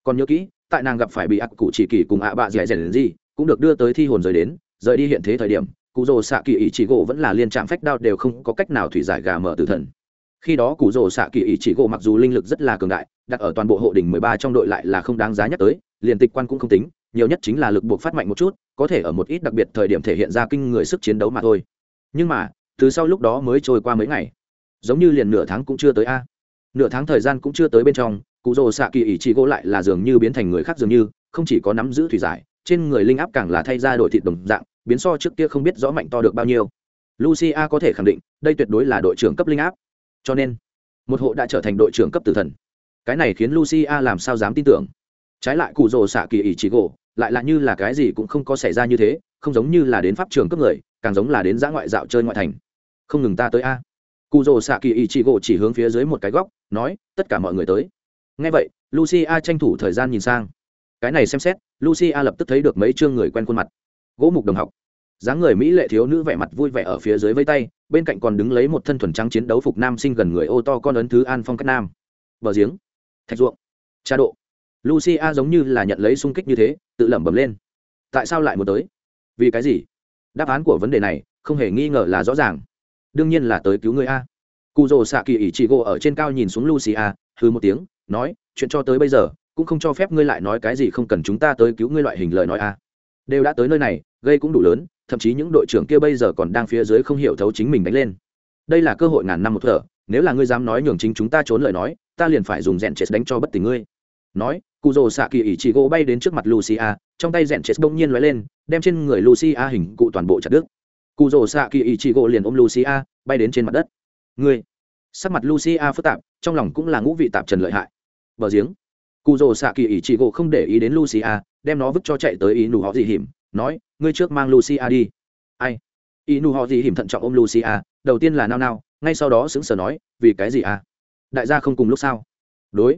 Còn nhớ kỹ, tại nàng gặp phải bị ác cụ chỉ kỳ cùng ạ bạ dẻ dẻ gì, cũng được đưa tới thi hồn rời đến, rời đi hiện thế thời điểm, cụ rồ Sa kỳ ý gỗ vẫn là liên trạng phách đao đều không có cách nào thủy giải gà mở tử thần khi đó cụ rồ xạ kỳ ý chỉ gỗ mặc dù linh lực rất là cường đại, đặt ở toàn bộ hộ đỉnh mười ba trong đội lại là không đáng giá nhắc tới, liền tịch quan cũng không tính, nhiều nhất chính là lực buộc phát mạnh một chút, có thể ở một ít đặc biệt thời điểm thể hiện ra kinh người sức chiến đấu mà thôi. Nhưng mà, từ sau lúc đó mới trôi qua mấy ngày. Giống như liền nửa tháng cũng chưa tới a. Nửa tháng thời gian cũng chưa tới bên trong, cụ rồ xạ kỳ Ý Chỉ gỗ lại là dường như biến thành người khác dường như, không chỉ có nắm giữ thủy giải, trên người linh áp càng là thay ra đổi thịt đồng dạng, biến so trước kia không biết rõ mạnh to được bao nhiêu. Lucia có thể khẳng định, đây tuyệt đối là đội trưởng cấp linh áp cho nên, một hộ đã trở thành đội trưởng cấp tử thần. Cái này khiến lucia làm sao dám tin tưởng? Trái lại cụ rồ xạ kỳ ỷ chỉ gỗ, lại là như là cái gì cũng không có xảy ra như thế, không giống như là đến pháp trường cấp người, càng giống là đến giã ngoại dạo chơi ngoại thành. Không ngừng ta tới a. Cụ rồ xạ kỳ ỷ chỉ gỗ chỉ hướng phía dưới một cái góc, nói, tất cả mọi người tới. Ngay vậy lucia tranh thủ thời gian nhìn sang. Cái này xem xét lucia lập tức thấy được mấy chương người quen khuôn mặt. Gỗ mục đồng học. Dáng người mỹ lệ thiếu nữ vẻ mặt vui vẻ ở phía dưới vây tay bên cạnh còn đứng lấy một thân thuần trắng chiến đấu phục nam sinh gần người ô to con ấn thứ an phong cách nam. Bờ giếng, thạch ruộng, cha độ. Lucia giống như là nhận lấy sung kích như thế, tự lẩm bẩm lên. Tại sao lại muốn tới? Vì cái gì? Đáp án của vấn đề này, không hề nghi ngờ là rõ ràng. Đương nhiên là tới cứu người a. Cụ rồ xạ kỳ ỷ chị gỗ ở trên cao nhìn xuống lucia hư một tiếng, nói, chuyện cho tới bây giờ, cũng không cho phép ngươi lại nói cái gì không cần chúng ta tới cứu ngươi loại hình lời nói a. Đều đã tới nơi này, gây cũng đủ lớn thậm chí những đội trưởng kia bây giờ còn đang phía dưới không hiểu thấu chính mình đánh lên. Đây là cơ hội ngàn năm một thở, nếu là ngươi dám nói nhường chính chúng ta trốn lời nói, ta liền phải dùng rèn chết đánh cho bất tỉnh ngươi. Nói cụ rồ xạ kỳ ỷ chị gỗ bay đến trước mặt lucia, trong tay rèn chết bỗng nhiên lóe lên, đem trên người lucia hình cụ toàn bộ chặt đứt. Cụ rồ xạ kỳ chị gỗ liền ôm lucia, bay đến trên mặt đất. Ngươi, sắc mặt lucia phức tạp, trong lòng cũng là ngũ vị tạp trần lợi hại. Bờ giếng. Cụ rồ xạ kỳ chị gỗ không để ý đến lucia, đem nó vứt cho chạy tới ý nụ họ gì hiểm nói, ngươi trước mang lucia đi. Ai? Y nu họ gì hiểm thận trọng ôm lucia, đầu tiên là nao nao, ngay sau đó sững sờ nói, vì cái gì à? Đại gia không cùng lúc sao? Đối.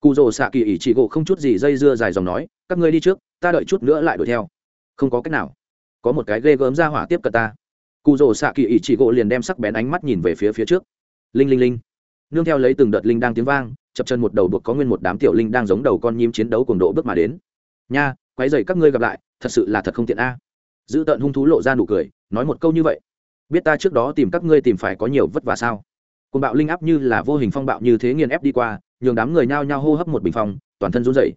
Cụ rồ xạ kỳ ỷ chị gỗ không chút gì dây dưa dài dòng nói, các ngươi đi trước, ta đợi chút nữa lại đuổi theo. Không có cách nào. Có một cái ghê gớm ra hỏa tiếp cận ta. Cụ rồ xạ kỳ ỷ chị gỗ liền đem sắc bén ánh mắt nhìn về phía phía trước. Linh linh linh. Nương theo lấy từng đợt linh đang tiếng vang, chập chân một đầu buộc có nguyên một đám tiểu linh đang giống đầu con nhím chiến đấu cùng độ bước mà đến. Nha quay dày các ngươi gặp lại, thật sự là thật không tiện a. Giữ tợn hung thú lộ ra nụ cười, nói một câu như vậy. Biết ta trước đó tìm các ngươi tìm phải có nhiều vất vả sao? Côn bạo linh áp như là vô hình phong bạo như thế nghiền ép đi qua, nhường đám người nhao nhao hô hấp một bình phong, toàn thân run rẩy.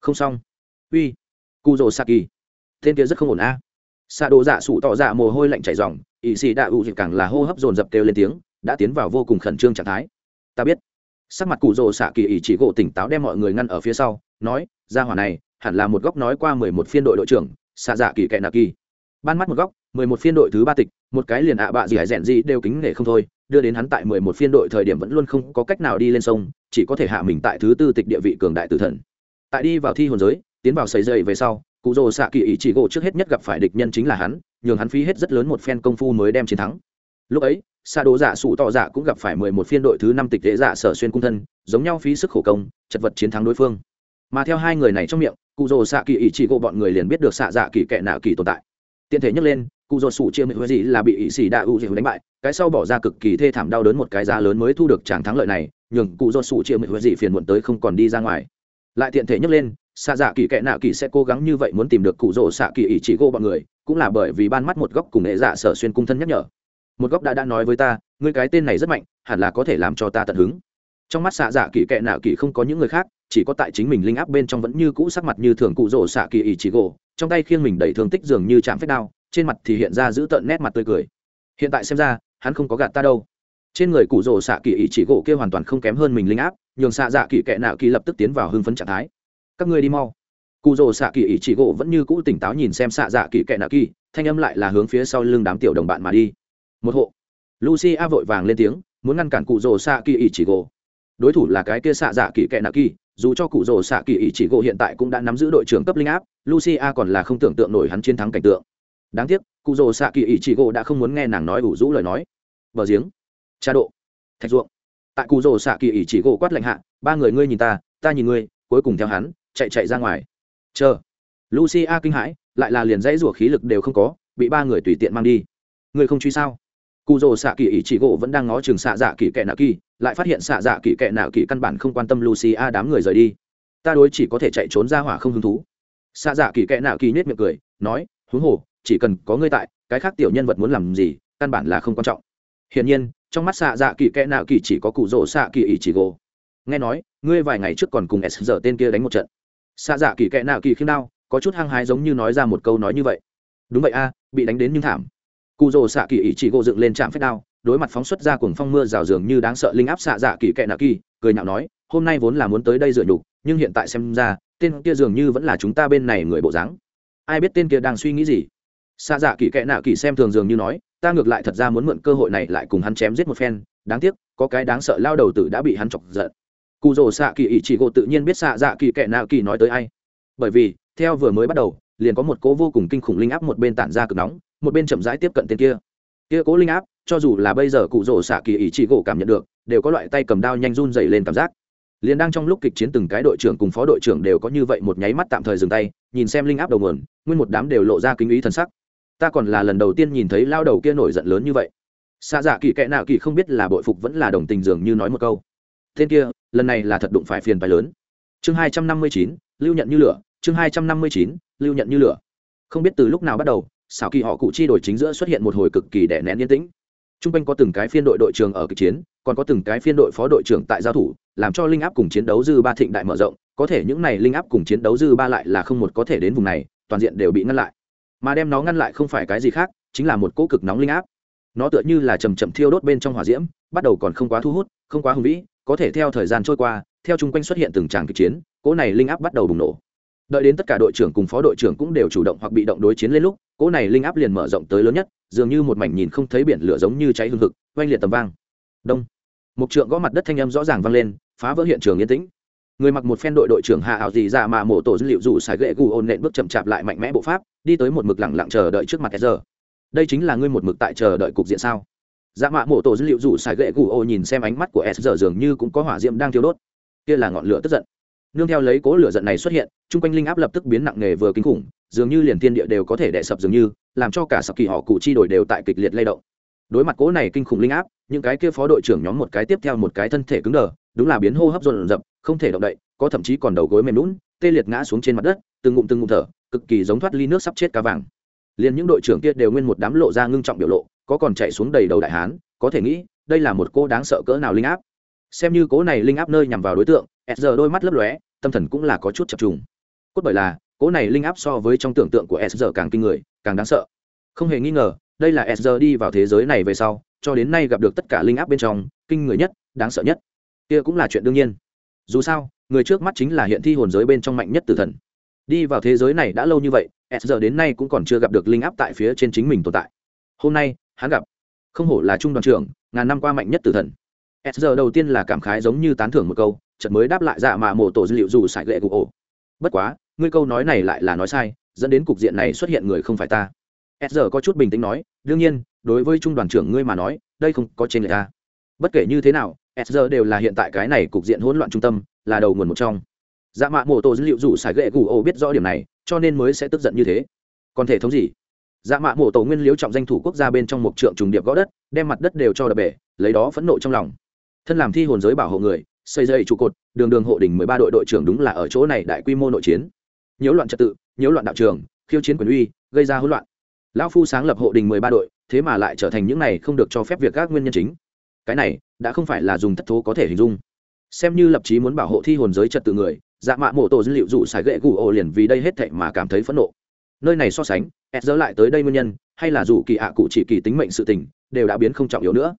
Không xong. Uy. Cu rồ saki tên kia rất không ổn a. À. xạ đồ dạ sụ tỏ dạ mồ hôi lạnh chảy ròng ỵ xì đạ ụ dịch càng là hô hấp dồn dập kêu lên tiếng, đã tiến vào vô cùng khẩn trương trạng thái. Ta biết. Sắc mặt cụ rồ xạ kỳ chỉ gỗ tỉnh táo đem mọi người ngăn ở phía sau, nói ra hỏa này hẳn là một góc nói qua mười một phiên đội đội trưởng xạ dạ kỳ kệ nạ kỳ. Ban mắt một góc, mười một phiên đội thứ ba tịch, một cái liền ạ bạ gì hải rèn gì đều kính nể không thôi, đưa đến hắn tại mười một phiên đội thời điểm vẫn luôn không có cách nào đi lên sông, chỉ có thể hạ mình tại thứ tư tịch địa vị cường đại tử thần. Tại đi vào thi hồn giới, tiến vào sấy dậy về sau, cụ rồ xạ kỳ ý chỉ gỗ trước hết nhất gặp phải địch nhân chính là hắn, nhường hắn phí hết rất lớn một phen công phu mới đem chiến thắng. Lúc ấy xa đồ giả sủ tọ giả dạ cũng gặp phải mười một phiên đội thứ năm tịch dễ dạ sở xuyên cung thân, giống nhau phí sức khổ công, chật vật chiến thắng đối phương. Mà theo hai người này trong miệng cụ rồ xạ kỳ ý chỉ gộ bọn người liền biết được xạ dạ kỳ kệ nạ kỳ tồn tại. Tiện thể nhắc lên, cụ rồ sụ chia mệnh gì là bị ý xì đạ u dịu đánh bại, cái sau bỏ ra cực kỳ thê thảm đau đớn một cái giá lớn mới thu được tràng thắng lợi này, nhường cụ rồ sụ chia mệnh gì phiền muộn tới không còn đi ra ngoài. Lại tiện thể nhắc lên xạ dạ kỳ kệ nạ kỳ sẽ cố gắng như vậy muốn tìm được cụ rồ xạ kỳ ý chỉ gộ bọn người, cũng là bởi vì ban mắt một góc cùng nghệ dạ sở xuyên cung thân nhắc nhở. Một góc đã đã nói với ta, ngươi cái tên này rất mạnh, hẳn là có thể làm cho ta tận hứng. Trong mắt xạ dạ kỳ kệ nạ kỳ không có những người khác chỉ có tại chính mình linh áp bên trong vẫn như cũ sắc mặt như thường cụ rỗ xạ kỳ ý chỉ gỗ, trong tay khiêng mình đẩy thương tích dường như chạm phép đao, trên mặt thì hiện ra giữ tợn nét mặt tươi cười. Hiện tại xem ra, hắn không có gạt ta đâu. Trên người cụ rỗ xạ kỳ ý chỉ gỗ kia hoàn toàn không kém hơn mình linh áp, nhường xạ dạ kỳ kệ nạo kỳ lập tức tiến vào hưng phấn trạng thái. Các ngươi đi mau. Cụ rỗ xạ kỳ ý chỉ gỗ vẫn như cũ tỉnh táo nhìn xem xạ dạ kỳ kệ nạo kỳ, thanh âm lại là hướng phía sau lưng đám tiểu đồng bạn mà đi. Một hộ. Lucy a vội vàng lên tiếng, muốn ngăn cản cụ rồ xạ kỳ ý chỉ gỗ. Đối thủ là cái kia xạ dạ kỳ kệ nạ kỳ dù cho cụ rồ xạ kỳ ý chỉ gỗ hiện tại cũng đã nắm giữ đội trưởng cấp linh áp lucy a còn là không tưởng tượng nổi hắn chiến thắng cảnh tượng. Đáng tiếc, cụ rồ xạ kỳ ý chỉ gỗ đã không muốn nghe nàng nói ủ rũ lời nói. Bờ giếng. Cha độ. Thạch ruộng. Tại cụ rồ xạ kỳ ý chỉ gỗ quát lạnh hạ, ba người ngươi nhìn ta ta nhìn ngươi, cuối cùng theo hắn, chạy chạy ra ngoài. Chờ. Lucy a kinh hãi, lại là liền dãy rủa khí lực đều không có, bị ba người tùy tiện mang đi. Người không truy sao? Cụ rồ xạ kỳ ý chỉ gỗ vẫn đang ngó chừng xạ dạ kỳ kệ nạ kỳ, lại phát hiện xạ dạ kỳ kệ nạ kỳ căn bản không quan tâm lucy a đám người rời đi. Ta đối chỉ có thể chạy trốn ra hỏa không hứng thú. Xạ dạ kỳ kệ nạ kỳ nhét miệng cười, nói, huống hồ, chỉ cần có ngươi tại, cái khác tiểu nhân vật muốn làm gì, căn bản là không quan trọng. Hiển nhiên, trong mắt xạ dạ kỳ kẽ nạo kỳ chỉ có cụ rỗ xạ kỳ ý chỉ gỗ. Nghe nói, ngươi vài ngày trước còn cùng s giờ tên kia đánh một trận. Xạ dạ kỳ kẽ nạo kỳ khiêm đao, có chút hăng hái giống như nói ra một câu nói như vậy. Đúng vậy a, bị đánh đến nhưng thảm cụ rồ xạ kỳ ý chỉ gỗ dựng lên trạm phép đao, đối mặt phóng xuất ra cuồng phong mưa rào dường như đáng sợ linh áp xạ dạ kỳ kẹ nạ kỳ, cười nhạo nói, hôm nay vốn là muốn tới đây dựa nhục, nhưng hiện tại xem ra, tên kia dường như vẫn là chúng ta bên này người bộ dáng. Ai biết tên kia đang suy nghĩ gì? Xạ dạ kỳ kệ nạ kỳ xem thường dường như nói, ta ngược lại thật ra muốn mượn cơ hội này lại cùng hắn chém giết một phen, đáng tiếc, có cái đáng sợ lao đầu tử đã bị hắn chọc giận. Cụ rồ xạ kỳ ý chỉ gỗ tự nhiên biết xạ dạ kỳ kệ nạ kỳ nói tới ai. Bởi vì, theo vừa mới bắt đầu, liền có một cố vô cùng kinh khủng linh áp một bên tản ra cực nóng một bên chậm rãi tiếp cận tên kia. Kia cố linh áp, cho dù là bây giờ cụ rỗ xạ kỳ ý chỉ gỗ cảm nhận được, đều có loại tay cầm đao nhanh run dày lên cảm giác. Liền đang trong lúc kịch chiến từng cái đội trưởng cùng phó đội trưởng đều có như vậy một nháy mắt tạm thời dừng tay, nhìn xem linh áp đầu nguồn, nguyên một đám đều lộ ra kinh ý thân sắc. Ta còn là lần đầu tiên nhìn thấy lao đầu kia nổi giận lớn như vậy. Xa dạ kỳ kệ nào kỳ không biết là bội phục vẫn là đồng tình dường như nói một câu. Tên kia, lần này là thật đụng phải phiền phái lớn. Chương hai trăm năm mươi chín, lưu nhận như lửa, chương hai trăm năm mươi chín, lưu nhận như lửa. Không biết từ lúc nào bắt đầu xảo kỳ họ cụ chi đổi chính giữa xuất hiện một hồi cực kỳ đẻ nén yên tĩnh. T r u n g quanh có từng cái phiên đội đội trường ở kịch chiến, còn có từng cái phiên đội phó đội trưởng tại giao thủ, làm cho linh áp cùng chiến đấu dư ba thịnh đại mở rộng, có thể những này linh áp cùng chiến đấu dư ba lại là không một có thể đến vùng này, toàn diện đều bị ngăn lại. Mà đem nó ngăn lại không phải cái gì khác, chính là một cỗ cực nóng linh áp. Nó tựa như là chầm chậm thiêu đốt bên trong hỏa diễm, bắt đầu còn không quá thu hút, không quá hùng vĩ, có thể theo thời gian trôi qua, theo chung quanh xuất hiện từng tràng kịch chiến, cỗ này linh áp bắt đầu bùng nổ đợi đến tất cả đội trưởng cùng phó đội trưởng cũng đều chủ động hoặc bị động đối chiến lên lúc, cỗ này linh áp liền mở rộng tới lớn nhất, dường như một mảnh nhìn không thấy biển lửa giống như cháy hương thực oanh liệt tầm vang. Đông. Một trượng gõ mặt đất thanh âm rõ ràng vang lên, phá vỡ hiện trường yên tĩnh. Người mặc một phen đội đội trưởng hạ ảo gì ra mà mổ tổ dữ liệu dù xài gậy gù ôn nện bước chậm chạp lại mạnh mẽ bộ pháp, đi tới một mực lẳng lặng chờ đợi trước mặt giờ đây chính là ngươi một mực tại chờ đợi cục diện sao? Dạ mạ mổ tổ dữ liệu dù xài gậy gù ô nhìn xem ánh mắt của s giờ dường như cũng có hỏa diệm đang thiêu đốt. Kia là ngọn lửa tức giận nương theo lấy cố lửa giận này xuất hiện, chung quanh linh áp lập tức biến nặng nề vừa kinh khủng, dường như liền thiên địa đều có thể đè sập dường như, làm cho cả sập kỳ họ cụ chi đổi đều tại kịch liệt lay động. Đối mặt cố này kinh khủng linh áp, những cái kia phó đội trưởng nhóm một cái tiếp theo một cái thân thể cứng đờ, đúng là biến hô hấp dồn dập, không thể động đậy, có thậm chí còn đầu gối mềm lún tê liệt ngã xuống trên mặt đất, từng ngụm từng ngụm thở, cực kỳ giống thoát ly nước sắp chết cá vàng. Liền những đội trưởng kia đều nguyên một đám lộ ra ngưng trọng biểu lộ, có còn chạy xuống đầy đầu đại hán, có thể nghĩ, đây là một cô đáng sợ cỡ nào linh áp. Xem như cố này linh áp nơi nhằm vào đối tượng s đôi mắt lấp lóe, tâm thần cũng là có chút chập trùng. Cốt bởi là, cỗ này linh áp so với trong tưởng tượng của s càng kinh người, càng đáng sợ. Không hề nghi ngờ, đây là s đi vào thế giới này về sau, cho đến nay gặp được tất cả linh áp bên trong, kinh người nhất, đáng sợ nhất. Kia cũng là chuyện đương nhiên. Dù sao, người trước mắt chính là hiện thi hồn giới bên trong mạnh nhất tử thần. Đi vào thế giới này đã lâu như vậy, s đến nay cũng còn chưa gặp được linh áp tại phía trên chính mình tồn tại. Hôm nay, hắn gặp. Không hổ là trung đoàn trưởng, ngàn năm qua mạnh nhất tử thần. S đầu tiên là cảm khái giống như tán thưởng một câu chợt mới đáp lại dạ mạ mổ tổ dữ liệu dù sải gậy cụ ổ. Bất quá, ngươi câu nói này lại là nói sai, dẫn đến cục diện này xuất hiện người không phải ta. S có chút bình tĩnh nói, đương nhiên, đối với trung đoàn trưởng ngươi mà nói, đây không có trên người ta bất kể như thế nào s đều là hiện tại cái này cục diện hỗn loạn trung tâm, là đầu nguồn một trong. Dạ mạ mổ tổ dữ liệu rủ sải gậy gù ổ biết rõ điểm này, cho nên mới sẽ tức giận như thế. Còn thể thống gì? Dạ mạ mổ tổ nguyên liếu trọng danh thủ quốc gia bên trong một trượng trùng điệp gõ đất, đem mặt đất đều cho đập bể, lấy đó phẫn nộ trong lòng. Thân làm thi hồn giới bảo hộ người xây dây trụ cột, đường đường hộ đỉnh mười ba đội đội trưởng đúng là ở chỗ này đại quy mô nội chiến. Nhiễu loạn trật tự, nhiễu loạn đạo trường, khiêu chiến quyền uy, gây ra hỗn loạn. Lão phu sáng lập hộ đình mười ba đội, thế mà lại trở thành những này không được cho phép việc các nguyên nhân chính. Cái này, đã không phải là dùng thất thố có thể hình dung. Xem như lập chí muốn bảo hộ thi hồn giới trật tự người dạ mạ mộ tổ dữ liệu dụ xài gậy gù ổ liền vì đây hết thệ mà cảm thấy phẫn nộ. Nơi này so sánh ép dỡ lại tới đây nguyên nhân, hay là dù kỳ ạ cụ chỉ kỳ tính mệnh sự tình, đều đã biến không trọng yếu nữa.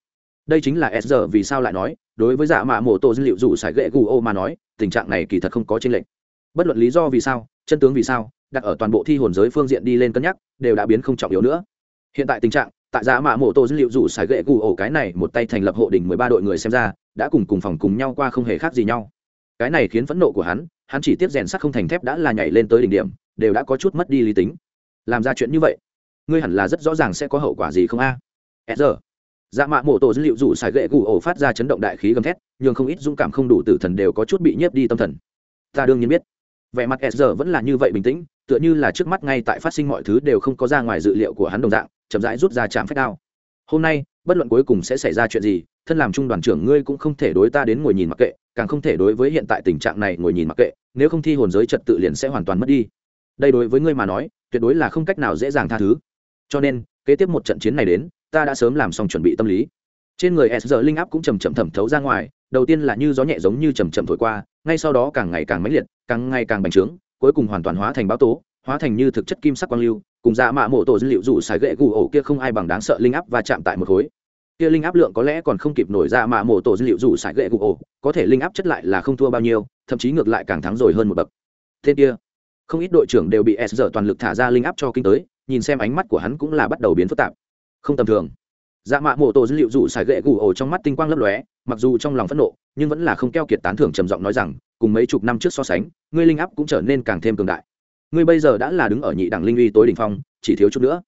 Đây chính là s giờ vì sao lại nói đối với dạ mạ mổ tổ dữ liệu dù sải gậy gù ô mà nói, tình trạng này kỳ thật không có trên lệnh bất luận lý do vì sao, chân tướng vì sao, đặt ở toàn bộ thi hồn giới phương diện đi lên cân nhắc, đều đã biến không trọng yếu nữa. Hiện tại tình trạng, tại dạ mạ mổ tổ dữ liệu dù sải gậy gù ô cái này một tay thành lập hộ đỉnh mười ba đội người xem ra, đã cùng cùng phòng cùng nhau qua không hề khác gì nhau. Cái này khiến phẫn nộ của hắn hắn chỉ tiếp rèn sắt không thành thép đã là nhảy lên tới đỉnh điểm, đều đã có chút mất đi lý tính. Làm ra chuyện như vậy, ngươi hẳn là rất rõ ràng sẽ có hậu quả gì không a? À? giờ dạ mạ mổ tổ dữ liệu rủ xài gậy gù ổ phát ra chấn động đại khí gầm thét nhưng không ít dũng cảm không đủ tử thần đều có chút bị nhiếp đi tâm thần. Ta đương nhiên biết. Vẻ mặt s giờ vẫn là như vậy bình tĩnh, tựa như là trước mắt ngay tại phát sinh mọi thứ đều không có ra ngoài dự liệu của hắn đồng dạng, chậm rãi rút ra chạm phép đao. Hôm nay, bất luận cuối cùng sẽ xảy ra chuyện gì, thân làm trung đoàn trưởng ngươi cũng không thể đối ta đến ngồi nhìn mặc kệ, càng không thể đối với hiện tại tình trạng này ngồi nhìn mặc kệ, nếu không thi hồn giới trật tự liền sẽ hoàn toàn mất đi. Đây đối với ngươi mà nói, tuyệt đối là không cách nào dễ dàng tha thứ. Cho nên, kế tiếp một trận chiến này đến ta đã sớm làm xong chuẩn bị tâm lý. Trên người s giờ linh áp cũng chầm chậm thẩm thấu ra ngoài, đầu tiên là như gió nhẹ giống như chầm chậm thổi qua, ngay sau đó càng ngày càng mãnh liệt, càng ngày càng bành trướng, cuối cùng hoàn toàn hóa thành báo tố, hóa thành như thực chất kim sắc quang lưu, cùng dạ mạ mộ tổ dữ liệu rủ xài gậy gù ổ kia không ai bằng đáng sợ linh áp và chạm tại một khối. Kia linh áp lượng có lẽ còn không kịp nổi ra mạ mộ tổ dữ liệu rủ xài gậy gù ổ, có thể linh áp chất lại là không thua bao nhiêu, thậm chí ngược lại càng thắng rồi hơn một bậc. Thế kia, không ít đội trưởng đều bị s giờ toàn lực thả ra linh áp cho kinh tới, nhìn xem ánh mắt của hắn cũng là bắt đầu biến phức tạp không tầm thường. Dạ mạ mộ tổ dữ liệu Dụ xài gậy gù ổ trong mắt tinh quang lấp lóe, mặc dù trong lòng phẫn nộ, nhưng vẫn là không keo kiệt tán thưởng trầm giọng nói rằng, cùng mấy chục năm trước so sánh, ngươi linh áp cũng trở nên càng thêm cường đại. Ngươi bây giờ đã là đứng ở nhị đẳng linh uy tối đỉnh phong, chỉ thiếu chút nữa.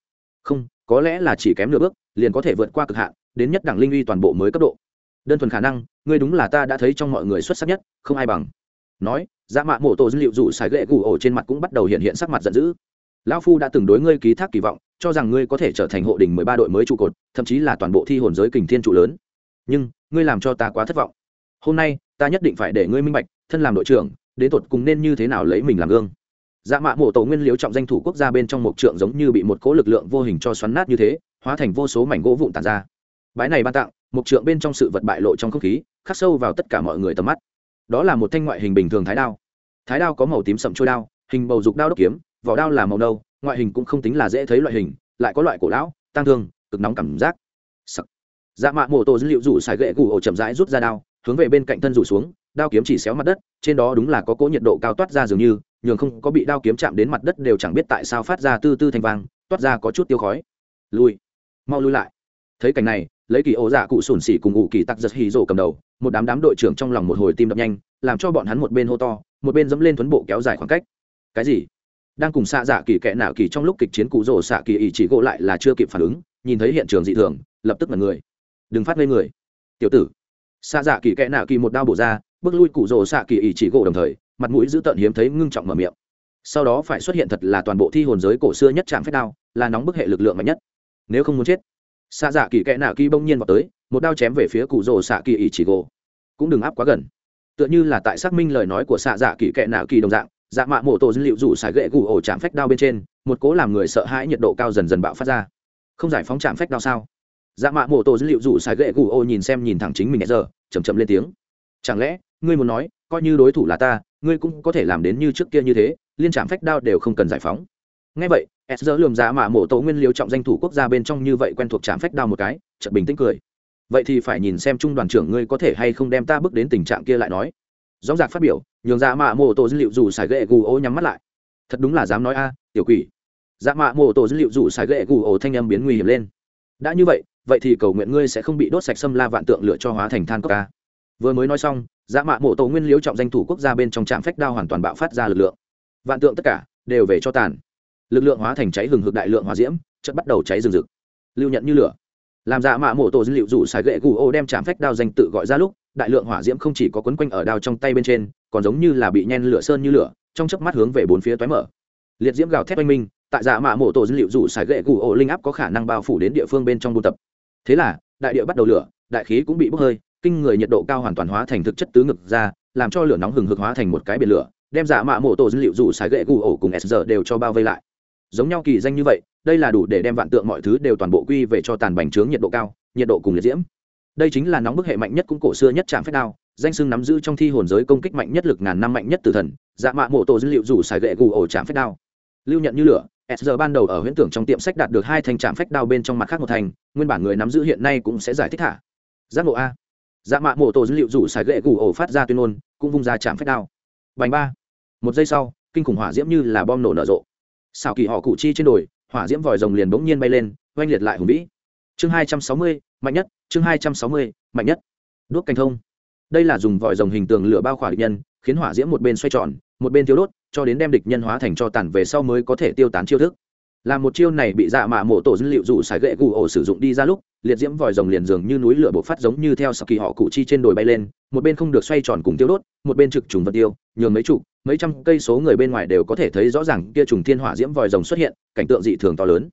Không, có lẽ là chỉ kém nửa bước, liền có thể vượt qua cực hạn, đến nhất đẳng linh uy toàn bộ mới cấp độ. Đơn thuần khả năng, ngươi đúng là ta đã thấy trong mọi người xuất sắc nhất, không ai bằng. Nói dạ mạ mộ tổ dữ liệu Dụ xài gậy gù ổ trên mặt cũng bắt đầu hiện hiện sắc mặt giận dữ. Lão phu đã từng đối ngươi ký thác kỳ vọng cho rằng ngươi có thể trở thành hộ đỉnh mười ba đội mới trụ cột, thậm chí là toàn bộ thi hồn giới kình thiên trụ lớn. Nhưng, ngươi làm cho ta quá thất vọng. Hôm nay, ta nhất định phải để ngươi minh bạch, thân làm đội trưởng, đến tột cùng nên như thế nào lấy mình làm gương. Dạ mạ mộ tổ nguyên liếu trọng danh thủ quốc gia bên trong một trượng giống như bị một cỗ lực lượng vô hình cho xoắn nát như thế, hóa thành vô số mảnh gỗ vụn tàn ra. Bái này ban tặng, một trượng bên trong sự vật bại lộ trong không khí, khắc sâu vào tất cả mọi người tầm mắt. Đó là một thanh ngoại hình bình thường thái đao. Thái đao có màu tím sậm trôi đao, hình bầu dục đao đốc kiếm, vỏ đao là màu nâu ngoại hình cũng không tính là dễ thấy loại hình, lại có loại cổ lão tăng thương, cực nóng cảm giác. Sắc. dạ mạ mô tô dữ liệu rủ xài gậy gù ổ chậm rãi rút ra đao, hướng về bên cạnh thân rủ xuống, đao kiếm chỉ xéo mặt đất, trên đó đúng là có cỗ nhiệt độ cao toát ra dường như, nhường không có bị đao kiếm chạm đến mặt đất đều chẳng biết tại sao phát ra tư tư thành vang, toát ra có chút tiêu khói. Lui. Mau lui lại. Thấy cảnh này, lấy kỳ ổ dạ cụ sùn xỉ cùng ủ kỳ tặc giật hì rổ cầm đầu, một đám đám đội trưởng trong lòng một hồi tim đập nhanh, làm cho bọn hắn một bên hô to, một bên dẫm lên tuấn bộ kéo dài khoảng cách. Cái gì? Đang cùng xạ dạ kỳ kẽ nạo kỳ trong lúc kịch chiến cụ rổ xạ kỳ ý chỉ gỗ lại là chưa kịp phản ứng, nhìn thấy hiện trường dị thường, lập tức mật người. Đừng phát ngây người. Tiểu tử. Xạ dạ kỳ kẽ nạo kỳ một đao bổ ra, bước lui cụ rổ xạ kỳ ý chỉ gỗ đồng thời, mặt mũi dữ tợn hiếm thấy ngưng trọng mở miệng. Sau đó phải xuất hiện thật là toàn bộ thi hồn giới cổ xưa nhất chạm phép đao, là nóng bức hệ lực lượng mạnh nhất. Nếu không muốn chết, xạ dạ kỳ kẽ nạo kỳ bỗng nhiên vào tới, một đao chém về phía cụ rổ xạ kỳ ý chỉ gỗ. Cũng đừng áp quá gần. Tựa như là tại xác minh lời nói của xạ dạ kỳ kẽ nạo kỳ đồng dạng dạ mạ mổ tổ dữ liệu rủ xài gậy gù ổ chạm phách đao bên trên, một cố làm người sợ hãi nhiệt độ cao dần dần bạo phát ra. Không giải phóng chạm phách đao sao? Dạ mạ mổ tổ dữ liệu rủ xài gậy gù ổ nhìn xem nhìn thẳng chính mình giờ chầm chậm lên tiếng. Chẳng lẽ, ngươi muốn nói, coi như đối thủ là ta, ngươi cũng có thể làm đến như trước kia như thế, liên trạm phách đao đều không cần giải phóng. Ngay vậy, s giờ lườm dạ mạ mổ tổ nguyên liêu trọng danh thủ quốc gia bên trong như vậy quen thuộc trạm phách đao một cái, chợt bình tĩnh cười. Vậy thì phải nhìn xem trung đoàn trưởng ngươi có thể hay không đem ta bước đến tình trạng kia lại nói rõ ràng phát biểu, nhường dạ mạ mô tổ dữ liệu rủ xài gậy gù ô nhắm mắt lại. Thật đúng là dám nói a, tiểu quỷ. Dạ mạ mô tổ dữ liệu rủ xài gậy gù ô thanh âm biến nguy hiểm lên. Đã như vậy vậy thì cầu nguyện ngươi sẽ không bị đốt sạch xâm la vạn tượng lửa cho hóa thành than cốc ca vừa mới nói xong dạ mạ mộ tổ nguyên liếu trọng danh thủ quốc gia bên trong trạm phách đao hoàn toàn bạo phát ra lực lượng. Vạn tượng tất cả đều về cho tàn. Lực lượng hóa thành cháy hừng hực đại lượng hỏa diễm chất bắt đầu cháy rừng rực. Lưu nhận như lửa. Làm dạ mạ mộ tổ dữ liệu rủ xài gậy gù ô đem trạm phách đao danh tự gọi ra lúc đại lượng hỏa diễm không chỉ có quấn quanh ở đao trong tay bên trên, còn giống như là bị nhen lửa sơn như lửa, trong chớp mắt hướng về bốn phía toái mở. Liệt diễm gào thét oanh minh, tại dạ mạ mộ tổ dữ liệu rủ xài gậy gù ổ linh áp có khả năng bao phủ đến địa phương bên trong buôn tập. Thế là, đại địa bắt đầu lửa, đại khí cũng bị bốc hơi, kinh người nhiệt độ cao hoàn toàn hóa thành thực chất tứ ngực ra, làm cho lửa nóng hừng hực hóa thành một cái biển lửa, đem dạ mạ mộ tổ dữ liệu rủ xài gậy gù ổ cùng s giờ đều cho bao vây lại. Giống nhau kỳ danh như vậy, đây là đủ để đem vạn tượng mọi thứ đều toàn bộ quy về cho tàn bành trướng nhiệt độ cao, nhiệt độ cùng liệt diễm đây chính là nóng bức hệ mạnh nhất cũng cổ xưa nhất chạm phép đao, danh sưng nắm giữ trong thi hồn giới công kích mạnh nhất lực ngàn năm mạnh nhất tử thần dạ mạ mộ tổ dữ liệu rủ xài gậy gù ổ chạm phép đao. Lưu nhận như lửa, s giờ ban đầu ở huyễn tưởng trong tiệm sách đạt được hai thành trạm phách đao bên trong mặt khác một thành nguyên bản người nắm giữ hiện nay cũng sẽ giải thích thả. Giác ngộ a. Dạ mạ mộ tổ dữ liệu rủ xài gậy gù ổ phát ra tuyên ngôn, cũng vung ra trạm phách đao. Bành ba. Một giây sau, kinh khủng hỏa diễm như là bom nổ nở rộ. Xào kỳ họ cụ chi trên đồi, hỏa diễm vòi rồng liền bỗng nhiên bay lên, oanh liệt lại hùng vĩ. Chương hai trăm sáu mươi mạnh nhất, chương hai trăm sáu mươi, mạnh nhất. Đuốc canh thông. Đây là dùng vòi rồng hình tường lửa bao khỏa địch nhân, khiến hỏa diễm một bên xoay tròn, một bên tiêu đốt, cho đến đem địch nhân hóa thành cho tàn về sau mới có thể tiêu tán chiêu thức. Là một chiêu này bị dạ mạ mộ tổ dữ liệu dụ xài gậy cụ ổ sử dụng đi ra lúc, liệt diễm vòi rồng liền dường như núi lửa bộc phát giống như theo sau kỳ họ cụ chi trên đồi bay lên, một bên không được xoay tròn cùng tiêu đốt, một bên trực trùng vật tiêu, nhường mấy chục mấy trăm cây số người bên ngoài đều có thể thấy rõ ràng kia trùng thiên hỏa diễm vòi rồng xuất hiện, cảnh tượng dị thường to lớn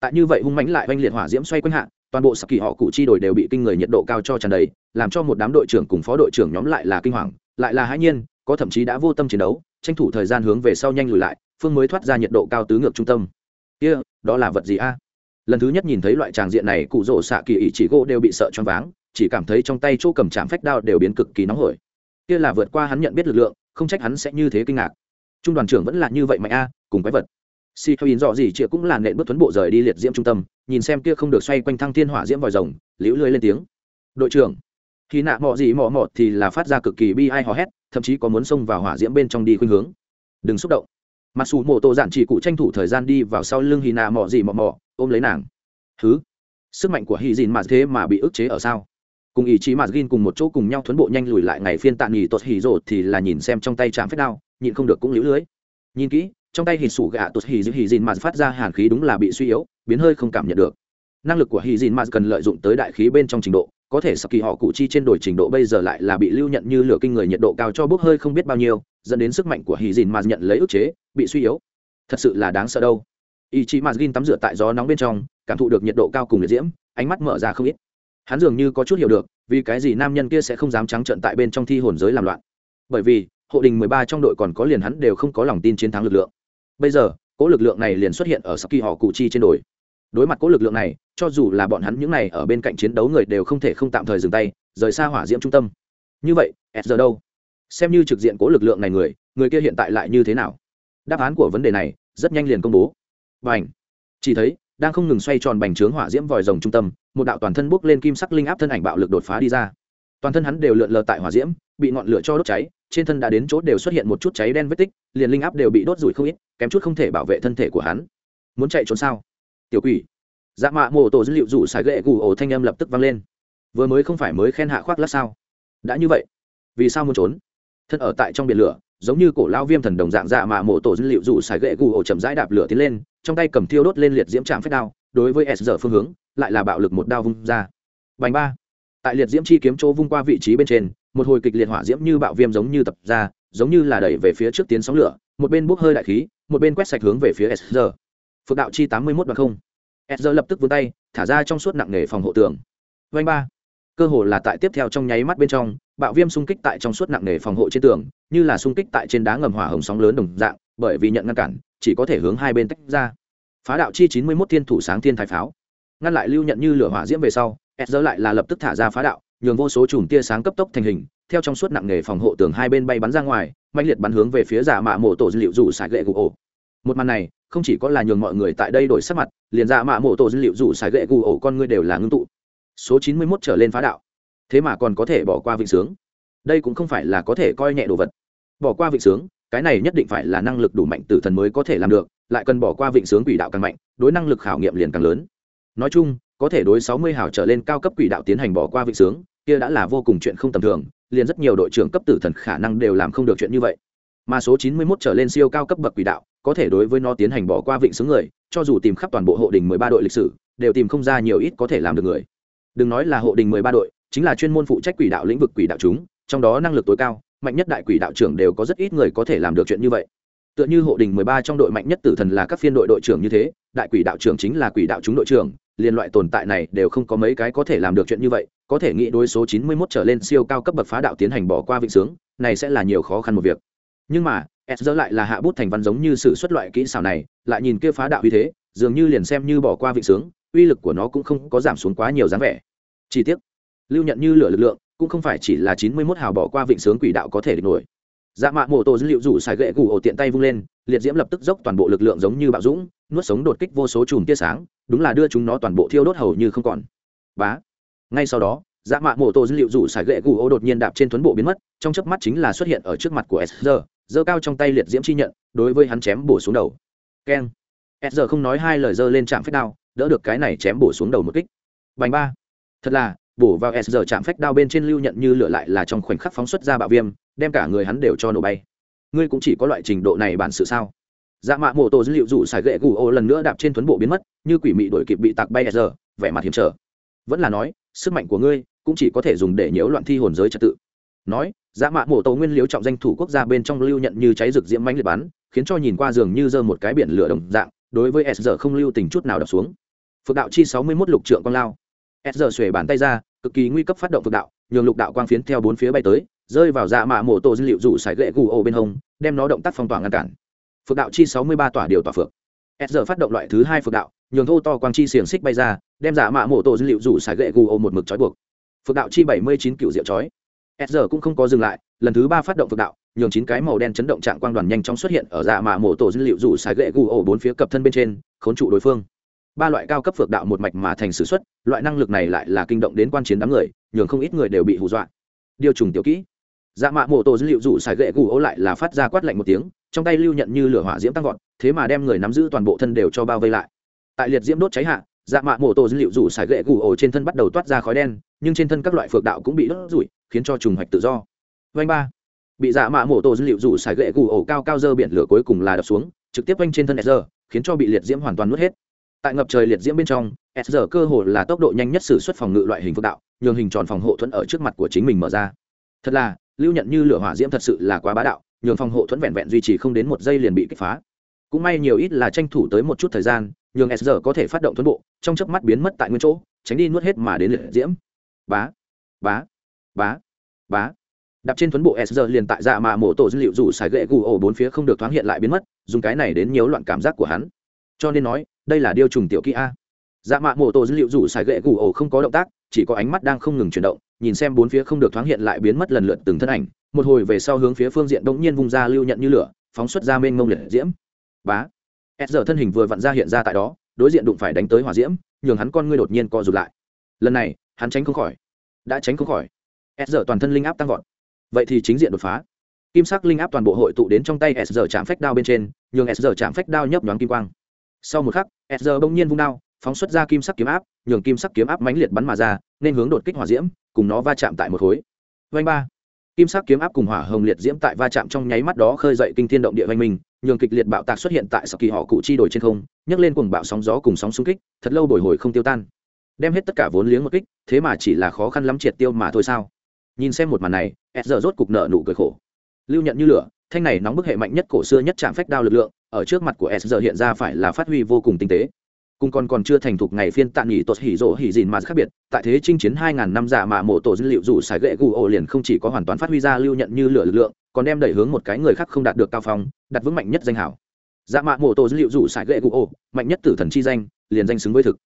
tại như vậy hung mãnh lại oanh liệt hỏa diễm xoay quanh hạ toàn bộ sạc kỳ họ cụ chi đổi đều bị kinh người nhiệt độ cao cho tràn đầy làm cho một đám đội trưởng cùng phó đội trưởng nhóm lại là kinh hoàng lại là hãi nhiên có thậm chí đã vô tâm chiến đấu tranh thủ thời gian hướng về sau nhanh lùi lại phương mới thoát ra nhiệt độ cao tứ ngược trung tâm. Kia、yeah, đó là vật gì a? Lần thứ nhất nhìn thấy loại tràng diện này cụ rỗ xạ kỳ ý chỉ gỗ đều bị sợ choáng váng chỉ cảm thấy trong tay chỗ cầm chạm phách đao đều biến cực kỳ nóng hổi. Kia là vượt qua hắn nhận biết lực lượng không trách hắn sẽ như thế kinh ngạc. Trung đoàn trưởng vẫn là như vậy mạnh a cùng quái vật si thôi in dọ gì chịa cũng là nện bước tuấn bộ rời đi liệt diễm trung tâm, nhìn xem kia không được xoay quanh thăng thiên hỏa diễm vòi rồng, liễu lưới lên tiếng. Đội trưởng. Khi nạ mọ gì mọ mọ thì là phát ra cực kỳ bi ai hò hét, thậm chí có muốn xông vào hỏa diễm bên trong đi khuynh hướng. Đừng xúc động. Mặc dù mộ tổ giản chỉ cụ tranh thủ thời gian đi vào sau lưng hì nạ mọ gì mọ mọ, ôm lấy nàng. Thứ sức mạnh của hì dìn mà thế mà bị ức chế ở sao? Cùng ý chí mà gin cùng một chỗ cùng nhau thuấn bộ nhanh lùi lại ngày phiên tạ nghỉ tuột hì rột thì là nhìn xem trong tay chạm phép đao, nhịn không được cũng liễu lưới. Nhìn kỹ trong tay hì sủ gạ tụt hì giữ hì dìn mà phát ra hàn khí đúng là bị suy yếu, biến hơi không cảm nhận được. Năng lực của hì dìn mà cần lợi dụng tới đại khí bên trong trình độ, có thể saki họ cụ chi trên đổi trình độ bây giờ lại là bị lưu nhận như lửa kinh người nhiệt độ cao cho bốc hơi không biết bao nhiêu, dẫn đến sức mạnh của hì dìn mà nhận lấy ức chế, bị suy yếu. Thật sự là đáng sợ đâu. Ý chí mà gin tắm rửa tại gió nóng bên trong, cảm thụ được nhiệt độ cao cùng liệt diễm, ánh mắt mở ra không ít. Hắn dường như có chút hiểu được, vì cái gì nam nhân kia sẽ không dám trắng trợn tại bên trong thi hồn giới làm loạn. Bởi vì, hộ đình mười ba trong đội còn có liền hắn đều không có lòng tin chiến thắng lực lượng bây giờ, cỗ lực lượng này liền xuất hiện ở sau khi họ cụ chi trên đồi. Đối mặt cỗ lực lượng này, cho dù là bọn hắn những này ở bên cạnh chiến đấu người đều không thể không tạm thời dừng tay, rời xa hỏa diễm trung tâm. Như vậy, s giờ đâu? Xem như trực diện cỗ lực lượng này người người kia hiện tại lại như thế nào? Đáp án của vấn đề này, rất nhanh liền công bố. Và h chỉ thấy, đang không ngừng xoay tròn bành trướng hỏa diễm vòi rồng trung tâm, một đạo toàn thân bốc lên kim sắc linh áp thân ảnh bạo lực đột phá đi ra. Toàn thân hắn đều lượn lờ tại hỏa diễm, bị ngọn lửa cho đốt cháy trên thân đã đến chỗ đều xuất hiện một chút cháy đen vết tích, liền linh áp đều bị đốt rủi không ít, kém chút không thể bảo vệ thân thể của hắn. Muốn chạy trốn sao? Tiểu quỷ. Dạ mạ mô tổ dữ liệu rủ xài gậy gù ổ thanh âm lập tức vang lên. Vừa mới không phải mới khen hạ khoác lát sao? Đã như vậy, vì sao muốn trốn? Thân ở tại trong biển lửa, giống như cổ lao viêm thần đồng dạng dạ mạ mô tổ dữ liệu rủ xài gậy gù ổ chậm rãi đạp lửa tiến lên, trong tay cầm thiêu đốt lên liệt diễm trạm phép đao, đối với s giờ phương hướng, lại là bạo lực một đao vung ra. Bành ba tại liệt diễm chi kiếm chỗ vung qua vị trí bên trên, một hồi kịch liệt hỏa diễm như bạo viêm giống như tập ra, giống như là đẩy về phía trước tiến sóng lửa, một bên bốc hơi đại khí, một bên quét sạch hướng về phía sr giờ phượng đạo chi tám mươi mốt bằng không. Sr lập tức vươn tay, thả ra trong suốt nặng nề phòng hộ tường. Vanh ba. Cơ hồ là tại tiếp theo trong nháy mắt bên trong, bạo viêm xung kích tại trong suốt nặng nề phòng hộ trên tường, như là xung kích tại trên đá ngầm hỏa hồng sóng lớn đồng dạng, bởi vì nhận ngăn cản, chỉ có thể hướng hai bên tách ra. Phá đạo chi chín mươi mốt thiên thủ sáng thiên thái pháo. Ngăn lại lưu nhận như lửa hỏa diễm về sau s giờ lại là lập tức thả ra phá đạo, nhường vô số chùm tia sáng cấp tốc thành hình, theo trong suốt nặng nghề phòng hộ tường hai bên bay bắn ra ngoài mạnh liệt bắn hướng về phía giả mạ mộ tổ dữ liệu rủ sải gậy gù ổ. Một màn này, không chỉ có là nhường mọi người tại đây đổi sắc mặt, liền giả mạ mộ tổ dữ liệu rủ sải gậy gù ổ con ngươi đều là ngưng tụ. Số chín mươi 91 trở lên phá đạo. Thế mà còn có thể bỏ qua vịnh sướng. Đây cũng không phải là có thể coi nhẹ đồ vật. Bỏ qua vịnh sướng, cái này nhất định phải là năng lực đủ mạnh tử thần mới có thể làm được, lại cần bỏ qua vịnh sướng quỷ đạo càng mạnh, đối năng lực khảo nghiệm liền càng lớn. Nói chung có thể đối sáu mươi hào trở lên cao cấp quỷ đạo tiến hành bỏ qua vịnh sướng, kia đã là vô cùng chuyện không tầm thường, liền rất nhiều đội trưởng cấp tử thần khả năng đều làm không được chuyện như vậy. Mà số chín mươi 91 trở lên siêu cao cấp bậc quỷ đạo, có thể đối với nó tiến hành bỏ qua vịnh sướng người, cho dù tìm khắp toàn bộ hộ đình mười ba đội lịch sử, đều tìm không ra nhiều ít có thể làm được người. Đừng nói là hộ đình mười ba đội, chính là chuyên môn phụ trách quỷ đạo lĩnh vực quỷ đạo chúng, trong đó năng lực tối cao, mạnh nhất đại quỷ đạo trưởng đều có rất ít người có thể làm được chuyện như vậy. Tựa như hộ đình mười ba trong đội mạnh nhất tử thần là các phiên đội đội trưởng như thế, đại quỷ đạo trưởng chính là quỷ đạo chúng đội trưởng liên loại tồn tại này đều không có mấy cái có thể làm được chuyện như vậy, có thể nghĩ đối số chín mươi 91 trở lên siêu cao cấp bậc phá đạo tiến hành bỏ qua vịnh sướng, này sẽ là nhiều khó khăn một việc. Nhưng mà, s dỡ lại là hạ bút thành văn giống như sự xuất loại kỹ xảo này, lại nhìn kia phá đạo uy thế, dường như liền xem như bỏ qua vịnh sướng, uy lực của nó cũng không có giảm xuống quá nhiều dáng vẻ. Chi tiết lưu nhận như lửa lực lượng, cũng không phải chỉ là chín mươi mốt hào bỏ qua vịnh sướng quỷ đạo có thể địch nổi dạ mạ mô tô dữ liệu rủ xài gậy gù ổ tiện tay vung lên, liệt diễm lập tức dốc toàn bộ lực lượng giống như bạo dũng, nuốt sống đột kích vô số chùm tia sáng, đúng là đưa chúng nó toàn bộ thiêu đốt hầu như không còn. Bá. Ngay sau đó dạ mạ mô tô dữ liệu rủ xài gậy gù ổ đột nhiên đạp trên tuấn bộ biến mất, trong chớp mắt chính là xuất hiện ở trước mặt của s giơ cao trong tay liệt diễm chi nhận, đối với hắn chém bổ xuống đầu. Keng. S không nói hai lời giơ lên chạm phép đao, đỡ được cái này chém bổ xuống đầu một kích. Bành ba. Thật là bổ vào s giờ chạm phách đao bên trên lưu nhận như lửa lại là trong khoảnh khắc phóng xuất ra bạo viêm, đem cả người hắn đều cho nổ bay. Ngươi cũng chỉ có loại trình độ này bản sự sao? Dạ mạ mô tô dữ liệu rủ xài gậy gù ô lần nữa đạp trên tuấn bộ biến mất, như quỷ mị đổi kịp bị tạc bay s giờ vẻ mặt hiểm trở. Vẫn là nói, sức mạnh của ngươi cũng chỉ có thể dùng để nhiễu loạn thi hồn giới trật tự. Nói dạ mạ mô tô nguyên liếu trọng danh thủ quốc gia bên trong lưu nhận như cháy rực diễm mánh liệt bắn, khiến cho nhìn qua giường như giơ một cái biển lửa đồng dạng, đối với s giờ không lưu tình chút nào đập xuống. Phượng đạo chi sáu mươi mốt lục trượng con lao. S giờ xuề bàn tay ra cực kỳ nguy cấp phát động phượng đạo, nhường lục đạo quang phiến theo bốn phía bay tới, rơi vào dạ mạ mổ tổ dữ liệu rủ sải gậy gù ô bên hông, đem nó động tác phong tỏa ngăn cản. Phượng đạo chi sáu mươi ba tỏa điều tỏa phượng. S giờ phát động loại thứ hai phượng đạo, nhường thô to quang chi xiềng xích bay ra, đem dạ mạ mổ tổ dữ liệu rủ sải gậy gù ô một mực trói buộc. Phượng đạo chi bảy mươi chín cựu diệu trói. S giờ cũng không có dừng lại, lần thứ ba phát động phượng đạo, nhường chín cái màu đen chấn động trạng quang đoàn nhanh chóng xuất hiện ở dạ mạ mổ tổ dữ liệu rủ sải gậy gù ô bốn phía cập thân bên trên, khốn trụ đối phương ba loại cao cấp phược đạo một mạch mà thành sử xuất, loại năng lực này lại là kinh động đến quan chiến đám người nhường không ít người đều bị hù dọa. Điều trùng tiểu kỹ. Dạ mạ mô tô dữ liệu rủ xài gậy gù ô lại là phát ra quát lạnh một tiếng trong tay lưu nhận như lửa hỏa diễm tăng vọt thế mà đem người nắm giữ toàn bộ thân đều cho bao vây lại. Tại liệt diễm đốt cháy hạ dạ mạ mô tô dữ liệu rủ xài gậy gù ô trên thân bắt đầu toát ra khói đen nhưng trên thân các loại phược đạo cũng bị đốt rủi khiến cho trùng hoạch tự do. Vanh ba. Bị dạ mạ mô tô dữ liệu rủ xài gậy gù ô cao cao dơ biển lửa cuối cùng là đập xuống trực tiếp quanh trên thân sr khiến cho bị liệt diễm hoàn toàn nuốt hết tại ngập trời liệt diễm bên trong, s giờ cơ hồ là tốc độ nhanh nhất sử suất phòng ngự loại hình phước đạo, nhường hình tròn phòng hộ thuẫn ở trước mặt của chính mình mở ra. Thật là, lưu nhận như lửa hỏa diễm thật sự là quá bá đạo, nhường phòng hộ thuẫn vẹn vẹn duy trì không đến một giây liền bị kích phá. Cũng may nhiều ít là tranh thủ tới một chút thời gian, nhường s giờ có thể phát động thuẫn bộ, trong chớp mắt biến mất tại nguyên chỗ, tránh đi nuốt hết mà đến liệt diễm. Bá bá bá bá. Đạp trên thuấn bộ s giờ liền tại dạ mà mổ tổ dữ liệu rủ xài gậy gù ổ bốn phía không được thoáng hiện lại biến mất, dùng cái này đến nhiễu loạn cảm giác của hắn. Cho nên nói đây là điêu trùng tiểu kỹ a. Dạ mạ mô tô dữ liệu rủ xài gậy gù ổ không có động tác, chỉ có ánh mắt đang không ngừng chuyển động, nhìn xem bốn phía không được thoáng hiện lại biến mất lần lượt từng thân ảnh. Một hồi về sau hướng phía phương diện đ ỗ n g nhiên vung ra lưu nhận như lửa, phóng xuất ra mênh ngông liệt diễm. Bá! S giờ thân hình vừa vặn ra hiện ra tại đó, đối diện đụng phải đánh tới hỏa diễm, nhường hắn con ngươi đột nhiên co rụt lại. Lần này, hắn tránh không khỏi. Đã tránh không khỏi. S giờ toàn thân linh áp tăng vọt. Vậy thì chính diện đột phá. Kim sắc linh áp toàn bộ hội tụ đến trong tay s giờ chạm phách đao bên trên, nhường s giờ chạm phách đao nhấp nhoáng kim quang. Sau một khắc s bỗng nhiên vung đao, phóng xuất ra kim sắc kiếm áp, nhường kim sắc kiếm áp mãnh liệt bắn mà ra, nên hướng đột kích hỏa diễm, cùng nó va chạm tại một khối. Vanh ba. Kim sắc kiếm áp cùng hỏa hồng liệt diễm tại va chạm trong nháy mắt đó khơi dậy kinh thiên động địa vanh mình, nhường kịch liệt bạo tạc xuất hiện tại sau kỳ họ cụ chi đổi trên không, nhấc lên cùng bạo sóng gió cùng sóng xung kích, thật lâu bồi hồi không tiêu tan. Đem hết tất cả vốn liếng một kích, thế mà chỉ là khó khăn lắm triệt tiêu mà thôi sao? Nhìn xem một màn này s giờ rốt cục nợ nụ cười khổ. Lưu nhận như lửa, thanh này nóng bức hệ mạnh nhất cổ xưa nhất chạm phách đao lực lượng ở trước mặt của s giờ hiện ra phải là phát huy vô cùng tinh tế. Cùng còn còn chưa thành thục ngày phiên tạ nghỉ tột hỉ rỗ hỉ dìn mà khác biệt, tại thế chinh chiến hai ngàn năm giả mà mộ tổ dữ liệu dù sải gậy gù ổ liền không chỉ có hoàn toàn phát huy ra lưu nhận như lửa lực lượng, còn đem đẩy hướng một cái người khác không đạt được cao phong, đặt vững mạnh nhất danh hảo. Dạ giả mạ mộ tổ dữ liệu dù sải gậy gù ổ, mạnh nhất tử thần chi danh, liền danh xứng với thực.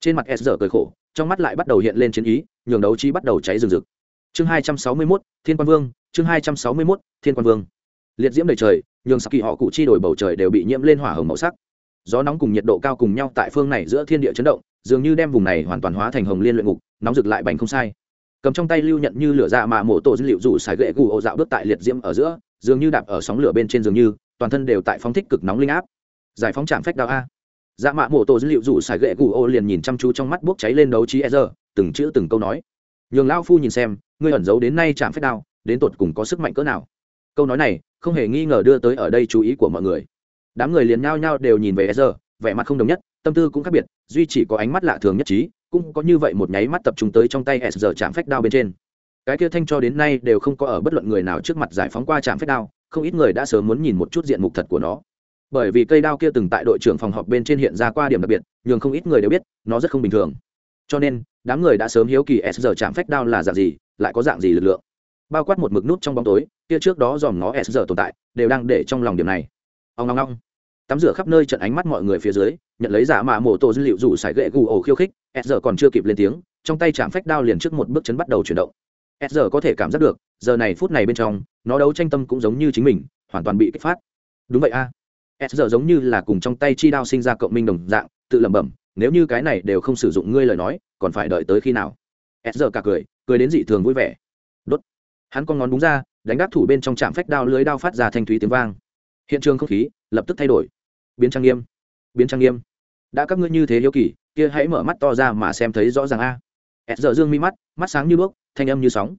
Trên mặt s giờ cười khổ, trong mắt lại bắt đầu hiện lên chiến ý, nhường đấu trí bắt đầu cháy rừng rực. Chương hai trăm sáu mươi mốt, thiên quan vương, chương hai trăm sáu mươi mốt, thiên quan vương. Liệt diễm đầy trời nhường sắc kỳ họ cụ chi đổi bầu trời đều bị nhiễm lên hỏa hồng màu sắc. Gió nóng cùng nhiệt độ cao cùng nhau tại phương này giữa thiên địa chấn động, dường như đem vùng này hoàn toàn hóa thành hồng liên luyện ngục, nóng rực lại bành không sai. Cầm trong tay lưu nhận như lửa dạ mà mổ tổ dữ liệu rủ xài gậy gù ô dạo bước tại liệt diễm ở giữa, dường như đạp ở sóng lửa bên trên dường như, toàn thân đều tại phóng thích cực nóng linh áp. Giải phóng trạm phách đạo a. Dạ mạ mổ tổ dữ liệu rủ xài gậy gù ô liền nhìn chăm chú trong mắt bốc cháy lên đấu trí e dơ từng chữ từng câu nói. Nhường lao phu nhìn xem, ngươi ẩn giấu đến nay trạm phách đạo đến tột cùng có sức mạnh cỡ nào? Câu nói này không hề nghi ngờ đưa tới ở đây chú ý của mọi người. Đám người liền nhao nhao đều nhìn về e giờ vẻ mặt không đồng nhất, tâm tư cũng khác biệt, duy chỉ có ánh mắt lạ thường nhất trí, cũng có như vậy một nháy mắt tập trung tới trong tay e z r chạm phách đao bên trên. Cái kia thanh cho đến nay đều không có ở bất luận người nào trước mặt giải phóng qua chạm phách đao, không ít người đã sớm muốn nhìn một chút diện mục thật của nó. Bởi vì cây đao kia từng tại đội trưởng phòng họp bên trên hiện ra qua điểm đặc biệt, nhường không ít người đều biết, nó rất không bình thường. Cho nên, đám người đã sớm hiếu kỳ s giờ chạm phách đao là dạng gì, lại có dạng gì lực lượng bao quát một mực nút trong bóng tối, kia trước đó dòm nó s giờ tồn tại, đều đang để trong lòng điểm này. Ông ngong ngong tắm rửa khắp nơi trận ánh mắt mọi người phía dưới, nhận lấy giả mạ mổ tổ dữ liệu rủ sải gậy gù ổ khiêu khích, s giờ còn chưa kịp lên tiếng, trong tay chạm phách đao liền trước một bước chấn bắt đầu chuyển động. S giờ có thể cảm giác được, giờ này phút này bên trong, nó đấu tranh tâm cũng giống như chính mình, hoàn toàn bị kích phát. Đúng vậy a. À. s giờ giống như là cùng trong tay chi đao sinh ra cộng minh đồng dạng, tự lẩm bẩm, nếu như cái này đều không sử dụng ngươi lời nói, còn phải đợi tới khi nào? S giờ cả cười cười đến dị thường vui vẻ hắn con ngón đúng ra, đánh gác thủ bên trong trạm phách đao lưới đao phát ra thanh thúy tiếng vang. Hiện trường không khí lập tức thay đổi. Biến trang nghiêm. Biến trang nghiêm. Đã các ngươi như thế hiếu kỳ, kia hãy mở mắt to ra mà xem thấy rõ ràng a. Ẹt giờ dương mi mắt mắt sáng như bước, thanh âm như sóng.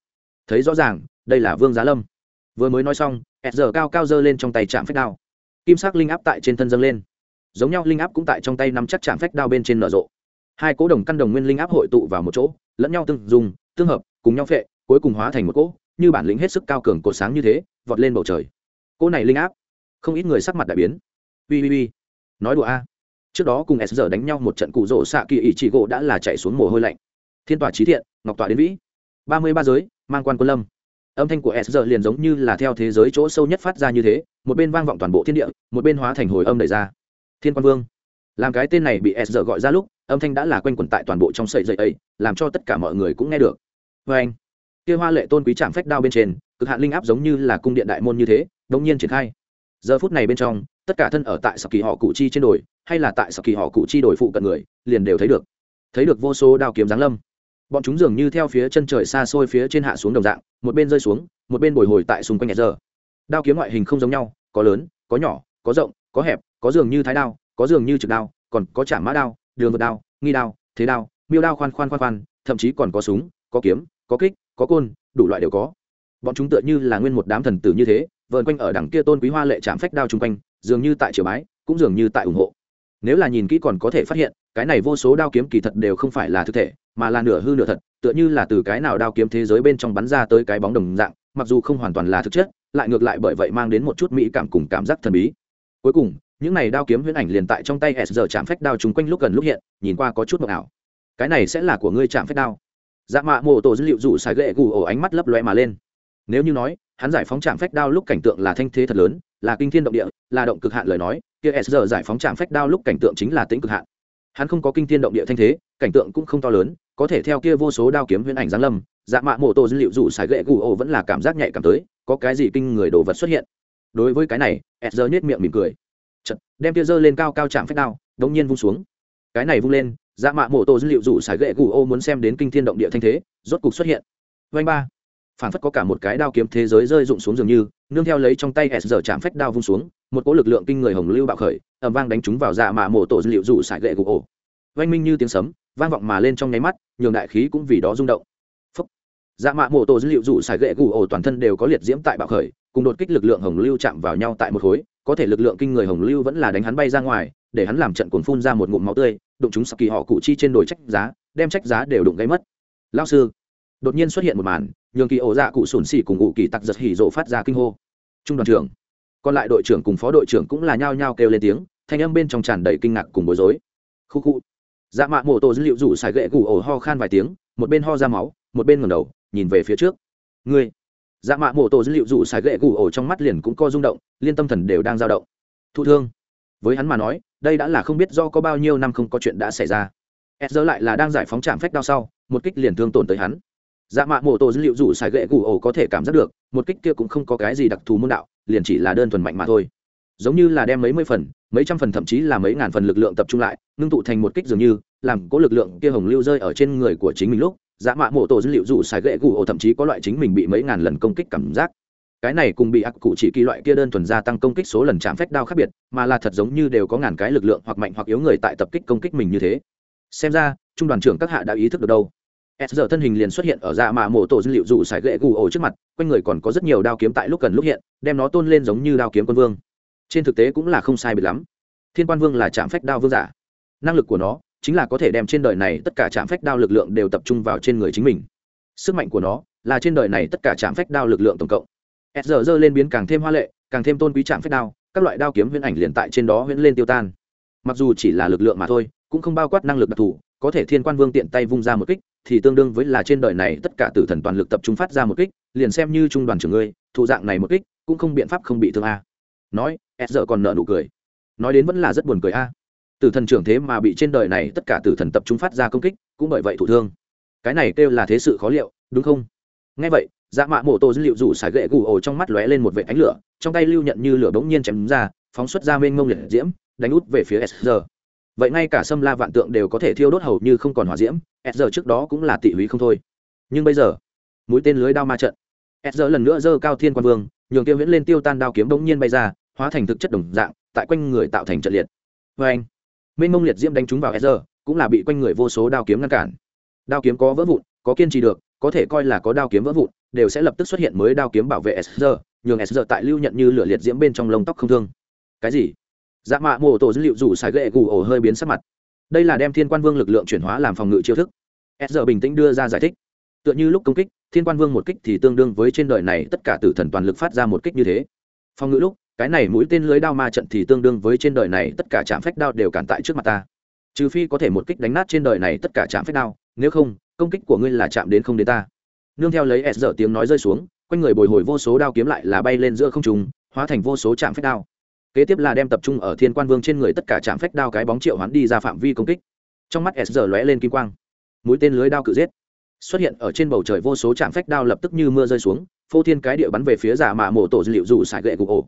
Thấy rõ ràng, đây là vương giá lâm. Vừa mới nói xong ẹt giờ cao cao giơ lên trong tay chạm phách đao. Kim sắc linh áp tại trên thân dâng lên. Giống nhau linh áp cũng tại trong tay nắm chắc chạm phách đao bên trên nở rộ. Hai cố đồng căn đồng nguyên linh áp hội tụ vào một chỗ, lẫn nhau tương dùng, tương hợp, cùng nhau phệ, cuối cùng hóa thành một cỗ như bản lĩnh hết sức cao cường cột sáng như thế, vọt lên bầu trời. Cô này linh áp, không ít người sắc mặt đại biến. Ui ui ui nói đùa a. Trước đó cùng s giờ đánh nhau một trận cụ rỗ xạ kỳ ý chỉ gỗ đã là chạy xuống mồ hôi lạnh. Thiên tòa trí thiện, ngọc tòa đến vĩ. Ba mươi ba giới, mang quan quân lâm. Âm thanh của s giờ liền giống như là theo thế giới chỗ sâu nhất phát ra như thế, một bên vang vọng toàn bộ thiên địa, một bên hóa thành hồi âm đẩy ra. Thiên quan vương. Làm cái tên này bị s giờ gọi ra lúc, âm thanh đã là quanh quẩn tại toàn bộ trong sợi dây ấy, làm cho tất cả mọi người cũng nghe được. Vê anh kia hoa lệ tôn quý trạm phách đao bên trên, cực hạn linh áp giống như là cung điện đại môn như thế đống nhiên triển khai. Giờ phút này bên trong, tất cả thân ở tại sạc kỳ họ cụ chi trên đồi, hay là tại sạc kỳ họ cụ chi đồi phụ cận người, liền đều thấy được. Thấy được vô số đao kiếm giáng lâm. Bọn chúng dường như theo phía chân trời xa xôi phía trên hạ xuống đồng dạng, một bên rơi xuống, một bên bồi hồi tại xung quanh nhẹ giờ đao kiếm ngoại hình không giống nhau, có lớn, có nhỏ, có rộng, có hẹp, có dường như thái đao, có dường như trực đao, còn có chả mã đao, đường vượt đao, nghi đao, thế đao, miêu đao khoan khoan khoan khoan, thậm chí còn có súng, có kiếm, có kích có côn, đủ loại đều có. Bọn chúng tựa như là nguyên một đám thần tử như thế vợn quanh ở đằng kia tôn quý hoa lệ chạm phách đao chung quanh, dường như tại triều bái, cũng dường như tại ủng hộ. Nếu là nhìn kỹ còn có thể phát hiện, cái này vô số đao kiếm kỳ thật đều không phải là thực thể, mà là nửa hư nửa thật, tựa như là từ cái nào đao kiếm thế giới bên trong bắn ra tới cái bóng đồng dạng, mặc dù không hoàn toàn là thực chất, lại ngược lại bởi vậy mang đến một chút mỹ cảm cùng cảm giác thần bí. Cuối cùng, những này đao kiếm huyễn ảnh liền tại trong tay s giờ chạm phách đao chung quanh lúc gần lúc hiện, nhìn qua có chút mộng ảo. Cái này sẽ là của ngươi chạm phách đao dạ mạ mô tổ dữ liệu rủ xài gậy gù ổ ánh mắt lấp loe mà lên. Nếu như nói hắn giải phóng trạm phách đao lúc cảnh tượng là thanh thế thật lớn là kinh thiên động địa là động cực hạn lời nói kia s giờ giải phóng trạm phách đao lúc cảnh tượng chính là tĩnh cực hạn. Hắn không có kinh thiên động địa thanh thế cảnh tượng cũng không to lớn có thể theo kia vô số đao kiếm huyễn ảnh giáng lâm dạ mạ mô tô dữ liệu rủ xài gậy gù ổ vẫn là cảm giác nhạy cảm tới có cái gì kinh người đồ vật xuất hiện. Đối với cái này s giờ nhét miệng mỉm cười. Chật, đem kia dơ lên cao cao chạm phách đao đống nhiên vung xuống. Cái này vung lên dạ mạ mô tô dữ liệu rủ xài gậy gù ô muốn xem đến kinh thiên động địa thanh thế, rốt cục xuất hiện. Vanh ba. Phản phất có cả một cái đao kiếm thế giới rơi rụng xuống dường như, nương theo lấy trong tay s giờ chạm phách đao vung xuống, một cỗ lực lượng kinh người hồng lưu bạo khởi ẩm vang đánh chúng vào dạ mạ mổ tổ dữ liệu rủ xài gậy gù ổ vanh minh như tiếng sấm, vang vọng mà lên trong nháy mắt, nhường đại khí cũng vì đó rung động. Phúc. dạ mạ mổ tổ dữ liệu rủ xài gậy gù ổ toàn thân đều có liệt diễm tại bạo khởi cùng đột kích lực lượng hồng lưu chạm vào nhau tại một khối, có thể lực lượng kinh người hồng lưu vẫn là đánh hắn bay ra ngoài, để hắn làm trận cuốn phun ra một ngụm máu tươi, đụng chúng saki họ cụ chi trên đồi trách giá, đem trách giá đều đụng gây mất. Lao sư, đột nhiên xuất hiện một màn, nhường kỳ ổ dạ cụ sủn xỉ cùng ngụ kỳ tặc giật hỉ rộ phát ra kinh hô. Trung đoàn trưởng, còn lại đội trưởng cùng phó đội trưởng cũng là nhao nhao kêu lên tiếng, thanh âm bên trong tràn đầy kinh ngạc cùng bối rối. Khu khu. Dạ mạ mô tô dữ liệu rủ xài gậy gù ổ ho khan vài tiếng, một bên ho ra máu, một bên ngầm đầu, nhìn về phía trước. Ngươi dạ mạ mổ tổ dữ liệu rủ xài gậy gù ổ trong mắt liền cũng co rung động, liên tâm thần đều đang dao động. Thụ thương. Với hắn mà nói, đây đã là không biết do có bao nhiêu năm không có chuyện đã xảy ra. S giờ lại là đang giải phóng trạm phách đao sau, một kích liền thương tổn tới hắn. Dạ mạ mộ tổ dữ liệu dù xài gậy gù ổ có thể cảm giác được, một kích kia cũng không có cái gì đặc thù môn đạo, liền chỉ là đơn thuần mạnh mà thôi. Giống như là đem mấy mươi phần, mấy trăm phần thậm chí là mấy ngàn phần lực lượng tập trung lại, ngưng tụ thành một kích dường như, làm cố lực lượng kia hồng lưu rơi ở trên người của chính mình lúc dạ mạ mộ tổ dữ liệu dù xài gậy gù ổ thậm chí có loại chính mình bị mấy ngàn lần công kích cảm giác. Cái này cùng bị ác cụ chỉ kỳ loại kia đơn thuần gia tăng công kích số lần chạm phách đao khác biệt, mà là thật giống như đều có ngàn cái lực lượng hoặc mạnh hoặc yếu người tại tập kích công kích mình như thế. Xem ra, trung đoàn trưởng các hạ đã ý thức được đâu. S giờ thân hình liền xuất hiện ở dạ mạ mổ tổ dữ liệu dù sải gậy gù ổ trước mặt, quanh người còn có rất nhiều đao kiếm tại lúc cần lúc hiện, đem nó tôn lên giống như đao kiếm quân vương. Trên thực tế cũng là không sai biệt lắm. Thiên quan vương là chạm phách đao vương giả. Năng lực của nó chính là có thể đem trên đời này tất cả trạm phách đao lực lượng đều tập trung vào trên người chính mình. Sức mạnh của nó là trên đời này tất cả trạm phách đao lực lượng tổng cộng. S giờ dơ lên biến càng thêm hoa lệ, càng thêm tôn quý trạm phách đao, các loại đao kiếm huyễn ảnh liền tại trên đó huyễn lên tiêu tan. Mặc dù chỉ là lực lượng mà thôi, cũng không bao quát năng lực đặc thù, có thể thiên quan vương tiện tay vung ra một kích, thì tương đương với là trên đời này tất cả tử thần toàn lực tập trung phát ra một kích, liền xem như trung đoàn trưởng ngươi, thụ dạng này một kích, cũng không biện pháp không bị thương a. Nói s giờ còn nợ nụ cười. Nói đến vẫn là rất buồn cười a tử thần trưởng thế mà bị trên đời này tất cả tử thần tập trung phát ra công kích, cũng bởi vậy thụ thương. Cái này kêu là thế sự khó liệu, đúng không? Ngay vậy dạ mạ mổ tô dữ liệu rủ xài gậy gù ổ trong mắt lóe lên một vệ ánh lửa, trong tay lưu nhận như lửa bỗng nhiên chém ra, phóng xuất ra mênh mông liệt diễm, đánh út về phía s giờ vậy ngay cả sâm la vạn tượng đều có thể thiêu đốt hầu như không còn hỏa diễm, s giờ trước đó cũng là tị húy không thôi. Nhưng bây giờ, mũi tên lưới đao ma trận. S giờ lần nữa giơ cao thiên quan vương, nhường tiêu viễn lên tiêu tan đao kiếm bỗng nhiên bay ra, hóa thành thực chất đồng dạng, tại quanh người tạo thành trận liệt. Vê anh mênh mông liệt diễm đánh trúng vào SR cũng là bị quanh người vô số đao kiếm ngăn cản. Đao kiếm có vỡ vụn, có kiên trì được, có thể coi là có đao kiếm vỡ vụn, đều sẽ lập tức xuất hiện mới đao kiếm bảo vệ SR. nhường s tại lưu nhận như lửa liệt diễm bên trong lông tóc không thương. Cái gì? Dạ mạ mô tổ dữ liệu rủ xài gậy gù ổ hơi biến sắc mặt. Đây là đem thiên quan vương lực lượng chuyển hóa làm phòng ngự chiêu thức. SR bình tĩnh đưa ra giải thích. Tựa như lúc công kích, thiên quan vương một kích thì tương đương với trên đời này tất cả tử thần toàn lực phát ra một kích như thế. Phòng ngự lúc cái này mũi tên lưới đao ma trận thì tương đương với trên đời này tất cả trạm phách đao đều cản tại trước mặt ta. Trừ phi có thể một kích đánh nát trên đời này tất cả trạm phách đao, nếu không, công kích của ngươi là chạm đến không đến ta. Nương theo lấy s giờ tiếng nói rơi xuống, quanh người bồi hồi vô số đao kiếm lại là bay lên giữa không trùng hóa thành vô số trạm phách đao. Kế tiếp là đem tập trung ở thiên quan vương trên người tất cả trạm phách đao cái bóng triệu hoán đi ra phạm vi công kích. Trong mắt s giờ lóe lên kim quang. Mũi tên lưới đao cự giết. Xuất hiện ở trên bầu trời vô số trạm phách đao lập tức như mưa rơi xuống, phô thiên cái địa bắn về phía giả mạ mổ tổ dữ liệu dù xài gậy gù ổ.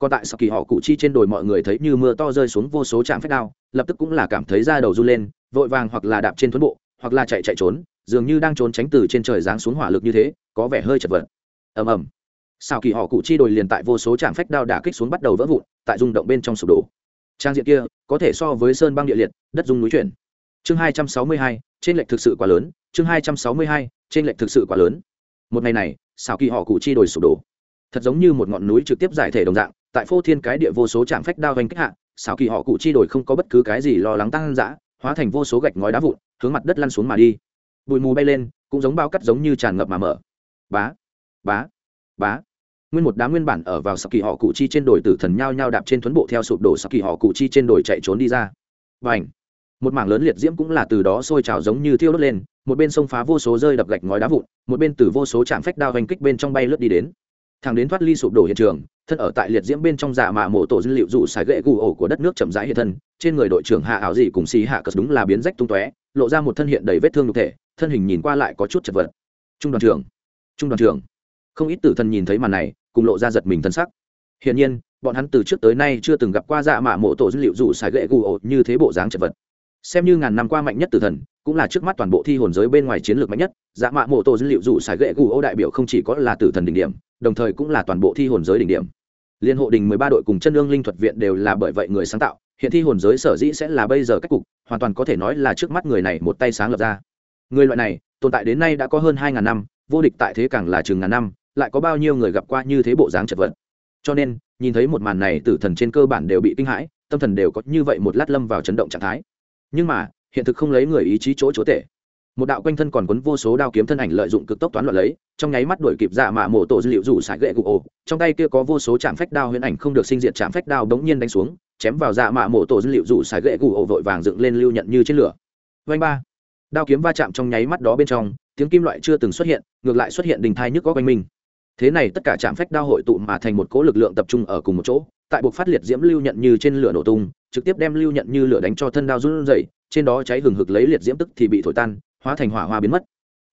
còn tại sau kỳ họ cụ chi trên đồi mọi người thấy như mưa to rơi xuống vô số trạm phách đao, lập tức cũng là cảm thấy da đầu run lên, vội vàng hoặc là đạp trên thuấn bộ, hoặc là chạy chạy trốn, dường như đang trốn tránh từ trên trời giáng xuống hỏa lực như thế, có vẻ hơi chật vật. Ầm ầm. Sao kỳ họ cụ chi đồi liền tại vô số trạm phách đao đả kích xuống bắt đầu vỡ vụn, tại rung động bên trong sụp đổ. Trang diện kia, có thể so với sơn băng địa liệt, đất dung núi chuyển. Chương hai trăm sáu mươi hai, trên lệch thực sự quá lớn, chương hai trăm sáu mươi hai, trên lệch thực sự quá lớn. Một ngày này xào kỳ họ cụ chi đồi sụp đổ. Thật giống như một ngọn núi trực tiếp giải thể đồng dạng tại phô thiên cái địa vô số trạm phách đao vành kích hạ xào kỳ họ cụ chi đổi không có bất cứ cái gì lo lắng tăng dã, hóa thành vô số gạch ngói đá vụn, hướng mặt đất lăn xuống mà đi. Bụi mù bay lên, cũng giống bao cắt giống như tràn ngập mà mở. Bá bá bá. Nguyên một đám nguyên bản ở vào saki họ cụ chi trên đồi tử thần nhao nhao đạp trên thuấn bộ theo sụp đổ saki họ cụ chi trên đồi chạy trốn đi ra. Và ảnh một mảng lớn liệt diễm cũng là từ đó sôi trào giống như thiêu đốt lên, một bên sông phá vô số rơi đập gạch ngói đá vụn, một bên từ vô số chạm phách đao hành kích bên trong bay lướt đi đến thằng đến thoát ly sụp đổ hiện trường, thân ở tại liệt diễm bên trong giả mạ mộ tổ dữ liệu dụ xài gậy gù ổ của đất nước chậm rãi hiện thân, trên người đội trưởng hạ ảo gì cùng xì hạ cất đúng là biến rách tung tóe, lộ ra một thân hiện đầy vết thương nhục thể, thân hình nhìn qua lại có chút chật vật. Trung đoàn trưởng, trung đoàn trưởng. Không ít tử thần nhìn thấy màn này, cùng lộ ra giật mình thân sắc. Hiển nhiên, bọn hắn từ trước tới nay chưa từng gặp qua dạ mạ mộ tổ dữ liệu dụ xài gậy gù ổ như thế bộ dáng chật vật. Xem như ngàn năm qua mạnh nhất tử thần, cũng là trước mắt toàn bộ thi hồn giới bên ngoài chiến lược mạnh nhất dạ mạ mộ tổ dữ liệu dụ xài gậy gù ổ đại biểu không chỉ có là tử thần đỉnh điểm đồng thời cũng là toàn bộ thi hồn giới đỉnh điểm. Liên hộ đình mười ba đội cùng chân ương linh thuật viện đều là bởi vậy người sáng tạo, hiện thi hồn giới sở dĩ sẽ là bây giờ cách cục, hoàn toàn có thể nói là trước mắt người này một tay sáng lập ra. Người loại này, tồn tại đến nay đã có hơn hai ngàn năm, vô địch tại thế càng là chừng ngàn năm, lại có bao nhiêu người gặp qua như thế bộ dáng chật vật. Cho nên, nhìn thấy một màn này, tử thần trên cơ bản đều bị kinh hãi, tâm thần đều có như vậy một lát lâm vào chấn động trạng thái. Nhưng mà, hiện thực không lấy người ý chí chỗ chúa tể một đạo quanh thân còn quấn vô số đao kiếm thân ảnh lợi dụng cực tốc toán loạn lấy, trong nháy mắt đuổi kịp dạ mạ mổ tổ dữ liệu rủ sải gậy gục ổ. Trong tay kia có vô số chạm phách đao huyễn ảnh không được sinh diệt chạm phách đao đống nhiên đánh xuống, chém vào dạ mạ mổ tổ dữ liệu rủ sải gậy gục ổ vội vàng dựng lên lưu nhận như trên lửa. Vanh ba. Đao kiếm va chạm trong nháy mắt đó bên trong, tiếng kim loại chưa từng xuất hiện, ngược lại xuất hiện đình thai nhức có quanh mình. Thế này tất cả chạm phách đao hội tụ mà thành một cỗ lực lượng tập trung ở cùng một chỗ, tại buộc phát liệt diễm lưu nhận như trên lửa nổ tung, trực tiếp đem lưu nhận như lửa đánh cho thân đao run rẩy, trên đó cháy hừng hực lấy liệt diễm tức thì bị thổi tan hóa thành hỏa hoa biến mất.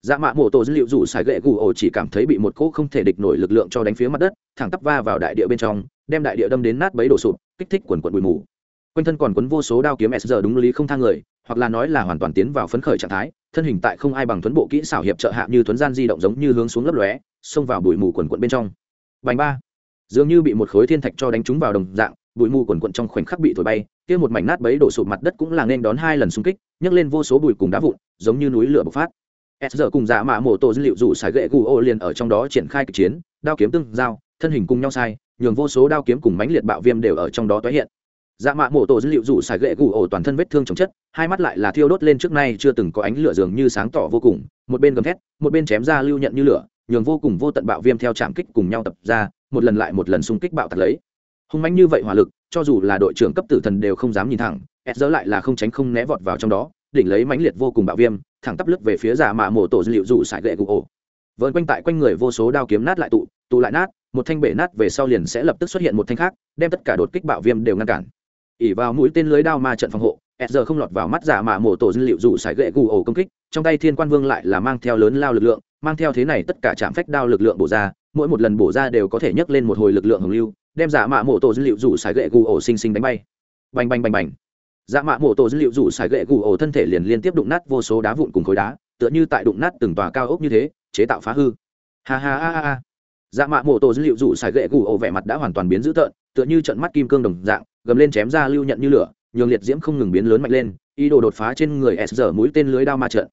Dạ mạ mổ tổ dữ liệu rủ xài gậy gù ổ chỉ cảm thấy bị một cỗ không thể địch nổi lực lượng cho đánh phía mặt đất, thẳng tắp va vào đại địa bên trong, đem đại địa đâm đến nát bấy đổ sụp, kích thích quần quần bụi mù. Quanh thân còn quấn vô số đao kiếm s giờ đúng lý không thang người, hoặc là nói là hoàn toàn tiến vào phấn khởi trạng thái, thân hình tại không ai bằng thuấn bộ kỹ xảo hiệp trợ hạ như thuấn gian di động giống như hướng xuống lấp lóe, xông vào bụi mù quần quận bên trong. Vành ba. Dường như bị một khối thiên thạch cho đánh trúng vào đồng dạng bụi mù quần quận trong khoảnh khắc bị thổi bay, kia một mảnh nát bấy đổ sụp mặt đất cũng là nên đón hai lần xung kích, nhấc lên vô số bụi cùng đá vụn, giống như núi lửa bộc phát. S giờ cùng dạ mạ mổ tổ dữ liệu rủ xài gậy gù ô liền ở trong đó triển khai kịch chiến, đao kiếm tương giao, thân hình cùng nhau sai, nhường vô số đao kiếm cùng mánh liệt bạo viêm đều ở trong đó tái hiện. Dạ mạ mổ tổ dữ liệu rủ xài gậy gù ổ toàn thân vết thương chồng chất, hai mắt lại là thiêu đốt lên trước nay chưa từng có ánh lửa dường như sáng tỏ vô cùng, một bên gầm thét, một bên chém ra lưu nhận như lửa, nhường vô cùng vô tận bạo viêm theo trạm kích cùng nhau tập ra, một lần lại một lần xung kích bạo thật lấy hung mạnh như vậy hỏa lực, cho dù là đội trưởng cấp tử thần đều không dám nhìn thẳng ed dỡ lại là không tránh không né vọt vào trong đó, đỉnh lấy mãnh liệt vô cùng bạo viêm, thẳng tắp lướt về phía giả mạ mổ tổ dữ liệu rủ xài gậy gục ổ. Vợn quanh tại quanh người vô số đao kiếm nát lại tụ tụ lại nát, một thanh bể nát về sau liền sẽ lập tức xuất hiện một thanh khác, đem tất cả đột kích bạo viêm đều ngăn cản. Ỉ vào mũi tên lưới đao ma trận phòng hộ s giờ không lọt vào mắt giả mạ mổ tổ dữ liệu rủ xài gậy gù ổ công kích, trong tay thiên quan vương lại là mang theo lớn lao lực lượng, mang theo thế này tất cả chạm phách đao lực lượng bổ ra, mỗi một lần bổ ra đều có thể nhấc lên một hồi lực lượng hồng lưu đem giả mạ mổ tổ dữ liệu rủ xài gậy gù ổ xinh xinh đánh bay. Bành bành bành bành. Dạ mạ mổ tổ dữ liệu rủ xài gậy gù ổ thân thể liền liên tiếp đụng nát vô số đá vụn cùng khối đá, tựa như tại đụng nát từng tòa cao ốc như thế, chế tạo phá hư. Ha ha ha ha dạ mạ mổ tổ dữ liệu rủ xài gậy gù ổ vẻ mặt đã hoàn toàn biến dữ tợn, tựa như trận mắt kim cương đồng dạng, gầm lên chém ra lưu nhận như lửa, nhường liệt diễm không ngừng biến lớn mạnh lên, ý đồ đột phá trên người s giờ mũi tên lưới đao ma trận.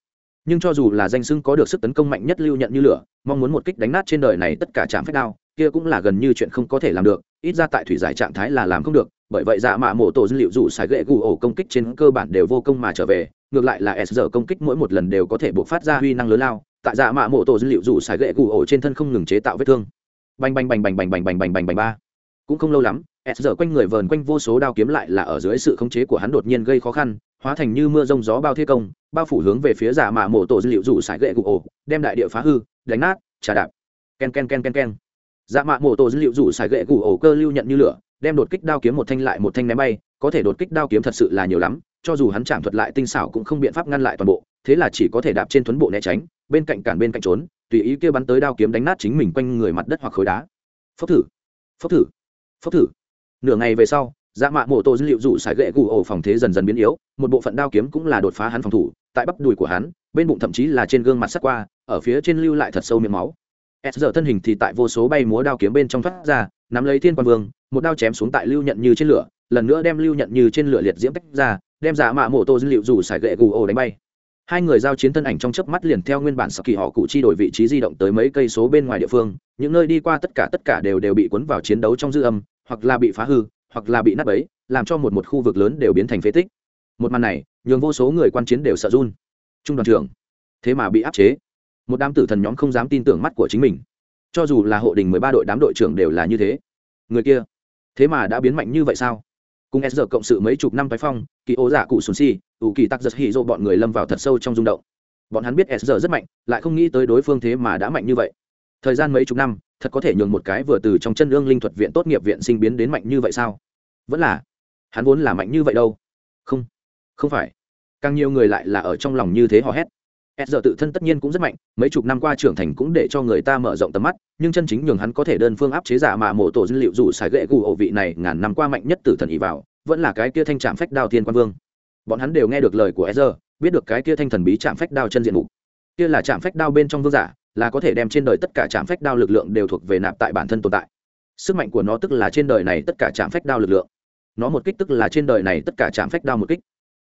Nhưng cho dù là danh sưng có được sức tấn công mạnh nhất lưu nhận như lửa, mong muốn một kích đánh nát trên đời này tất cả chạm phép đao, kia cũng là gần như chuyện không có thể làm được ít ra tại thủy giải trạng thái là làm không được, bởi vậy dạ mạ mổ tổ dữ liệu dù xài gậy gù ổ công kích trên cơ bản đều vô công mà trở về, ngược lại là s giờ công kích mỗi một lần đều có thể buộc phát ra huy năng lớn lao, tại dạ mạ mổ tổ dữ liệu dù xài gậy gù ổ trên thân không ngừng chế tạo vết thương. Bành bành bành bành bành bành bành bành bành bành ba. Cũng không lâu lắm, s giờ quanh người vờn quanh vô số đao kiếm lại là ở dưới sự khống chế của hắn đột nhiên gây khó khăn, hóa thành như mưa rông gió bao thế công, bao phủ hướng về phía giả mạ mổ tổ dữ liệu dù sải gậy gù ổ, đem đại địa phá hư, đánh nát, trà đạp. Ken ken ken ken ken dạ mạ mổ tổ dữ liệu rủ xài gậy củ ổ cơ lưu nhận như lửa, đem đột kích đao kiếm một thanh lại một thanh ném bay, có thể đột kích đao kiếm thật sự là nhiều lắm, cho dù hắn chạm thuật lại tinh xảo cũng không biện pháp ngăn lại toàn bộ, thế là chỉ có thể đạp trên tuấn bộ né tránh, bên cạnh cản bên cạnh trốn, tùy ý kêu bắn tới đao kiếm đánh nát chính mình quanh người mặt đất hoặc khối đá. Phốc thử phốc thử phốc thử. Nửa ngày về sau dạ mạ mổ tô dữ liệu rủ xài gậy củ ổ phòng thế dần dần biến yếu, một bộ phận đao kiếm cũng là đột phá hắn phòng thủ, tại bắp đùi của hắn, bên bụng thậm chí là trên gương mặt sắt qua, ở phía trên lưu lại thật sâu miệng máu s giờ thân hình thì tại vô số bay múa đao kiếm bên trong thoát ra, nắm lấy thiên quan vương, một đao chém xuống tại lưu nhận như trên lửa, lần nữa đem lưu nhận như trên lửa liệt diễm tách ra, đem giả mạ mộ tô dữ liệu dù xài gậy gù ổ đánh bay. Hai người giao chiến thân ảnh trong chớp mắt liền theo nguyên bản sau kỳ họ cụ chi đổi vị trí di động tới mấy cây số bên ngoài địa phương, những nơi đi qua tất cả tất cả đều đều bị cuốn vào chiến đấu trong dư âm, hoặc là bị phá hư, hoặc là bị nát bấy, làm cho một một khu vực lớn đều biến thành phế tích. Một màn này, nhường vô số người quan chiến đều sợ run. Trung đoàn trưởng, thế mà bị áp chế một đám tử thần nhóm không dám tin tưởng mắt của chính mình. Cho dù là hộ đình mười ba đội đám đội trưởng đều là như thế. Người kia, thế mà đã biến mạnh như vậy sao? Cùng s giờ cộng sự mấy chục năm tái phong, kỳ ô giả cụ sùn si, ủ kỳ tắc giật hì dô bọn người lâm vào thật sâu trong rung động. Bọn hắn biết s giờ rất mạnh, lại không nghĩ tới đối phương thế mà đã mạnh như vậy. Thời gian mấy chục năm, thật có thể nhường một cái vừa từ trong chân lương linh thuật viện tốt nghiệp viện sinh biến đến mạnh như vậy sao? Vẫn là, hắn vốn là mạnh như vậy đâu. Không không phải. Càng nhiều người lại là ở trong lòng như thế họ hét s giờ tự thân tất nhiên cũng rất mạnh, mấy chục năm qua trưởng thành cũng để cho người ta mở rộng tầm mắt, nhưng chân chính nhường hắn có thể đơn phương áp chế giả mà mổ tổ dữ liệu dù xài gậy gù ổ vị này ngàn năm qua mạnh nhất tử thần ý vào, vẫn là cái kia thanh trạm phách đao thiên quan vương. Bọn hắn đều nghe được lời của s giờ, biết được cái kia thanh thần bí trạm phách đao chân diện mục. Kia là trạm phách đao bên trong vương giả, là có thể đem trên đời tất cả trạm phách đao lực lượng đều thuộc về nạp tại bản thân tồn tại. Sức mạnh của nó tức là trên đời này tất cả trạm phách đao lực lượng. Nó một kích tức là trên đời này tất cả trạm phách đao một kích.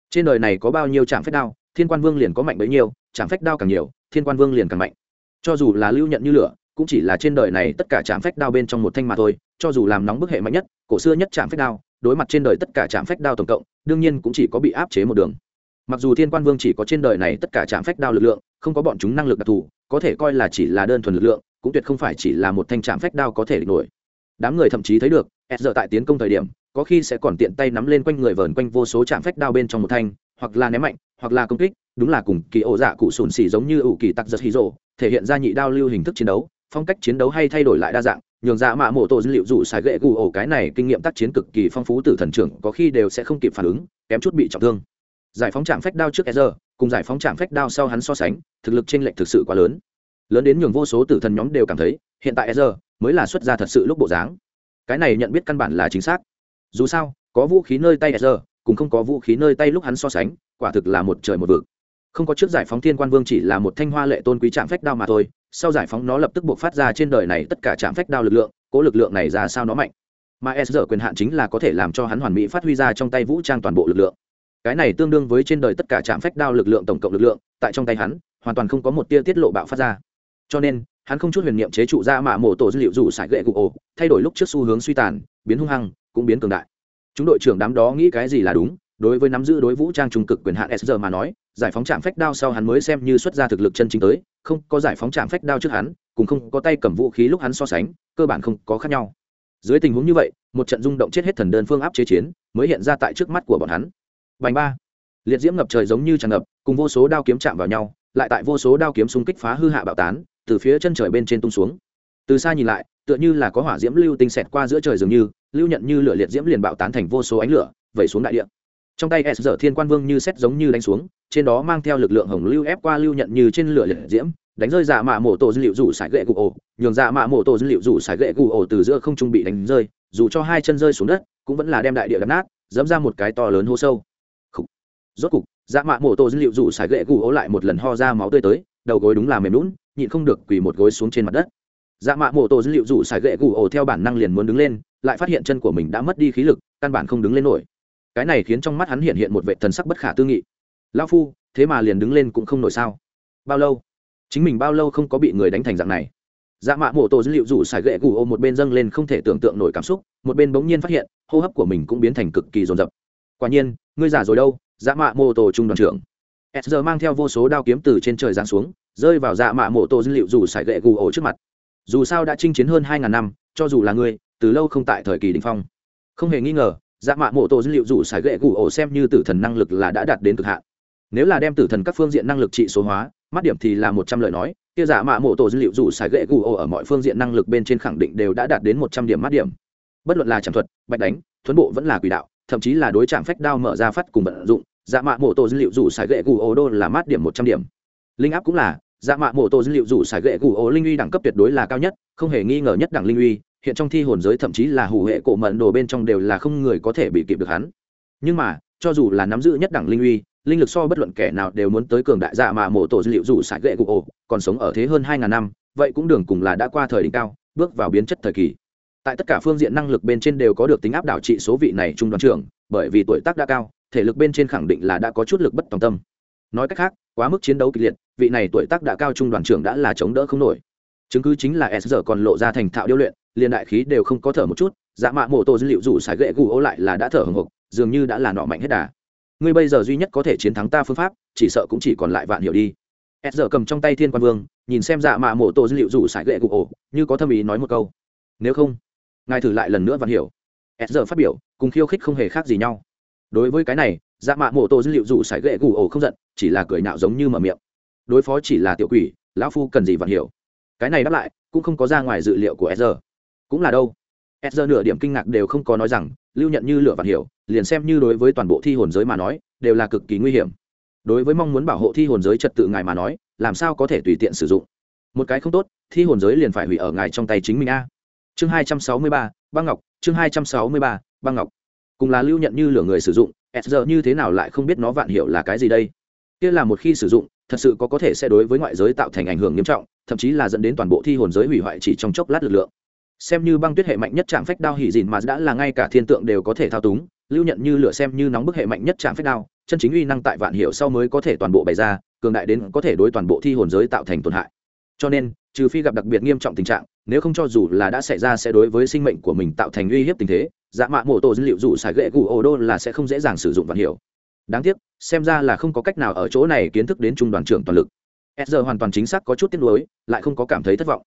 Trên đời này có bao nhiêu trạm phách đao? Thiên quan vương liền có mạnh bấy nhiêu chạm phách đao càng nhiều, thiên quan vương liền càng mạnh. Cho dù là lưu nhận như lửa, cũng chỉ là trên đời này tất cả chạm phách đao bên trong một thanh mà thôi, cho dù làm nóng bức hệ mạnh nhất, cổ xưa nhất chạm phách đao, đối mặt trên đời tất cả chạm phách đao tổng cộng, đương nhiên cũng chỉ có bị áp chế một đường. Mặc dù thiên quan vương chỉ có trên đời này tất cả chạm phách đao lực lượng, không có bọn chúng năng lực đặc thù, có thể coi là chỉ là đơn thuần lực lượng, cũng tuyệt không phải chỉ là một thanh chạm phách đao có thể địch nổi. Đám người thậm chí thấy được s giờ tại tiến công thời điểm, có khi sẽ còn tiện tay nắm lên quanh người vờn quanh vô số chạm phách đao bên trong một thanh, hoặc là ném mạnh hoặc là công kích, đúng là cùng kỳ ổ dạ cụ sùn xì giống như ủ kỳ tặc giật hí rộ thể hiện ra nhị đao lưu hình thức chiến đấu, phong cách chiến đấu hay thay đổi lại đa dạng, nhường dạ mạ mộ tổ dữ liệu dù xài gậy gù ổ cái này kinh nghiệm tác chiến cực kỳ phong phú từ thần trưởng, có khi đều sẽ không kịp phản ứng, kém chút bị trọng thương. Giải phóng trạm phách đao trước e cùng giải phóng trạm phách đao sau hắn so sánh, thực lực chênh lệch thực sự quá lớn. Lớn đến nhường vô số tử thần nhóm đều cảm thấy, hiện tại e mới là xuất ra thật sự lúc bộ dáng. Cái này nhận biết căn bản là chính xác. Dù sao, có vũ khí nơi tay e cũng cùng không có vũ khí nơi tay lúc hắn so sánh quả thực là một trời một vực. Không có trước giải phóng thiên quan vương chỉ là một thanh hoa lệ tôn quý trạm phách đao mà thôi, sau giải phóng nó lập tức buộc phát ra trên đời này tất cả trạm phách đao lực lượng, cố lực lượng này ra sao nó mạnh. Mà s giờ quyền hạn chính là có thể làm cho hắn hoàn mỹ phát huy ra trong tay vũ trang toàn bộ lực lượng. Cái này tương đương với trên đời tất cả trạm phách đao lực lượng tổng cộng lực lượng, tại trong tay hắn, hoàn toàn không có một tia tiết lộ bạo phát ra. Cho nên, hắn không chút huyền niệm chế trụ ra mạ mổ tổ dữ liệu rủ sải gậy gục ổ, thay đổi lúc trước xu hướng suy tàn, biến hung hăng, cũng biến cường đại. Chúng đội trưởng đám đó nghĩ cái gì là đúng đối với nắm giữ đối vũ trang trung cực quyền hạn sr mà nói, giải phóng trạm phách đao sau hắn mới xem như xuất ra thực lực chân chính tới, không có giải phóng trạm phách đao trước hắn cũng không có tay cầm vũ khí lúc hắn so sánh, cơ bản không có khác nhau. Dưới tình huống như vậy, một trận rung động chết hết thần đơn phương áp chế chiến, mới hiện ra tại trước mắt của bọn hắn. Bành ba. Liệt diễm ngập trời giống như tràn ngập, cùng vô số đao kiếm chạm vào nhau, lại tại vô số đao kiếm xung kích phá hư hạ bạo tán, từ phía chân trời bên trên tung xuống. Từ xa nhìn lại, tựa như là có hỏa diễm lưu tinh xẹt qua giữa trời dường như, lưu nhận như lửa liệt diễm liền bạo tán thành vô số ánh lửa, vẩy xuống đại địa trong tay s giờ thiên quan vương như xét giống như đánh xuống, trên đó mang theo lực lượng hồng lưu ép qua lưu nhận như trên lửa liệt diễm, đánh rơi dạ mạ mổ tổ dữ liệu rủ sải gậy cụ ổ. Nhường dạ mạ mổ tổ dữ liệu rủ sải gậy cụ ổ từ giữa không trung bị đánh rơi, dù cho hai chân rơi xuống đất, cũng vẫn là đem đại địa đập nát, dẫm ra một cái to lớn hô sâu. Rốt cục dạ mạ mổ tổ dữ liệu rủ sải gậy cụ ổ lại một lần ho ra máu tươi tới, đầu gối đúng là mềm lún nhịn không được quỳ một gối xuống trên mặt đất. Dạ mạ mổ tổ dữ liệu rủ sải gậy cụ ổ theo bản năng liền muốn đứng lên, lại phát hiện chân của mình đã mất đi khí lực, căn bản không đứng lên nổi cái này khiến trong mắt hắn hiện hiện một vệ thần sắc bất khả tư nghị. Lao phu, thế mà liền đứng lên cũng không nổi sao? Bao lâu? Chính mình bao lâu không có bị người đánh thành dạng này? Dạ mạ mổ tổ dữ liệu rủ sải gậy gù ô một bên dâng lên không thể tưởng tượng nổi cảm xúc, một bên bỗng nhiên phát hiện, hô hấp của mình cũng biến thành cực kỳ rồn rập quả nhiên, ngươi giả rồi đâu dạ mạ mổ tổ trung đoàn trưởng. S giờ mang theo vô số đao kiếm từ trên trời giáng xuống, rơi vào dạ mạ mổ tổ dữ liệu rủ sải gậy gù ô trước mặt. Dù sao đã chinh chiến hơn hai ngàn năm, cho dù là ngươi, từ lâu không tại thời kỳ đình phong. Không hề nghi ngờ dạ mạ mộ tổ dữ liệu rủ sải gậy gù ổ xem như tử thần năng lực là đã đạt đến cực hạn. Nếu là đem tử thần các phương diện năng lực trị số hóa, mắt điểm thì là một trăm lời nói, kia Giả mạ mộ tổ dữ liệu rủ sải gậy gù ổ ở mọi phương diện năng lực bên trên khẳng định đều đã đạt đến một trăm điểm mắt điểm. Bất luận là trạm thuật, bạch đánh, thuấn bộ vẫn là quỷ đạo, thậm chí là đối trạm phách đao mở ra phát cùng vận dụng Giả mạ mộ tổ dữ liệu rủ sải gậy gù ổ đô là mắt điểm một trăm điểm. Linh áp cũng là Giả mạ mộ tổ dữ liệu rủ sải gậy gù ổ linh uy đẳng cấp tuyệt đối là cao nhất, không hề nghi ngờ nhất đẳng linh uy hiện trong thi hồn giới thậm chí là hủ hệ cổ mận đồ bên trong đều là không người có thể bị kịp được hắn. Nhưng mà, cho dù là nắm giữ nhất đẳng linh uy, linh lực so bất luận kẻ nào đều muốn tới cường đại dạ mà mộ tổ dữ liệu dù sải gậy cụ ổ, còn sống ở thế hơn hai ngàn năm, vậy cũng đường cùng là đã qua thời đỉnh cao, bước vào biến chất thời kỳ. Tại tất cả phương diện năng lực bên trên đều có được tính áp đảo trị số vị này trung đoàn trưởng, bởi vì tuổi tác đã cao, thể lực bên trên khẳng định là đã có chút lực bất tòng tâm. Nói cách khác, quá mức chiến đấu kịch liệt, vị này tuổi tác đã cao trung đoàn trưởng đã là chống đỡ không nổi. Chứng cứ chính là s giờ còn lộ ra thành thạo điêu luyện liền đại khí đều không có thở một chút dạ mạ mộ tổ dữ liệu rủ sải gậy gù ô lại là đã thở hồng hộc, dường như đã là nọ mạnh hết đà. Ngươi bây giờ duy nhất có thể chiến thắng ta phương pháp, chỉ sợ cũng chỉ còn lại vạn hiểu đi. S giờ cầm trong tay thiên quan vương, nhìn xem dạ mạ mộ tổ dữ liệu rủ sải gậy gù ô, như có thâm ý nói một câu. Nếu không, ngài thử lại lần nữa vạn hiểu. S giờ phát biểu, cùng khiêu khích không hề khác gì nhau. Đối với cái này dạ mạ mộ tổ dữ liệu rủ sải gậy gù ô không giận, chỉ là cười nạo giống như mở miệng. Đối phó chỉ là tiểu quỷ, lão phu cần gì vạn hiểu? Cái này đáp lại, cũng không có ra ngoài dự liệu của s giờ cũng là đâu? S giờ nửa điểm kinh ngạc đều không có nói rằng, lưu nhận như lửa vạn hiểu, liền xem như đối với toàn bộ thi hồn giới mà nói, đều là cực kỳ nguy hiểm. Đối với mong muốn bảo hộ thi hồn giới trật tự ngài mà nói, làm sao có thể tùy tiện sử dụng? Một cái không tốt, thi hồn giới liền phải hủy ở ngài trong tay chính mình a. Chương hai trăm sáu mươi ba, băng ngọc, chương hai trăm sáu mươi ba, băng ngọc. Cùng là lưu nhận như lửa người sử dụng s giờ như thế nào lại không biết nó vạn hiểu là cái gì đây? Kia là một khi sử dụng, thật sự có có thể sẽ đối với ngoại giới tạo thành ảnh hưởng nghiêm trọng, thậm chí là dẫn đến toàn bộ thi hồn giới hủy hoại chỉ trong chốc lát lực lượng xem như băng tuyết hệ mạnh nhất trạm phách đao hỉ dìn mà đã là ngay cả thiên tượng đều có thể thao túng, lưu nhận như lửa xem như nóng bức hệ mạnh nhất trạm phách đao, chân chính uy năng tại vạn hiệu sau mới có thể toàn bộ bày ra, cường đại đến có thể đối toàn bộ thi hồn giới tạo thành tổn hại. Cho nên, trừ phi gặp đặc biệt nghiêm trọng tình trạng, nếu không cho dù là đã xảy ra sẽ đối với sinh mệnh của mình tạo thành uy hiếp tình thế dạ mạ mộ tổ dữ liệu dù xài gậy cụ ô đô là sẽ không dễ dàng sử dụng vạn hiệu. Đáng tiếc, xem ra là không có cách nào ở chỗ này kiến thức đến trung đoàn trưởng toàn lực. S giờ hoàn toàn chính xác có chút tiếc nuối, lại không có cảm thấy thất vọng.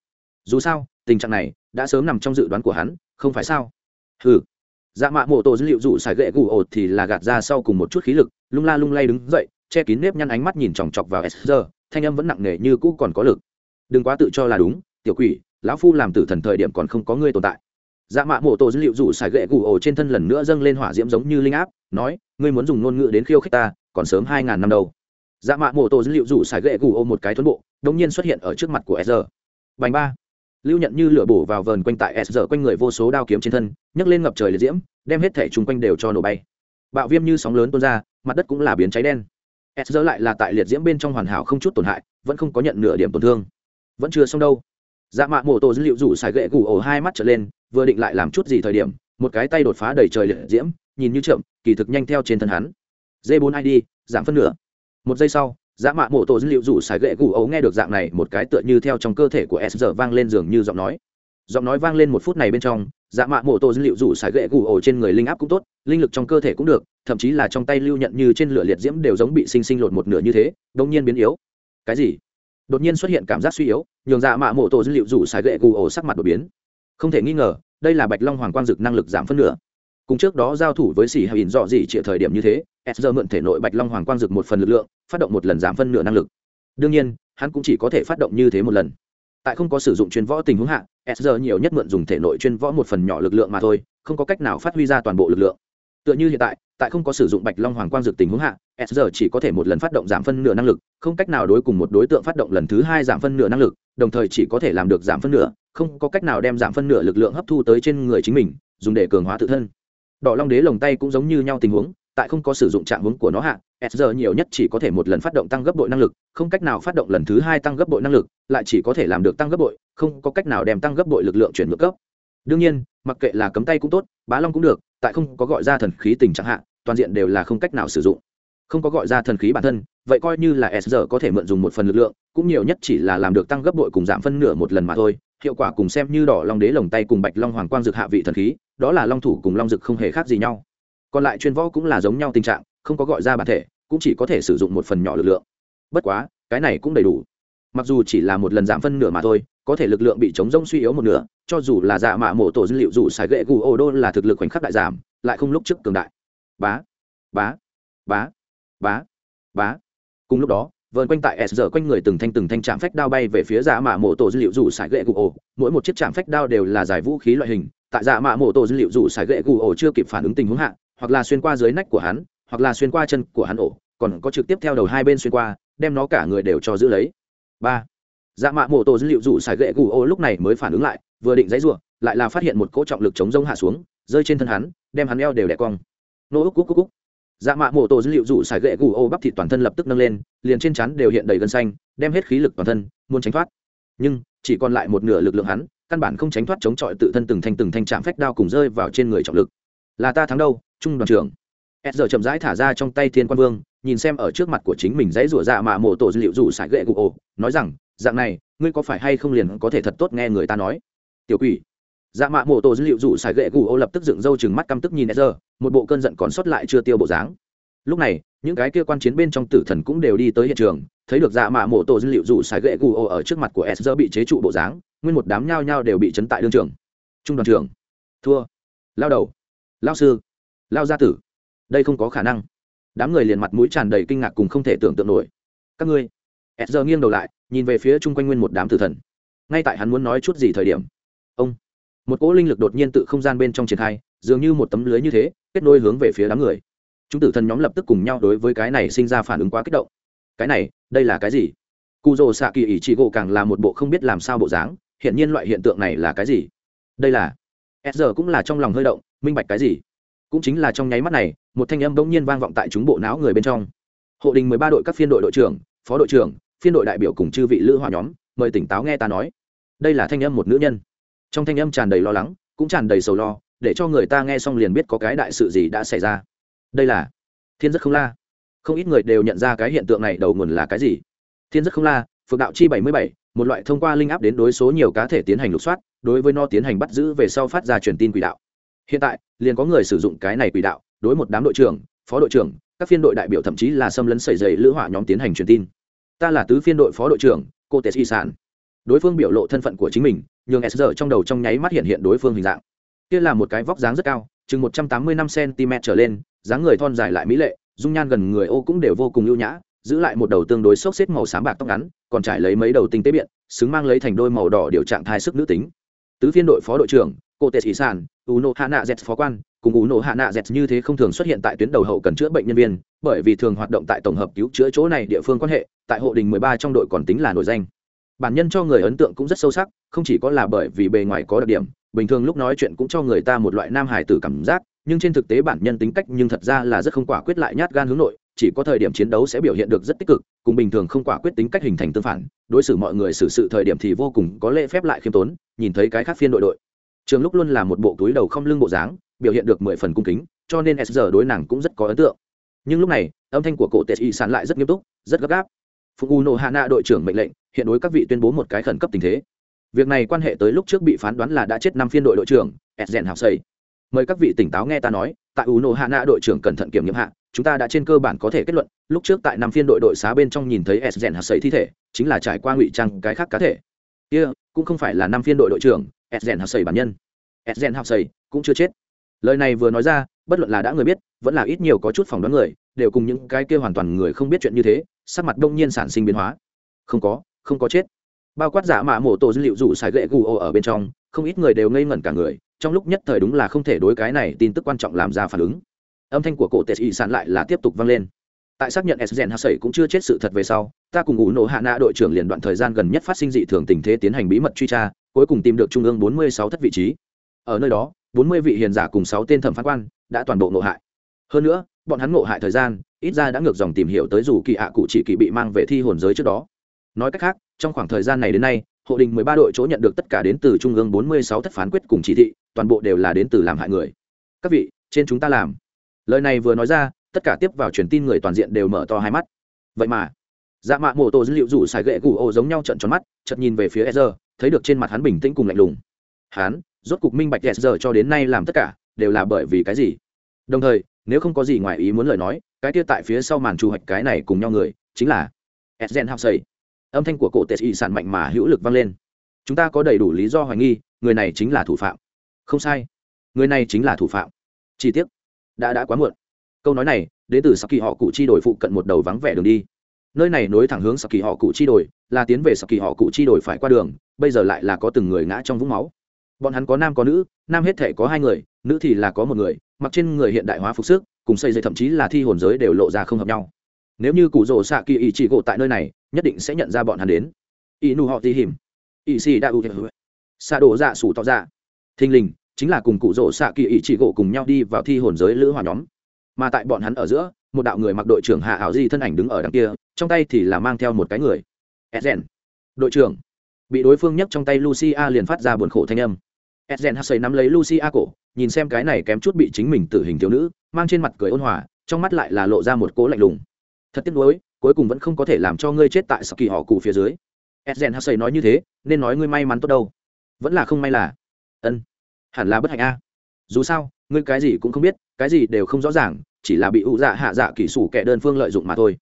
Dù sao, tình trạng này đã sớm nằm trong dự đoán của hắn, không phải sao? Ừ dạ mạ mộ tổ dữ liệu dụ xài gậy gù ột thì là gạt ra sau cùng một chút khí lực, lung la lung lay đứng dậy, che kín nếp nhăn ánh mắt nhìn chòng chọc vào s giờ thanh âm vẫn nặng nề như cũ còn có lực. Đừng quá tự cho là đúng, tiểu quỷ, lão phu làm tử thần thời điểm còn không có ngươi tồn tại. Dạ mạ mộ tổ dữ liệu dụ xài gậy gù ổ trên thân lần nữa dâng lên hỏa diễm giống như linh áp, nói, ngươi muốn dùng ngôn ngữ đến khiêu khích ta, còn sớm hai ngàn năm đâu. Dạ mạ mộ tổ dữ liệu dụ xài gậy gù ổ một cái thuẫn bộ đống nhiên xuất hiện ở trước mặt của s giờ bành ba lưu nhận như lửa bổ vào vờn quanh tại s giờ quanh người vô số đao kiếm trên thân, nhấc lên ngập trời liệt diễm, đem hết thể chung quanh đều cho nổ bay. Bạo viêm như sóng lớn tuôn ra, mặt đất cũng là biến cháy đen. S giờ lại là tại liệt diễm bên trong hoàn hảo không chút tổn hại, vẫn không có nhận nửa điểm tổn thương. Vẫn chưa xong đâu. Dạ mạ mộ tổ dữ liệu rủ xài gậy gù ổ hai mắt trở lên, vừa định lại làm chút gì thời điểm, một cái tay đột phá đầy trời liệt diễm, nhìn như chậm, kỳ thực nhanh theo trên thân hắn. D 4 id giảm phân nửa. Một giây sau Dã mạ mộ tổ dữ liệu rủ xài gậy gù ấu nghe được dạng này, một cái tựa như theo trong cơ thể của s giờ vang lên giường như giọng nói. Giọng nói vang lên một phút này bên trong dạ mạ mộ tổ dữ liệu rủ xài gậy gù ổ trên người linh áp cũng tốt, linh lực trong cơ thể cũng được, thậm chí là trong tay lưu nhận như trên lửa liệt diễm đều giống bị sinh sinh lột một nửa như thế đông nhiên biến yếu. Cái gì? Đột nhiên xuất hiện cảm giác suy yếu, nhường dạ mạ mộ tổ dữ liệu rủ xài gậy gù ổ sắc mặt đột biến. Không thể nghi ngờ, đây là bạch long hoàng quang dực năng lực giảm phân nửa. Cùng trước đó giao thủ với xỉ hay ỉn dọ gì trịa thời điểm như thế, s giờ mượn thể nội bạch long hoàng quang dực một phần lực lượng phát động một lần giảm phân nửa năng lực. Đương nhiên, hắn cũng chỉ có thể phát động như thế một lần. Tại không có sử dụng chuyên võ tình huống hạ, s giờ nhiều nhất mượn dùng thể nội chuyên võ một phần nhỏ lực lượng mà thôi, không có cách nào phát huy ra toàn bộ lực lượng. Tựa như hiện tại tại không có sử dụng bạch long hoàng quang dược tình huống hạ, s giờ chỉ có thể một lần phát động giảm phân nửa năng lực, không cách nào đối cùng một đối tượng phát động lần thứ hai giảm phân nửa năng lực, đồng thời chỉ có thể làm được giảm phân nửa, không có cách nào đem giảm phân nửa lực lượng hấp thu tới trên người chính mình, dùng để cường hóa tự thân. Đỏ long đế lồng tay cũng giống như nhau tình huống tại không có sử dụng trạng hướng của nó hạ, s giờ nhiều nhất chỉ có thể một lần phát động tăng gấp bội năng lực, không cách nào phát động lần thứ hai tăng gấp bội năng lực, lại chỉ có thể làm được tăng gấp bội, không có cách nào đem tăng gấp bội lực lượng chuyển ngược cấp đương nhiên, mặc kệ là cấm tay cũng tốt, bá long cũng được, tại không có gọi ra thần khí tình trạng hạ, toàn diện đều là không cách nào sử dụng. Không có gọi ra thần khí bản thân, vậy coi như là s giờ có thể mượn dùng một phần lực lượng, cũng nhiều nhất chỉ là làm được tăng gấp bội cùng giảm phân nửa một lần mà thôi. Hiệu quả cùng xem như đỏ long đế lồng tay cùng bạch long hoàng quang dược hạ vị thần khí, đó là long thủ cùng long dực không hề khác gì nhau còn lại chuyên võ cũng là giống nhau tình trạng, không có gọi ra bản thể, cũng chỉ có thể sử dụng một phần nhỏ lực lượng. Bất quá, cái này cũng đầy đủ. Mặc dù chỉ là một lần giảm phân nửa mà thôi, có thể lực lượng bị chống rông suy yếu một nửa, cho dù là dạ mạ mổ tổ dữ liệu dù xài gậy gù ô đô là thực lực khoảnh khắc đại giảm, lại không lúc trước cường đại. Bá bá bá bá bá. Cùng lúc đó vợn quanh tại s giờ quanh người từng thanh từng thanh chạm phách đao bay về phía dạ mạ mổ tổ dữ liệu dù xài gậy gù ô. Mỗi một chiếc chạm phách đao đều là giải vũ khí loại hình, tại dạ mạ mổ tổ dữ liệu dù xài gậy gù ô chưa kịp phản ứng tình huống hạ hoặc là xuyên qua dưới nách của hắn, hoặc là xuyên qua chân của hắn ổ, còn có trực tiếp theo đầu hai bên xuyên qua, đem nó cả người đều cho giữ lấy. Ba. Dạ mạ mổ tổ dữ liệu rủ xài gậy gù ô lúc này mới phản ứng lại, vừa định dãy ruộng, lại là phát hiện một cỗ trọng lực chống rông hạ xuống, rơi trên thân hắn, đem hắn eo đều đẻ cong. Nô ức cúc cúc cúc. Dạ mạ mổ tổ dữ liệu rủ xài gậy gù ô bắp thịt toàn thân lập tức nâng lên, liền trên chắn đều hiện đầy gân xanh, đem hết khí lực toàn thân, muốn tránh thoát. Nhưng, chỉ còn lại một nửa lực lượng hắn, căn bản không tránh thoát chống chọi tự thân từng thanh từng thanh chạm phách đao cùng rơi vào trên người trọng lực. Là ta thắng đâu? Trung đoàn trưởng. S giờ chậm rãi thả ra trong tay thiên quan vương, nhìn xem ở trước mặt của chính mình dãy rủa dạ mạ mổ tổ dữ liệu rủ xài gậy cụ ổ, nói rằng, dạng này, ngươi có phải hay không liền có thể thật tốt nghe người ta nói? Tiểu quỷ. Dạ mạ mổ tổ dữ liệu rủ xài gậy gù ô lập tức dựng râu chừng mắt căm tức nhìn s một bộ cơn giận còn sót lại chưa tiêu bộ dáng. Lúc này, những cái kia quan chiến bên trong tử thần cũng đều đi tới hiện trường, thấy được dạ mạ mổ tổ dữ liệu rủ xài gậy gù ô ở trước mặt của s bị chế trụ bộ dáng, nguyên một đám nhao nhao đều bị chấn tại đương trường. Trung đoàn trưởng. Thua. Lao đầu. Lao sư lao gia tử. Đây không có khả năng. Đám người liền mặt mũi tràn đầy kinh ngạc cùng không thể tưởng tượng nổi. Các ngươi. Ed giờ nghiêng đầu lại, nhìn về phía chung quanh nguyên một đám tử thần. Ngay tại hắn muốn nói chút gì thời điểm, ông, một cỗ linh lực đột nhiên tự không gian bên trong triển khai, dường như một tấm lưới như thế, kết nối hướng về phía đám người. Chúng tử thần nhóm lập tức cùng nhau đối với cái này sinh ra phản ứng quá kích động. Cái này, đây là cái gì? Cụ rồ xạ kỳ ỷ trị gỗ càng là một bộ không biết làm sao bộ dáng hiện nhiên loại hiện tượng này là cái gì? Đây là s giờ cũng là trong lòng hơi động, minh bạch cái gì? Cũng chính là trong nháy mắt này, một thanh âm bỗng nhiên vang vọng tại chúng bộ não người bên trong. Hộ đình mười ba đội các phiên đội đội trưởng, phó đội trưởng, phiên đội đại biểu cùng chư vị lữ hòa nhóm, mời tỉnh táo nghe ta nói. Đây là thanh âm một nữ nhân. Trong thanh âm tràn đầy lo lắng, cũng tràn đầy sầu lo, để cho người ta nghe xong liền biết có cái đại sự gì đã xảy ra. Đây là thiên rất không la. Không ít người đều nhận ra cái hiện tượng này đầu nguồn là cái gì. Thiên rất không la, phượng đạo chi bảy mươi bảy, một loại thông qua linh áp đến đối số nhiều cá thể tiến hành lục soát, đối với nó tiến hành bắt giữ về sau phát ra truyền tin quỷ đạo hiện tại, liền có người sử dụng cái này quỷ đạo, đối một đám đội trưởng, phó đội trưởng, các phiên đội đại biểu thậm chí là xâm lấn xảy dày lữ hỏa nhóm tiến hành truyền tin. Ta là tứ phiên đội phó đội trưởng, cô tệ y sản. Đối phương biểu lộ thân phận của chính mình nhường s giờ trong đầu trong nháy mắt hiện hiện đối phương hình dạng. Kia là một cái vóc dáng rất cao, chừng một trăm tám mươi năm cm trở lên, dáng người thon dài lại mỹ lệ, dung nhan gần người ô cũng đều vô cùng ưu nhã, giữ lại một đầu tương đối xốc xếp màu xám bạc tóc ngắn, còn trải lấy mấy đầu tinh tế biện, xứng mang lấy thành đôi màu đỏ điều trạng thai sức nữ tính tứ phiên đội phó đội trưởng, cô tệ sĩ sản uno hạ nạ z phó quan, cùng uno hạ nạ z như thế không thường xuất hiện tại tuyến đầu hậu cần chữa bệnh nhân viên, bởi vì thường hoạt động tại tổng hợp cứu chữa chỗ này địa phương quan hệ, tại hộ đình mười ba trong đội còn tính là nổi danh. Bản nhân cho người ấn tượng cũng rất sâu sắc, không chỉ có là bởi vì bề ngoài có đặc điểm, bình thường lúc nói chuyện cũng cho người ta một loại nam hải tử cảm giác, nhưng trên thực tế bản nhân tính cách nhưng thật ra là rất không quả quyết lại nhát gan hướng nội chỉ có thời điểm chiến đấu sẽ biểu hiện được rất tích cực, cùng bình thường không quả quyết tính cách hình thành tương phản, đối xử mọi người xử sự thời điểm thì vô cùng có lễ phép lại khiêm tốn, nhìn thấy cái khác phiên đội đội. Trường lúc luôn là một bộ túi đầu không lưng bộ dáng, biểu hiện được mười phần cung kính, cho nên s giờ đối nàng cũng rất có ấn tượng. Nhưng lúc này, âm thanh của cổ tệ y sán lại rất nghiêm túc, rất gấp gáp. Phục u nộ hạ nạ đội trưởng mệnh lệnh, hiện đối các vị tuyên bố một cái khẩn cấp tình thế. Việc này quan hệ tới lúc trước bị phán đoán là đã chết năm phiên đội đội trưởng edgen học xây mời các vị tỉnh táo nghe ta nói, tại u nộ hạ nạ đội trưởng cẩn thận kiểm nghiệm hạ chúng ta đã trên cơ bản có thể kết luận lúc trước tại năm phiên đội đội xá bên trong nhìn thấy s rèn hạt sấy thi thể chính là trải qua ngụy trang cái khác cá thể. Kia、yeah, cũng không phải là năm phiên đội đội trưởng s rèn hạt sấy bản nhân. S rèn hạt sấy cũng chưa chết. Lời này vừa nói ra bất luận là đã người biết vẫn là ít nhiều có chút phỏng đoán người đều cùng những cái kia hoàn toàn người không biết chuyện như thế sắc mặt đông nhiên sản sinh biến hóa. Không có không có chết. Bao quát giả mạ mổ tổ dữ liệu rủ xài gậy gù ô ở bên trong không ít người đều ngây ngẩn cả người trong lúc nhất thời đúng là không thể đối cái này tin tức quan trọng làm ra phản ứng âm thanh của cổ tệ y sản lại là tiếp tục vang lên. Tại xác nhận sgen hạ sẩy cũng chưa chết sự thật về sau, ta cùng ủ nổ hạ nạ đội trưởng liền đoạn thời gian gần nhất phát sinh dị thường tình thế tiến hành bí mật truy tra, cuối cùng tìm được trung ương 46 thất vị trí. Ở nơi đó 40 vị hiền giả cùng 6 tên thẩm phán quan đã toàn bộ ngộ hại. Hơn nữa, bọn hắn ngộ hại thời gian, ít ra đã ngược dòng tìm hiểu tới dù kỳ hạ cụ chỉ kỳ bị mang về thi hồn giới trước đó. Nói cách khác, trong khoảng thời gian này đến nay, hộ đình 13 đội chỗ nhận được tất cả đến từ trung ương 46 thất phán quyết cùng chỉ thị, toàn bộ đều là đến từ làm hại người. Các vị, trên chúng ta làm lời này vừa nói ra tất cả tiếp vào truyền tin người toàn diện đều mở to hai mắt. Vậy mà dạ mạ mô tô dữ liệu rủ xài gậy gù ô giống nhau trận tròn mắt chợt nhìn về phía Ezer, thấy được trên mặt hắn bình tĩnh cùng lạnh lùng. Hắn rốt cục minh bạch Ezer cho đến nay làm tất cả đều là bởi vì cái gì? Đồng thời nếu không có gì ngoài ý muốn lời nói cái kia tại phía sau màn trù hoạch cái này cùng nhau người chính là edgen học xây âm thanh của cổ tệ y sản mạnh mà hữu lực vang lên. Chúng ta có đầy đủ lý do hoài nghi người này chính là thủ phạm. Không sai người này chính là thủ phạm. Chi tiết đã đã quá muộn. Câu nói này, đến từ saki họ cụ chi đổi phụ cận một đầu vắng vẻ đường đi. Nơi này nối thẳng hướng saki họ cụ chi đổi là tiến về saki họ cụ chi đổi phải qua đường, bây giờ lại là có từng người ngã trong vũng máu. Bọn hắn có nam có nữ, nam hết thể có hai người, nữ thì là có một người, mặc trên người hiện đại hóa phục sức, cùng xây dây thậm chí là thi hồn giới đều lộ ra không hợp nhau. Nếu như cụ rồ xạ kỳ ý chỉ gộ tại nơi này, nhất định sẽ nhận ra bọn hắn đến. Ý nụ họ tì hiểm ý xì đã ưu xạ đổ dạ sủ tỏ ra thình lình chính là cùng cụ rỗ xạ kỳ ý chỉ gỗ cùng nhau đi vào thi hồn giới lữ hòa nhóm. Mà tại bọn hắn ở giữa, một đạo người mặc đội trưởng hạ ảo di thân ảnh đứng ở đằng kia, trong tay thì là mang theo một cái người. Edgen đội trưởng. Bị đối phương nhấc trong tay lucia liền phát ra buồn khổ thanh âm. Edgen hassay nắm lấy lucia cổ, nhìn xem cái này kém chút bị chính mình tử hình thiếu nữ, mang trên mặt cười ôn hòa, trong mắt lại là lộ ra một cố lạnh lùng. Thật tiếc nuối, cuối cùng vẫn không có thể làm cho ngươi chết tại saki họ cụ phía dưới. Edgen hassay nói như thế, nên nói ngươi may mắn tốt đâu. Vẫn là không may là. Ân hẳn là bất hạnh a. Dù sao, ngươi cái gì cũng không biết, cái gì đều không rõ ràng, chỉ là bị ụ dạ hạ dạ kỹ sủ kẻ đơn phương lợi dụng mà thôi.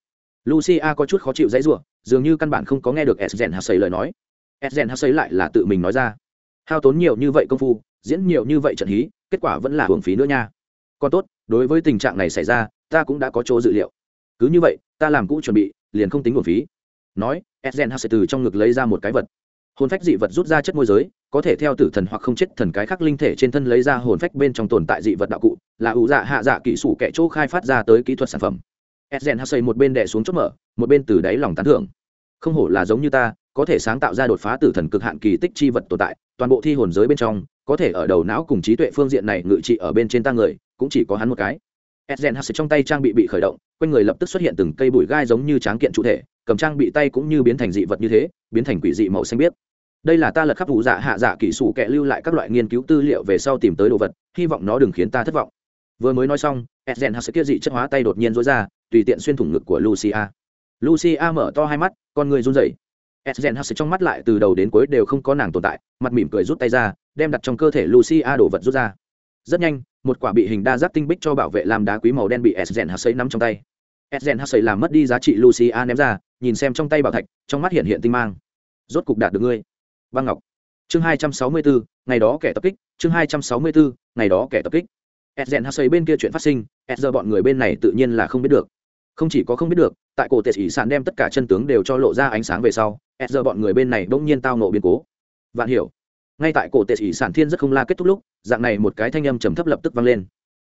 Lucia có chút khó chịu dãy rủa, dường như căn bản không có nghe được edgen hassay lời nói. Edgen hassay lại là tự mình nói ra. Hao tốn nhiều như vậy công phu, diễn nhiều như vậy trận hí, kết quả vẫn là hưởng phí nữa nha. Còn tốt, đối với tình trạng này xảy ra, ta cũng đã có chỗ dự liệu. Cứ như vậy, ta làm cũ chuẩn bị, liền không tính hưởng phí. Nói edgen hassay từ trong ngực lấy ra một cái vật hồn phách dị vật rút ra chất môi giới, có thể theo tử thần hoặc không chết thần cái khác linh thể trên thân lấy ra hồn phách bên trong tồn tại dị vật đạo cụ, là ủ dạ hạ dạ kỹ sủ kẻ chỗ khai phát ra tới kỹ thuật sản phẩm. Edgen hassay một bên đẻ xuống chốt mở, một bên từ đáy lòng tán thưởng. Không hổ là giống như ta, có thể sáng tạo ra đột phá tử thần cực hạn kỳ tích chi vật tồn tại, toàn bộ thi hồn giới bên trong, có thể ở đầu não cùng trí tuệ phương diện này ngự trị ở bên trên ta người, cũng chỉ có hắn một cái. Edgen hassay trong tay trang bị bị khởi động, quanh người lập tức xuất hiện từng cây bụi gai giống như tráng kiện trụ thể, cầm trang bị tay cũng như biến thành dị vật như thế, biến thành quỷ dị màu xanh biếc đây là ta lật khắp vụ dạ hạ dạ kỹ sủ kệ lưu lại các loại nghiên cứu tư liệu về sau tìm tới đồ vật hy vọng nó đừng khiến ta thất vọng vừa mới nói xong edgen hạt kia dị chất hóa tay đột nhiên rối ra tùy tiện xuyên thủng ngực của lucia lucia mở to hai mắt con người run rẩy edgen hạt trong mắt lại từ đầu đến cuối đều không có nàng tồn tại mặt mỉm cười rút tay ra đem đặt trong cơ thể lucia đồ vật rút ra rất nhanh một quả bị hình đa giác tinh bích cho bảo vệ làm đá quý màu đen bị edgen hạ sấy nắm trong tay. edgen hạ sấy làm mất đi giá trị Lucia ném ra, nhìn xem trong tay bảo thạch, trong mắt hiện hiện tinh mang. Rốt cục đạt được ngươi. Băng Ngọc. Chương 264, ngày đó kẻ tập kích, chương 264, ngày đó kẻ tập kích. Esgen Hasey bên kia chuyện phát sinh, Esger bọn người bên này tự nhiên là không biết được. Không chỉ có không biết được, tại cổ tệ ỷ sản đem tất cả chân tướng đều cho lộ ra ánh sáng về sau, Esger bọn người bên này bỗng nhiên tao nộ biến cố. Vạn hiểu. Ngay tại cổ tệ ỷ sản thiên rất không la kết thúc lúc, dạng này một cái thanh âm trầm thấp lập tức vang lên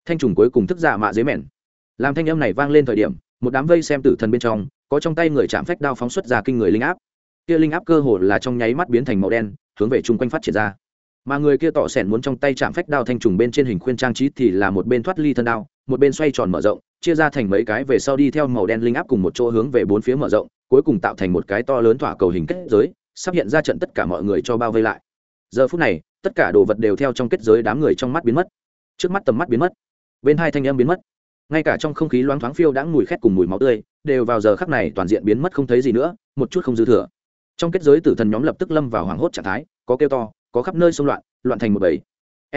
thanh trùng cuối cùng thức giả mạ dế mèn làm thanh âm này vang lên thời điểm một đám vây xem tử thần bên trong có trong tay người chạm phách đao phóng xuất ra kinh người linh áp kia linh áp cơ hồ là trong nháy mắt biến thành màu đen, hướng về chung quanh phát triển ra. Mà người kia tỏ sẻn muốn trong tay chạm phách đao thanh trùng bên trên hình khuyên trang trí thì là một bên thoát ly thân đao, một bên xoay tròn mở rộng, chia ra thành mấy cái về sau đi theo màu đen linh áp cùng một chỗ hướng về bốn phía mở rộng, cuối cùng tạo thành một cái to lớn thỏa cầu hình kết giới, sắp hiện ra trận tất cả mọi người cho bao vây lại. Giờ phút này, tất cả đồ vật đều theo trong kết giới đám người trong mắt biến mất. Trước mắt tầm mắt biến mất, bên hai thanh âm biến mất. Ngay cả trong không khí loáng thoáng phiêu đã mùi khét cùng mùi máu tươi, đều vào giờ khắc này toàn diện biến mất không thấy gì nữa, một chút không dư thừa trong kết giới tử thần nhóm lập tức lâm vào hoảng hốt trạng thái, có kêu to, có khắp nơi xung loạn loạn thành một bầy.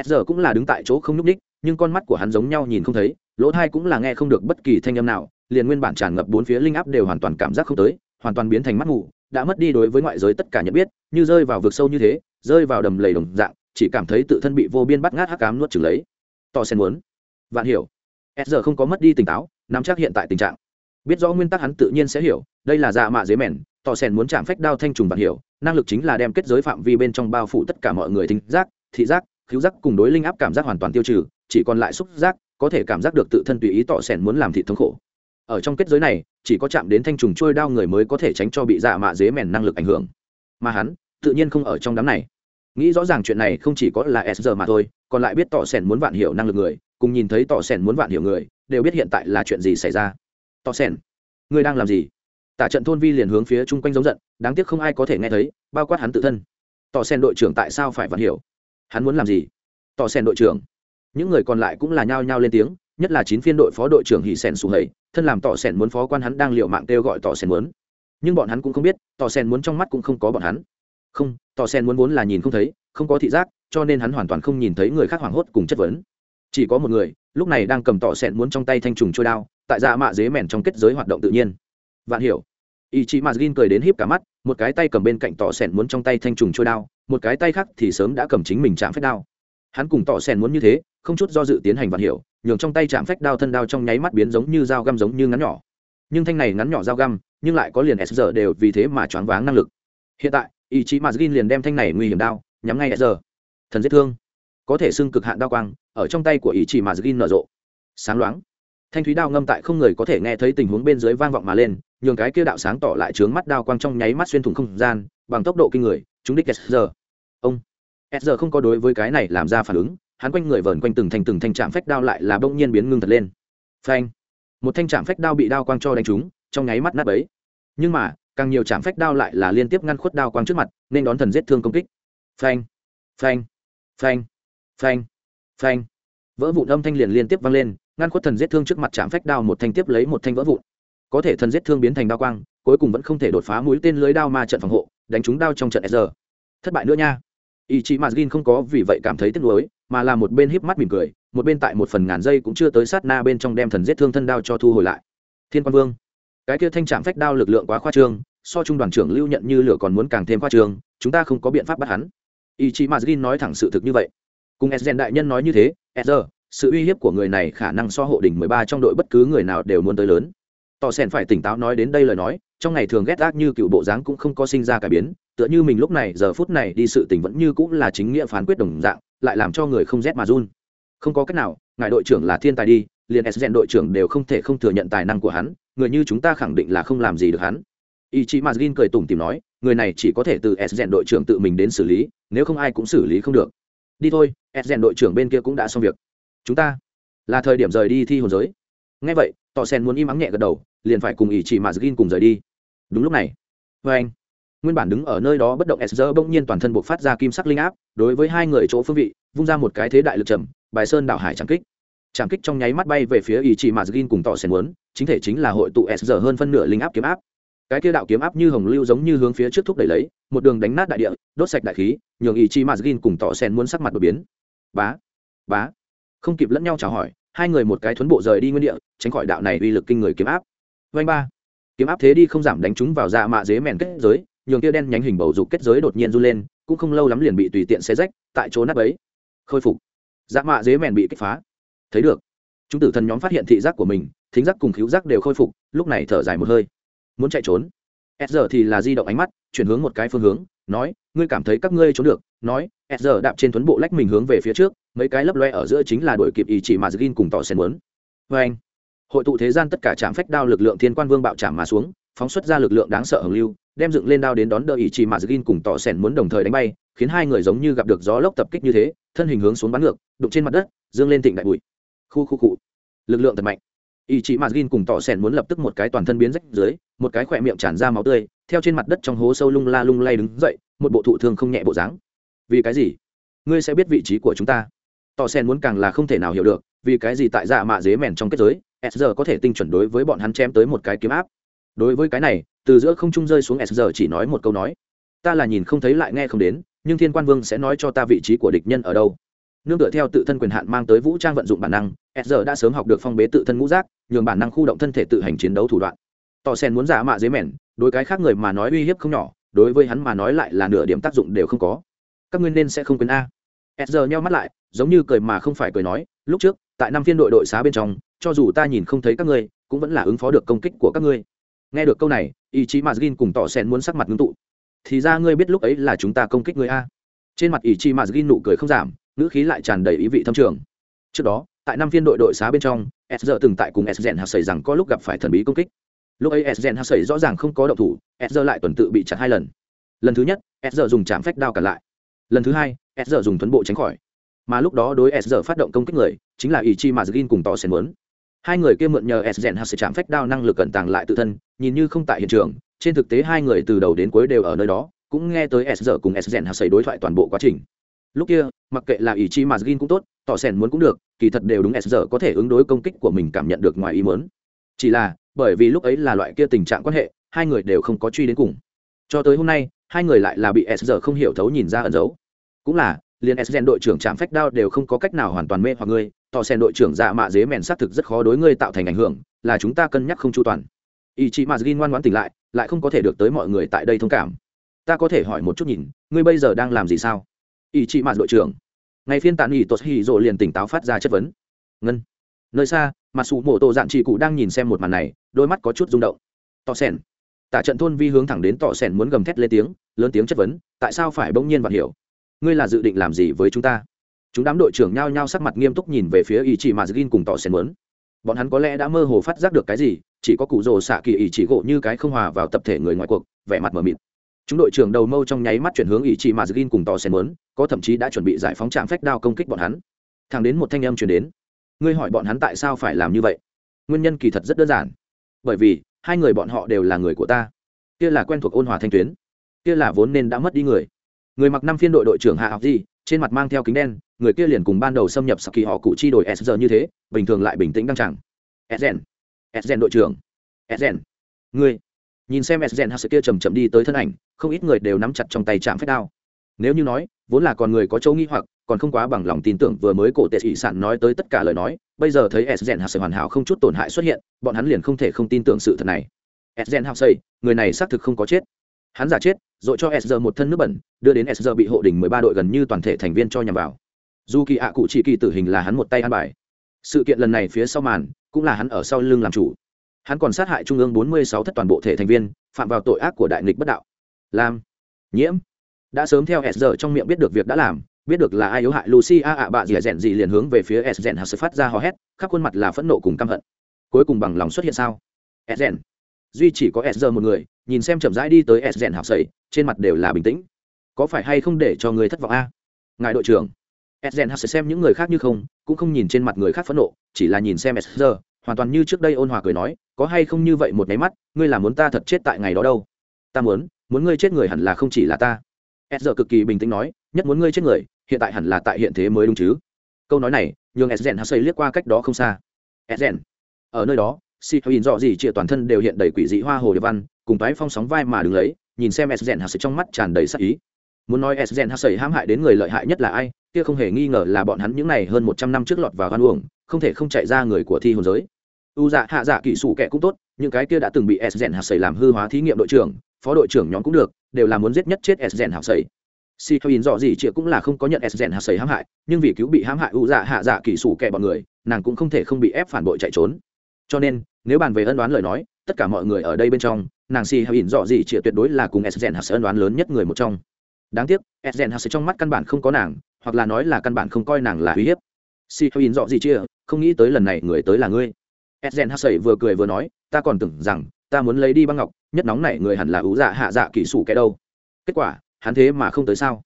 S giờ cũng là đứng tại chỗ không nhúc ních nhưng con mắt của hắn giống nhau nhìn không thấy, lỗ thai cũng là nghe không được bất kỳ thanh âm nào, liền nguyên bản tràn ngập bốn phía linh áp đều hoàn toàn cảm giác không tới, hoàn toàn biến thành mắt ngủ đã mất đi đối với ngoại giới tất cả nhận biết, như rơi vào vực sâu như thế, rơi vào đầm lầy đồng dạng, chỉ cảm thấy tự thân bị vô biên bắt ngát hắc cám nuốt chừng lấy. To sen muốn. Vạn hiểu. S giờ không có mất đi tỉnh táo, nắm chắc hiện tại tình trạng. Biết rõ nguyên tắc hắn tự nhiên sẽ hiểu, đây là dạ mạ dế mèn tỏ sen muốn chạm phách đao thanh trùng vạn hiểu năng lực chính là đem kết giới phạm vi bên trong bao phủ tất cả mọi người thính giác, thị giác cứu giác cùng đối linh áp cảm giác hoàn toàn tiêu trừ, chỉ còn lại xúc giác, có thể cảm giác được tự thân tùy ý tỏ sen muốn làm thị thống khổ. Ở trong kết giới này, chỉ có chạm đến thanh trùng trôi đao người mới có thể tránh cho bị dạ mạ dế mèn năng lực ảnh hưởng. Mà hắn, tự nhiên không ở trong đám này. Nghĩ rõ ràng chuyện này không chỉ có là s giờ mà thôi, còn lại biết tỏ sẻn muốn vạn hiểu năng lực người, cùng nhìn thấy tỏ sẻn muốn vạn hiểu người, đều biết hiện tại là chuyện gì xảy ra. Tỏ sẻn người đang làm gì? Tả trận thôn vi liền hướng phía chung quanh giống giận, đáng tiếc không ai có thể nghe thấy, bao quát hắn tự thân. Tỏ sen đội trưởng tại sao phải vặn hiểu? Hắn muốn làm gì? Tỏ sen đội trưởng. Những người còn lại cũng là nhao nhao lên tiếng, nhất là chín phiên đội phó đội trưởng hỉ sen sù hầy, thân làm tỏ sen muốn phó quan hắn đang liệu mạng kêu gọi tỏ sen muốn. Nhưng bọn hắn cũng không biết, tỏ sen muốn trong mắt cũng không có bọn hắn. Không, tỏ sen muốn vốn là nhìn không thấy, không có thị giác, cho nên hắn hoàn toàn không nhìn thấy người khác hoảng hốt cùng chất vấn. Chỉ có một người, lúc này đang cầm tỏ sen muốn trong tay thanh trùng trôi đao, tại dạ mạ dế mèn trong kết giới hoạt động tự nhiên vạn hiểu. Ý chị m cười đến híp cả mắt, một cái tay cầm bên cạnh tỏ sẻn muốn trong tay thanh trùng trôi đao, một cái tay khác thì sớm đã cầm chính mình chạm phách đao. Hắn cùng tỏ sẻn muốn như thế, không chút do dự tiến hành vạn hiểu, nhường trong tay chạm phách đao thân đao trong nháy mắt biến giống như dao găm giống như ngắn nhỏ. Nhưng thanh này ngắn nhỏ dao găm, nhưng lại có liền s giờ đều vì thế mà choáng váng năng lực. Hiện tại ý chí mà gin liền đem thanh này nguy hiểm đao nhắm ngay giờ thần giết thương. Có thể xưng cực hạn đao quang, ở trong tay của ý chí mà gin nở rộ. Sáng loáng thanh thúy đao ngâm tại không người có thể nghe thấy tình huống bên dưới vang vọng mà lên, nhường cái kia đạo sáng tỏ lại trướng mắt đao quang trong nháy mắt xuyên thủng không gian, bằng tốc độ kinh người chúng đích sr ông. Sr không có đối với cái này làm ra phản ứng, hắn quanh người vờn quanh từng thành từng thanh trạm phách đao lại là bỗng nhiên biến ngưng thật lên. Phanh. Một thanh trạm phách đao bị đao quang cho đánh trúng, trong nháy mắt nát bấy. Nhưng mà, càng nhiều chạm phách đao lại là liên tiếp ngăn khuất đao quang trước mặt, nên đón thần giết thương công kích. Phanh. Phanh. Phanh. Phanh. Phanh. Vỡ vụn âm thanh liền liên tiếp vang lên ngăn khuất thần giết thương trước mặt chạm phách đao một thanh tiếp lấy một thanh vỡ vụn. Có thể thần giết thương biến thành đao quang, cuối cùng vẫn không thể đột phá mũi tên lưới đao ma trận phòng hộ, đánh trúng đao trong trận s thất bại nữa nha. Ý chí mazgin không có vì vậy cảm thấy tiếc nuối, mà là một bên híp mắt mỉm cười, một bên tại một phần ngàn giây cũng chưa tới sát na bên trong đem thần giết thương thân đao cho thu hồi lại. Thiên quan vương. Cái kia thanh trạm phách đao lực lượng quá khoa trương, so trung đoàn trưởng lưu nhận như lửa còn muốn càng thêm khoa trương, chúng ta không có biện pháp bắt hắn. Ý chí mazgin nói thẳng sự thực như vậy. Cùng edgen đại nhân nói như thế edger sự uy hiếp của người này khả năng so hộ đỉnh mười ba trong đội bất cứ người nào đều muốn tới lớn. Tỏ sen phải tỉnh táo nói đến đây lời nói, trong ngày thường ghét ác như cựu bộ dáng cũng không có sinh ra cải biến, tựa như mình lúc này, giờ phút này đi sự tình vẫn như cũng là chính nghĩa phán quyết đồng dạng, lại làm cho người không rét mà run. Không có cách nào, ngài đội trưởng là thiên tài đi, liền s đội trưởng đều không thể không thừa nhận tài năng của hắn, người như chúng ta khẳng định là không làm gì được hắn. Ý chí mazgin cười tủm tìm nói, người này chỉ có thể từ s đội trưởng tự mình đến xử lý, nếu không ai cũng xử lý không được. Đi thôi, s đội trưởng bên kia cũng đã xong việc chúng ta là thời điểm rời đi thi hồn giới. Ngay vậy tọ sen muốn im ắng nhẹ gật đầu, liền phải cùng ý chỉ gin cùng rời đi. Đúng lúc này vê anh, nguyên bản đứng ở nơi đó bất động s bỗng nhiên toàn thân buộc phát ra kim sắc linh áp, đối với hai người chỗ phương vị, vung ra một cái thế đại lực trầm, bài sơn đảo hải trắng kích. Trảm kích trong nháy mắt bay về phía ý chỉ mà gin cùng tỏ sen muốn, chính thể chính là hội tụ s giờ hơn phân nửa linh áp kiếm áp. Cái kia đạo kiếm áp như hồng lưu giống như hướng phía trước thúc đẩy lấy, một đường đánh nát đại địa, đốt sạch đại khí, nhường ý chi mà gin cùng tỏ sen muốn sắc mặt đột biến. Bá bá không kịp lẫn nhau chào hỏi, hai người một cái thuấn bộ rời đi nguyên địa, tránh khỏi đạo này uy lực kinh người kiếm áp. Vanh ba. Kiếm áp thế đi không giảm đánh chúng vào dạ mạ dế mèn kết giới, nhường kia đen nhánh hình bầu dục kết giới đột nhiên run lên, cũng không lâu lắm liền bị tùy tiện xé rách, tại chỗ nắp ấy khôi phục. Dạ mạ dế mèn bị kích phá. Thấy được. Chúng tử thần nhóm phát hiện thị giác của mình, thính giác cùng cứu giác đều khôi phục, lúc này thở dài một hơi. Muốn chạy trốn. S giờ thì là di động ánh mắt, chuyển hướng một cái phương hướng, nói, ngươi cảm thấy các ngươi trốn được. Nói, s giờ đạp trên tuấn bộ lách mình hướng về phía trước mấy cái lấp loe ở giữa chính là đội kịp ý chỉ mà Zgin cùng tỏ sen muốn. Vê anh, hội tụ thế gian tất cả trạng phách đao lực lượng thiên quan vương bạo trảm mà xuống, phóng xuất ra lực lượng đáng sợ hồng lưu, đem dựng lên đao đến đón đỡ ý chỉ mà Zgin cùng tỏ sen muốn đồng thời đánh bay, khiến hai người giống như gặp được gió lốc tập kích như thế, thân hình hướng xuống bắn ngược, đụng trên mặt đất, dương lên thịnh đại bụi. Khu khu cụ lực lượng thật mạnh. Ý chí mà Zgin cùng tỏ sen muốn lập tức một cái toàn thân biến rách dưới, một cái khỏe miệng tràn ra máu tươi, theo trên mặt đất trong hố sâu lung la lung lay đứng dậy, một bộ thụ thương không nhẹ bộ dáng. Vì cái gì? Ngươi sẽ biết vị trí của chúng ta tò sen muốn càng là không thể nào hiểu được, vì cái gì tại dạ mạ dế mèn trong kết giới, s giờ có thể tinh chuẩn đối với bọn hắn chém tới một cái kiếm áp. Đối với cái này, từ giữa không trung rơi xuống s giờ chỉ nói một câu nói. Ta là nhìn không thấy lại nghe không đến, nhưng thiên quan vương sẽ nói cho ta vị trí của địch nhân ở đâu. Nương tựa theo tự thân quyền hạn mang tới vũ trang vận dụng bản năng, s giờ đã sớm học được phong bế tự thân ngũ giác, nhường bản năng khu động thân thể tự hành chiến đấu thủ đoạn. Tò sen muốn giả mạ dế mèn, đối cái khác người mà nói uy hiếp không nhỏ, đối với hắn mà nói lại là nửa điểm tác dụng đều không có. Các ngươi nên sẽ không quên a. S giờ nheo mắt lại giống như cười mà không phải cười nói, lúc trước, tại năm phiên đội đội xá bên trong, cho dù ta nhìn không thấy các ngươi, cũng vẫn là ứng phó được công kích của các ngươi. Nghe được câu này ý chí mazgin cùng tỏ sen muốn sắc mặt ngưng tụ. Thì ra ngươi biết lúc ấy là chúng ta công kích ngươi a. Trên mặt ý chí mazgin nụ cười không giảm, ngữ khí lại tràn đầy ý vị thâm trường. Trước đó, tại năm phiên đội đội xá bên trong, s giờ từng tại cùng s gen hạt sẩy rằng có lúc gặp phải thần bí công kích. Lúc ấy s gen hạt sẩy rõ ràng không có động thủ, s giờ lại tuần tự bị chặt hai lần. Lần thứ nhất, s giờ dùng chạm phách đao cả lại. Lần thứ hai, s giờ dùng tuấn bộ tránh khỏi mà lúc đó đối s giờ phát động công kích người, chính là ý chi mà gin cùng tỏ sen muốn. Hai người kia mượn nhờ s gen hạt sẽ chạm phách đao năng lực cẩn tàng lại tự thân, nhìn như không tại hiện trường, trên thực tế hai người từ đầu đến cuối đều ở nơi đó, cũng nghe tới s giờ cùng s gen hạt xảy đối thoại toàn bộ quá trình. Lúc kia, mặc kệ là ý chi mà gin cũng tốt, tỏ sèn muốn cũng được, kỳ thật đều đúng s giờ có thể ứng đối công kích của mình cảm nhận được ngoài ý muốn. Chỉ là, bởi vì lúc ấy là loại kia tình trạng quan hệ, hai người đều không có truy đến cùng. Cho tới hôm nay, hai người lại là bị s giờ không hiểu thấu nhìn ra ẩn giấu. Cũng là liền s gen đội trưởng trạm phách đao đều không có cách nào hoàn toàn mê hoặc ngươi tò sen đội trưởng dạ mạ dế mèn xác thực rất khó đối ngươi tạo thành ảnh hưởng, là chúng ta cân nhắc không chu toàn. Ý chí mà gin ngoan ngoãn tỉnh lại lại không có thể được tới mọi người tại đây thông cảm. Ta có thể hỏi một chút nhìn, ngươi bây giờ đang làm gì sao? Ý chị mà đội trưởng. Ngày phiên tàn nghỉ tốt hì rộ liền tỉnh táo phát ra chất vấn. Ngân. Nơi xa mặt sụ mộ tổ dạn chị cụ đang nhìn xem một màn này, đôi mắt có chút rung động. Tò sen. Tả trận thôn vi hướng thẳng đến tò sen muốn gầm thét lên tiếng, lớn tiếng chất vấn, tại sao phải bỗng nhiên vặn hiểu? Ngươi là dự định làm gì với chúng ta? Chúng đám đội trưởng nhao nhao sắc mặt nghiêm túc nhìn về phía ý chị mà gin cùng tỏ Xen muốn. Bọn hắn có lẽ đã mơ hồ phát giác được cái gì, chỉ có cụ rồ xạ kỳ ý chị gỗ như cái không hòa vào tập thể người ngoài cuộc, vẻ mặt mờ mịt. Chúng đội trưởng đầu mâu trong nháy mắt chuyển hướng ý chị mà gin cùng tỏ sen mớn có thậm chí đã chuẩn bị giải phóng trạm phách đao công kích bọn hắn. Thẳng đến một thanh âm chuyển đến. Ngươi hỏi bọn hắn tại sao phải làm như vậy? Nguyên nhân kỳ thật rất đơn giản. Bởi vì, hai người bọn họ đều là người của ta. Kia là quen thuộc ôn hòa thanh tuyến. Kia là vốn nên đã mất đi người người mặc năm phiên đội đội trưởng hạ học gì trên mặt mang theo kính đen người kia liền cùng ban đầu xâm nhập saki họ cụ chi đổi s giờ như thế bình thường lại bình tĩnh đăng chẳng sden sden đội trưởng Ezden, người nhìn xem s gen hắc kia chầm chậm đi tới thân ảnh không ít người đều nắm chặt trong tay chạm phép đao. Nếu như nói vốn là còn người có chỗ nghi hoặc còn không quá bằng lòng tin tưởng vừa mới cổ tệ ỷ sản nói tới tất cả lời nói bây giờ thấy s gen hắc hoàn hảo không chút tổn hại xuất hiện bọn hắn liền không thể không tin tưởng sự thật này. S gen hắc người này xác thực không có chết. Hắn giả chết rồi cho sr một thân nước bẩn, đưa đến sr bị hộ đỉnh mười ba đội gần như toàn thể thành viên cho nhằm vào. Dù kỳ ạ cụ chỉ kỳ tử hình là hắn một tay ăn bài. Sự kiện lần này phía sau màn, cũng là hắn ở sau lưng làm chủ. Hắn còn sát hại trung ương 46 thất toàn bộ thể thành viên, phạm vào tội ác của đại nghịch bất đạo. Lam. Nhiễm. Đã sớm theo sr trong miệng biết được việc đã làm, biết được là ai yếu hại lucy a ạ bạ dì rèn gì liền hướng về phía s rèn hạt phát ra hò hét, khắp khuôn mặt là phẫn nộ cùng căm hận. Cuối cùng bằng lòng xuất hiện sao? S duy chỉ có s một người, nhìn xem chậm rãi đi tới s rèn hạt trên mặt đều là bình tĩnh. Có phải hay không để cho người thất vọng a? Ngài đội trưởng. S rèn sầy xem những người khác như không, cũng không nhìn trên mặt người khác phẫn nộ, chỉ là nhìn xem s hoàn toàn như trước đây ôn hòa cười nói, có hay không như vậy một máy mắt, ngươi là muốn ta thật chết tại ngày đó đâu? Ta muốn muốn ngươi chết người hẳn là không chỉ là ta. S giờ cực kỳ bình tĩnh nói, nhất muốn ngươi chết người, hiện tại hẳn là tại hiện thế mới đúng chứ. Câu nói này, nhường s rèn hắc liếc qua cách đó không xa. S rèn ở nơi đó si nhìn dọ gì chia toàn thân đều hiện đầy quỷ dị hoa hồ điệp văn, cùng tái phong sóng vai mà đứng lấy, nhìn xem s gen hắc xây trong mắt tràn đầy sắc ý. Muốn nói s gen hắc sẩy hãm hại đến người lợi hại nhất là ai, kia không hề nghi ngờ là bọn hắn những này hơn một trăm năm trước lọt vào gan uổng, không thể không chạy ra người của thi hồn giới. U dạ hạ dạ kỹ sủ kẻ cũng tốt, những cái kia đã từng bị s gen hắc sẩy làm hư hóa thí nghiệm đội trưởng, phó đội trưởng nhóm cũng được, đều là muốn giết nhất chết s gen hắc sẩy si thôi in dọ gì chia cũng là không có nhận s gen hắc sẩy hãm hại, nhưng vì cứu bị hãm hại u dạ hạ dạ kỹ sủ kẻ bọn người, nàng cũng không thể không bị ép phản bội chạy trốn cho nên nếu bàn về ân đoán lời nói tất cả mọi người ở đây bên trong nàng si hay ỉn dọ gì chỉ tuyệt đối là cùng s gen hạt ân đoán lớn nhất người một trong. Đáng tiếc s gen hạt trong mắt căn bản không có nàng hoặc là nói là căn bản không coi nàng là uy hiếp. Si hay ỉn dọ gì chia không nghĩ tới lần này người tới là ngươi. S gen hạt vừa cười vừa nói ta còn tưởng rằng ta muốn lấy đi băng ngọc nhất nóng này người hẳn là ú dạ hạ dạ kỹ sủ cái đâu. Kết quả hắn thế mà không tới sao?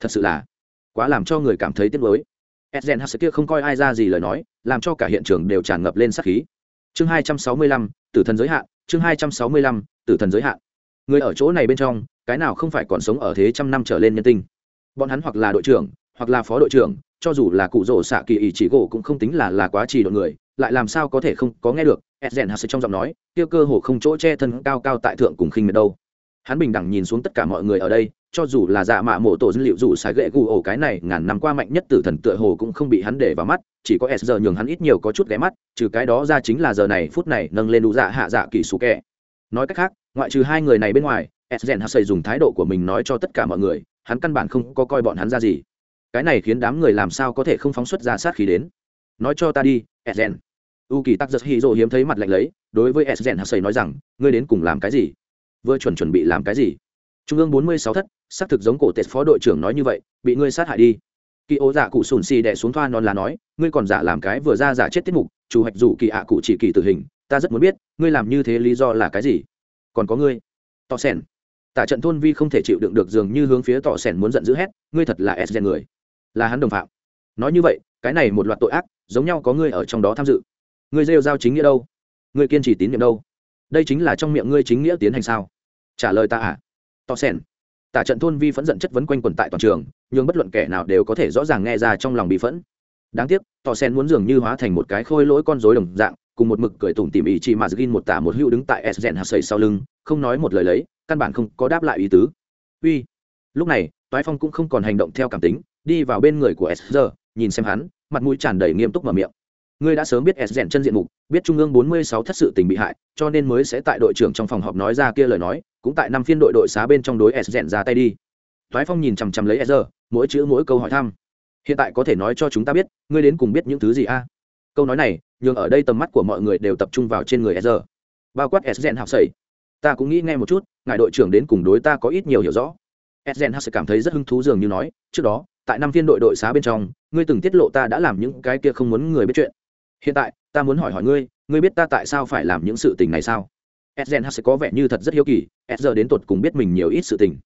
Thật sự là quá làm cho người cảm thấy tiếc nuối. Esgen Hase kia không coi ai ra gì lời nói, làm cho cả hiện trường đều tràn ngập lên sát khí. Chương 265, tử thần giới hạn, chương 265, tử thần giới hạn. Người ở chỗ này bên trong, cái nào không phải còn sống ở thế trăm năm trở lên nhân tinh. Bọn hắn hoặc là đội trưởng, hoặc là phó đội trưởng, cho dù là cụ rổ xạ kỳ ý chỉ gỗ cũng không tính là là quá trì đội người, lại làm sao có thể không có nghe được. Esgen Hase trong giọng nói, kia cơ hồ không chỗ che thân cao cao tại thượng cùng khinh miệt đâu. Hắn bình đẳng nhìn xuống tất cả mọi người ở đây, cho dù là dạ mạ mộ tổ dữ liệu dù xài gậy gù ổ cái này ngàn năm qua mạnh nhất tử thần tựa hồ cũng không bị hắn để vào mắt, chỉ có s giờ nhường hắn ít nhiều có chút ghé mắt, trừ cái đó ra chính là giờ này phút này nâng lên đủ dạ hạ dạ kỳ sù kẹ. Nói cách khác, ngoại trừ hai người này bên ngoài, s rèn hạ xây dùng thái độ của mình nói cho tất cả mọi người, hắn căn bản không có coi bọn hắn ra gì. Cái này khiến đám người làm sao có thể không phóng xuất ra sát khí đến. Nói cho ta đi, s rèn u kỳ tắc giật hy dỗ hiếm thấy mặt lạnh lấy, đối với s rèn hạ xây nói rằng, ngươi đến cùng làm cái gì? Vừa chuẩn chuẩn bị làm cái gì? Trung ương bốn mươi sáu thất xác thực giống cổ tệ phó đội trưởng nói như vậy, bị ngươi sát hại đi. Kỳ ố giả cụ sùn xì đẻ xuống thoa non là nói, ngươi còn giả làm cái vừa ra giả chết tiết mục, chủ hạch dù kỳ ạ cụ chỉ kỳ tử hình, ta rất muốn biết, ngươi làm như thế lý do là cái gì? Còn có ngươi tọ sẻn. Tả trận thôn vi không thể chịu đựng được dường như hướng phía tọ sẻn muốn giận dữ hét, ngươi thật là s gen người. Là hắn đồng phạm. Nói như vậy, cái này một loạt tội ác, giống nhau có ngươi ở trong đó tham dự. Ngươi rêu giao chính nghĩa đâu? Ngươi kiên trì tín nhiệm đâu? Đây chính là trong miệng ngươi chính nghĩa tiến hành sao? Trả lời ta à? Tọ sẻn tả trận thôn vi phẫn giận chất vấn quanh quần tại toàn trường, nhưng bất luận kẻ nào đều có thể rõ ràng nghe ra trong lòng bị phẫn. Đáng tiếc, tò sen muốn dường như hóa thành một cái khôi lỗi con rối đồng dạng, cùng một mực cười tủm tỉm ý chỉ mà gin một tả một hữu đứng tại sgen hạt sầy sau lưng, không nói một lời lấy, căn bản không có đáp lại ý tứ. Uy, lúc này, toái phong cũng không còn hành động theo cảm tính, đi vào bên người của sr nhìn xem hắn, mặt mũi tràn đầy nghiêm túc mở miệng. Ngươi đã sớm biết s rèn chân diện mục, biết trung ương bốn mươi sáu thất sự tình bị hại, cho nên mới sẽ tại đội trưởng trong phòng họp nói ra kia lời nói cũng tại năm phiên đội đội xá bên trong đối s rèn ra tay đi. Thoái phong nhìn chằm chằm lấy s mỗi chữ mỗi câu hỏi thăm. Hiện tại có thể nói cho chúng ta biết, ngươi đến cùng biết những thứ gì a? Câu nói này, nhường ở đây tầm mắt của mọi người đều tập trung vào trên người s bao quát s rèn học sẩy. Ta cũng nghĩ nghe một chút, ngài đội trưởng đến cùng đối ta có ít nhiều hiểu rõ. S rèn học cảm thấy rất hứng thú dường như nói, trước đó, tại năm phiên đội đội xá bên trong, ngươi từng tiết lộ ta đã làm những cái kia không muốn người biết chuyện. Hiện tại, ta muốn hỏi hỏi ngươi ngươi biết ta tại sao phải làm những sự tình này sao? Edgen sẽ có vẻ như thật rất hiếu kỳ edger đến tột cùng biết mình nhiều ít sự tình.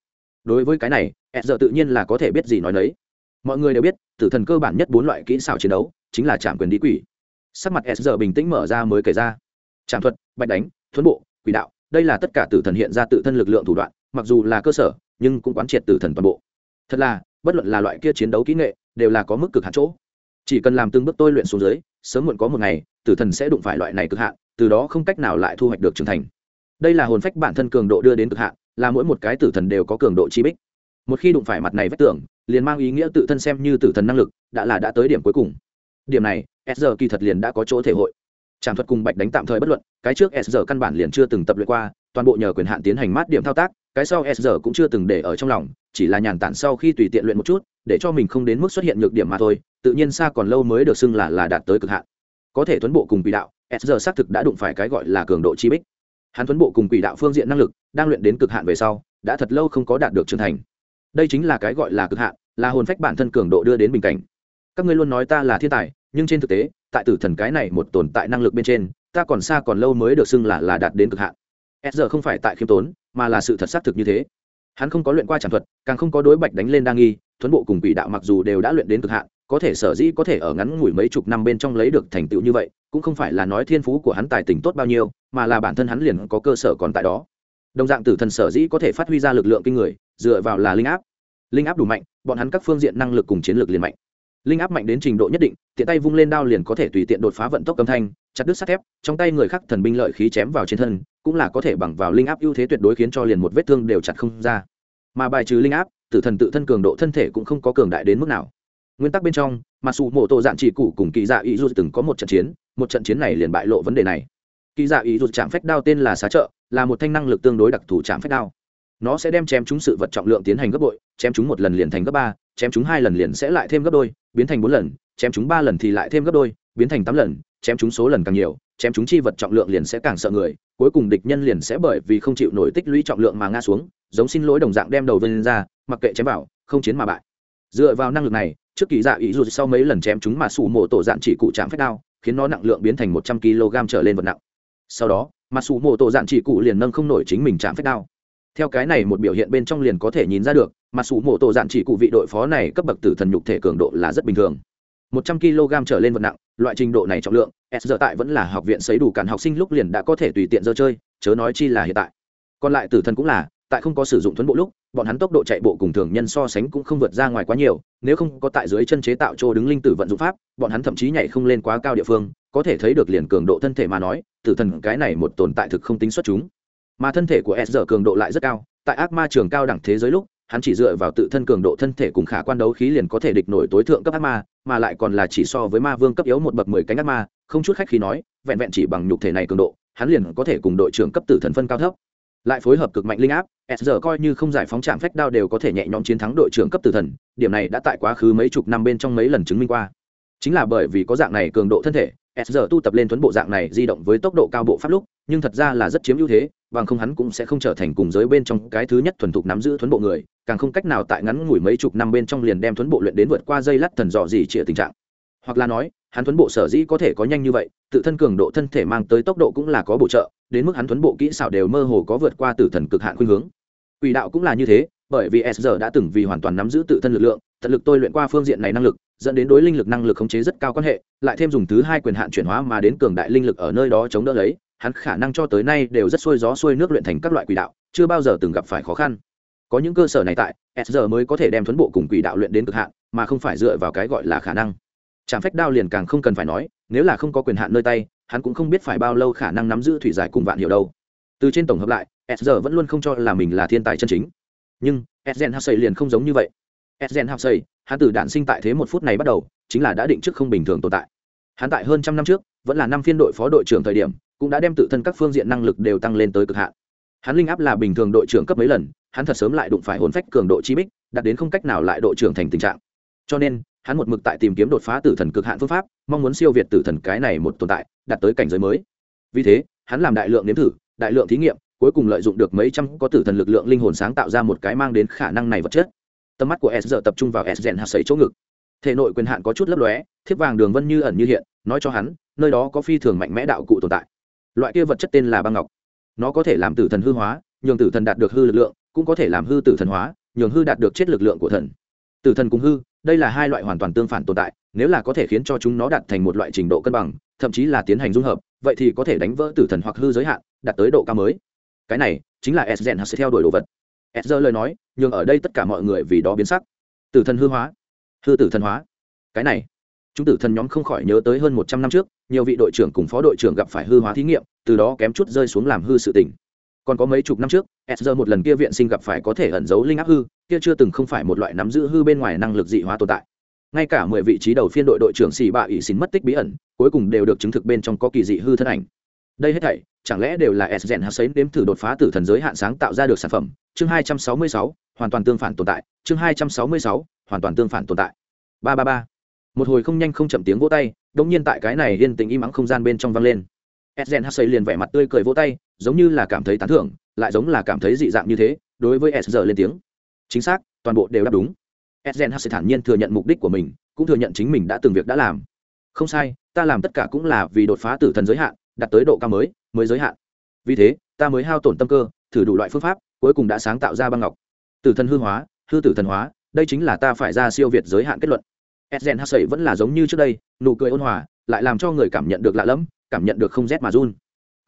Đối với cái này edger tự nhiên là có thể biết gì nói đấy mọi người đều biết, tử thần cơ bản nhất bốn loại kỹ xảo chiến đấu chính là chạm quyền đi quỷ. Sắc mặt edger bình tĩnh mở ra mới kể ra. Trạm thuật, bạch đánh, thuấn bộ, quỷ đạo, đây là tất cả tử thần hiện ra tự thân lực lượng thủ đoạn, mặc dù là cơ sở, nhưng cũng quán triệt tử thần toàn bộ. Thật là, bất luận là loại kia chiến đấu kỹ nghệ, đều là có mức cực hạn chỗ. Chỉ cần làm từng bước tôi luyện xuống dưới, sớm muộn có một ngày, tử thần sẽ đụng phải loại này cực hạn, từ đó không cách nào lại thu hoạch được trưởng thành đây là hồn phách bản thân cường độ đưa đến cực hạn, là mỗi một cái tử thần đều có cường độ chi bích. Một khi đụng phải mặt này vách tưởng liền mang ý nghĩa tự thân xem như tử thần năng lực, đã là đã tới điểm cuối cùng. Điểm này, s giờ kỳ thật liền đã có chỗ thể hội. Tràng thuật cùng bạch đánh tạm thời bất luận, cái trước s giờ căn bản liền chưa từng tập luyện qua, toàn bộ nhờ quyền hạn tiến hành mát điểm thao tác, cái sau s giờ cũng chưa từng để ở trong lòng, chỉ là nhàn tản sau khi tùy tiện luyện một chút, để cho mình không đến mức xuất hiện nhược điểm mà thôi, tự nhiên xa còn lâu mới được xưng là là đạt tới cực hạn. Có thể tuấn bộ cùng quỷ đạo, s giờ xác thực đã đụng phải cái gọi là cường độ chi bích hắn tuấn bộ cùng quỷ đạo phương diện năng lực, đang luyện đến cực hạn về sau, đã thật lâu không có đạt được trưởng thành. Đây chính là cái gọi là cực hạn, là hồn phách bản thân cường độ đưa đến bình cảnh. Các ngươi luôn nói ta là thiên tài, nhưng trên thực tế, tại tử thần cái này một tồn tại năng lực bên trên, ta còn xa còn lâu mới được xưng là là đạt đến cực hạn. S giờ không phải tại khiêm tốn, mà là sự thật xác thực như thế. Hắn không có luyện qua tràng thuật, càng không có đối bạch đánh lên đa nghi, thuấn bộ cùng quỷ đạo mặc dù đều đã luyện đến cực hạn có thể sở dĩ có thể ở ngắn ngủi mấy chục năm bên trong lấy được thành tựu như vậy, cũng không phải là nói thiên phú của hắn tài tình tốt bao nhiêu, mà là bản thân hắn liền có cơ sở còn tại đó. Đồng dạng tử thần sở dĩ có thể phát huy ra lực lượng kinh người, dựa vào là linh áp. Linh áp đủ mạnh, bọn hắn các phương diện năng lực cùng chiến lược liền mạnh. Linh áp mạnh đến trình độ nhất định, tiện tay vung lên đao liền có thể tùy tiện đột phá vận tốc âm thanh, chặt đứt sắt thép, trong tay người khác thần binh lợi khí chém vào trên thân, cũng là có thể bằng vào linh áp ưu thế tuyệt đối khiến cho liền một vết thương đều chặt không ra. Mà bài trừ linh áp, tử thần tự thân cường độ thân thể cũng không có cường đại đến mức nào nguyên tắc bên trong mặc dù mộ tổ dạn chỉ cụ cùng kỳ dạ ý dù từng có một trận chiến, một trận chiến này liền bại lộ vấn đề này. Kỳ dạ ý dù chạm phách đao tên là xá trợ, là một thanh năng lực tương đối đặc thù chạm phách đao. Nó sẽ đem chém chúng sự vật trọng lượng tiến hành gấp bội, chém chúng một lần liền thành gấp ba, chém chúng hai lần liền sẽ lại thêm gấp đôi, biến thành bốn lần, chém chúng ba lần thì lại thêm gấp đôi, biến thành tám lần, chém chúng số lần càng nhiều, chém chúng chi vật trọng lượng liền sẽ càng sợ người, cuối cùng địch nhân liền sẽ bởi vì không chịu nổi tích lũy trọng lượng mà ngã xuống, giống xin lỗi đồng dạng đem đầu vân ra, mặc kệ chém vào, không chiến mà bại. Dựa vào năng lực này trước kỳ dạ ý dù sau mấy lần chém chúng mà sủ mộ tổ dạn chỉ cụ chạm phép đao, khiến nó nặng lượng biến thành một trăm kg trở lên vật nặng. Sau đó, mà sủ mộ tổ dạn chỉ cụ liền nâng không nổi chính mình chạm phép đao. Theo cái này một biểu hiện bên trong liền có thể nhìn ra được, mà sủ mộ tổ dạn chỉ cụ vị đội phó này cấp bậc tử thần nhục thể cường độ là rất bình thường. Một trăm kg trở lên vật nặng, loại trình độ này trọng lượng, s giờ tại vẫn là học viện xấy đủ cản học sinh lúc liền đã có thể tùy tiện dơ chơi, chớ nói chi là hiện tại. Còn lại tử thần cũng là tại không có sử dụng thuấn bộ lúc, bọn hắn tốc độ chạy bộ cùng thường nhân so sánh cũng không vượt ra ngoài quá nhiều, nếu không có tại dưới chân chế tạo chỗ đứng linh tử vận dụng pháp, bọn hắn thậm chí nhảy không lên quá cao địa phương, có thể thấy được liền cường độ thân thể mà nói, tử thần cái này một tồn tại thực không tính xuất chúng. Mà thân thể của s giờ cường độ lại rất cao, tại ác ma trường cao đẳng thế giới lúc, hắn chỉ dựa vào tự thân cường độ thân thể cùng khả quan đấu khí liền có thể địch nổi tối thượng cấp ác ma, mà lại còn là chỉ so với ma vương cấp yếu một bậc mười cánh ác ma, không chút khách khi nói, vẹn vẹn chỉ bằng nhục thể này cường độ, hắn liền có thể cùng đội trưởng cấp tử thần phân cao thấp lại phối hợp cực mạnh linh áp, s giờ coi như không giải phóng trạm phách đao đều có thể nhẹ nhõm chiến thắng đội trưởng cấp tử thần, điểm này đã tại quá khứ mấy chục năm bên trong mấy lần chứng minh qua. Chính là bởi vì có dạng này cường độ thân thể, s giờ tu tập lên tuấn bộ dạng này di động với tốc độ cao bộ pháp lúc, nhưng thật ra là rất chiếm ưu thế, bằng không hắn cũng sẽ không trở thành cùng giới bên trong cái thứ nhất thuần thục nắm giữ thuấn bộ người, càng không cách nào tại ngắn ngủi mấy chục năm bên trong liền đem thuấn bộ luyện đến vượt qua dây lắt thần dò gì trịa tình trạng. Hoặc là nói hắn tuấn bộ sở dĩ có thể có nhanh như vậy, tự thân cường độ thân thể mang tới tốc độ cũng là có bổ trợ, đến mức hắn tuấn bộ kỹ xảo đều mơ hồ có vượt qua tử thần cực hạn khuynh hướng. Quỷ đạo cũng là như thế, bởi vì s đã từng vì hoàn toàn nắm giữ tự thân lực lượng, tận lực tôi luyện qua phương diện này năng lực, dẫn đến đối linh lực năng lực khống chế rất cao quan hệ, lại thêm dùng thứ hai quyền hạn chuyển hóa mà đến cường đại linh lực ở nơi đó chống đỡ lấy, hắn khả năng cho tới nay đều rất xuôi gió xuôi nước luyện thành các loại quỷ đạo, chưa bao giờ từng gặp phải khó khăn. Có những cơ sở này tại, s mới có thể đem thuấn bộ cùng quỷ đạo luyện đến cực hạn, mà không phải dựa vào cái gọi là khả năng trạm phách đao liền càng không cần phải nói, nếu là không có quyền hạn nơi tay, hắn cũng không biết phải bao lâu khả năng nắm giữ thủy giải cùng vạn hiệu đâu. Từ trên tổng hợp lại, s vẫn luôn không cho là mình là thiên tài chân chính. Nhưng edgen hapsey liền không giống như vậy. Edgen hapsey hắn từ đản sinh tại thế một phút này bắt đầu, chính là đã định trước không bình thường tồn tại. Hắn tại hơn trăm năm trước, vẫn là năm phiên đội phó đội trưởng thời điểm, cũng đã đem tự thân các phương diện năng lực đều tăng lên tới cực hạn. Hắn linh áp là bình thường đội trưởng cấp mấy lần, hắn thật sớm lại đụng phải hồn phách cường độ chi bích, đạt đến không cách nào lại đội trưởng thành tình trạng. Cho nên hắn một mực tại tìm kiếm đột phá tử thần cực hạn phương pháp, mong muốn siêu việt tử thần cái này một tồn tại, đạt tới cảnh giới mới. Vì thế, hắn làm đại lượng nếm thử, đại lượng thí nghiệm, cuối cùng lợi dụng được mấy trăm có tử thần lực lượng linh hồn sáng tạo ra một cái mang đến khả năng này vật chất. Tầm mắt của s giờ tập trung vào s rèn hạt sấy chỗ ngực. Thể nội quyền hạn có chút lấp lóe, thiếp vàng đường vân như ẩn như hiện, nói cho hắn, nơi đó có phi thường mạnh mẽ đạo cụ tồn tại. Loại kia vật chất tên là băng ngọc. Nó có thể làm tử thần hư hóa, nhường tử thần đạt được hư lực lượng, cũng có thể làm hư tử thần hóa, nhường hư đạt được chết lực lượng của thần. Tử thần cùng hư đây là hai loại hoàn toàn tương phản tồn tại, nếu là có thể khiến cho chúng nó đạt thành một loại trình độ cân bằng, thậm chí là tiến hành dung hợp, vậy thì có thể đánh vỡ tử thần hoặc hư giới hạn, đạt tới độ cao mới. Cái này chính là s gen sẽ theo đuổi đồ vật. S lời nói nhưng ở đây tất cả mọi người vì đó biến sắc. Tử thần hư hóa. Hư tử thần hóa. Cái này, chúng tử thần nhóm không khỏi nhớ tới hơn một trăm năm trước, nhiều vị đội trưởng cùng phó đội trưởng gặp phải hư hóa thí nghiệm, từ đó kém chút rơi xuống làm hư sự tình. Còn có mấy chục năm trước sr một lần kia viện sinh gặp phải có thể ẩn giấu linh áp hư kia chưa từng không phải một loại nắm giữ hư bên ngoài năng lực dị hóa tồn tại. Ngay cả mười vị trí đầu phiên đội đội trưởng xì bạ ỷ xin mất tích bí ẩn cuối cùng đều được chứng thực bên trong có kỳ dị hư thân ảnh. Đây hết thảy chẳng lẽ đều là s gen hạt sấy đếm thử đột phá tử thần giới hạn sáng tạo ra được sản phẩm? Chương hai trăm sáu mươi sáu hoàn toàn tương phản tồn tại. Chương hai trăm sáu mươi sáu hoàn toàn tương phản tồn tại. Ba ba ba. Một hồi không nhanh không chậm tiếng vỗ tay đống nhiên tại cái này yên tình im ắng không gian bên trong vang lên. Esgen Hassey liền vẻ mặt tươi cười vỗ tay, giống như là cảm thấy tán thưởng, lại giống là cảm thấy dị dạng như thế, đối với Esger lên tiếng. Chính xác, toàn bộ đều đáp đúng. Esgen Hassey thản nhiên thừa nhận mục đích của mình, cũng thừa nhận chính mình đã từng việc đã làm. Không sai, ta làm tất cả cũng là vì đột phá tử thần giới hạn, đạt tới độ cao mới, mới giới hạn. Vì thế, ta mới hao tổn tâm cơ, thử đủ loại phương pháp, cuối cùng đã sáng tạo ra băng ngọc. Tử thần hư hóa, hư tử thần hóa, đây chính là ta phải ra siêu việt giới hạn kết luận. Esgen Hassey vẫn là giống như trước đây, nụ cười ôn hòa, lại làm cho người cảm nhận được lạ lẫm, cảm nhận được không rét mà run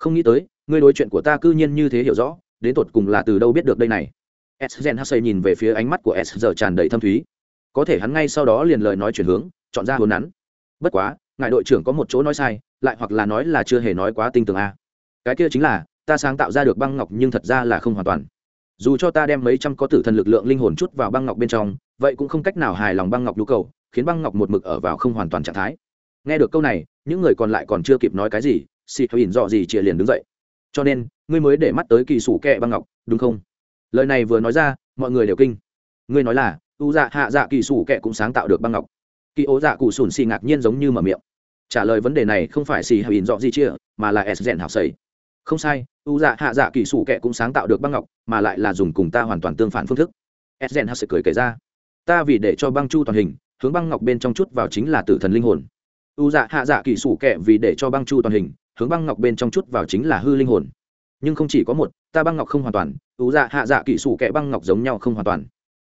không nghĩ tới ngươi đối chuyện của ta cư nhiên như thế hiểu rõ đến tột cùng là từ đâu biết được đây này s gen nhìn về phía ánh mắt của s giờ tràn đầy thâm thúy. Có thể hắn ngay sau đó liền lời nói chuyển hướng, chọn ra hướng nắn. Bất quá, ngài đội trưởng có một chỗ nói sai, lại hoặc là nói là chưa hề nói quá tinh tường a. Cái kia chính là, ta sáng tạo ra được băng ngọc nhưng thật ra là không hoàn toàn. Dù cho ta đem mấy trăm có tử thần lực lượng linh hồn chút vào băng ngọc bên trong, vậy cũng không cách nào hài lòng băng ngọc nhu cầu, khiến băng ngọc một mực ở vào không hoàn toàn trạng thái. Nghe được câu này, những người còn lại còn chưa kịp nói cái gì xì thôi dọ gì chia liền đứng dậy. Cho nên, ngươi mới để mắt tới kỳ sủ kẹ băng ngọc, đúng không? Lời này vừa nói ra, mọi người đều kinh. Ngươi nói là, u dạ hạ dạ kỳ sủ Kệ cũng sáng tạo được băng ngọc. Kỳ ố dạ cụ sùn xì ngạc nhiên giống như mở miệng. Trả lời vấn đề này không phải xì hay ỉn dọ gì chia, mà là s rèn học sầy. Không sai, u dạ hạ dạ kỳ sủ Kệ cũng sáng tạo được băng ngọc, mà lại là dùng cùng ta hoàn toàn tương phản phương thức. S rèn học sầy cười kể ra. Ta vì để cho băng chu toàn hình, hướng băng ngọc bên trong chút vào chính là tử thần linh hồn. U dạ hạ dạ kỳ sủ Kệ vì để cho băng chu toàn hình, hướng băng ngọc bên trong chút vào chính là hư linh hồn nhưng không chỉ có một, ta băng ngọc không hoàn toàn u dạ hạ dạ kỹ sủ kẻ băng ngọc giống nhau không hoàn toàn.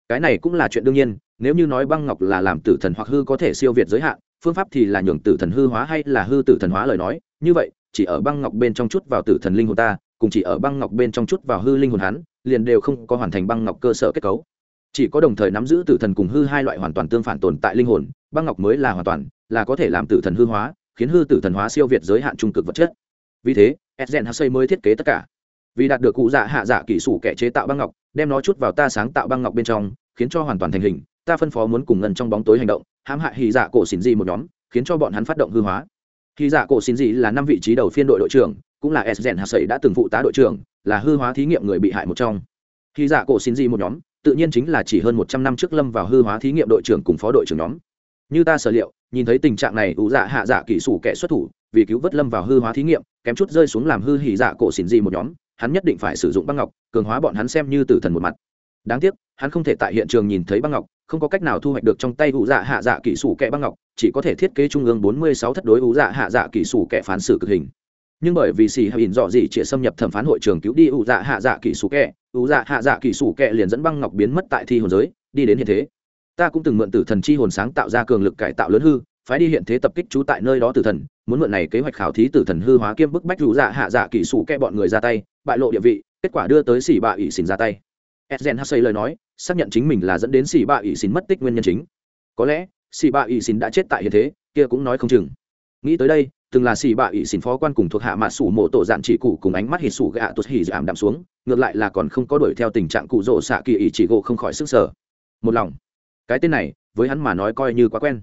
Cái này cũng là chuyện đương nhiên, nếu như nói băng ngọc là làm tử thần hoặc hư có thể siêu việt giới hạn, phương pháp thì là nhường tử thần hư hóa hay là hư tử thần hóa lời nói, như vậy, chỉ ở băng ngọc bên trong chút vào tử thần linh hồn ta, cùng chỉ ở băng ngọc bên trong chút vào hư linh hồn hắn, liền đều không có hoàn thành băng ngọc cơ sở kết cấu. Chỉ có đồng thời nắm giữ tử thần cùng hư hai loại hoàn toàn tương phản tồn tại linh hồn, băng ngọc mới là hoàn toàn, là có thể làm tử thần hư hóa, khiến hư tử thần hóa siêu việt giới hạn trung cực vật chất. Vì thế edgen hassay mới thiết kế tất cả. Vì đạt được cụ dạ hạ dạ kỹ sủ kẻ chế tạo băng ngọc, đem nó chút vào ta sáng tạo băng ngọc bên trong, khiến cho hoàn toàn thành hình. Ta phân phó muốn cùng ngân trong bóng tối hành động, hãm hại hy dạ cổ xin dị một nhóm, khiến cho bọn hắn phát động hư hóa. Hy dạ cổ xin dị là năm vị trí đầu phiên đội đội trưởng, cũng là edgen hassay đã từng phụ tá đội trưởng, là hư hóa thí nghiệm người bị hại một trong. Hy dạ cổ xin dị một nhóm, tự nhiên chính là chỉ hơn một trăm năm trước lâm vào hư hóa thí nghiệm đội trưởng cùng phó đội trưởng nhóm. Như ta sở liệu, nhìn thấy tình trạng này ủ dạ hạ dạ kỹ sủ kẻ xuất thủ vì cứu vớt lâm vào hư hóa thí nghiệm, kém chút rơi xuống làm hư hỉ dạ cổ xỉn gì một nhóm, hắn nhất định phải sử dụng băng ngọc, cường hóa bọn hắn xem như tử thần một mặt. Đáng tiếc, hắn không thể tại hiện trường nhìn thấy băng ngọc, không có cách nào thu hoạch được trong tay ủ dạ hạ dạ kỹ sủ kẻ băng ngọc, chỉ có thể thiết kế trung ương bốn mươi sáu thất đối ủ dạ hạ dạ kỹ sủ kẻ phán xử cực hình. Nhưng bởi vì xì hay ỉn dọ gì chỉ xâm nhập thẩm phán hội trường cứu đi ủ dạ hạ dạ kỹ sủ kẻ ủ dạ hạ dạ kỹ sủ kẻ liền dẫn băng ngọc biến mất tại thi hồn giới, đi đến hiện thế. Ta cũng từng mượn tử thần chi hồn sáng tạo ra cường lực cải tạo lớn hư phái đi hiện thế tập kích trú tại nơi đó tử thần, muốn mượn này kế hoạch khảo thí tử thần hư hóa kiêm bức bách rủ dạ hạ dạ kỹ sủ kẹ bọn người ra tay, bại lộ địa vị, kết quả đưa tới xỉ bạ ỷ xỉn ra tay. Edgen hassay lời nói, xác nhận chính mình là dẫn đến xỉ bạ ỷ xỉn mất tích nguyên nhân chính. Có lẽ xỉ bạ ỷ xỉn đã chết tại hiện thế, kia cũng nói không chừng. Nghĩ tới đây, từng là xỉ bạ ỷ xỉn phó quan cùng thuộc hạ mạ sủ mộ tổ dạn chỉ cụ cùng ánh mắt hít sủ gạ tuột hỉ giảm đạm xuống, ngược lại là còn không có đuổi theo tình trạng cụ rỗ xạ kỳ ỷ chỉ gỗ không khỏi sức sở. Một lòng. Cái tên này, với hắn mà nói coi như quá quen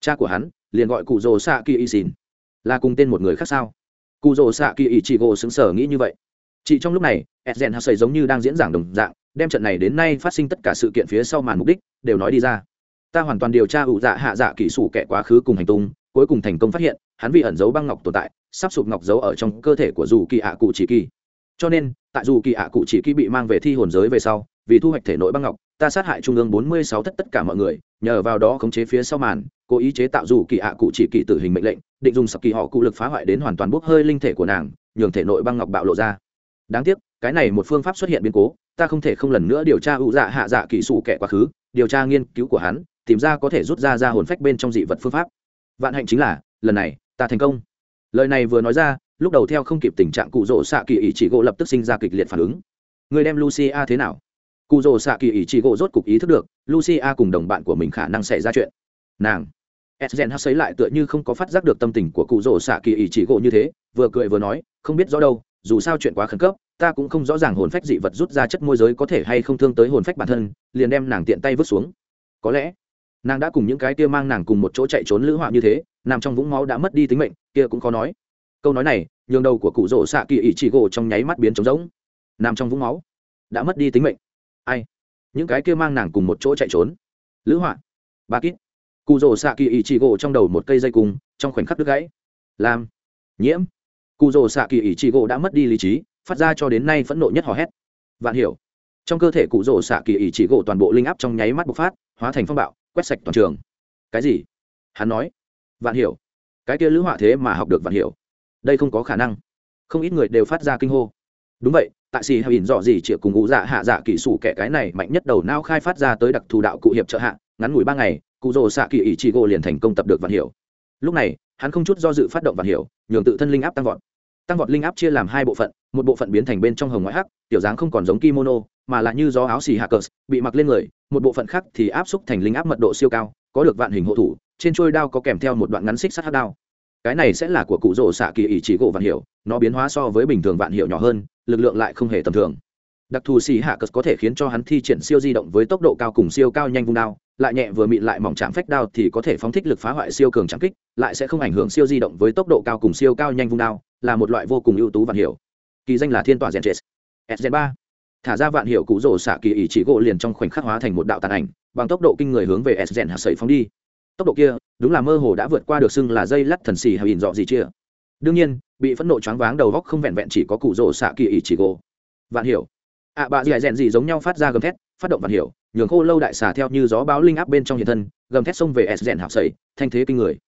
cha của hắn, liền gọi cụ rồ xạ kỳ y xin là cùng tên một người khác sao? Cụ rồ xạ kỳ y chị gỗ xứng sở nghĩ như vậy. Chị trong lúc này edgen hắc giống như đang diễn giảng đồng dạng, đem trận này đến nay phát sinh tất cả sự kiện phía sau màn mục đích đều nói đi ra. Ta hoàn toàn điều tra ủ dạ hạ dạ kỹ sủ kẻ quá khứ cùng hành tung, cuối cùng thành công phát hiện, hắn vì ẩn giấu băng ngọc tồn tại, sắp sụp ngọc giấu ở trong cơ thể của dù kỳ ạ cụ chỉ kỳ. Cho nên, tại dù kỳ ạ cụ chỉ kỳ bị mang về thi hồn giới về sau vì thu hoạch thể nội băng ngọc, ta sát hại trung ương bốn mươi sáu thất tất cả mọi người, nhờ vào đó khống chế phía sau màn, cố ý chế tạo dù kỳ ạ cụ chỉ kỳ tử hình mệnh lệnh, định dùng sập kỳ họ cụ lực phá hoại đến hoàn toàn bốc hơi linh thể của nàng, nhường thể nội băng ngọc bạo lộ ra. Đáng tiếc, cái này một phương pháp xuất hiện biến cố, ta không thể không lần nữa điều tra ưu dạ hạ dạ kỳ sủ kẻ quá khứ, điều tra nghiên cứu của hắn, tìm ra có thể rút ra ra hồn phách bên trong dị vật phương pháp. Vạn hạnh chính là, lần này, ta thành công. Lời này vừa nói ra, lúc đầu theo không kịp tình trạng cụ rỗ xạ kỳ ý chỉ gỗ lập tức sinh ra kịch liệt phản ứng. Người đem lucia thế nào? Cụ rồ xạ kỳ ý chị gỗ rốt cục ý thức được lucia cùng đồng bạn của mình khả năng xảy ra chuyện. Nàng. Edgen hắc xấy lại tựa như không có phát giác được tâm tình của cụ rồ xạ kỳ ý chị gỗ như thế, vừa cười vừa nói, không biết rõ đâu, dù sao chuyện quá khẩn cấp, ta cũng không rõ ràng hồn phách dị vật rút ra chất môi giới có thể hay không thương tới hồn phách bản thân, liền đem nàng tiện tay vứt xuống. Có lẽ, nàng đã cùng những cái kia mang nàng cùng một chỗ chạy trốn lữ họa như thế, nằm trong vũng máu đã mất đi tính mệnh, kia cũng khó nói. Câu nói này, nhường đầu của cụ rỗ xạ kỳ ý chỉ gỗ trong nháy mắt biến trống rỗng. Nằm trong vũng máu, đã mất đi tính mệnh ai? Những cái kia mang nàng cùng một chỗ chạy trốn. Lữ họa ba kít cụ rồ xạ kỳ ý chỉ gỗ trong đầu một cây dây cung, trong khoảnh khắc đứt gãy. Làm nhiễm cụ rồ xạ kỳ ý chỉ gỗ đã mất đi lý trí, phát ra cho đến nay phẫn nộ nhất hò hét. Vạn hiểu, trong cơ thể cụ rồ xạ kỳ ý chỉ gỗ toàn bộ linh áp trong nháy mắt bộc phát, hóa thành phong bạo, quét sạch toàn trường. Cái gì? Hắn nói. Vạn hiểu, cái kia lữ họa thế mà học được vạn hiểu. Đây không có khả năng. Không ít người đều phát ra kinh hô. Đúng vậy tại xì hay ỉn dọ gì chịa cùng ngũ dạ hạ dạ kỹ sủ kẻ cái này mạnh nhất đầu nao khai phát ra tới đặc thù đạo cụ hiệp trợ hạ, ngắn ngủi ba ngày, cụ rồ xạ kỳ ý chị gỗ liền thành công tập được vạn hiểu lúc này, hắn không chút do dự phát động vạn hiểu nhường tự thân linh áp tăng vọt. Tăng vọt linh áp chia làm hai bộ phận, một bộ phận biến thành bên trong hồng ngoại hắc, tiểu dáng không còn giống kimono, mà là như gió áo xì hạ cờ, bị mặc lên người, một bộ phận khác thì áp xúc thành linh áp mật độ siêu cao, có được vạn hình hộ thủ, trên trôi đao có kèm theo một đoạn ngắn xích sắt hát đao. Cái này sẽ là của cụ rồ xạ kỳ ý chỉ gỗ vạn hiểu nó biến hóa so với bình thường vạn hiệu nhỏ hơn lực lượng lại không hề tầm thường. Đặc thù xì hạ cất có thể khiến cho hắn thi triển siêu di động với tốc độ cao cùng siêu cao nhanh vung đao, lại nhẹ vừa mịn lại mỏng chạm phách đao thì có thể phóng thích lực phá hoại siêu cường chạm kích, lại sẽ không ảnh hưởng siêu di động với tốc độ cao cùng siêu cao nhanh vung đao, là một loại vô cùng ưu tú vạn hiểu kỳ danh là thiên tòa gen chết ba. Thả ra vạn hiệu cụ rổ xạ kỳ ý chỉ gỗ liền trong khoảnh khắc hóa thành một đạo tàn ảnh, bằng tốc độ kinh người hướng về sgen hạ hạt sẩy phóng đi. Tốc độ kia, đúng là mơ hồ đã vượt qua được xưng là dây lắt thần xì hay ỉn dọ gì chia đương nhiên bị phẫn nộ choáng váng đầu góc không vẹn vẹn chỉ có cụ rổ xạ kỳ ý chỉ gỗ. Vạn hiểu. Ạ à, bà dì rèn gì giống nhau phát ra gầm thét phát động vạn hiểu nhường khô lâu đại xà theo như gió báo linh áp bên trong hiện thân gầm thét xông về s rèn hạp sẩy thanh thế kinh người.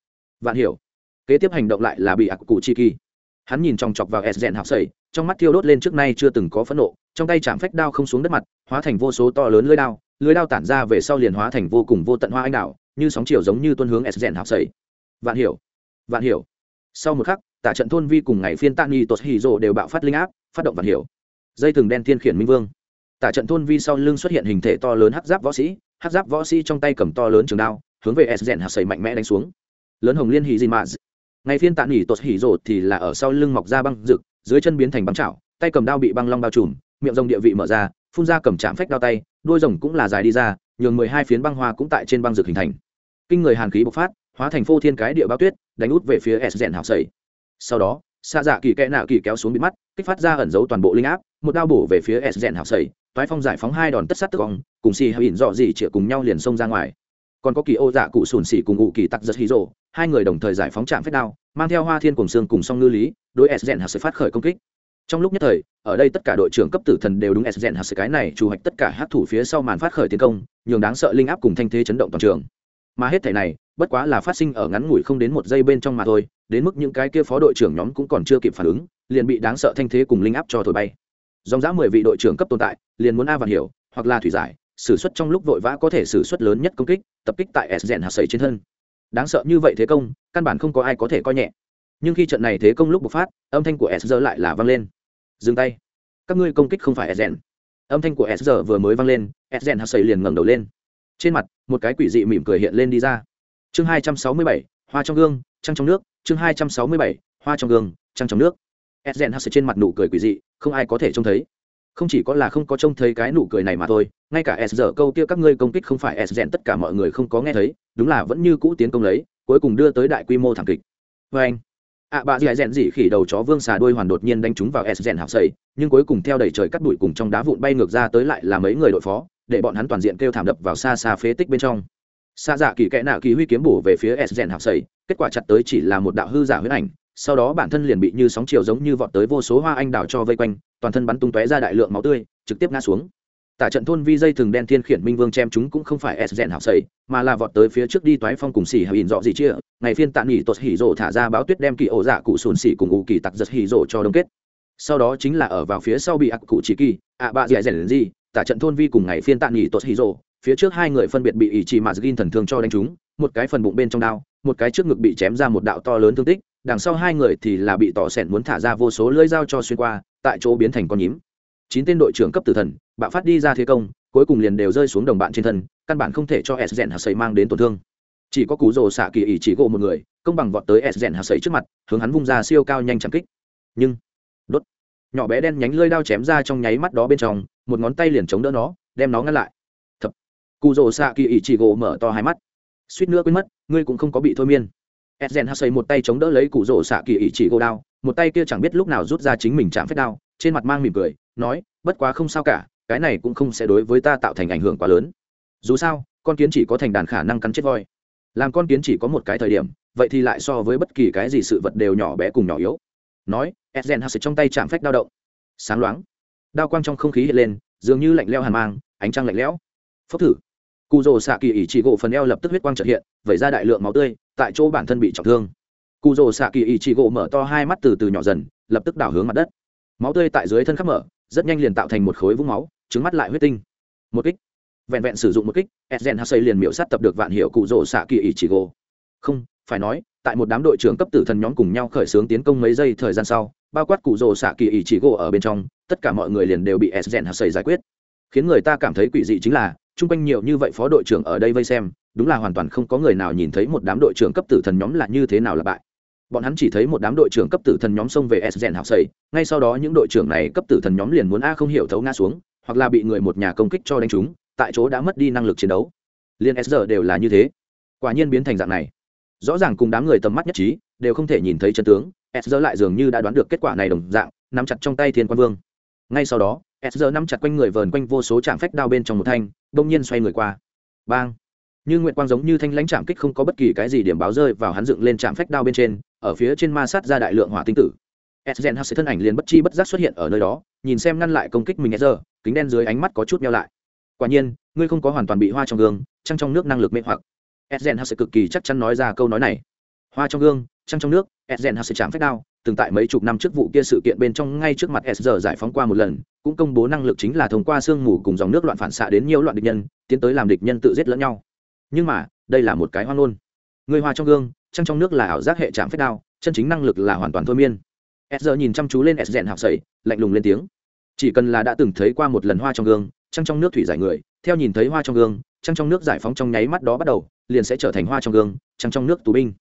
Vạn hiểu. Kế tiếp hành động lại là bị ạc cụ chi kỳ hắn nhìn chòng chọc vào s rèn hạp sẩy trong mắt thiêu đốt lên trước nay chưa từng có phẫn nộ trong tay chạm phách đao không xuống đất mặt hóa thành vô số to lớn lưới đao lưới đao tản ra về sau liền hóa thành vô cùng vô tận hoa anh đào như sóng chiều giống như tuân hướng s rèn học sầy. Vạn hiểu. Vạn hiểu. Sau một khắc tả trận thôn vi cùng ngày phiên tạ nghi tột hì rồ đều bạo phát linh áp, phát động vạn hiểu. Dây thừng đen thiên khiển minh vương. Tả trận thôn vi sau lưng xuất hiện hình thể to lớn hắc giáp võ sĩ, hắc giáp võ sĩ trong tay cầm to lớn trường đao, hướng về s rèn hạt sầy mạnh mẽ đánh xuống. Lớn hồng liên hì gì mạ. ngày phiên tạ nghỉ tột hỉ rộ thì là ở sau lưng mọc ra băng rực, dưới chân biến thành băng chảo, tay cầm đao bị băng long bao trùm, miệng rồng địa vị mở ra, phun ra cầm chạm phách đao tay, đuôi rồng cũng là dài đi ra, nhường mười hai phiến băng hoa cũng tại trên băng rực hình thành. Kinh người hàn khí bộc phát, hóa thành phô thiên cái địa bao tuyết, đánh út về phía s rèn hào sầy sau đó xa dạ kỳ kẽ nạo kỳ kéo xuống bị mắt, kích phát ra ẩn giấu toàn bộ linh áp, một đao bổ về phía s rèn hào sầy, toái phong giải phóng hai đòn tất sát tức vong, cùng xì hay ỉn dọ dỉ chĩa cùng nhau liền xông ra ngoài. Còn có kỳ ô dạ cụ sùn xỉ cùng ngụ kỳ tặc giật hí rộ hai người đồng thời giải phóng trạm phép đao, mang theo hoa thiên cùng xương cùng song ngư lý, đối s rèn hào sầy phát khởi công kích. Trong lúc nhất thời, ở đây tất cả đội trưởng cấp tử thần đều đúng s rèn hạt cái này, chủ hoạch tất cả hát thủ phía sau màn phát khởi tiến công, nhường đáng sợ linh áp cùng thanh thế chấn động toàn trường mà hết thể này, bất quá là phát sinh ở ngắn ngủi không đến một giây bên trong mà thôi, đến mức những cái kia phó đội trưởng nhóm cũng còn chưa kịp phản ứng, liền bị đáng sợ thanh thế cùng linh áp cho thổi bay. Dòng dã mười vị đội trưởng cấp tồn tại, liền muốn a vạn hiểu, hoặc là thủy giải s ử suất trong lúc vội vã có thể s ử suất lớn nhất công kích, tập kích tại s rèn hạt sầy trên thân. Đáng sợ như vậy thế công, căn bản không có ai có thể coi nhẹ. Nhưng khi trận này thế công lúc bộc phát, âm thanh của s lại là vang lên. Dừng tay. Các ngươi công kích không phải sden âm thanh của s vừa mới vang lên sden hạt sầy liền ngẩng đầu lên. Trên mặt một cái quỷ dị mỉm cười hiện lên đi ra. Chương hai trăm sáu mươi bảy, hoa trong gương, trăng trong nước. Chương hai trăm sáu mươi bảy, hoa trong gương, trăng trong nước. Sden hắc trên mặt nụ cười quỷ dị, không ai có thể trông thấy. Không chỉ có là không có trông thấy cái nụ cười này mà thôi, ngay cả s câu kia các ngươi công kích không phải s tất cả mọi người không có nghe thấy, đúng là vẫn như cũ tiến công lấy, cuối cùng đưa tới đại quy mô thảm kịch. Vê anh, ạ bạ dì rèn dỉ khỉ đầu chó vương xà đuôi hoàn đột nhiên đánh trúng vào s rèn học sầy nhưng cuối cùng theo đẩy trời cắt đuổi cùng trong đá vụn bay ngược ra tới lại là mấy người đội phó để bọn hắn toàn diện kêu thảm đập vào xa xa phế tích bên trong. Xa dạ kỳ kẽ nạ kỳ huy kiếm bổ về phía s rèn hạp sầy, kết quả chặt tới chỉ là một đạo hư giả huyết ảnh, sau đó bản thân liền bị như sóng chiều giống như vọt tới vô số hoa anh đào cho vây quanh, toàn thân bắn tung tóe ra đại lượng máu tươi, trực tiếp ngã xuống. Tả trận thôn vi dây thường đen thiên khiển minh vương chém chúng cũng không phải s rèn hạp sầy, mà là vọt tới phía trước đi toái phong cùng xỉ hào ỉn dọ gì chia, ngày phiên tạ nghỉ tột hỉ rộ thả ra báo tuyết đem kỳ ổ dạ cụ sùn xỉ cùng ủ kỳ tặc giật hỉ rộ cho đông kết. Sau đó chính là ở vào phía sau bị ạc cụ chỉ kỳ, ạ bạ dẻ rèn gì tả trận thôn vi cùng ngày phiên tạ nghỉ tốt hí rồ, phía trước hai người phân biệt bị ỷ trì mà gin thần thương cho đánh trúng, một cái phần bụng bên trong đao, một cái trước ngực bị chém ra một đạo to lớn thương tích, đằng sau hai người thì là bị tỏ sẻn muốn thả ra vô số lưỡi dao cho xuyên qua, tại chỗ biến thành con nhím. Chín tên đội trưởng cấp tử thần, bạo phát đi ra thế công, cuối cùng liền đều rơi xuống đồng bạn trên thân, căn bản không thể cho s rèn hạt sấy mang đến tổn thương. Chỉ có cú rồ xạ kỳ ý chỉ gộ một người, công bằng vọt tới s rèn hạt sấy trước mặt, hướng hắn vung ra siêu cao nhanh chạm kích. Nhưng, đốt, nhỏ bé đen nhánh lơi đao chém ra trong nháy mắt đó bên trong một ngón tay liền chống đỡ nó, đem nó ngăn lại. Thập. Cụ rồ xạ kỳ ý chỉ gỗ mở to hai mắt. Suýt nữa quên mất, ngươi cũng không có bị thôi miên. Edgen rèn xây một tay chống đỡ lấy cụ rồ xạ kỳ ý chỉ gỗ đao, một tay kia chẳng biết lúc nào rút ra chính mình chạm phép đao, trên mặt mang mỉm cười, nói, bất quá không sao cả, cái này cũng không sẽ đối với ta tạo thành ảnh hưởng quá lớn. Dù sao, con kiến chỉ có thành đàn khả năng cắn chết voi. Làm con kiến chỉ có một cái thời điểm, vậy thì lại so với bất kỳ cái gì sự vật đều nhỏ bé cùng nhỏ yếu. Nói edgen hạt trong tay chạm phách đao động. Sáng loáng đao quang trong không khí hiện lên, dường như lạnh leo hàn mang, ánh trăng lạnh lẽo. Phốc thử. Cụ rồ xạ kỳ ỉ chỉ gỗ phần eo lập tức huyết quang trợ hiện, vẩy ra đại lượng máu tươi, tại chỗ bản thân bị trọng thương. Cụ rồ xạ kỳ ỉ chỉ gỗ mở to hai mắt từ từ nhỏ dần, lập tức đảo hướng mặt đất. Máu tươi tại dưới thân khắp mở, rất nhanh liền tạo thành một khối vũng máu, trứng mắt lại huyết tinh. Một kích. Vẹn vẹn sử dụng một kích edgen hasey liền miễu sát tập được vạn hiệu cụ rồ xạ kỳ ỉ chỉ gỗ. Không, phải nói tại một đám đội trưởng cấp tử thần nhóm cùng nhau khởi xướng tiến công mấy giây thời gian sau, bao quát cụ rồ xạ kỳ ý chỉ gỗ ở bên trong, tất cả mọi người liền đều bị edgen hasey giải quyết. Khiến người ta cảm thấy quỷ dị chính là, chung quanh nhiều như vậy phó đội trưởng ở đây vây xem, đúng là hoàn toàn không có người nào nhìn thấy một đám đội trưởng cấp tử thần nhóm là như thế nào là bại. Bọn hắn chỉ thấy một đám đội trưởng cấp tử thần nhóm xông về s rèn hạt sầy, ngay sau đó những đội trưởng này cấp tử thần nhóm liền muốn a không hiểu thấu ngã xuống, hoặc là bị người một nhà công kích cho đánh chúng tại chỗ đã mất đi năng lực chiến đấu. Liên s đều là như thế. Quả nhiên biến thành dạng này rõ ràng cùng đám người tầm mắt nhất trí đều không thể nhìn thấy chân tướng. S lại dường như đã đoán được kết quả này đồng dạng nắm chặt trong tay thiên quan vương. Ngay sau đó s nắm chặt quanh người vờn quanh vô số trạm phách đao bên trong một thanh bỗng nhiên xoay người qua. Bang! Như nguyện quang giống như thanh lãnh trạm kích không có bất kỳ cái gì điểm báo rơi vào hắn dựng lên trạm phách đao bên trên ở phía trên ma sát ra đại lượng hỏa tinh tử. Esgen Hắc thân ảnh liền bất chi bất giác xuất hiện ở nơi đó, nhìn xem ngăn lại công kích mình Esger, kính đen dưới ánh mắt có chút nheo lại. Quả nhiên, ngươi không có hoàn toàn bị hoa trong gương, trăng trong nước năng lực mê hoặc. Esgen Hắc cực kỳ chắc chắn nói ra câu nói này. Hoa trong gương, trăng trong nước, Esgen Hắc chạm phách đao, từng tại mấy chục năm trước vụ kia sự kiện bên trong ngay trước mặt Esger giải phóng qua một lần, cũng công bố năng lực chính là thông qua sương mù cùng dòng nước loạn phản xạ đến nhiều loạn địch nhân, tiến tới làm địch nhân tự giết lẫn nhau. Nhưng mà, đây là một cái hoang luôn. Người hoa trong gương, trăng trong nước là ảo giác hệ chạm phách đao, chân chính năng lực là hoàn toàn thôi miên s nhìn chăm chú lên s rèn học sẩy lạnh lùng lên tiếng chỉ cần là đã từng thấy qua một lần hoa trong gương trăng trong nước thủy giải người theo nhìn thấy hoa trong gương trăng trong nước giải phóng trong nháy mắt đó bắt đầu liền sẽ trở thành hoa trong gương, trăng trong nước tù binh.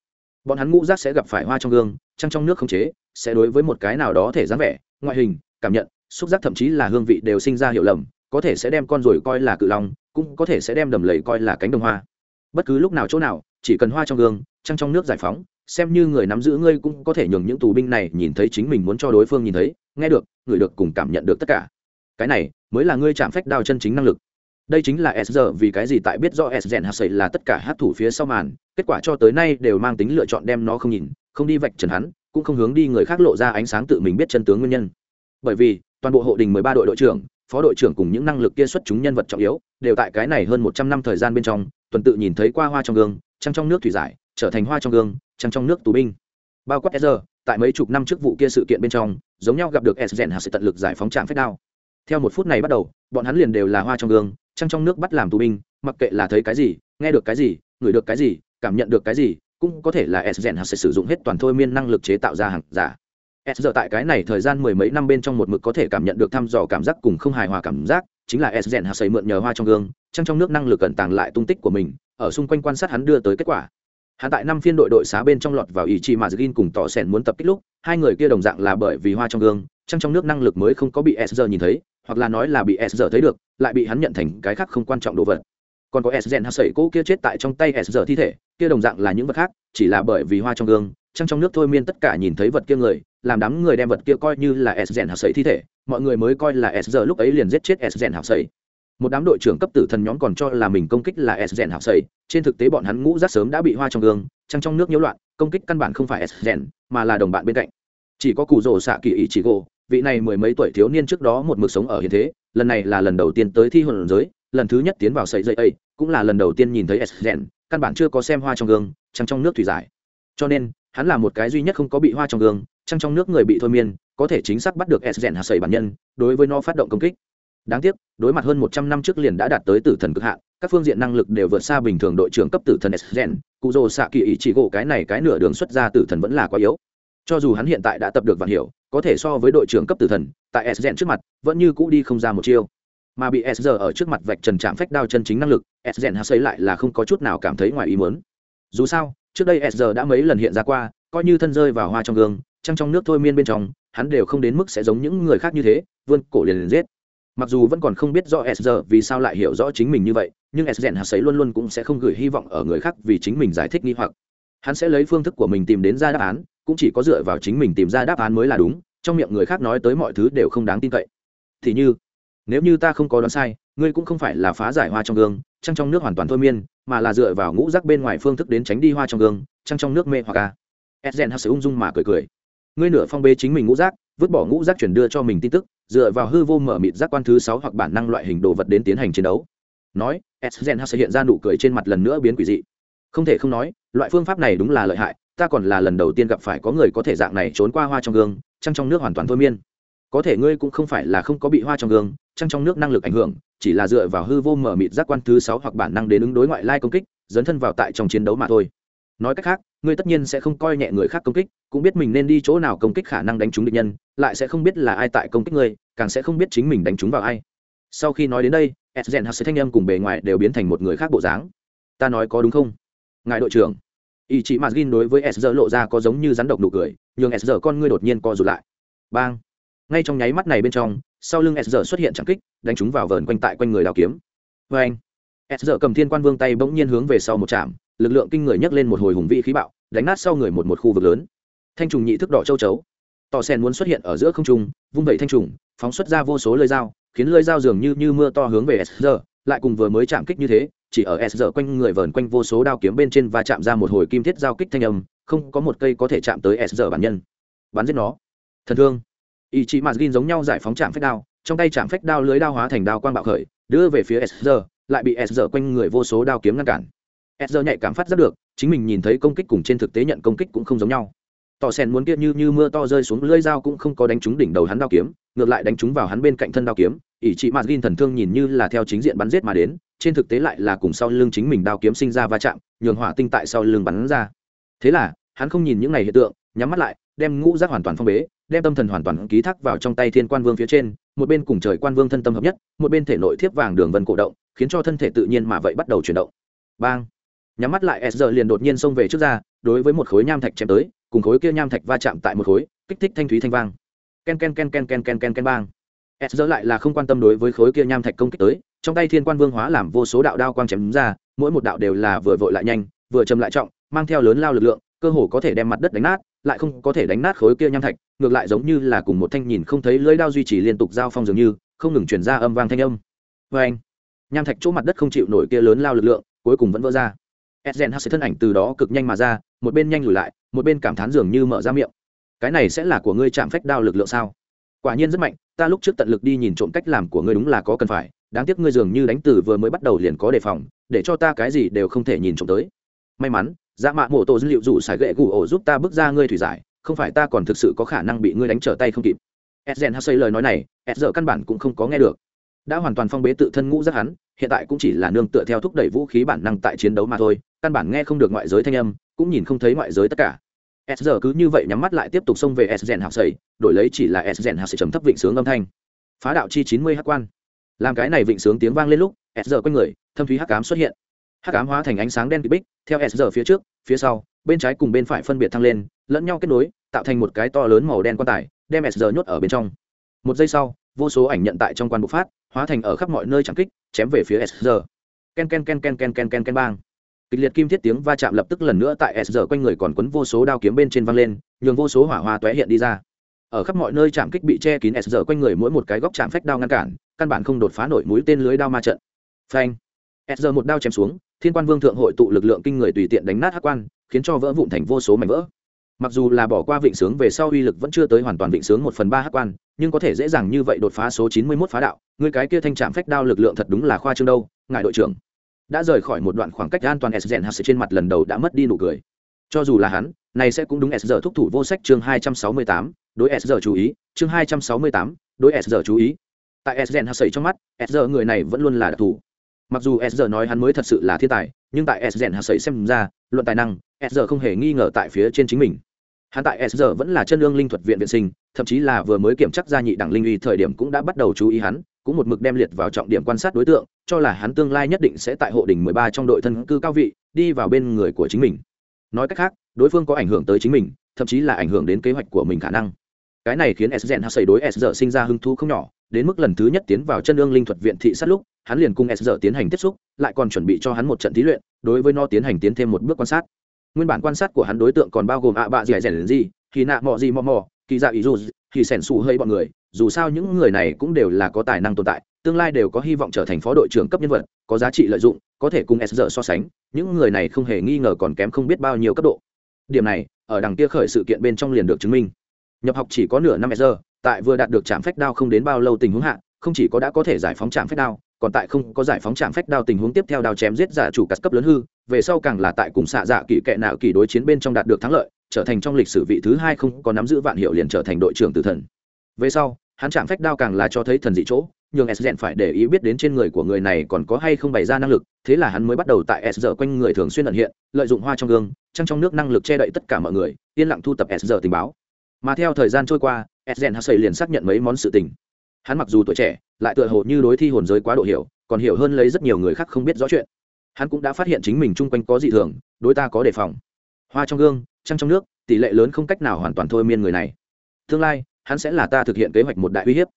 Bọn hắn ngũ giác sẽ gặp phải hoa trong gương, trăng trong nước không chế, sẽ đối với một cái nào đó thể dáng vẻ, ngoại hình, cảm nhận, xúc giác thậm chí là hương vị đều sinh ra hiểu lầm, có thể sẽ đem con ruồi coi là cự long, cũng có thể sẽ đem đầm lầy coi là cánh đồng hoa. Bất cứ lúc nào chỗ nào, chỉ cần hoa trong gương, trăng trong nước giải phóng, xem như người nắm giữ ngươi cũng có thể nhường những tù binh này nhìn thấy chính mình muốn cho đối phương nhìn thấy, nghe được người được cùng cảm nhận được tất cả. Cái này mới là ngươi chạm phách đao chân chính năng lực đây chính là s giờ vì cái gì tại biết do s rèn hạt sầy là tất cả hát thủ phía sau màn kết quả cho tới nay đều mang tính lựa chọn đem nó không nhìn không đi vạch trần hắn cũng không hướng đi người khác lộ ra ánh sáng tự mình biết chân tướng nguyên nhân. Bởi vì toàn bộ hộ đình mười ba đội đội trưởng phó đội trưởng cùng những năng lực kia xuất chúng nhân vật trọng yếu đều tại cái này hơn một trăm năm thời gian bên trong tuần tự nhìn thấy qua hoa trong gương trăng trong nước thủy giải trở thành hoa trong gương trăng trong nước tù binh. Bao quát Ezra, tại mấy chục năm trước vụ kia sự kiện bên trong giống nhau gặp được Ezgen hạt sầy tận lực giải phóng trạm phép đao theo một phút này bắt đầu, bọn hắn liền đều là hoa trong gương, trăng trong nước bắt làm tù binh, mặc kệ là thấy cái gì, nghe được cái gì, ngửi được cái gì, cảm nhận được cái gì, cũng có thể là Ezgen hạt sẽ sử dụng hết toàn thôi miên năng lực chế tạo ra hàng giả. S giờ tại cái này thời gian mười mấy năm bên trong một mực có thể cảm nhận được thăm dò cảm giác cùng không hài hòa cảm giác, chính là s gen hạt xây mượn nhờ hoa trong gương, trăng trong nước năng lực cẩn tàng lại tung tích của mình, ở xung quanh quan sát hắn đưa tới kết quả hắn tại năm phiên đội đội xá bên trong lọt vào ý chí mà Zgin cùng tỏ sèn muốn tập kích lúc, hai người kia đồng dạng là bởi vì hoa trong gương, trăng trong nước năng lực mới không có bị Sr nhìn thấy, hoặc là nói là bị Sr thấy được, lại bị hắn nhận thành cái khác không quan trọng đồ vật. Còn có s rèn sẩy cỗ kia chết tại trong tay Sr thi thể, kia đồng dạng là những vật khác, chỉ là bởi vì hoa trong gương, trăng trong nước thôi miên tất cả nhìn thấy vật kia người, làm đám người đem vật kia coi như là s rèn sẩy thi thể, mọi người mới coi là Sr lúc ấy liền giết chết s rèn sẩy một đám đội trưởng cấp tử thần nhóm còn cho là mình công kích là s rèn hảo sầy. Trên thực tế bọn hắn ngũ rác sớm đã bị hoa trong gương, trăng trong nước nhiễu loạn, công kích căn bản không phải s rèn, mà là đồng bạn bên cạnh. Chỉ có cụ rồ xạ kỳ ý chỉ gỗ, vị này mười mấy tuổi thiếu niên trước đó một mực sống ở hiện thế, lần này là lần đầu tiên tới thi hồn giới, lần thứ nhất tiến vào sậy dây ấy, cũng là lần đầu tiên nhìn thấy s rèn, căn bản chưa có xem hoa trong gương, trăng trong nước thủy giải. Cho nên, hắn là một cái duy nhất không có bị hoa trong gương, trăng trong nước người bị thôi miên, có thể chính xác bắt được s rèn hạt sầy bản nhân, đối với nó phát động công kích đáng tiếc, đối mặt hơn một trăm năm trước liền đã đạt tới tử thần cực hạn, các phương diện năng lực đều vượt xa bình thường đội trưởng cấp tử thần s gen cụ rồ xạ kỳ ý chỉ gỗ cái này cái nửa đường xuất ra tử thần vẫn là quá yếu. Cho dù hắn hiện tại đã tập được vạn hiểu, có thể so với đội trưởng cấp tử thần, tại s gen trước mặt, vẫn như cũ đi không ra một chiêu. Mà bị s giờ ở trước mặt vạch trần trạm phách đao chân chính năng lực s gen hạ xây lại là không có chút nào cảm thấy ngoài ý muốn. Dù sao, trước đây s giờ đã mấy lần hiện ra qua, coi như thân rơi vào hoa trong gương, trăng trong nước thôi miên bên trong, hắn đều không đến mức sẽ giống những người khác như thế, vươn cổ liền liền giết mặc dù vẫn còn không biết rõ sr vì sao lại hiểu rõ chính mình như vậy, nhưng sr hạt sấy luôn luôn cũng sẽ không gửi hy vọng ở người khác vì chính mình giải thích nghi hoặc. Hắn sẽ lấy phương thức của mình tìm đến ra đáp án, cũng chỉ có dựa vào chính mình tìm ra đáp án mới là đúng, trong miệng người khác nói tới mọi thứ đều không đáng tin cậy. Thì như, nếu như ta không có đoán sai, ngươi cũng không phải là phá giải hoa trong gương, trăng trong nước hoàn toàn thôi miên, mà là dựa vào ngũ rắc bên ngoài phương thức đến tránh đi hoa trong gương, trăng trong nước mê hoặc ca s rèn hạt ung dung mà cười cười. Ngươi nửa phong bê chính mình ngũ rác vứt bỏ ngũ giác chuyển đưa cho mình tin tức, dựa vào hư vô mở mịt giác quan thứ sáu hoặc bản năng loại hình đồ vật đến tiến hành chiến đấu. Nói, s sẽ hiện ra nụ cười trên mặt lần nữa biến quỷ dị. Không thể không nói, loại phương pháp này đúng là lợi hại, ta còn là lần đầu tiên gặp phải có người có thể dạng này trốn qua hoa trong gương, trăng trong nước hoàn toàn thôi miên. Có thể ngươi cũng không phải là không có bị hoa trong gương, trăng trong nước năng lực ảnh hưởng, chỉ là dựa vào hư vô mở mịt giác quan thứ sáu hoặc bản năng đến ứng đối ngoại lai công kích, dấn thân vào tại trong chiến đấu mà thôi nói cách khác, ngươi tất nhiên sẽ không coi nhẹ người khác công kích, cũng biết mình nên đi chỗ nào công kích khả năng đánh trúng địch nhân, lại sẽ không biết là ai tại công kích ngươi, càng sẽ không biết chính mình đánh trúng vào ai. Sau khi nói đến đây s gen hạt thanh âm cùng bề ngoài đều biến thành một người khác bộ dáng. Ta nói có đúng không? Ngài đội trưởng. Ý chị mạt gin đối với s lộ ra có giống như rắn độc nụ cười, nhường s con ngươi đột nhiên co rụt lại. Bang. Ngay trong nháy mắt này bên trong, sau lưng s xuất hiện trảm kích, đánh chúng vào vờn quanh tại quanh người đào kiếm. Vê anh s cầm thiên quan vương tay bỗng nhiên hướng về sau một chạm lực lượng kinh người nhấc lên một hồi hùng vị khí bạo, đánh nát sau người một một khu vực lớn. Thanh trùng nhị thức đỏ châu chấu. Tò sen muốn xuất hiện ở giữa không trung, vung vẩy thanh trùng, phóng xuất ra vô số lưỡi dao, khiến lưỡi dao dường như như mưa to hướng về s lại cùng vừa mới chạm kích như thế, chỉ ở s quanh người vờn quanh vô số đao kiếm bên trên và chạm ra một hồi kim thiết giao kích thanh âm, không có một cây có thể chạm tới s bản nhân. Bắn giết nó. Thần thương. Ý chí mạt gin giống nhau giải phóng chạm phách đao, trong tay chạm phách đao lưới đao hóa thành đao quang bạo khởi, đưa về phía s lại bị s quanh người vô số đao kiếm ngăn cản. Ezra nhạy cảm phát giác được, chính mình nhìn thấy công kích cùng trên thực tế nhận công kích cũng không giống nhau. Tỏ sen muốn kia như như mưa to rơi xuống, lưỡi dao cũng không có đánh trúng đỉnh đầu hắn đao kiếm, ngược lại đánh trúng vào hắn bên cạnh thân đao kiếm. Ỷ trị mạt thần thương nhìn như là theo chính diện bắn giết mà đến, trên thực tế lại là cùng sau lưng chính mình đao kiếm sinh ra va chạm, nhường hỏa tinh tại sau lưng bắn ra. Thế là, hắn không nhìn những này hiện tượng, nhắm mắt lại, đem ngũ giác hoàn toàn phong bế, đem tâm thần hoàn toàn ký thác vào trong tay thiên quan vương phía trên, một bên cùng trời quan vương thân tâm hợp nhất, một bên thể nội thiếp vàng đường vân cổ động, khiến cho thân thể tự nhiên mà vậy bắt đầu chuyển động. Bang! Nhắm mắt lại s liền đột nhiên xông về trước ra, đối với một khối nham thạch chém tới, cùng khối kia nham thạch va chạm tại một khối, kích thích thanh thúy thanh vang. Ken ken ken ken ken ken ken ken, bang. S lại là không quan tâm đối với khối kia nham thạch công kích tới, trong tay thiên quan vương hóa làm vô số đạo đao quang chém ra, mỗi một đạo đều là vừa vội lại nhanh, vừa chậm lại trọng, mang theo lớn lao lực lượng, cơ hồ có thể đem mặt đất đánh nát, lại không có thể đánh nát khối kia nham thạch, ngược lại giống như là cùng một thanh nhìn không thấy lưỡi đao duy trì liên tục giao phong dường như, không ngừng chuyển ra âm vang thanh âm. Vê anh nham thạch chỗ mặt đất không chịu nổi kia lớn lao lực lượng, cuối cùng vẫn vỡ ra edgen hắc sẽ thân ảnh từ đó cực nhanh mà ra, một bên nhanh lùi lại, một bên cảm thán dường như mở ra miệng. Cái này sẽ là của ngươi chạm phách đao lực lượng sao? Quả nhiên rất mạnh, ta lúc trước tận lực đi nhìn trộm cách làm của ngươi đúng là có cần phải, đáng tiếc ngươi dường như đánh từ vừa mới bắt đầu liền có đề phòng, để cho ta cái gì đều không thể nhìn trộm tới. May mắn dạ mạ mổ tổ dữ liệu rủ xài gậy gù ổ giúp ta bước ra ngươi thủy giải, không phải ta còn thực sự có khả năng bị ngươi đánh trở tay không kịp. Edgen hắc xây lời nói này, ed căn bản cũng không có nghe được. Đã hoàn toàn phong bế tự thân ngũ rất hắn, hiện tại cũng chỉ là nương tựa theo thúc đẩy vũ khí bản năng tại chiến đấu mà thôi căn bản nghe không được ngoại giới thanh âm, cũng nhìn không thấy ngoại giới tất cả. S cứ như vậy nhắm mắt lại tiếp tục xông về s rèn hạc sầy, đổi lấy chỉ là s rèn hạc sầy trầm thấp vịnh sướng âm thanh. Phá đạo chi chín mươi hắc quan. Làm cái này vịnh sướng tiếng vang lên lúc, s quanh người, thâm thúy hắc ám xuất hiện. Hắc ám hóa thành ánh sáng đen kịp bích, theo s phía trước, phía sau, bên trái cùng bên phải phân biệt thăng lên, lẫn nhau kết nối, tạo thành một cái to lớn màu đen quan tài, đem s nhốt ở bên trong. Một giây sau, vô số ảnh nhận tại trong quan bộc phát, hóa thành ở khắp mọi nơi chẳng kích, chém về phía s ken ken ken ken ken ken ken ken, bang kịch liệt kim thiết tiếng va chạm lập tức lần nữa tại s quanh người còn quấn vô số đao kiếm bên trên văng lên, nhường vô số hỏa hoa tóe hiện đi ra. Ở khắp mọi nơi chạm kích bị che kín s quanh người mỗi một cái góc chạm phách đao ngăn cản, căn bản không đột phá nổi mũi tên lưới đao ma trận. Phanh! S một đao chém xuống, thiên quan vương thượng hội tụ lực lượng kinh người tùy tiện đánh nát hắc quan, khiến cho vỡ vụn thành vô số mảnh vỡ. Mặc dù là bỏ qua vịnh sướng về sau uy lực vẫn chưa tới hoàn toàn vịnh sướng một phần ba hắc quan, nhưng có thể dễ dàng như vậy đột phá số chín mươi mốt phá đạo, người cái kia thanh trạm phách đao lực lượng thật đúng là khoa trương đâu, ngài đội trưởng đã rời khỏi một đoạn khoảng cách an toàn s hạt trên mặt lần đầu đã mất đi nụ cười. Cho dù là hắn, này sẽ cũng đúng s giờ thúc thủ vô sách chương hai trăm sáu mươi tám, đối s giờ chú ý, chương hai trăm sáu mươi tám, đối s giờ chú ý. Tại s hạt trong mắt, s giờ người này vẫn luôn là đặc thù. Mặc dù s giờ nói hắn mới thật sự là thiên tài, nhưng tại s hạt xem ra, luận tài năng, s giờ không hề nghi ngờ tại phía trên chính mình. Hắn tại s giờ vẫn là chân lương linh thuật viện viện sinh thậm chí là vừa mới kiểm tra ra nhị đẳng linh uy thời điểm cũng đã bắt đầu chú ý hắn, cũng một mực đem liệt vào trọng điểm quan sát đối tượng, cho là hắn tương lai nhất định sẽ tại hộ đỉnh mười ba trong đội thân cư cao vị, đi vào bên người của chính mình. Nói cách khác, đối phương có ảnh hưởng tới chính mình, thậm chí là ảnh hưởng đến kế hoạch của mình khả năng. Cái này khiến s gen hay đối s giờ sinh ra hứng thú không nhỏ, đến mức lần thứ nhất tiến vào chân ương linh thuật viện thị sát lúc, hắn liền cùng s giờ tiến hành tiếp xúc, lại còn chuẩn bị cho hắn một trận thí luyện, đối với nó tiến hành tiến thêm một bước quan sát. Nguyên bản quan sát của hắn đối tượng còn bao gồm ạ bạ gì rẻ gì thì nạ mò gì mò mò kỳ dạ ý dù, thì sẻn xù hơi bọn người, dù sao những người này cũng đều là có tài năng tồn tại, tương lai đều có hy vọng trở thành phó đội trưởng cấp nhân vật, có giá trị lợi dụng, có thể cùng s giờ so sánh, những người này không hề nghi ngờ còn kém không biết bao nhiêu cấp độ. Điểm này, ở đằng kia khởi sự kiện bên trong liền được chứng minh. Nhập học chỉ có nửa năm s giờ tại vừa đạt được trạm phách đao không đến bao lâu tình huống hạ, không chỉ có đã có thể giải phóng trạm phách đao, còn tại không có giải phóng trạm phách đao tình huống tiếp theo đao chém giết giả chủ cắt cấp lớn hư, về sau càng là tại cùng xạ dạ kỳ kệ nạo kỳ đối chiến bên trong đạt được thắng lợi trở thành trong lịch sử vị thứ hai không có nắm giữ vạn hiệu liền trở thành đội trưởng tử thần. Về sau, hắn chạm phách đao càng là cho thấy thần dị chỗ nhưng s phải để ý biết đến trên người của người này còn có hay không bày ra năng lực, thế là hắn mới bắt đầu tại s quanh người thường xuyên ẩn hiện, lợi dụng hoa trong gương, trăng trong nước năng lực che đậy tất cả mọi người, yên lặng thu tập s tình báo. Mà theo thời gian trôi qua, s hắc liền xác nhận mấy món sự tình. Hắn mặc dù tuổi trẻ, lại tựa hồ như đối thi hồn giới quá độ hiểu, còn hiểu hơn lấy rất nhiều người khác không biết rõ chuyện. Hắn cũng đã phát hiện chính mình chung quanh có dị thường, đối ta có đề phòng. Hoa trong gương trăng trong nước tỷ lệ lớn không cách nào hoàn toàn thôi miên người này. Tương lai hắn sẽ là ta thực hiện kế hoạch một đại uy hiếp.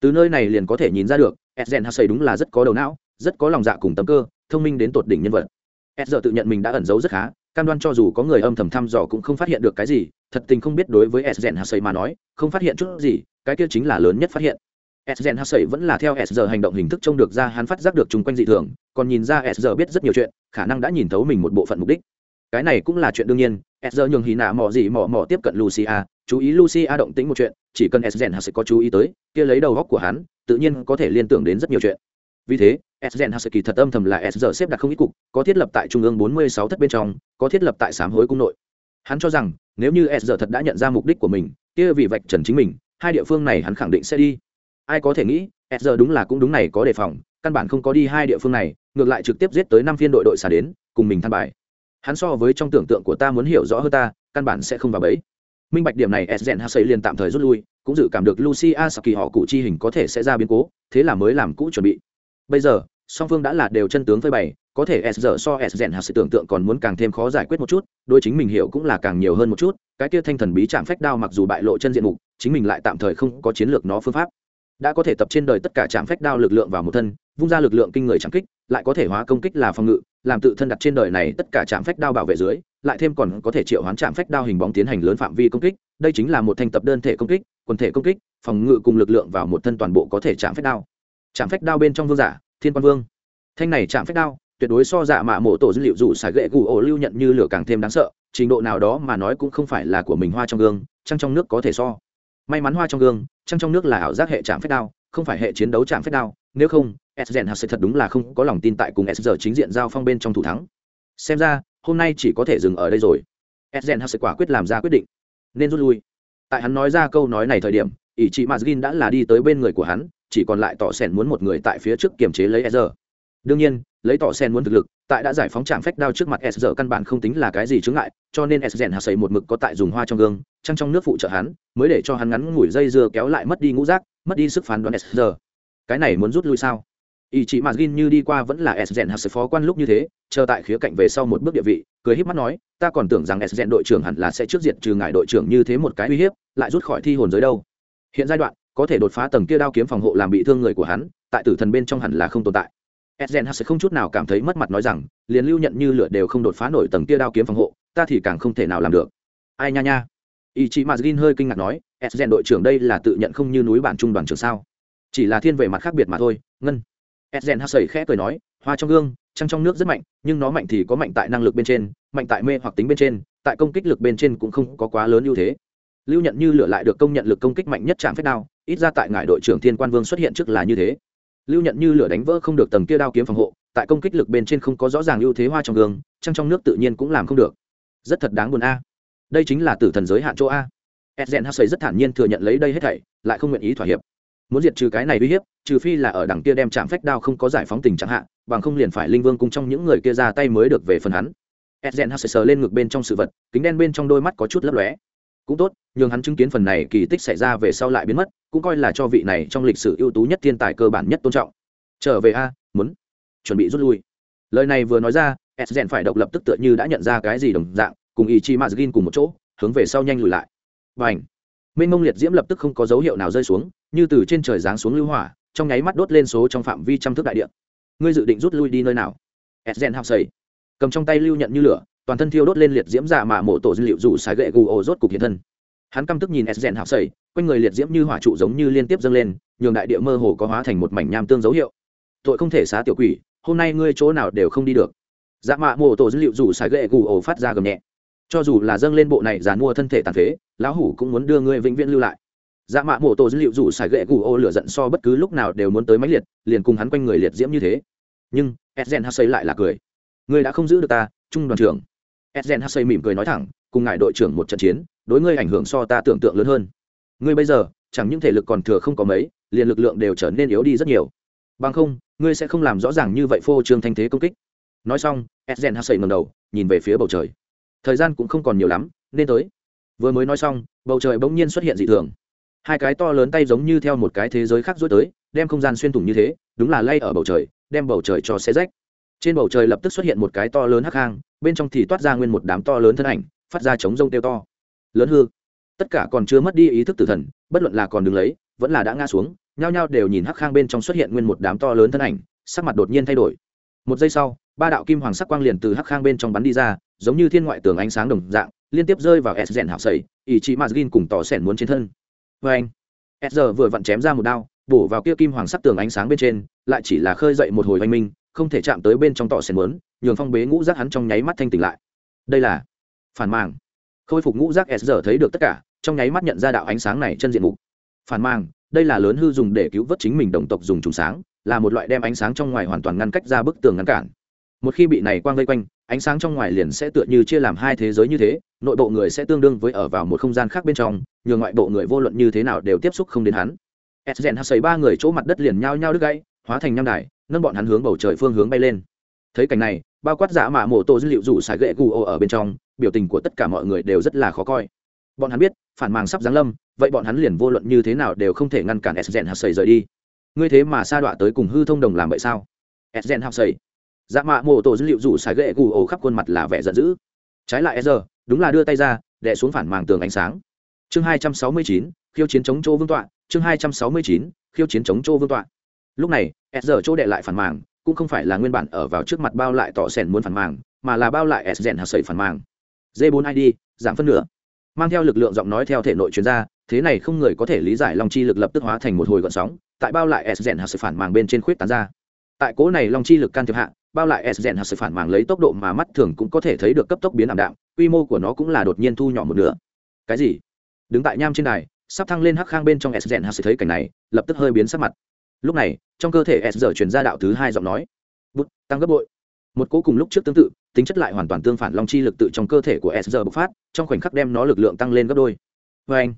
Từ nơi này liền có thể nhìn ra được edgen hassay đúng là rất có đầu não rất có lòng dạ cùng tâm cơ thông minh đến tột đỉnh nhân vật. Edger tự nhận mình đã ẩn giấu rất khá cam đoan cho dù có người âm thầm thăm dò cũng không phát hiện được cái gì thật tình không biết đối với edgen hassay mà nói không phát hiện chút gì cái kia chính là lớn nhất phát hiện. Edgen Hassey vẫn là theo edger hành động hình thức trông được ra hắn phát giác được chung quanh dị thường, còn nhìn ra edger biết rất nhiều chuyện, khả năng đã nhìn thấu mình một bộ phận mục đích. Cái này cũng là chuyện đương nhiên, Sr nhường hí nạ mò gì mò mò tiếp cận Lucia, chú ý Lucia động tĩnh một chuyện, chỉ cần Esgen sẽ có chú ý tới, kia lấy đầu góc của hắn, tự nhiên có thể liên tưởng đến rất nhiều chuyện. Vì thế, Esgen sẽ kỳ thật âm thầm là Sr xếp đặt không ít cục, có thiết lập tại trung ương 46 thất bên trong, có thiết lập tại sám hối cung nội. Hắn cho rằng, nếu như Sr thật đã nhận ra mục đích của mình, kia vì vạch trần chính mình, hai địa phương này hắn khẳng định sẽ đi ai có thể nghĩ sr đúng là cũng đúng này có đề phòng căn bản không có đi hai địa phương này ngược lại trực tiếp giết tới năm phiên đội đội xả đến cùng mình than bài hắn so với trong tưởng tượng của ta muốn hiểu rõ hơn ta, căn bản sẽ không vào bẫy. Minh bạch điểm này s gen hasey liền tạm thời rút lui, cũng dự cảm được lucia saki họ cụ chi hình có thể sẽ ra biến cố, thế là mới làm cũ chuẩn bị. Bây giờ, song phương đã là đều chân tướng phơi bày, có thể s giờ so s gen hasey tưởng tượng còn muốn càng thêm khó giải quyết một chút, đôi chính mình hiểu cũng là càng nhiều hơn một chút, cái kia thanh thần bí chạm phách đao mặc dù bại lộ chân diện mục, chính mình lại tạm thời không có chiến lược nó phương pháp. Đã có thể tập trên đời tất cả trạm phách đao lực lượng vào một thân vung ra lực lượng kinh người trạm kích, lại có thể hóa công kích là phòng ngự, làm tự thân đặt trên đời này tất cả trạm phách đao bảo vệ dưới, lại thêm còn có thể triệu hoán trạm phách đao hình bóng tiến hành lớn phạm vi công kích, đây chính là một thành tập đơn thể công kích, quần thể công kích, phòng ngự cùng lực lượng vào một thân toàn bộ có thể chạm phách đao. Chạm phách đao bên trong vương giả, thiên quan vương. Thanh này chạm phách đao, tuyệt đối so dạ mạ mổ tổ dữ liệu dù xài gậy gù ổ lưu nhận như lửa càng thêm đáng sợ, trình độ nào đó mà nói cũng không phải là của mình hoa trong gương, trăng trong nước có thể so. May mắn hoa trong gương, trăng trong nước là ảo giác hệ chạm phách đao, không phải hệ chiến đấu chạm phách đao, nếu không Esgen hạt thật đúng là không có lòng tin tại cùng Esger chính diện giao phong bên trong thủ thắng. Xem ra hôm nay chỉ có thể dừng ở đây rồi. Esgen hạt quả quyết làm ra quyết định. Nên rút lui. Tại hắn nói ra câu nói này thời điểm ý chị mazgin đã là đi tới bên người của hắn chỉ còn lại tỏ sen muốn một người tại phía trước kiềm chế lấy Esger. đương nhiên lấy tỏ sen muốn thực lực tại đã giải phóng trạm phách đao trước mặt Esger căn bản không tính là cái gì chướng ngại cho nên Esgen rèn một mực có tại dùng hoa trong gương trăng trong nước phụ trợ hắn mới để cho hắn ngắn ngủi dây dưa kéo lại mất đi ngũ giác, mất đi sức phán đoán Esger. cái này muốn rút lui sao? Ý chị mà gin như đi qua vẫn là s gen hạt phó quan lúc như thế chờ tại khía cạnh về sau một bước địa vị cười híp mắt nói ta còn tưởng rằng s gen đội trưởng hẳn là sẽ trước diện trừ ngại đội trưởng như thế một cái uy hiếp lại rút khỏi thi hồn giới đâu hiện giai đoạn có thể đột phá tầng kia đao kiếm phòng hộ làm bị thương người của hắn tại tử thần bên trong hẳn là không tồn tại Esgen sẽ không chút nào cảm thấy mất mặt nói rằng, liền lưu nhận như lửa đều không đột phá nổi tầng kia đao kiếm phòng hộ, ta thì càng không thể nào làm được. Ai nha nha. Ichimazin hơi kinh ngạc nói, Esgen đội trưởng đây là tự nhận không như núi bản trung đoàn trưởng sao? Chỉ là thiên về mặt khác biệt mà thôi, ngân. Esgen Hasey khẽ cười nói, hoa trong gương, trăng trong nước rất mạnh, nhưng nó mạnh thì có mạnh tại năng lực bên trên, mạnh tại mê hoặc tính bên trên, tại công kích lực bên trên cũng không có quá lớn ưu thế. Lưu nhận như lửa lại được công nhận lực công kích mạnh nhất chạm phép đao, ít ra tại ngài đội trưởng Thiên Quan Vương xuất hiện trước là như thế. Lưu nhận như lửa đánh vỡ không được tầng kia đao kiếm phòng hộ tại công kích lực bên trên không có rõ ràng ưu thế hoa trong gương trăng trong nước tự nhiên cũng làm không được. Rất thật đáng buồn a. Đây chính là tử thần giới hạn chỗ a. Edgen hassay rất thản nhiên thừa nhận lấy đây hết thảy lại không nguyện ý thỏa hiệp muốn diệt trừ cái này uy hiếp, trừ phi là ở đằng kia đem chạm phách đao không có giải phóng tình trạng hạ, bằng không liền phải linh vương cung trong những người kia ra tay mới được về phần hắn. Edgen hassay sờ lên ngực bên trong sự vật, kính đen bên trong đôi mắt có chút lấp lóe. Cũng tốt, nhường hắn chứng kiến phần này kỳ tích xảy ra về sau lại biến mất, cũng coi là cho vị này trong lịch sử ưu tú nhất thiên tài cơ bản nhất tôn trọng. Trở về a, muốn chuẩn bị rút lui. Lời này vừa nói ra edgen phải độc lập tức tựa như đã nhận ra cái gì đồng dạng, cùng ý chi mazgin cùng một chỗ, hướng về sau nhanh lùi lại. Và ảnh mênh mông liệt diễm lập tức không có dấu hiệu nào rơi xuống, như từ trên trời giáng xuống lưu hỏa, trong nháy mắt đốt lên số trong phạm vi trăm thước đại địa. Ngươi dự định rút lui đi nơi nào? Edgen học sầy. Cầm trong tay lưu nhận như lửa, toàn thân thiêu đốt lên liệt diễm giả mạ mộ tổ dữ liệu rủ xài gậy gù ổ rốt cục hiện thân. Hắn căm tức nhìn edgen học sầy, quanh người liệt diễm như hỏa trụ giống như liên tiếp dâng lên, nhường đại địa mơ hồ có hóa thành một mảnh nham tương dấu hiệu. Tội không thể xá tiểu quỷ, hôm nay ngươi chỗ nào đều không đi được. Dạ mạ mộ tổ dữ liệu rủ xài gậy gù ổ phát ra gầm nhẹ cho dù là dâng lên bộ này dàn mua thân thể tàn phế, lão hủ cũng muốn đưa ngươi vĩnh viễn lưu lại. Dạ mạ mổ tổ dữ liệu rủ xài ghệ gù ô lửa giận so bất cứ lúc nào đều muốn tới máy liệt, liền cùng hắn quanh người liệt diễm như thế. Nhưng edgen hassay lại là cười. Ngươi đã không giữ được ta, trung đoàn trưởng. Edgen hassay mỉm cười nói thẳng, cùng ngài đội trưởng một trận chiến, đối ngươi ảnh hưởng so ta tưởng tượng lớn hơn. Ngươi bây giờ, chẳng những thể lực còn thừa không có mấy, liền lực lượng đều trở nên yếu đi rất nhiều. Bằng không, ngươi sẽ không làm rõ ràng như vậy phô trương thanh thế công kích. Nói xong edgen hassay ngầm đầu, nhìn về phía bầu trời thời gian cũng không còn nhiều lắm, nên tới. Vừa mới nói xong, bầu trời bỗng nhiên xuất hiện dị thường. Hai cái to lớn tay giống như theo một cái thế giới khác dối tới, đem không gian xuyên thủng như thế, đúng là lay ở bầu trời, đem bầu trời cho xe rách. Trên bầu trời lập tức xuất hiện một cái to lớn hắc hang, bên trong thì toát ra nguyên một đám to lớn thân ảnh, phát ra chống rông teo to. Lớn hư. Tất cả còn chưa mất đi ý thức tử thần, bất luận là còn đứng lấy, vẫn là đã ngã xuống, nhao nhao đều nhìn hắc khang bên trong xuất hiện nguyên một đám to lớn thân ảnh, sắc mặt đột nhiên thay đổi. Một giây sau ba đạo kim hoàng sắc quang liền từ hắc khang bên trong bắn đi ra, giống như thiên ngoại tường ánh sáng đồng dạng, liên tiếp rơi vào s rèn hảo sẩy, ý chí mazgin cùng tỏ sẻn muốn trên thân. Vê anh s giờ vừa vặn chém ra một đao, bổ vào kia kim hoàng sắc tường ánh sáng bên trên, lại chỉ là khơi dậy một hồi oanh minh, không thể chạm tới bên trong tỏ sẻn muốn, nhường phong bế ngũ giác hắn trong nháy mắt thanh tỉnh lại. Đây là phản màng. Khôi phục ngũ giác s giờ thấy được tất cả, trong nháy mắt nhận ra đạo ánh sáng này chân diện mục. Phản màng, đây là lớn hư dùng để cứu vớt chính mình đồng tộc dùng trùng sáng, là một loại đem ánh sáng trong ngoài hoàn toàn ngăn cách ra bức tường ngăn cản một khi bị này quang vây quanh, ánh sáng trong ngoài liền sẽ tựa như chia làm hai thế giới như thế, nội bộ người sẽ tương đương với ở vào một không gian khác bên trong nhờ ngoại bộ người vô luận như thế nào đều tiếp xúc không đến hắn. Edgen hắt xây ba người chỗ mặt đất liền nhao nhao đứt gãy, hóa thành nham đài, nâng bọn hắn hướng bầu trời phương hướng bay lên. Thấy cảnh này, bao quát giả mạ mổ tổ dữ liệu rủ xài gậy gù ô ở bên trong, biểu tình của tất cả mọi người đều rất là khó coi. Bọn hắn biết, phản màng sắp giáng lâm, vậy bọn hắn liền vô luận như thế nào đều không thể ngăn cản edgen hắt xây rời đi. Ngươi thế mà sa đọa tới cùng hư thông đồng làm vậy sao? Edgen hắt xây dạ mạ mô tổ dữ liệu rủ xài ghệ gù ổ khắp khuôn mặt là vẻ giận dữ. Trái lại e giờ đúng là đưa tay ra đẻ xuống phản màng tường ánh sáng. Chương hai trăm sáu mươi chín, khiêu chiến chống chỗ vương tọa, chương hai trăm sáu mươi chín, khiêu chiến chống chỗ vương tọa. Lúc này e giờ chỗ đệ lại phản màng, cũng không phải là nguyên bản ở vào trước mặt bao lại tỏ sẻn muốn phản màng, mà là bao lại e rèn hạt sẩy phản màng. D 4 id giảm phân nửa. Mang theo lực lượng giọng nói theo thể nội chuyên gia thế này không người có thể lý giải long chi lực lập tức hóa thành một hồi gọn sóng, tại bao lại s rèn hạt sẩy phản màng bên trên khuyết tán ra tại cố này long chi lực can thiệp hạ, bao lại s rèn hạt sự phản màng lấy tốc độ mà mắt thường cũng có thể thấy được cấp tốc biến ảm đạm, quy mô của nó cũng là đột nhiên thu nhỏ một nửa. Cái gì? Đứng tại nham trên đài, sắp thăng lên hắc khang bên trong s rèn hạt sự thấy cảnh này, lập tức hơi biến sắc mặt. Lúc này, trong cơ thể s giờ chuyển ra đạo thứ hai giọng nói. Bút tăng gấp bội. Một cố cùng lúc trước tương tự, tính chất lại hoàn toàn tương phản long chi lực tự trong cơ thể của s giờ bộc phát, trong khoảnh khắc đem nó lực lượng tăng lên gấp đôi. Vê anh,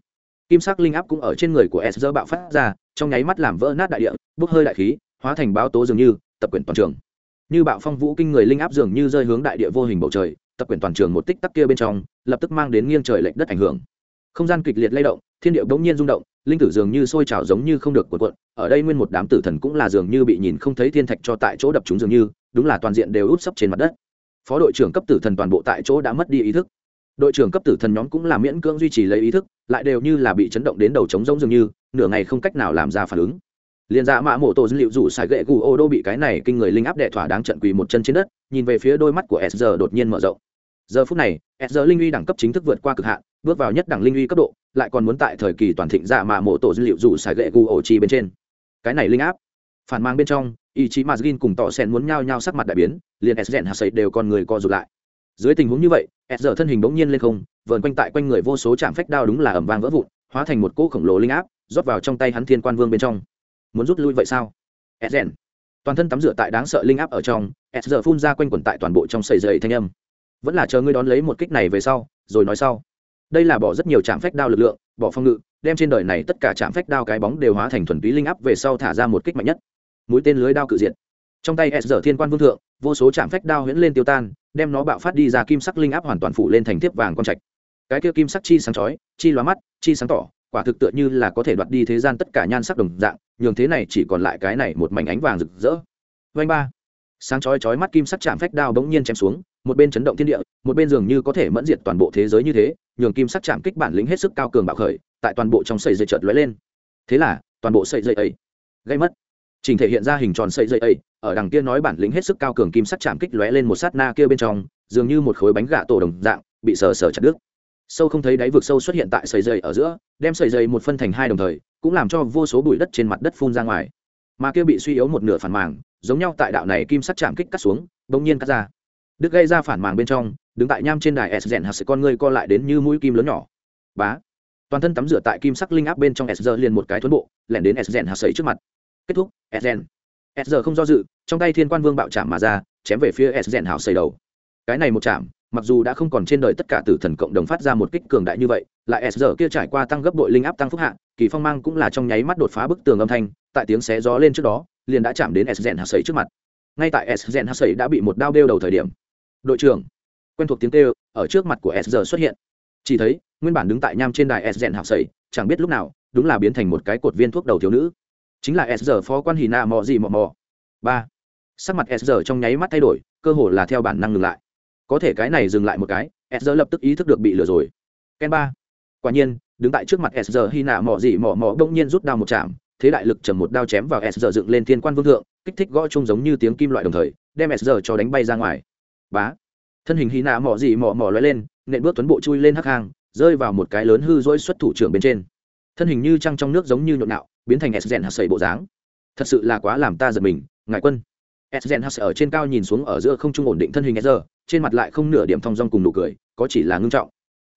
kim sắc linh áp cũng ở trên người của s giờ bạo phát ra, trong nháy mắt làm vỡ nát đại địa, bốc hơi đại khí hóa thành báo tố dường như, tập quyển toàn trường. Như bạo phong vũ kinh người linh áp dường như rơi hướng đại địa vô hình bầu trời, tập quyển toàn trường một tích tắc kia bên trong, lập tức mang đến nghiêng trời lệch đất ảnh hưởng. Không gian kịch liệt lay động, thiên địa bỗng nhiên rung động, linh tử dường như sôi trào giống như không được cuộn cuộn, ở đây nguyên một đám tử thần cũng là dường như bị nhìn không thấy thiên thạch cho tại chỗ đập chúng dường như, đúng là toàn diện đều út sấp trên mặt đất. Phó đội trưởng cấp tử thần toàn bộ tại chỗ đã mất đi ý thức. Đội trưởng cấp tử thần nhóm cũng là miễn cưỡng duy trì lấy ý thức, lại đều như là bị chấn động đến đầu trống rỗng dường như, nửa ngày không cách nào làm ra phản ứng liền dạ mạ mộ tổ dữ liệu rủ xài gậy gù ô đô bị cái này kinh người linh áp đệ thỏa đáng trận quỳ một chân trên đất, nhìn về phía đôi mắt của s giờ đột nhiên mở rộng. Giờ phút này, s giờ linh uy đẳng cấp chính thức vượt qua cực hạn, bước vào nhất đẳng linh uy cấp độ, lại còn muốn tại thời kỳ toàn thịnh dạ mạ mộ tổ dữ liệu rủ xài gậy gù ô chi bên trên. Cái này linh áp, phản mang bên trong, ý chí mazgin cùng tỏ sen muốn nhao nhao sắc mặt đại biến, liền s rèn hạt sấy đều con người co rụt lại. Dưới tình huống như vậy, s giờ thân hình bỗng nhiên lên không, vờn quanh tại quanh người vô số chạm phách đao đúng là ẩm vang vỡ vụn, hóa thành một cỗ khổng lồ linh áp, rót vào trong tay hắn thiên quan vương bên trong muốn rút lui vậy sao? Edgen toàn thân tắm rửa tại đáng sợ linh áp ở trong s giờ phun ra quanh quẩn tại toàn bộ trong sầy dày thanh âm. Vẫn là chờ ngươi đón lấy một kích này về sau, rồi nói sau. Đây là bỏ rất nhiều trạm phách đao lực lượng, bỏ phong ngự, đem trên đời này tất cả trạm phách đao cái bóng đều hóa thành thuần túy linh áp về sau thả ra một kích mạnh nhất. Mũi tên lưới đao cự diện trong tay s giờ thiên quan vương thượng, vô số trạm phách đao huyễn lên tiêu tan, đem nó bạo phát đi ra kim sắc linh áp hoàn toàn phủ lên thành tiếp vàng con trạch. Cái kia kim sắc chi sáng chói, chi lóa mắt, chi sáng tỏ, quả thực tựa như là có thể đoạt đi thế gian tất cả nhan sắc đồng dạng nhường thế này chỉ còn lại cái này một mảnh ánh vàng rực rỡ. Vanh ba. Sáng chói chói mắt kim sắc chạm phách đao bỗng nhiên chém xuống, một bên chấn động thiên địa, một bên dường như có thể mẫn diệt toàn bộ thế giới như thế, nhường kim sắc chạm kích bản lĩnh hết sức cao cường bạo khởi, tại toàn bộ trong sợi dây chợt lóe lên. Thế là, toàn bộ sợi dây ấy gây mất. Trình thể hiện ra hình tròn sợi dây ấy, ở đằng kia nói bản lĩnh hết sức cao cường kim sắc chạm kích lóe lên một sát na kia bên trong, dường như một khối bánh gà tổ đồng dạng, bị sờ sờ chặt đứt. Sâu không thấy đáy vực sâu xuất hiện tại sợi dây ở giữa, đem sợi dây một phân thành hai đồng thời cũng làm cho vô số bụi đất trên mặt đất phun ra ngoài. Mà kia bị suy yếu một nửa phản màng, giống nhau tại đạo này kim sắt chạm kích cắt xuống, bỗng nhiên cắt ra. Đức gây ra phản màng bên trong, đứng tại nham trên đài s rèn hạt sẽ con ngươi co lại đến như mũi kim lớn nhỏ. Bá! Toàn thân tắm rửa tại kim sắc linh áp bên trong s giờ liền một cái thuấn bộ, lẻn đến s rèn hạt sấy trước mặt. Kết thúc, s rèn. S giờ không do dự, trong tay thiên quan vương bạo chạm mà ra, chém về phía s rèn hảo sấy đầu. Cái này một chạm mặc dù đã không còn trên đời tất cả tử thần cộng đồng phát ra một kích cường đại như vậy, lại s giờ kia trải qua tăng gấp đội linh áp tăng phúc hạ, kỳ phong mang cũng là trong nháy mắt đột phá bức tường âm thanh, tại tiếng xé gió lên trước đó, liền đã chạm đến s gen hạt sấy trước mặt. Ngay tại s gen hạt sấy đã bị một đao đeo đầu thời điểm, đội trưởng, quen thuộc tiếng kêu, ở trước mặt của s giờ xuất hiện. Chỉ thấy, nguyên bản đứng tại nham trên đài s gen hạt sấy chẳng biết lúc nào, đúng là biến thành một cái cột viên thuốc đầu thiếu nữ. Chính là s giờ phó quan hì na mò gì mò mò ba. Sắc mặt s giờ trong nháy mắt thay đổi, cơ hồ là theo bản năng ngừng lại có thể cái này dừng lại một cái s giờ lập tức ý thức được bị lừa rồi. Ken ba. Quả nhiên, đứng tại trước mặt s giờ hy nạ mỏ dị mỏ mỏ bỗng nhiên rút đao một chạm, thế đại lực chầm một đao chém vào s giờ dựng lên thiên quan vương thượng, kích thích gõ chung giống như tiếng kim loại đồng thời, đem s giờ cho đánh bay ra ngoài. Bá. Thân hình hy nạ mỏ dị mỏ mỏ lóe lên, nện bước tuấn bộ chui lên hắc hang, rơi vào một cái lớn hư dỗi xuất thủ trưởng bên trên. Thân hình như trăng trong nước giống như nhộn nạo biến thành s rèn hạt sầy bộ dáng. Thật sự là quá làm ta giật mình ngại quân s rèn ở trên cao nhìn xuống ở giữa không trung ổn định thân hình Ezra, giờ trên mặt lại không nửa điểm thong dong cùng nụ cười có chỉ là ngưng trọng.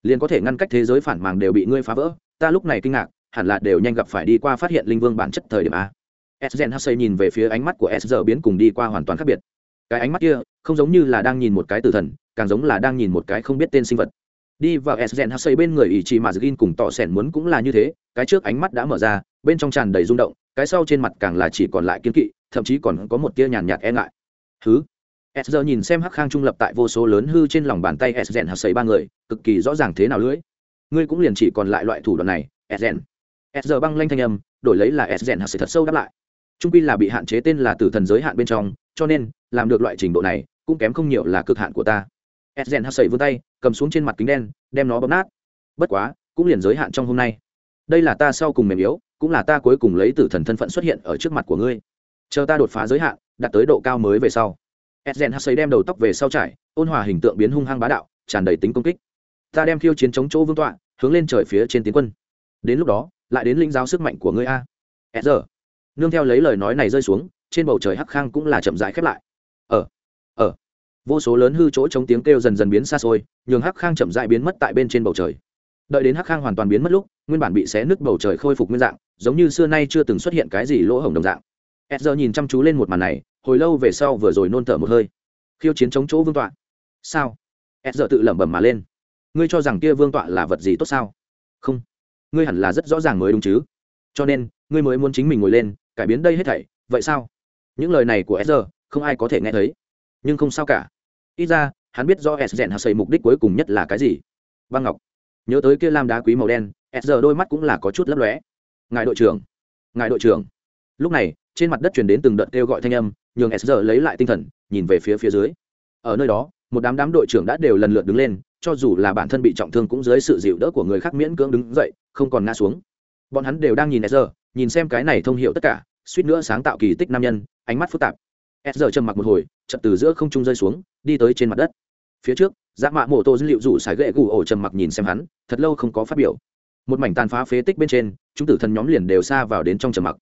Liền có thể ngăn cách thế giới phản màng đều bị ngươi phá vỡ ta lúc này kinh ngạc hẳn là đều nhanh gặp phải đi qua phát hiện linh vương bản chất thời điểm a. Sgen hassay nhìn về phía ánh mắt của Ezra biến cùng đi qua hoàn toàn khác biệt. Cái ánh mắt kia không giống như là đang nhìn một cái tử thần càng giống là đang nhìn một cái không biết tên sinh vật. Đi vào sgen hassay bên người ỷ trì mà Zgin cùng tỏ sẻn muốn cũng là như thế cái trước ánh mắt đã mở ra bên trong tràn đầy rung động cái sau trên mặt càng là chỉ còn lại kiên kỵ, thậm chí còn có một tia nhàn nhạt e ngại. Thứ s giờ nhìn xem hắc khang trung lập tại vô số lớn hư trên lòng bàn tay s rèn hạt xầy ba người, cực kỳ rõ ràng thế nào lưỡi. Ngươi cũng liền chỉ còn lại loại thủ đoạn này, s rèn s giờ băng lanh thanh âm, đổi lấy là s rèn hạt xầy thật sâu đáp lại. Trung pi là bị hạn chế tên là tử thần giới hạn bên trong, cho nên, làm được loại trình độ này, cũng kém không nhiều là cực hạn của ta. S rèn hạt xầy vươn tay, cầm xuống trên mặt kính đen, đem nó bấm nát. Bất quá, cũng liền giới hạn trong hôm nay đây là ta sau cùng mềm yếu, cũng là ta cuối cùng lấy tử thần thân phận xuất hiện ở trước mặt của ngươi. Chờ ta đột phá giới hạn, đạt tới độ cao mới về sau. Edgen hắc đem đầu tóc về sau trải, ôn hòa hình tượng biến hung hăng bá đạo, tràn đầy tính công kích. Ta đem khiêu chiến chống chỗ vương tọa, hướng lên trời phía trên tiến quân. Đến lúc đó, lại đến linh giáo sức mạnh của ngươi a. Edger nương theo lấy lời nói này rơi xuống, trên bầu trời hắc khang cũng là chậm rãi khép lại. Ở ở vô số lớn hư chỗ chống tiếng kêu dần dần biến xa xôi, nhường hắc khang chậm rãi biến mất tại bên trên bầu trời. Đợi đến hắc khang hoàn toàn biến mất lúc nguyên bản bị xé nứt bầu trời khôi phục nguyên dạng, giống như xưa nay chưa từng xuất hiện cái gì lỗ hổng đồng dạng. Edger nhìn chăm chú lên một màn này, hồi lâu về sau vừa rồi nôn thở một hơi. Khiêu chiến chống chỗ vương tọa. Sao? Edger tự lẩm bẩm mà lên. Ngươi cho rằng kia vương tọa là vật gì tốt sao? Không. Ngươi hẳn là rất rõ ràng mới đúng chứ. Cho nên, ngươi mới muốn chính mình ngồi lên, cải biến đây hết thảy, vậy sao? Những lời này của edger không ai có thể nghe thấy. Nhưng không sao cả. Ít ra, hắn biết do edger rèn hạt xây mục đích cuối cùng nhất là cái gì. Băng ngọc, nhớ tới kia lam đá quý màu đen S giờ đôi mắt cũng là có chút lấp lóe. Ngài đội trưởng ngài đội trưởng. Lúc này trên mặt đất truyền đến từng đợt kêu gọi thanh âm nhường s giờ lấy lại tinh thần nhìn về phía phía dưới. Ở nơi đó một đám đám đội trưởng đã đều lần lượt đứng lên cho dù là bản thân bị trọng thương cũng dưới sự dịu đỡ của người khác miễn cưỡng đứng dậy không còn ngã xuống. Bọn hắn đều đang nhìn s giờ, nhìn xem cái này thông hiệu tất cả suýt nữa sáng tạo kỳ tích nam nhân ánh mắt phức tạp. S giờ trầm mặc một hồi chậm từ giữa không trung rơi xuống đi tới trên mặt đất. Phía trước dạ mạ mô tô dữ liệu rủ sải ghệ gù ổ trầm mặc nhìn xem hắn thật lâu không có phát biểu một mảnh tàn phá phế tích bên trên, chúng tử thần nhóm liền đều xa vào đến trong trầm mặc.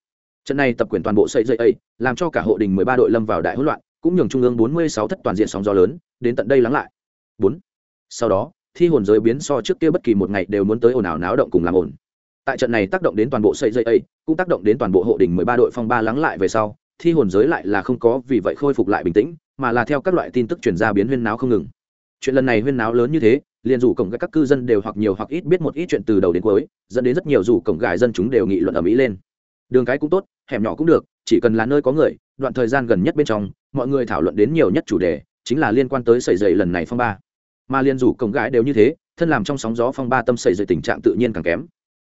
Trận này tập quyền toàn bộ xây dây ấy, làm cho cả hộ đình mười ba đội lâm vào đại hỗn loạn, cũng nhường trung ương bốn mươi sáu thất toàn diện sóng gió lớn, đến tận đây lắng lại. Bốn. Sau đó, thi hồn giới biến so trước kia bất kỳ một ngày đều muốn tới ồn ào náo động cùng làm ồn. Tại trận này tác động đến toàn bộ xây dây ấy, cũng tác động đến toàn bộ hộ đình mười ba đội phong ba lắng lại về sau, thi hồn giới lại là không có vì vậy khôi phục lại bình tĩnh, mà là theo các loại tin tức chuyển ra biến huyên náo không ngừng chuyện lần này huyên náo lớn như thế, liền rủ cổng các cư dân đều hoặc nhiều hoặc ít biết một ít chuyện từ đầu đến cuối, dẫn đến rất nhiều rủ cổng gài dân chúng đều nghị luận ở mỹ lên. Đường cái cũng tốt, hẻm nhỏ cũng được, chỉ cần là nơi có người, đoạn thời gian gần nhất bên trong, mọi người thảo luận đến nhiều nhất chủ đề, chính là liên quan tới sẩy dậy lần này phong ba. Mà liên rủ cổng gái đều như thế, thân làm trong sóng gió phong ba tâm sẩy dậy tình trạng tự nhiên càng kém.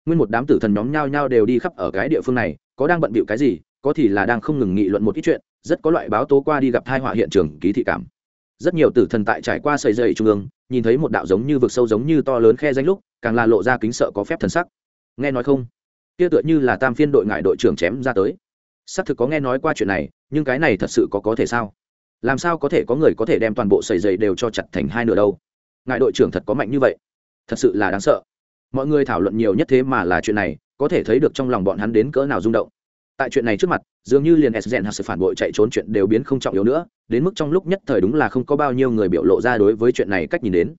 Nguyên một đám tử thần nhóm nhao nhao đều đi khắp ở cái địa phương này, có đang bận bịu cái gì, có thì là đang không ngừng nghị luận một ít chuyện, rất có loại báo tố qua đi gặp thai họa hiện trường ký thị cảm rất nhiều tử thần tại trải qua sợi dậy trung ương, nhìn thấy một đạo giống như vực sâu giống như to lớn khe danh lúc, càng là lộ ra kính sợ có phép thần sắc. Nghe nói không? Kia tựa như là tam phiên đội ngại đội trưởng chém ra tới. Xác thực có nghe nói qua chuyện này, nhưng cái này thật sự có có thể sao? Làm sao có thể có người có thể đem toàn bộ sợi dày đều cho chặt thành hai nửa đâu? Ngại đội trưởng thật có mạnh như vậy. Thật sự là đáng sợ. Mọi người thảo luận nhiều nhất thế mà là chuyện này, có thể thấy được trong lòng bọn hắn đến cỡ nào rung động tại chuyện này trước mặt, dường như liền s gen sự phản bội chạy trốn chuyện đều biến không trọng yếu nữa, đến mức trong lúc nhất thời đúng là không có bao nhiêu người biểu lộ ra đối với chuyện này cách nhìn đến.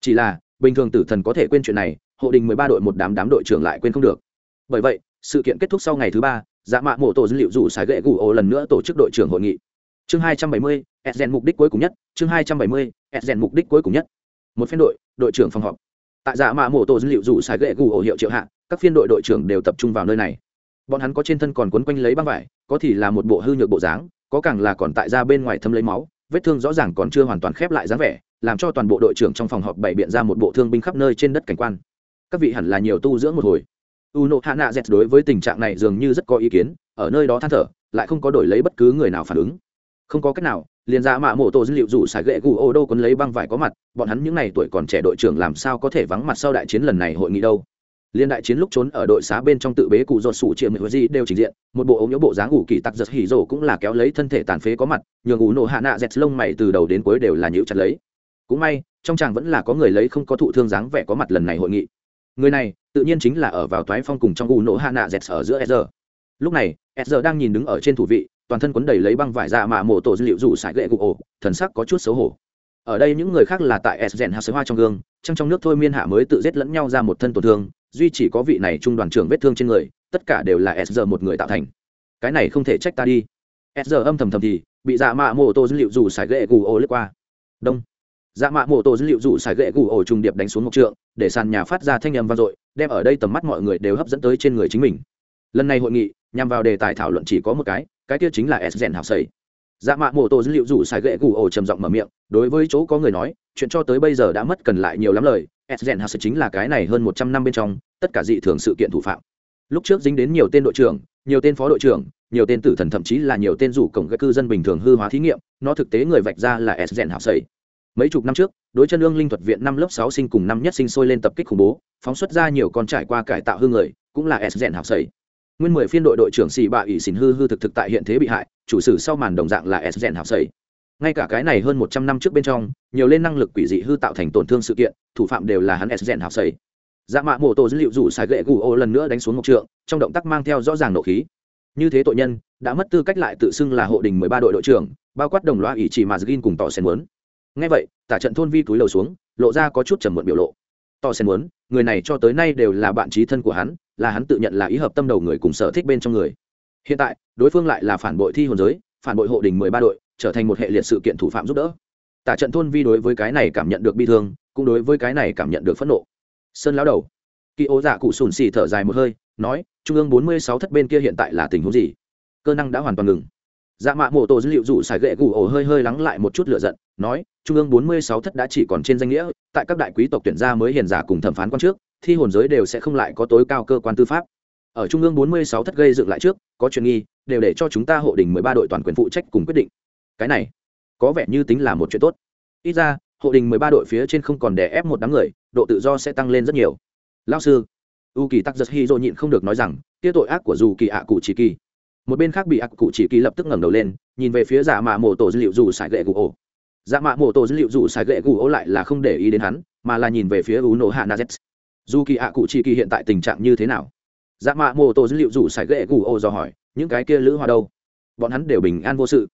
Chỉ là, bình thường tử thần có thể quên chuyện này, hộ đình mười ba đội một đám đám đội trưởng lại quên không được. Bởi vậy, sự kiện kết thúc sau ngày thứ ba dạ mạ mộ tổ dữ liệu dù xài gậy gù ổ lần nữa tổ chức đội trưởng hội nghị. Chương hai trăm bảy mươi edgen mục đích cuối cùng nhất, chương hai trăm bảy mươi edgen mục đích cuối cùng nhất. Một phiên đội đội trưởng phòng họp. Tại dạ mạ mộ tổ dữ liệu dù xài gậy gù ổ hiệu triệu hạ, các phiên đội đội trưởng đều tập trung vào nơi này bọn hắn có trên thân còn quấn quanh lấy băng vải, có thì là một bộ hư nhược bộ dáng, có càng là còn tại ra bên ngoài thâm lấy máu, vết thương rõ ràng còn chưa hoàn toàn khép lại dáng vẻ, làm cho toàn bộ đội trưởng trong phòng họp bày biện ra một bộ thương binh khắp nơi trên đất cảnh quan. Các vị hẳn là nhiều tu dưỡng một hồi. U n o z đối với tình trạng này dường như rất có ý kiến, ở nơi đó than thở, lại không có đổi lấy bất cứ người nào phản ứng. Không có cách nào, liền ra mạ mộ tổ dữ liệu rủ xài gậy gù ô đô quấn lấy băng vải có mặt, bọn hắn những n à y tuổi còn trẻ đội trưởng làm sao có thể vắng mặt sau đại chiến lần này hội nghị đâu? Liên đại chiến lúc trốn ở đội xá bên trong tự bế cụ ruột sủ triệu mười gì đều trình diện, một bộ ống nhớ bộ dáng ủ kỳ tặc giật hỉ rổ cũng là kéo lấy thân thể tàn phế có mặt, nhường ủ nổ hạ nạ dẹt lông mày từ đầu đến cuối đều là nhịu chặt lấy. Cũng may, trong chàng vẫn là có người lấy không có thụ thương dáng vẻ có mặt lần này hội nghị. Người này, tự nhiên chính là ở vào toái phong cùng trong ủ nổ hạ nạ dẹt ở giữa sr lúc này sr đang nhìn đứng ở trên thủ vị, toàn thân quấn đầy lấy băng vải dạ mạ mổ tổ dữ liệu rủ sải gậy gục ổ, thần sắc có chút xấu hổ. Ở đây những người khác là tại s rèn hạt hoa trong gương, trăng trong nước thôi miên hạ mới tự giết lẫn nhau ra một thân tổn thương duy chỉ có vị này trung đoàn trưởng vết thương trên người, tất cả đều là s giờ một người tạo thành. Cái này không thể trách ta đi. S giờ âm thầm thầm thì, bị dạ mạ mổ tô dữ liệu rủ xài gậy gù ổ lướt qua. Đông. Dạ mạ mổ tô dữ liệu rủ xài gậy gù ổ trùng điệp đánh xuống một trượng, để sàn nhà phát ra thanh âm vang dội, đem ở đây tầm mắt mọi người đều hấp dẫn tới trên người chính mình. Lần này hội nghị, nhằm vào đề tài thảo luận chỉ có một cái cái kia chính là s rèn học sầy. Dạ mạ mô tô dữ liệu rủ xài gậy gù ổ trầm giọng mở miệng, đối với chỗ có người nói, chuyện cho tới bây giờ đã mất cần lại nhiều lắm lời s rèn học chính là cái này hơn một trăm năm bên trong, tất cả dị thường sự kiện thủ phạm. Lúc trước dính đến nhiều tên đội trưởng, nhiều tên phó đội trưởng, nhiều tên tử thần thậm chí là nhiều tên rủ cổng các cư dân bình thường hư hóa thí nghiệm, nó thực tế người vạch ra là s rèn học mấy chục năm trước, đối chân ương linh thuật viện năm lớp sáu sinh cùng năm nhất sinh sôi lên tập kích khủng bố, phóng xuất ra nhiều con trải qua cải tạo hương người, cũng là s rèn học nguyên mười phiên đội đội trưởng xì bạ ỷ xỉn hư hư thực thực tại hiện thế bị hại, chủ sử sau màn đồng dạng là s rèn học ngay cả cái này hơn một trăm năm trước bên trong, nhiều lên năng lực quỷ dị hư tạo thành tổn thương sự kiện, thủ phạm đều là hắn s rèn học sầy. Dạ mạ mổ tổ dữ liệu rủ xài gậy gù ô lần nữa đánh xuống một trượng, trong động tác mang theo rõ ràng nộ khí. Như thế tội nhân, đã mất tư cách lại tự xưng là hộ đình mười ba đội đội trưởng, bao quát đồng loa ỷ chỉ mà gin cùng tỏ sen muốn. Ngay vậy, tả trận thôn vi túi lầu xuống, lộ ra có chút trầm muộn biểu lộ. Tỏ sen muốn, người này cho tới nay đều là bạn trí thân của hắn, là hắn tự nhận là ý hợp tâm đầu người cùng sở thích bên trong người. Hiện tại, đối phương lại là phản bội thi hồn giới, phản bội hộ đình mười ba đội trở thành một hệ liệt sự kiện thủ phạm giúp đỡ. Tả trận thôn vi đối với cái này cảm nhận được bi thương, cũng đối với cái này cảm nhận được phẫn nộ. Sơn lão đầu. Kỳ ố dạ cụ sùn xì thở dài một hơi, nói, trung ương bốn mươi sáu thất bên kia hiện tại là tình huống gì? Cơ năng đã hoàn toàn ngừng. Dạ mạ mộ tổ dữ liệu rủ xài gậy gù ổ hơi hơi lắng lại một chút lửa giận, nói, trung ương bốn mươi sáu thất đã chỉ còn trên danh nghĩa, tại các đại quý tộc tuyển gia mới hiền giả cùng thẩm phán quan trước, thi hồn giới đều sẽ không lại có tối cao cơ quan tư pháp. Ở trung ương 46 thất gây dựng lại trước, có chuyện nghi, đều để cho chúng ta hộ đình 13 đội toàn quyền phụ trách cùng quyết định cái này có vẻ như tính là một chuyện tốt. Ít ra, hộ đình 13 đội phía trên không còn đè ép một đám người, độ tự do sẽ tăng lên rất nhiều. Lao sư u kỳ tắc giật hy dội nhịn không được nói rằng kia tội ác của dù kỳ ạ cụ chỉ kỳ. Một bên khác bị ạ cụ chỉ kỳ lập tức ngẩng đầu lên, nhìn về phía giả mạ mổ tổ dữ liệu dù sải gậy gù ổ. Giả dạ mạ mổ tổ dữ liệu dù sải gậy gù ổ lại là không để ý đến hắn, mà là nhìn về phía u nổ hạ nazet dù kỳ ạ cụ chỉ kỳ hiện tại tình trạng như thế nào? Dạ mạ mổ tổ dữ liệu dù sải gậy gù ô do hỏi, những cái kia lữ hoa đâu? Bọn hắn đều bình an vô sự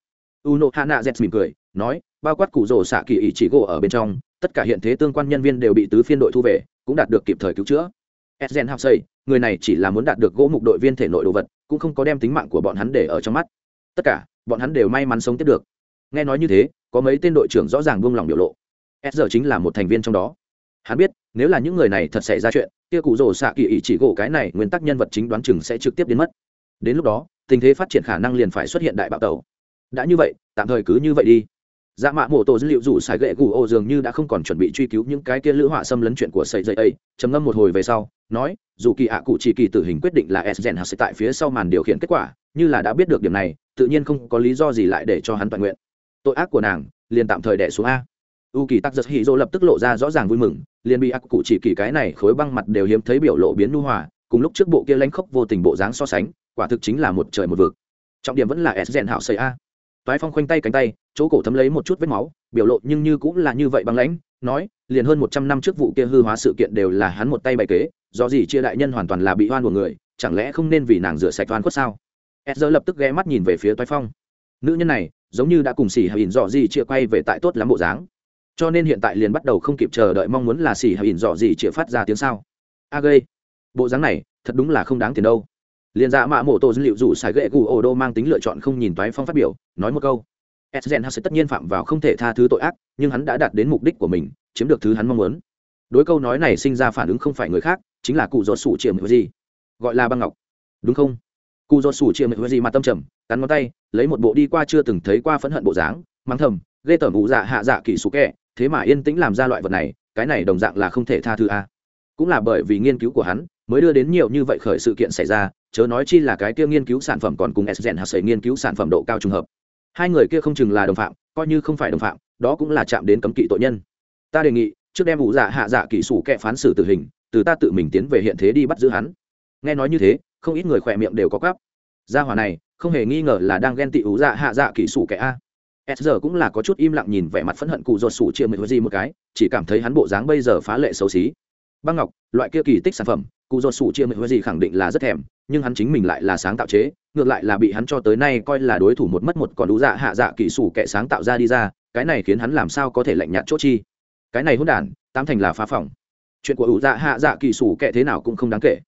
u nộ hạ nạ z mỉm cười, nói, bao quát cụ rổ xạ kỳ ý chỉ gỗ ở bên trong, tất cả hiện thế tương quan nhân viên đều bị tứ phiên đội thu về, cũng đạt được kịp thời cứu chữa. Edgen học xây người này chỉ là muốn đạt được gỗ mục đội viên thể nội đồ vật, cũng không có đem tính mạng của bọn hắn để ở trong mắt. Tất cả, bọn hắn đều may mắn sống tiếp được. Nghe nói như thế, có mấy tên đội trưởng rõ ràng buông lỏng biểu lộ. S chính là một thành viên trong đó. Hắn biết, nếu là những người này thật xảy ra chuyện, kia cụ rồ xạ kỳ ý chỉ gỗ cái này nguyên tắc nhân vật chính đoán chừng sẽ trực tiếp biến mất. Đến lúc đó, tình thế phát triển khả năng liền phải xuất hiện đại bạo tàu đã như vậy, tạm thời cứ như vậy đi. Dạ mạ mổ tổ dữ liệu rủ sải gậy gù ô dường như đã không còn chuẩn bị truy cứu những cái kia lữ họa xâm lấn chuyện của sầy dây ấy, trầm ngâm một hồi về sau, nói, dù kỳ ạ cụ chỉ kỳ tử hình quyết định là s gen hạt tại phía sau màn điều khiển kết quả, như là đã biết được điểm này, tự nhiên không có lý do gì lại để cho hắn toàn nguyện. Tội ác của nàng, liền tạm thời đẻ xuống a. U kỳ tắc giật hì dô lập tức lộ ra rõ ràng vui mừng, liền bị ác cụ chỉ kỳ cái này khối băng mặt đều hiếm thấy biểu lộ biến nu hòa, cùng lúc trước bộ kia lanh khốc vô tình bộ dáng so sánh, quả thực chính là một trời một vực. Trọng điểm vẫn là s gen hạo sầy a toái phong khoanh tay cánh tay, chỗ cổ thấm lấy một chút vết máu, biểu lộ nhưng như cũng là như vậy băng lãnh, nói, liền hơn một trăm năm trước vụ kia hư hóa sự kiện đều là hắn một tay bày kế, do gì chia đại nhân hoàn toàn là bị oan của người, chẳng lẽ không nên vì nàng rửa sạch oan khuất sao? S lập tức ghé mắt nhìn về phía toái phong. Nữ nhân này, giống như đã cùng xỉ hay ỉn dọ gì chia quay về tại tốt lắm bộ dáng. Cho nên hiện tại liền bắt đầu không kịp chờ đợi mong muốn là xỉ hay ỉn dọ gì chia phát ra tiếng sao. A gây bộ dáng này thật đúng là không đáng tiền đâu liền dạ mạ mổ tổ dữ liệu rủ xài gậy cụ ổ đô mang tính lựa chọn không nhìn toái phong phát biểu, nói một câu. Edgen sẽ tất nhiên phạm vào không thể tha thứ tội ác, nhưng hắn đã đạt đến mục đích của mình, chiếm được thứ hắn mong muốn. Đối câu nói này sinh ra phản ứng không phải người khác, chính là cụ Do sủ Triệu mười gì. Gọi là băng ngọc. Đúng không? Cụ Do sủ Triệu mười gì mà tâm trầm, cắn ngón tay, lấy một bộ đi qua chưa từng thấy qua phẫn hận bộ dáng mang thầm, ghê tởm ụ dạ hạ dạ kỳ sủ kẹ, thế mà yên tĩnh làm ra loại vật này, cái này đồng dạng là không thể tha thứ a. Cũng là bởi vì nghiên cứu của hắn mới đưa đến nhiều như vậy khởi sự kiện xảy ra, chớ nói chi là cái kia nghiên cứu sản phẩm còn cùng s hạt sấy nghiên cứu sản phẩm độ cao trùng hợp. Hai người kia không chừng là đồng phạm, coi như không phải đồng phạm, đó cũng là chạm đến cấm kỵ tội nhân. Ta đề nghị, trước đem vụ dạ hạ dạ kỹ sủ kệ phán xử tử hình, từ ta tự mình tiến về hiện thế đi bắt giữ hắn. Nghe nói như thế, không ít người khỏe miệng đều có cắp gia hỏa này, không hề nghi ngờ là đang ghen tị ủ dạ hạ dạ kỹ sủ kẻ a. S giờ cũng là có chút im lặng nhìn vẻ mặt phẫn hận cụ ruột sủ chia mười gì một cái, chỉ cảm thấy hắn bộ dáng bây giờ phá lệ xấu xí. Băng ngọc, loại kia kỳ tích sản phẩm cụ dột sủ chia mười gì khẳng định là rất thèm, nhưng hắn chính mình lại là sáng tạo chế, ngược lại là bị hắn cho tới nay coi là đối thủ một mất một còn đủ dạ hạ dạ kỹ sủ kẻ sáng tạo ra đi ra, cái này khiến hắn làm sao có thể lạnh nhạt chốt chi. Cái này hôn đản, tám thành là phá phỏng chuyện của ủ dạ hạ dạ kỳ sủ kệ thế nào cũng không đáng kể.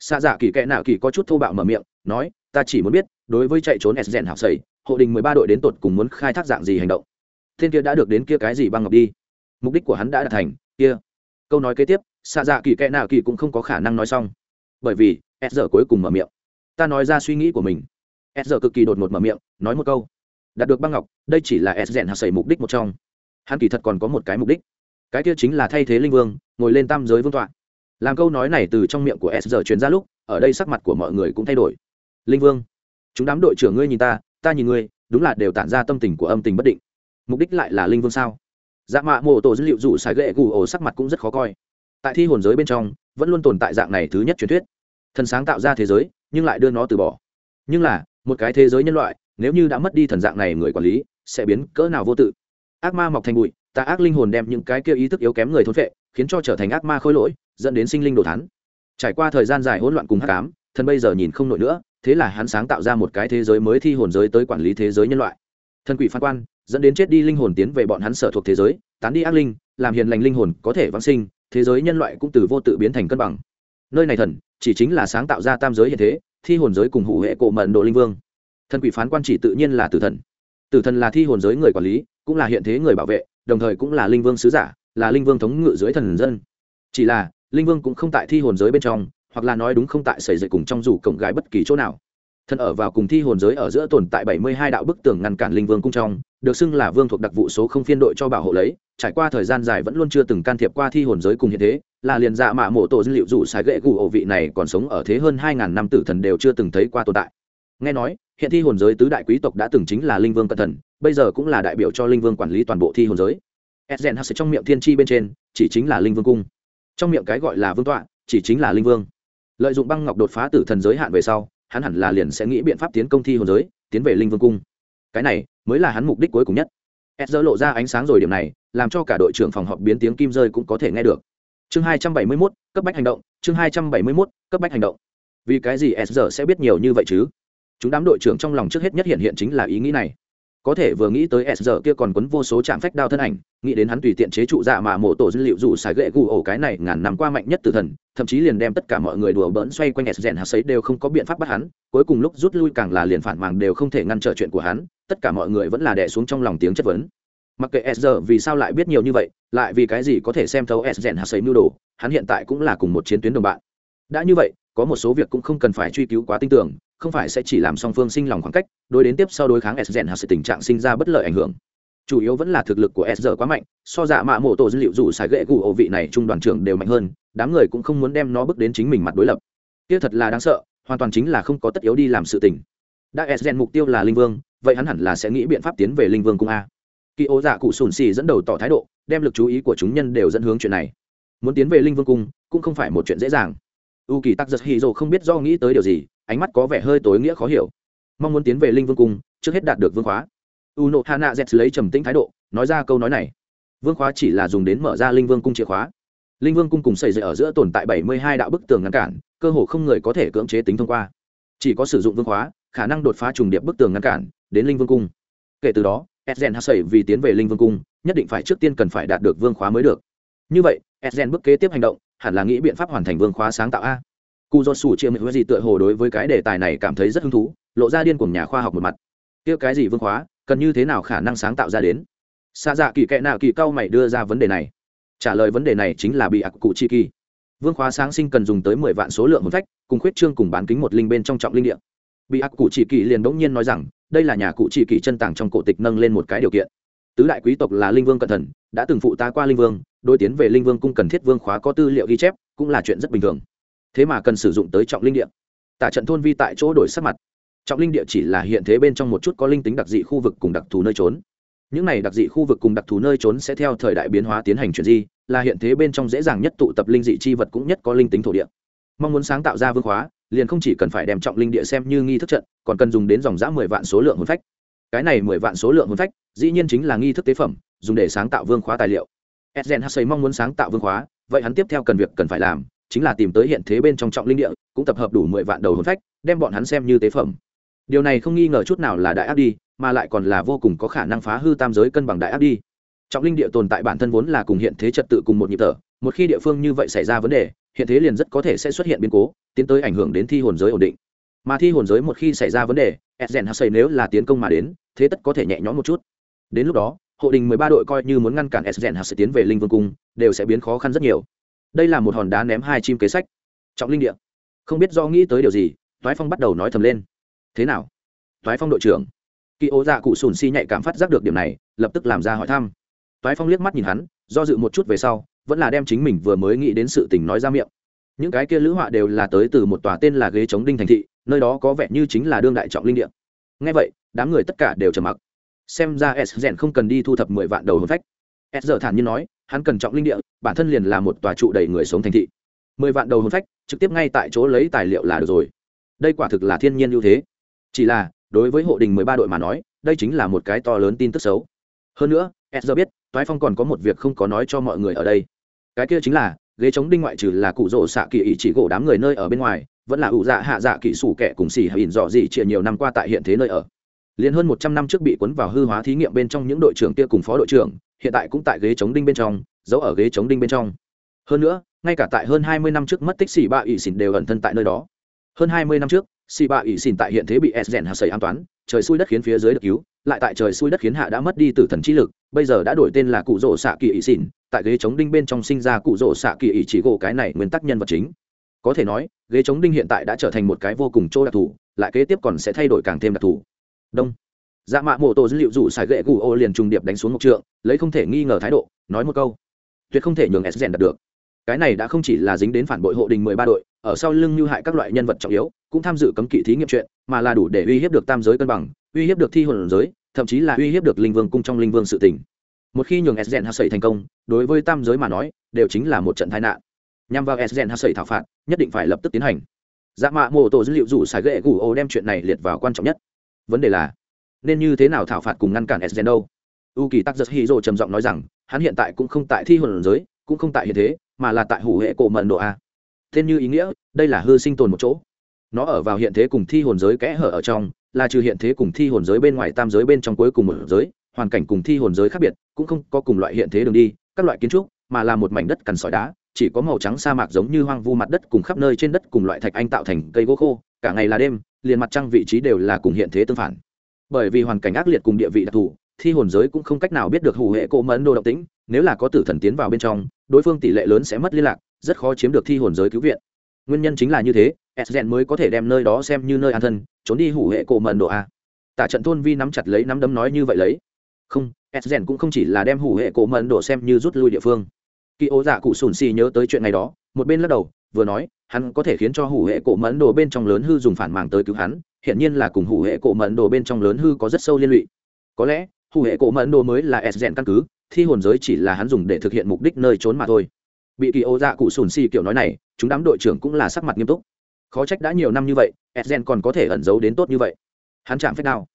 Xạ dạ kỳ kệ nào kỳ có chút thô bạo mở miệng, nói, ta chỉ muốn biết, đối với chạy trốn s rèn học sầy, hộ đình mười ba đội đến tột cùng muốn khai thác dạng gì hành động? Thiên kia đã được đến kia cái gì băng ngọc đi? Mục đích của hắn đã đạt thành, kia câu nói kế tiếp xạ dạ kỳ kẽ nào kỳ cũng không có khả năng nói xong. Bởi vì, s giờ cuối cùng mở miệng. Ta nói ra suy nghĩ của mình. S giờ cực kỳ đột ngột mở miệng, nói một câu. Đạt được băng ngọc, đây chỉ là s rèn hạt sầy mục đích một trong. Hắn kỳ thật còn có một cái mục đích. Cái kia chính là thay thế linh vương, ngồi lên tam giới vương tọa. Làm câu nói này từ trong miệng của s giờ truyền ra lúc, ở đây sắc mặt của mọi người cũng thay đổi. Linh vương, chúng đám đội trưởng ngươi nhìn ta ta nhìn ngươi, đúng là đều tản ra tâm tình của âm tình bất định. Mục đích lại là linh vương sao? Dạ mạ mô tổ dữ liệu dù xài ghệ gù ổ sắc mặt cũng rất khó coi. Tại thi hồn giới bên trong, vẫn luôn tồn tại dạng này thứ nhất truyền thuyết. Thần sáng tạo ra thế giới, nhưng lại đưa nó từ bỏ. Nhưng là, một cái thế giới nhân loại, nếu như đã mất đi thần dạng này người quản lý, sẽ biến cỡ nào vô tự? Ác ma mọc thành bụi, tà ác linh hồn đem những cái kia ý thức yếu kém người thốn vệ khiến cho trở thành ác ma khôi lỗi, dẫn đến sinh linh đồ thán. Trải qua thời gian dài hỗn loạn cùng hắc ám, thần bây giờ nhìn không nổi nữa, thế là hắn sáng tạo ra một cái thế giới mới thi hồn giới tới quản lý thế giới nhân loại. Thần quỷ phán quan dẫn đến chết đi linh hồn tiến về bọn hắn sở thuộc thế giới, tán đi ác linh, làm hiền lành linh hồn có thể vãng sinh, thế giới nhân loại cũng từ vô tự biến thành cân bằng. Nơi này thần, chỉ chính là sáng tạo ra tam giới hiện thế, thi hồn giới cùng hủ hệ cổ mận độ linh vương. Thần quỷ phán quan chỉ tự nhiên là tử thần. Tử thần là thi hồn giới người quản lý, cũng là hiện thế người bảo vệ, đồng thời cũng là linh vương sứ giả, là linh vương thống ngự dưới thần dân. Chỉ là, linh vương cũng không tại thi hồn giới bên trong, hoặc là nói đúng không tại xảy dậy cùng trong rủ cổng gái bất kỳ chỗ nào. Thần ở vào cùng thi hồn giới ở giữa tồn tại bảy mươi hai đạo bức tường ngăn cản linh vương cung trong được xưng là vương thuộc đặc vụ số không phiên đội cho bảo hộ lấy, trải qua thời gian dài vẫn luôn chưa từng can thiệp qua thi hồn giới cùng hiện thế, là liền dạ mạ mộ tổ dữ liệu dù sái gậy gù ổ vị này còn sống ở thế hơn hai ngàn năm tử thần đều chưa từng thấy qua tồn tại. Nghe nói, hiện thi hồn giới tứ đại quý tộc đã từng chính là linh vương cẩn thần bây giờ cũng là đại biểu cho linh vương quản lý toàn bộ thi hồn giới. Edgen hắc trong miệng thiên tri bên trên, chỉ chính là linh vương cung. Trong miệng cái gọi là vương tọa, chỉ chính là linh vương. Lợi dụng băng ngọc đột phá tử thần giới hạn về sau, hắn hẳn là liền sẽ nghĩ biện pháp tiến công thi hồn giới, tiến về linh vương cung. Cái này mới là hắn mục đích cuối cùng nhất. Ezra lộ ra ánh sáng rồi điểm này làm cho cả đội trưởng phòng họp biến tiếng kim rơi cũng có thể nghe được. Chương hai trăm bảy mươi 271, cấp bách hành động chương hai trăm bảy mươi 271, cấp bách hành động. Vì cái gì Ezra sẽ biết nhiều như vậy chứ? Chúng đám đội trưởng trong lòng trước hết nhất hiện hiện chính là ý nghĩ này có thể vừa nghĩ tới s giờ kia còn quấn vô số trạm phách đao thân ảnh, nghĩ đến hắn tùy tiện chế trụ dạ mà mổ tổ dữ liệu dù xài gậy gù ổ cái này ngàn năm qua mạnh nhất từ thần, thậm chí liền đem tất cả mọi người đùa bỡn xoay quanh s rèn hạt sấy đều không có biện pháp bắt hắn, cuối cùng lúc rút lui càng là liền phản màng đều không thể ngăn trở chuyện của hắn, tất cả mọi người vẫn là đẻ xuống trong lòng tiếng chất vấn. Mặc kệ s giờ vì sao lại biết nhiều như vậy, lại vì cái gì có thể xem thấu s rèn hạt sấy mưu đồ, hắn hiện tại cũng là cùng một chiến tuyến đồng bạn. Đã như vậy, có một số việc cũng không cần phải truy cứu quá tin tưởng không phải sẽ chỉ làm song phương sinh lòng khoảng cách, đối đến tiếp sau đối kháng s gen hạt sự tình trạng sinh ra bất lợi ảnh hưởng. Chủ yếu vẫn là thực lực của s giờ quá mạnh, so dạ mạ mộ tổ dữ liệu dù xài gậy cụ ổ vị này trung đoàn trưởng đều mạnh hơn, đám người cũng không muốn đem nó bước đến chính mình mặt đối lập. Kia thật là đáng sợ, hoàn toàn chính là không có tất yếu đi làm sự tình. Đã s gen mục tiêu là linh vương, vậy hắn hẳn là sẽ nghĩ biện pháp tiến về linh vương cung a. Kỳ ố dạ cụ sùn xì dẫn đầu tỏ thái độ, đem lực chú ý của chúng nhân đều dẫn hướng chuyện này. Muốn tiến về linh vương cung, cũng không phải một chuyện dễ dàng u kỳ tắc giật hì dồ không biết do nghĩ tới điều gì, ánh mắt có vẻ hơi tối nghĩa khó hiểu. Mong muốn tiến về linh vương cung, trước hết đạt được vương khóa. U nộ hana z lấy trầm tĩnh thái độ, nói ra câu nói này. Vương khóa chỉ là dùng đến mở ra linh vương cung chìa khóa. Linh vương cung cùng xây dựng ở giữa tồn tại bảy mươi hai đạo bức tường ngăn cản, cơ hồ không người có thể cưỡng chế tính thông qua. Chỉ có sử dụng vương khóa, khả năng đột phá trùng điệp bức tường ngăn cản, đến linh vương cung. Kể từ đó edgen hasei vì tiến về linh vương cung, nhất định phải trước tiên cần phải đạt được vương khóa mới được. Như vậy edgen bước kế tiếp hành động hẳn là nghĩ biện pháp hoàn thành vương khóa sáng tạo a. Cụ do sủ chia mệnh gì tựa hồ đối với cái đề tài này cảm thấy rất hứng thú, lộ ra điên cùng nhà khoa học một mặt. Kia cái gì vương khóa, cần như thế nào khả năng sáng tạo ra đến? Xa dạ kỳ kệ nào kỳ cao mày đưa ra vấn đề này. Trả lời vấn đề này chính là bị ạc cụ chi kỳ vương khóa sáng sinh cần dùng tới mười vạn số lượng hồn phách, cùng khuyết trương cùng bán kính một linh bên trong trọng linh điện bị ạc cụ chỉ kỳ liền đ ỗ n g nhiên nói rằng, đây là nhà cụ chỉ kỳ chân tàng trong cổ tịch nâng lên một cái điều kiện. Tứ đại quý tộc là linh vương cẩn thần đã từng phụ ta qua linh vương đôi tiến về linh vương cung cần thiết vương khóa có tư liệu ghi chép, cũng là chuyện rất bình thường. Thế mà cần sử dụng tới trọng linh địa. Tả trận thôn vi tại chỗ đổi sắc mặt. Trọng linh địa chỉ là hiện thế bên trong một chút có linh tính đặc dị khu vực cùng đặc thù nơi trốn. Những này đặc dị khu vực cùng đặc thù nơi trốn sẽ theo thời đại biến hóa tiến hành chuyển di, là hiện thế bên trong dễ dàng nhất tụ tập linh dị chi vật cũng nhất có linh tính thổ địa. Mong muốn sáng tạo ra vương khóa, liền không chỉ cần phải đem trọng linh địa xem như nghi thức trận, còn cần dùng đến dòng giã mười vạn số lượng hồn phách. Cái này mười vạn số lượng hồn phách, dĩ nhiên chính là nghi thức tế phẩm, dùng để sáng tạo vương khóa tài liệu edgen hassay mong muốn sáng tạo vương khóa, vậy hắn tiếp theo cần việc cần phải làm chính là tìm tới hiện thế bên trong trọng linh địa, cũng tập hợp đủ mười vạn đầu hồn phách, đem bọn hắn xem như tế phẩm. Điều này không nghi ngờ chút nào là đại áp đi, mà lại còn là vô cùng có khả năng phá hư tam giới cân bằng đại áp đi. Trọng linh địa tồn tại bản thân vốn là cùng hiện thế trật tự cùng một nhịp thở, một khi địa phương như vậy xảy ra vấn đề, hiện thế liền rất có thể sẽ xuất hiện biến cố, tiến tới ảnh hưởng đến thi hồn giới ổn định. Mà thi hồn giới một khi xảy ra vấn đề edgen hassay nếu là tiến công mà đến, thế tất có thể nhẹ nhõm một chút. Đến lúc đó hộ đình mười ba đội coi như muốn ngăn cản edgen sẽ tiến về linh vương cung, đều sẽ biến khó khăn rất nhiều. Đây là một hòn đá ném hai chim kế sách. Trọng linh địa. Không biết do nghĩ tới điều gì, toái phong bắt đầu nói thầm lên. Thế nào? Toái phong đội trưởng. Kỳ ố dạ cụ sùn si nhạy cảm phát giác được điểm này, lập tức làm ra hỏi thăm. Toái phong liếc mắt nhìn hắn, do dự một chút về sau, vẫn là đem chính mình vừa mới nghĩ đến sự tình nói ra miệng. Những cái kia lữ họa đều là tới từ một tòa tên là ghế chống đinh thành thị, nơi đó có vẻ như chính là đương đại trọng linh địa. Nghe vậy, đám người tất cả đều trầm mặc xem ra s rèn không cần đi thu thập mười vạn đầu hồn phách. S giờ thản nhiên nói, hắn cần trọng linh địa, bản thân liền là một tòa trụ đầy người sống thành thị. Mười vạn đầu hồn phách, trực tiếp ngay tại chỗ lấy tài liệu là được rồi. Đây quả thực là thiên nhiên ưu thế. Chỉ là, đối với hộ đình mười ba đội mà nói, đây chính là một cái to lớn tin tức xấu. Hơn nữa, s giờ biết, toái phong còn có một việc không có nói cho mọi người ở đây. Cái kia chính là, ghế chống đinh ngoại trừ là cụ rỗ xạ kỳ ý chỉ gỗ đám người nơi ở bên ngoài, vẫn là ủ dạ hạ dạ kỹ sủ kẻ cùng xì hạ ỉn dọ gì chia nhiều năm qua tại hiện thế nơi ở liền hơn một trăm năm trước bị cuốn vào hư hóa thí nghiệm bên trong những đội trưởng kia cùng phó đội trưởng, hiện tại cũng tại ghế chống đinh bên trong, giấu ở ghế chống đinh bên trong. Hơn nữa, ngay cả tại hơn hai mươi năm trước mất tích xì ba ỉ xỉn đều ẩn thân tại nơi đó. Hơn hai mươi năm trước xì ba ỉ xỉn tại hiện thế bị s rèn hạ sầy an toán, trời xui đất khiến phía dưới được cứu, lại tại trời xui đất khiến hạ đã mất đi tử thần trí lực, bây giờ đã đổi tên là cụ rỗ xạ kỳ ỉ xỉn, tại ghế chống đinh bên trong sinh ra cụ rỗ xạ kỳ ỉ chỉ gỗ cái này nguyên tắc nhân vật chính. Có thể nói, ghế chống đinh hiện tại đã trở thành một cái vô cùng chỗ đặc thù, lại kế tiếp còn sẽ thay đổi càng thêm đặc thù đông. Dạ mạ mộ tổ dữ liệu rủ xài gậy gù ô liền trùng điệp đánh xuống một trượng, lấy không thể nghi ngờ thái độ, nói một câu. Tuyệt không thể nhường s rèn đạt được. Cái này đã không chỉ là dính đến phản bội hộ đình mười ba đội, ở sau lưng như hại các loại nhân vật trọng yếu, cũng tham dự cấm kỵ thí nghiệm chuyện, mà là đủ để uy hiếp được tam giới cân bằng, uy hiếp được thi hồn giới, thậm chí là uy hiếp được linh vương cung trong linh vương sự tỉnh một khi nhường s rèn hạ sẩy thành công, đối với tam giới mà nói, đều chính là một trận tai nạn. Nhằm vào s rèn hạ sẩy thảo phạt, nhất định phải lập tức tiến hành. Dạ mạ mô tổ dữ liệu rủ xài gậy gù ô đem chuyện này liệt vào quan trọng nhất vấn đề là, nên như thế nào thảo phạt cùng ngăn cản s rèn đâu? U kỳ tắc giật hy rồ trầm giọng nói rằng, hắn hiện tại cũng không tại thi hồn giới, cũng không tại hiện thế, mà là tại hủ hệ cổ mận độ a. Tên như ý nghĩa, đây là hư sinh tồn một chỗ. Nó ở vào hiện thế cùng thi hồn giới kẽ hở ở trong, là trừ hiện thế cùng thi hồn giới bên ngoài tam giới bên trong cuối cùng một giới, hoàn cảnh cùng thi hồn giới khác biệt, cũng không có cùng loại hiện thế đường đi, các loại kiến trúc, mà là một mảnh đất cằn sỏi đá, chỉ có màu trắng sa mạc giống như hoang vu mặt đất cùng khắp nơi trên đất cùng loại thạch anh tạo thành cây gỗ khô, cả ngày là đêm liền mặt trăng vị trí đều là cùng hiện thế tương phản. Bởi vì hoàn cảnh ác liệt cùng địa vị đặc thù, thi hồn giới cũng không cách nào biết được hủ hệ cỗ mẫn đồ động tĩnh nếu là có tử thần tiến vào bên trong, đối phương tỷ lệ lớn sẽ mất liên lạc, rất khó chiếm được thi hồn giới cứu viện. Nguyên nhân chính là như thế sden mới có thể đem nơi đó xem như nơi an thân, trốn đi hủ hệ cổ mận độ a. Tạ trận thôn vi nắm chặt lấy nắm đấm nói như vậy lấy. Không sden cũng không chỉ là đem hủ hệ cổ mận độ xem như rút lui địa phương. Kỳ ố dạ cụ sùn xì nhớ tới chuyện này đó, một bên lắc đầu, vừa nói hắn có thể khiến cho hủ hệ cổ mẫn đồ bên trong lớn hư dùng phản màng tới cứu hắn hiện nhiên là cùng hủ hệ cổ mẫn đồ bên trong lớn hư có rất sâu liên lụy. Có lẽ, hủ hệ cổ mẫn đồ mới là s căn cứ, thi hồn giới chỉ là hắn dùng để thực hiện mục đích nơi trốn mà thôi. Bị kỳ ô dạ cụ sùn xì kiểu nói này, chúng đám đội trưởng cũng là sắc mặt nghiêm túc. Khó trách đã nhiều năm như vậy edgen còn có thể ẩn giấu đến tốt như vậy. Hắn chạm phép nào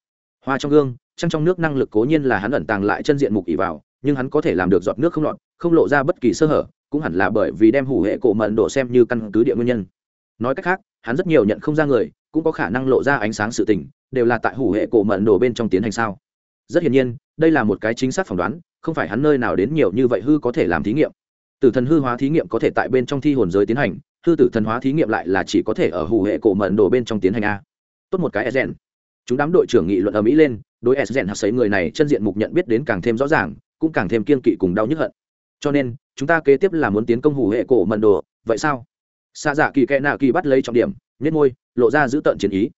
hoa trong gương, trăng trong nước năng lực cố nhiên là hắn ẩn tàng lại chân diện mục ỉ vào nhưng hắn có thể làm được giọt nước không lọt, không lộ ra bất kỳ sơ hở, cũng hẳn là bởi vì đem hủ hệ cổ mận độ xem như căn cứ địa nguyên nhân. Nói cách khác, hắn rất nhiều nhận không ra người, cũng có khả năng lộ ra ánh sáng sự tình, đều là tại hủ hệ cổ mận đổ bên trong tiến hành sao? Rất hiển nhiên, đây là một cái chính xác phỏng đoán, không phải hắn nơi nào đến nhiều như vậy hư có thể làm thí nghiệm. Tử thần hư hóa thí nghiệm có thể tại bên trong thi hồn giới tiến hành, hư tử thần hóa thí nghiệm lại là chỉ có thể ở hủ hệ cổ mận đổ bên trong tiến hành a. Tốt một cái sden chúng đám đội trưởng nghị luận ở mỹ lên, đối sden hạc sấy người này chân diện mục nhận biết đến càng thêm rõ ràng cũng càng thêm kiên kỵ cùng đau nhức hận. Cho nên, chúng ta kế tiếp là muốn tiến công hủ hệ cổ mận đồ, vậy sao? Xa dạ kỳ kẽ nạ kỳ bắt lấy trọng điểm nhét môi, lộ ra giữ tợn chiến ý.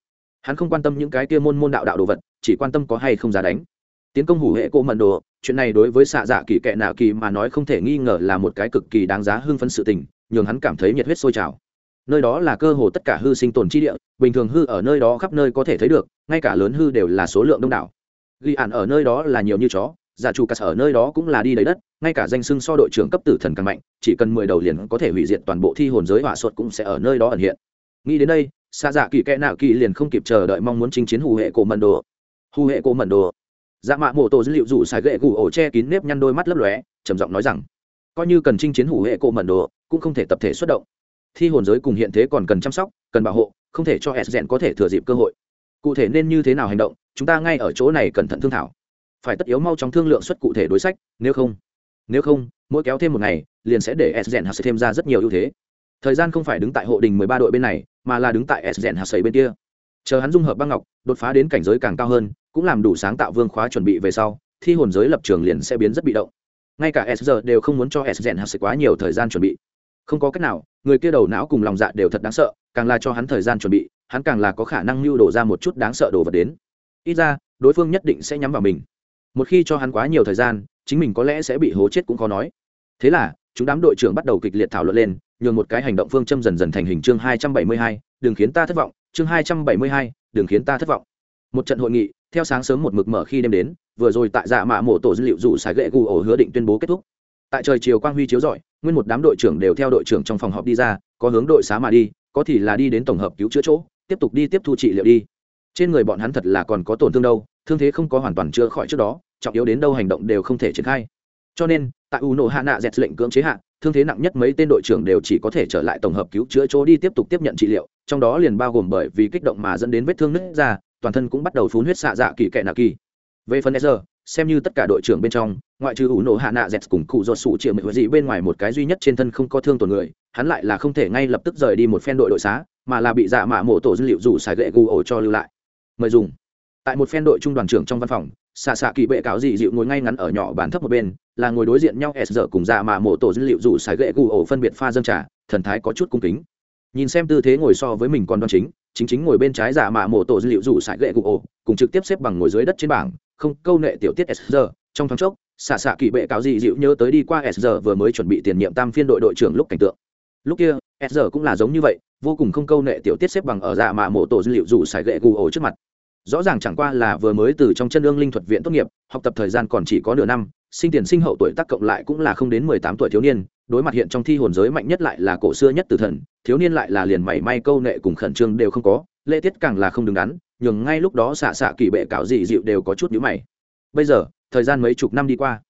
Hắn không quan tâm những cái kia môn môn đạo đạo đồ vật, chỉ quan tâm có hay không giá đánh. Tiến công hủ hệ cổ mận đồ, chuyện này đối với xạ dạ kỳ kệ nạ kỳ mà nói không thể nghi ngờ là một cái cực kỳ đáng giá hưng phấn sự tình, nhường hắn cảm thấy nhiệt huyết sôi trào. Nơi đó là cơ hồ tất cả hư sinh tồn chi địa, bình thường hư ở nơi đó khắp nơi có thể thấy được, ngay cả lớn hư đều là số lượng đông đảo. Ghi ản ở nơi đó là nhiều như chó giả chủ cắt ở nơi đó cũng là đi lấy đất, ngay cả danh sưng so đội trưởng cấp tử thần càng mạnh, chỉ cần mười đầu liền có thể hủy diệt toàn bộ thi hồn giới hỏa suất cũng sẽ ở nơi đó ẩn hiện. Nghĩ đến đây xa dạ kỳ kẽ nạo kỳ liền không kịp chờ đợi mong muốn chinh chiến hù hệ cổ mận đồ. Hù hệ cổ mận đồ. Dạ mạ mộ tổ dữ liệu rủ xài gậy gù ổ che kín nếp nhăn đôi mắt lấp lóe, trầm giọng nói rằng, coi như cần chinh chiến hủ hệ cổ mẩn đồ, cũng không thể tập thể xuất động. Thi hồn giới cùng hiện thế còn cần chăm sóc, cần bảo hộ, không thể cho s rèn có thể thừa dịp cơ hội. Cụ thể nên như thế nào hành động, chúng ta ngay ở chỗ này cẩn thận thương thảo phải tất yếu mau trong thương lượng xuất cụ thể đối sách, nếu không nếu không, mỗi kéo thêm một ngày, liền sẽ để s gen hạt thêm ra rất nhiều ưu thế. Thời gian không phải đứng tại hộ đình mười ba đội bên này, mà là đứng tại s gen hạt bên kia. Chờ hắn dung hợp băng ngọc, đột phá đến cảnh giới càng cao hơn, cũng làm đủ sáng tạo vương khóa chuẩn bị về sau, thi hồn giới lập trường liền sẽ biến rất bị động. Ngay cả s giờ đều không muốn cho s gen hạt quá nhiều thời gian chuẩn bị. Không có cách nào, người kia đầu não cùng lòng dạ đều thật đáng sợ, càng là cho hắn thời gian chuẩn bị, hắn càng là có khả năng lưu đổ ra một chút đáng sợ đồ vật đến. Ít ra, đối phương nhất định sẽ nhắm vào mình một khi cho hắn quá nhiều thời gian, chính mình có lẽ sẽ bị hố chết cũng khó nói. Thế là, chúng đám đội trưởng bắt đầu kịch liệt thảo luận lên, nhường một cái hành động phương châm dần dần thành hình chương hai trăm bảy mươi hai, đừng khiến ta thất vọng, chương hai trăm bảy mươi hai, đừng khiến ta thất vọng. Một trận hội nghị, theo sáng sớm một mực mở khi đêm đến, vừa rồi tại dạ mạ mổ tổ dữ liệu rủ sải gậy gù ổ hứa định tuyên bố kết thúc. Tại trời chiều quang huy chiếu rọi, nguyên một đám đội trưởng đều theo đội trưởng trong phòng họp đi ra, có hướng đội xá mà đi, có thì là đi đến tổng hợp cứu chữa chỗ, tiếp tục đi tiếp thu trị liệu đi. Trên người bọn hắn thật là còn có tổn thương đâu thương thế không có hoàn toàn chữa khỏi trước đó, trọng yếu đến đâu hành động đều không thể triển khai. Cho nên, tại u nộ hạ nạ dẹt lệnh cưỡng chế hạ, thương thế nặng nhất mấy tên đội trưởng đều chỉ có thể trở lại tổng hợp cứu chữa chỗ đi tiếp tục tiếp nhận trị liệu, trong đó liền bao gồm bởi vì kích động mà dẫn đến vết thương nứt ra, toàn thân cũng bắt đầu phun huyết xạ dạ kỳ kệ nạ kỳ. Về phần sr xem như tất cả đội trưởng bên trong, ngoại trừ ủ nổ hạ nạ dẹt cùng cụ Do sủ triệu mệnh gì bên ngoài một cái duy nhất trên thân không có thương tổn người, hắn lại là không thể ngay lập tức rời đi một phen đội đội xá, mà là bị dạ mạ mổ tổ dữ liệu dù xài gậy gù ổ cho lưu lại. Mời dùng tại một phen đội trung đoàn trưởng trong văn phòng, xạ xạ kỳ bệ cáo dị dịu ngồi ngay ngắn ở nhỏ bàn thấp một bên, là ngồi đối diện nhau s giờ cùng dạ mà mổ tổ dữ liệu rủ xài gậy gù ổ phân biệt pha dâng trà, thần thái có chút cung kính. Nhìn xem tư thế ngồi so với mình còn đoan chính chính chính ngồi bên trái dạ giả mạ mổ tổ dữ liệu rủ sải gậy cụ ổ, cùng trực tiếp xếp bằng ngồi dưới đất trên bảng, không câu nệ tiểu tiết s giờ trong thoáng chốc, xạ xạ kỳ bệ cáo dị dịu nhớ tới đi qua s giờ vừa mới chuẩn bị tiền nhiệm tam phiên đội đội trưởng lúc cảnh tượng. Lúc kia, s giờ cũng là giống như vậy, vô cùng không câu nệ tiểu tiết xếp bằng ở dạ mạ mổ tổ dữ liệu rủ sải gậy gù ổ trước mặt rõ ràng chẳng qua là vừa mới từ trong chân ương linh thuật viện tốt nghiệp, học tập thời gian còn chỉ có nửa năm, sinh tiền sinh hậu tuổi tác cộng lại cũng là không đến mười tám tuổi thiếu niên, đối mặt hiện trong thi hồn giới mạnh nhất lại là cổ xưa nhất tử thần, thiếu niên lại là liền mảy may câu nệ cùng khẩn trương đều không có, lễ tiết càng là không đứng đắn, nhường ngay lúc đó xạ xạ kỳ bệ cáo dị dịu đều có chút nhữ mày. Bây giờ, thời gian mấy chục năm đi qua,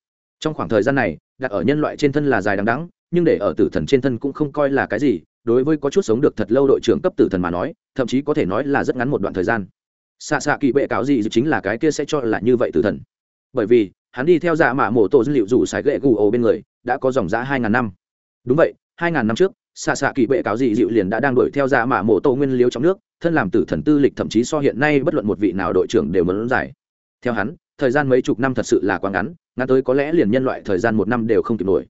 trong khoảng thời gian này, đặt ở nhân loại trên thân là dài đằng đắng nhưng để ở tử thần trên thân cũng không coi là cái gì, đối với có chút sống được thật lâu đội trưởng cấp tử thần mà nói, thậm chí có thể nói là rất ngắn một đoạn thời gian xạ xạ kỳ bệ cáo gì chính là cái kia sẽ cho là như vậy tử thần. Bởi vì, hắn đi theo dạ mạ mổ tổ dữ liệu rủ sái gậy gù ổ bên người, đã có dòng giã hai ngàn năm. Đúng vậy, hai ngàn năm trước, xạ xạ kỳ bệ cáo gì dịu liền đã đang đuổi theo dạ mạ mổ tổ nguyên liếu trong nước, thân làm tử thần tư lịch thậm chí so hiện nay bất luận một vị nào đội trưởng đều muốn giải theo hắn, thời gian mấy chục năm thật sự là quá ngắn ngắn tới có lẽ liền nhân loại thời gian một năm đều không kịp nổi.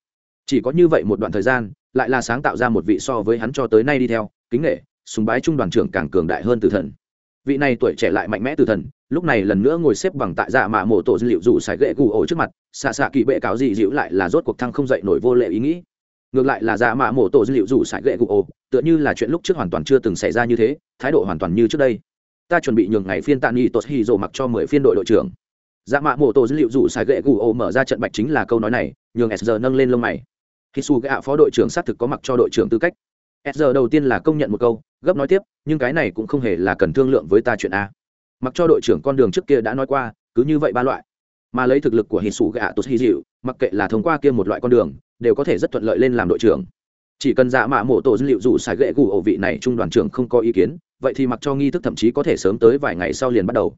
Chỉ có như vậy một đoạn thời gian, lại là sáng tạo ra một vị so với hắn cho tới nay đi theo, kính nghệ súng bái trung đoàn trưởng càng cường đại hơn tử thần vị này tuổi trẻ lại mạnh mẽ từ thần, lúc này lần nữa ngồi xếp bằng tại dạ mạ mổ tổ dữ liệu dù sải gậy gù ổ trước mặt, xạ xạ kỳ bệ cáo gì dịu lại là rốt cuộc thăng không dậy nổi vô lệ ý nghĩ. Ngược lại là dạ mạ mổ tổ dữ liệu dù sải gậy gù ổ, tựa như là chuyện lúc trước hoàn toàn chưa từng xảy ra như thế, thái độ hoàn toàn như trước đây. Ta chuẩn bị nhường ngày phiên tạ nghi tốt hy dồ mặc cho mười phiên đội đội trưởng. Dạ mạ mổ tổ dữ liệu dù sải gậy gù ổ mở ra trận bạch chính là câu nói này, nhường sr giờ nâng lên lông mày. Khi su gạ phó đội trưởng xác thực có mặc cho đội trưởng tư cách s giờ đầu tiên là công nhận một câu, gấp nói tiếp, nhưng cái này cũng không hề là cần thương lượng với ta chuyện a. Mặc cho đội trưởng con đường trước kia đã nói qua, cứ như vậy ba loại. Mà lấy thực lực của hình sủ gạ tốt hy dịu, mặc kệ là thông qua kia một loại con đường, đều có thể rất thuận lợi lên làm đội trưởng. Chỉ cần dạ mạ mộ tổ dữ liệu dù xài gậy gù ổ vị này trung đoàn trưởng không có ý kiến, vậy thì mặc cho nghi thức thậm chí có thể sớm tới vài ngày sau liền bắt đầu.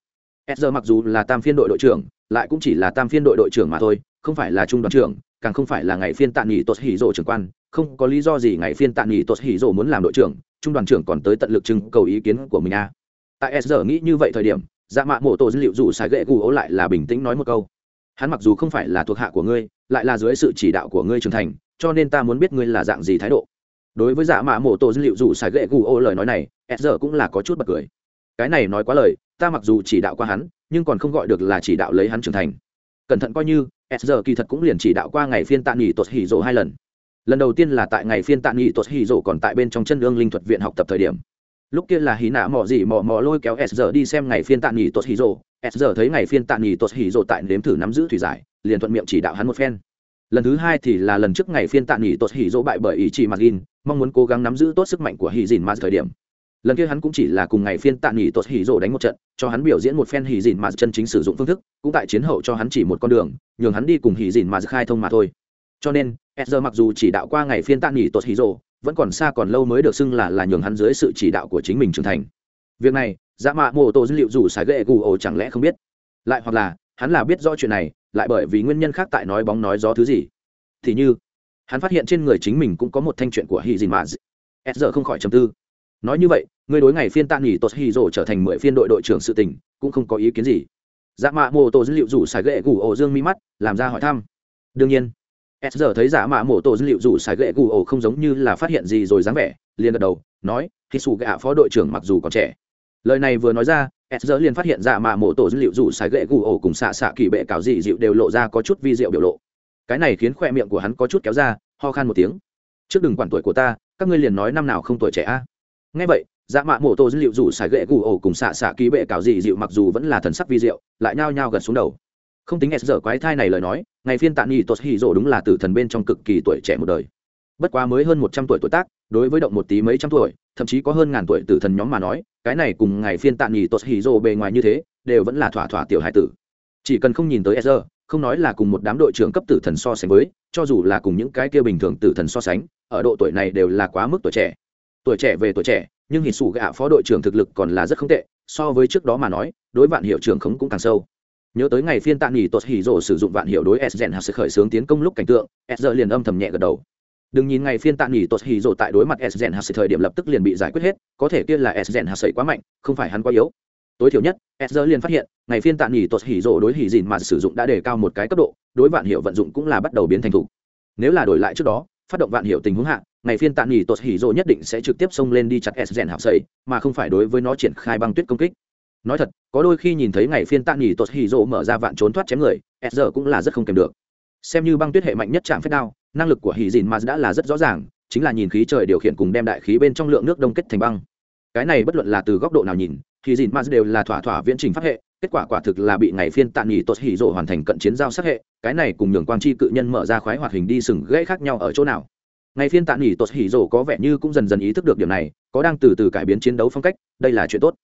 S giờ mặc dù là tam phiên đội đội trưởng, lại cũng chỉ là tam phiên đội đội trưởng mà thôi, không phải là trung đoàn trưởng càng không phải là ngày phiên tạ nghỉ tốt hỉ rộ trưởng quan, không có lý do gì ngày phiên tạ nghỉ tốt hỉ rộ muốn làm đội trưởng, trung đoàn trưởng còn tới tận lực trưng cầu ý kiến của mình a à. tại s giờ nghĩ như vậy thời điểm dạ mạ mộ tổ dữ liệu dù xài gậy gù ố lại là bình tĩnh nói một câu. Hắn mặc dù không phải là thuộc hạ của ngươi, lại là dưới sự chỉ đạo của ngươi trưởng thành, cho nên ta muốn biết ngươi là dạng gì thái độ. Đối với dạ mạ mộ tổ dữ liệu dù xài gậy gù ố lời nói này, s giờ cũng là có chút bật cười. Cái này nói quá lời, ta mặc dù chỉ đạo qua hắn, nhưng còn không gọi được là chỉ đạo lấy hắn trưởng thành. Cẩn thận coi như s giờ kỳ thật cũng liền chỉ đạo qua ngày phiên tạ nghỉ tuột hỉ rộ hai lần. Lần đầu tiên là tại ngày phiên tạ nghỉ tuột hỉ rộ còn tại bên trong chân lương linh thuật viện học tập thời điểm. Lúc kia là hí nạ mò gì mò mò lôi kéo s giờ đi xem ngày phiên tạ nghỉ tuột hỉ rộ. S giờ thấy ngày phiên tạ nghỉ tuột hỉ rộ tại nếm thử nắm giữ thủy giải, liền thuận miệng chỉ đạo hắn một phen. Lần thứ hai thì là lần trước ngày phiên tạ nghỉ tốt hỉ rộ bại bởi ý chỉ mặt gin mong muốn cố gắng nắm giữ tốt sức mạnh của hỉ dìn mà thời điểm lần kia hắn cũng chỉ là cùng ngày phiên tạ nghỉ tốt hỉ rổ đánh một trận cho hắn biểu diễn một phen hỉ dìn mà chân chính sử dụng phương thức cũng tại chiến hậu cho hắn chỉ một con đường nhường hắn đi cùng hỉ dìn mà khai thông mà thôi. Cho nên Ezra mặc dù chỉ đạo qua ngày phiên tạ nghỉ tốt hỉ rổ, vẫn còn xa còn lâu mới được xưng là là nhường hắn dưới sự chỉ đạo của chính mình trưởng thành. Việc này dạ mạ mô tô dữ liệu dù xài ghệ gù ổ chẳng lẽ không biết? Lại hoặc là hắn là biết rõ chuyện này lại bởi vì nguyên nhân khác tại nói bóng nói gió thứ gì? Thì như hắn phát hiện trên người chính mình cũng có một thanh chuyện của hỉ dìn mà. S không khỏi chầm tư nói như vậy người đối ngày phiên tạ nghỉ tốt hy rồ trở thành mười phiên đội đội trưởng sự tình, cũng không có ý kiến gì. Dạ mạ mô tô dữ liệu rủ xài ghệ gù ổ dương mi mắt, làm ra hỏi thăm. Đương nhiên, s giờ thấy giả mạ mô tô dữ liệu rủ xài ghệ gù ổ không giống như là phát hiện gì rồi dáng vẻ, liền gật đầu, nói khi xù gạ phó đội trưởng mặc dù còn trẻ. Lời này vừa nói ra, s giờ liền phát hiện giả mạ mô tô dữ liệu rủ xài ghệ gù ổ cùng xạ xạ kỳ bệ cáo dị dịu đều lộ ra có chút vi diệu biểu lộ. Cái này khiến khoe miệng của hắn có chút kéo ra, ho khan một tiếng. Trước đừng quản tuổi của ta, các ngươi liền nói năm nào không tuổi trẻ a ngay vậy dạ mạ mổ tô dữ liệu rủ xài gậy cụ ổ cùng xạ xạ ký bệ cào dị dịu mặc dù vẫn là thần sắc vi diệu, lại nhao nhao gần xuống đầu. Không tính s giờ quái thai này lời nói, ngày phiên tạ nghi tốt hì rộ đúng là tử thần bên trong cực kỳ tuổi trẻ một đời. Bất quá mới hơn một trăm tuổi tuổi tác, đối với động một tí mấy trăm tuổi, thậm chí có hơn ngàn tuổi tử thần nhóm mà nói, cái này cùng ngày phiên tạ nghỉ tốt hì rộ bề ngoài như thế, đều vẫn là thỏa thỏa tiểu hải tử. Chỉ cần không nhìn tới s giờ không nói là cùng một đám đội trưởng cấp tử thần so sánh với, cho dù là cùng những cái kia bình thường tử thần so sánh, ở độ tuổi này đều là quá mức tuổi trẻ tuổi trẻ về tuổi trẻ, nhưng hình sủ gạ phó đội trưởng thực lực còn là rất không tệ, so với trước đó mà nói, đối vạn hiệu trưởng khống cũng càng sâu. Nhớ tới ngày phiên tạ nghỉ tuột hỉ rổ sử dụng vạn hiệu đối s gen hạt khởi xướng tiến công lúc cảnh tượng, s giờ liền âm thầm nhẹ gật đầu. Đừng nhìn ngày phiên tạ nghỉ tuột hỉ rổ tại đối mặt s gen hạt thời điểm lập tức liền bị giải quyết hết, có thể kia là s gen hạt quá mạnh, không phải hắn quá yếu. Tối thiểu nhất, s liền phát hiện, ngày phiên tạ nghỉ tuột hỉ rổ đối hỉ dìn mà sử dụng đã đề cao một cái cấp độ, đối vạn hiệu vận dụng cũng là bắt đầu biến thành thủ. Nếu là đổi lại trước đó phát động vạn hiệu tình huống hạ, ngày phiên tạ nghỉ tốt hỉ rồ nhất định sẽ trực tiếp xông lên đi chặt s rèn học sầy, mà không phải đối với nó triển khai băng tuyết công kích. Nói thật, có đôi khi nhìn thấy ngày phiên tạ nghỉ tốt hỉ rồ mở ra vạn trốn thoát chém người, s cũng là rất không kèm được. Xem như băng tuyết hệ mạnh nhất chạm phép đao, năng lực của hỉ dìn mà đã là rất rõ ràng, chính là nhìn khí trời điều khiển cùng đem đại khí bên trong lượng nước đông kết thành băng. Cái này bất luận là từ góc độ nào nhìn thì dìn maz đều là thỏa thỏa viễn trình pháp hệ kết quả quả thực là bị ngày phiên tạ nghỉ tốt hỉ rộ hoàn thành cận chiến giao sát hệ, cái này cùng nhường quang chi cự nhân mở ra khoái hoạt hình đi sừng gãy khác nhau ở chỗ nào. Ngày phiên tạ nghỉ tốt hỉ rộ có vẻ như cũng dần dần ý thức được điểm này, có đang từ từ cải biến chiến đấu phong cách, đây là chuyện tốt.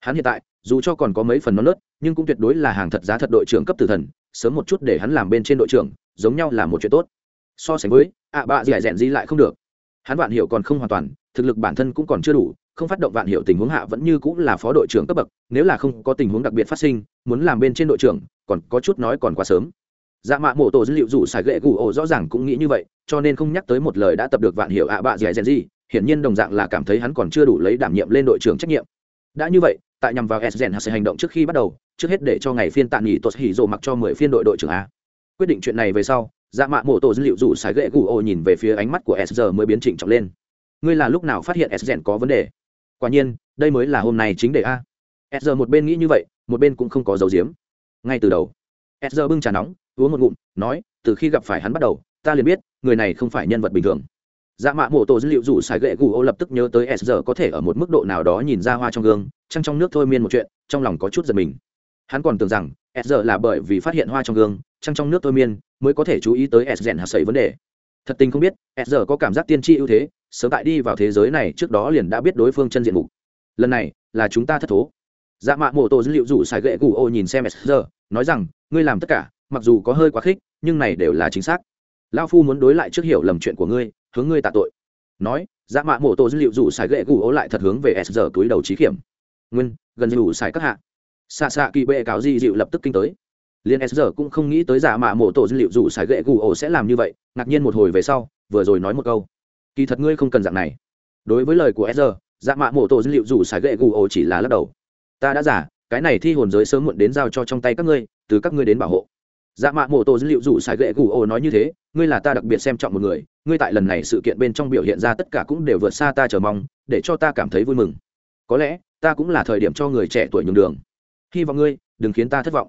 Hắn hiện tại, dù cho còn có mấy phần non nớt, nhưng cũng tuyệt đối là hàng thật giá thật đội trưởng cấp tử thần, sớm một chút để hắn làm bên trên đội trưởng, giống nhau là một chuyện tốt. So sánh với, ạ bạ dẻ dẹn di lại không được. Hắn vạn hiểu còn không hoàn toàn, thực lực bản thân cũng còn chưa đủ không phát động vạn hiệu tình huống hạ vẫn như cũng là phó đội trưởng cấp bậc, nếu là không có tình huống đặc biệt phát sinh, muốn làm bên trên đội trưởng, còn có chút nói còn quá sớm. Dạ mạ mổ tổ dữ liệu rủ xài ghệ gù ổ rõ ràng cũng nghĩ như vậy, cho nên không nhắc tới một lời đã tập được vạn hiệu ạ bạ dẻ dẻn gì, hiển nhiên đồng dạng là cảm thấy hắn còn chưa đủ lấy đảm nhiệm lên đội trưởng trách nhiệm. Đã như vậy, tại nhằm vào s rèn sẽ hành động trước khi bắt đầu, trước hết để cho ngày phiên tạ nghỉ tốt hỉ rộ mặc cho mười phiên đội đội trưởng a. Quyết định chuyện này về sau dạ mạ mổ tổ dữ liệu rủ xài ghệ gù ổ nhìn về phía ánh mắt của s mới biến chỉnh trọng lên. Ngươi là lúc nào phát hiện s có vấn đề? Quả nhiên, đây mới là hôm nay chính đề a. S giờ một bên nghĩ như vậy, một bên cũng không có dấu diếm ngay từ đầu, s giờ bưng trà nóng, uống một ngụm, nói, từ khi gặp phải hắn bắt đầu, ta liền biết, người này không phải nhân vật bình thường. Dạ mạ mộ tổ dữ liệu rủ xài gậy gù ô lập tức nhớ tới s giờ có thể ở một mức độ nào đó nhìn ra hoa trong gương, trăng trong nước thôi miên một chuyện, trong lòng có chút giật mình. Hắn còn tưởng rằng, s giờ là bởi vì phát hiện hoa trong gương, trăng trong nước thôi miên, mới có thể chú ý tới s rèn hạt sấy vấn đề thật tình không biết s giờ có cảm giác tiên tri ưu thế, sớm tại đi vào thế giới này trước đó liền đã biết đối phương chân diện mục. Lần này, là chúng ta thất thố. Dạ mạ mô tô dữ liệu rủ xài gậy gù ô nhìn xem s giờ, nói rằng, ngươi làm tất cả, mặc dù có hơi quá khích, nhưng này đều là chính xác. Lao phu muốn đối lại trước hiểu lầm chuyện của ngươi, hướng ngươi tạ tội. Nói dạ mạ mô tô dữ liệu rủ xài gậy gù ô lại thật hướng về s giờ túi đầu trí kiểm. Nguyên, gần rủ xài các hạ. Xạ xạ kỳ bệ cáo di dịu lập tức kinh tới liên s giờ cũng không nghĩ tới giả mạ mộ tổ dữ liệu rủ xài gậy gù ổ sẽ làm như vậy, ngạc nhiên một hồi về sau, vừa rồi nói một câu. Kỳ thật ngươi không cần dạng này. Đối với lời của s giả mạ mộ tổ dữ liệu dù xài gậy gù ổ chỉ là lắc đầu. Ta đã giả, cái này thi hồn giới sớm muộn đến giao cho trong tay các ngươi, từ các ngươi đến bảo hộ. Dạ mạ mộ tổ dữ liệu dù xài gậy gù ổ nói như thế, ngươi là ta đặc biệt xem trọng một người, ngươi tại lần này sự kiện bên trong biểu hiện ra tất cả cũng đều vượt xa ta chờ mong, để cho ta cảm thấy vui mừng. Có lẽ, ta cũng là thời điểm cho người trẻ tuổi nhường đường. Hy vọng ngươi đừng khiến ta thất vọng.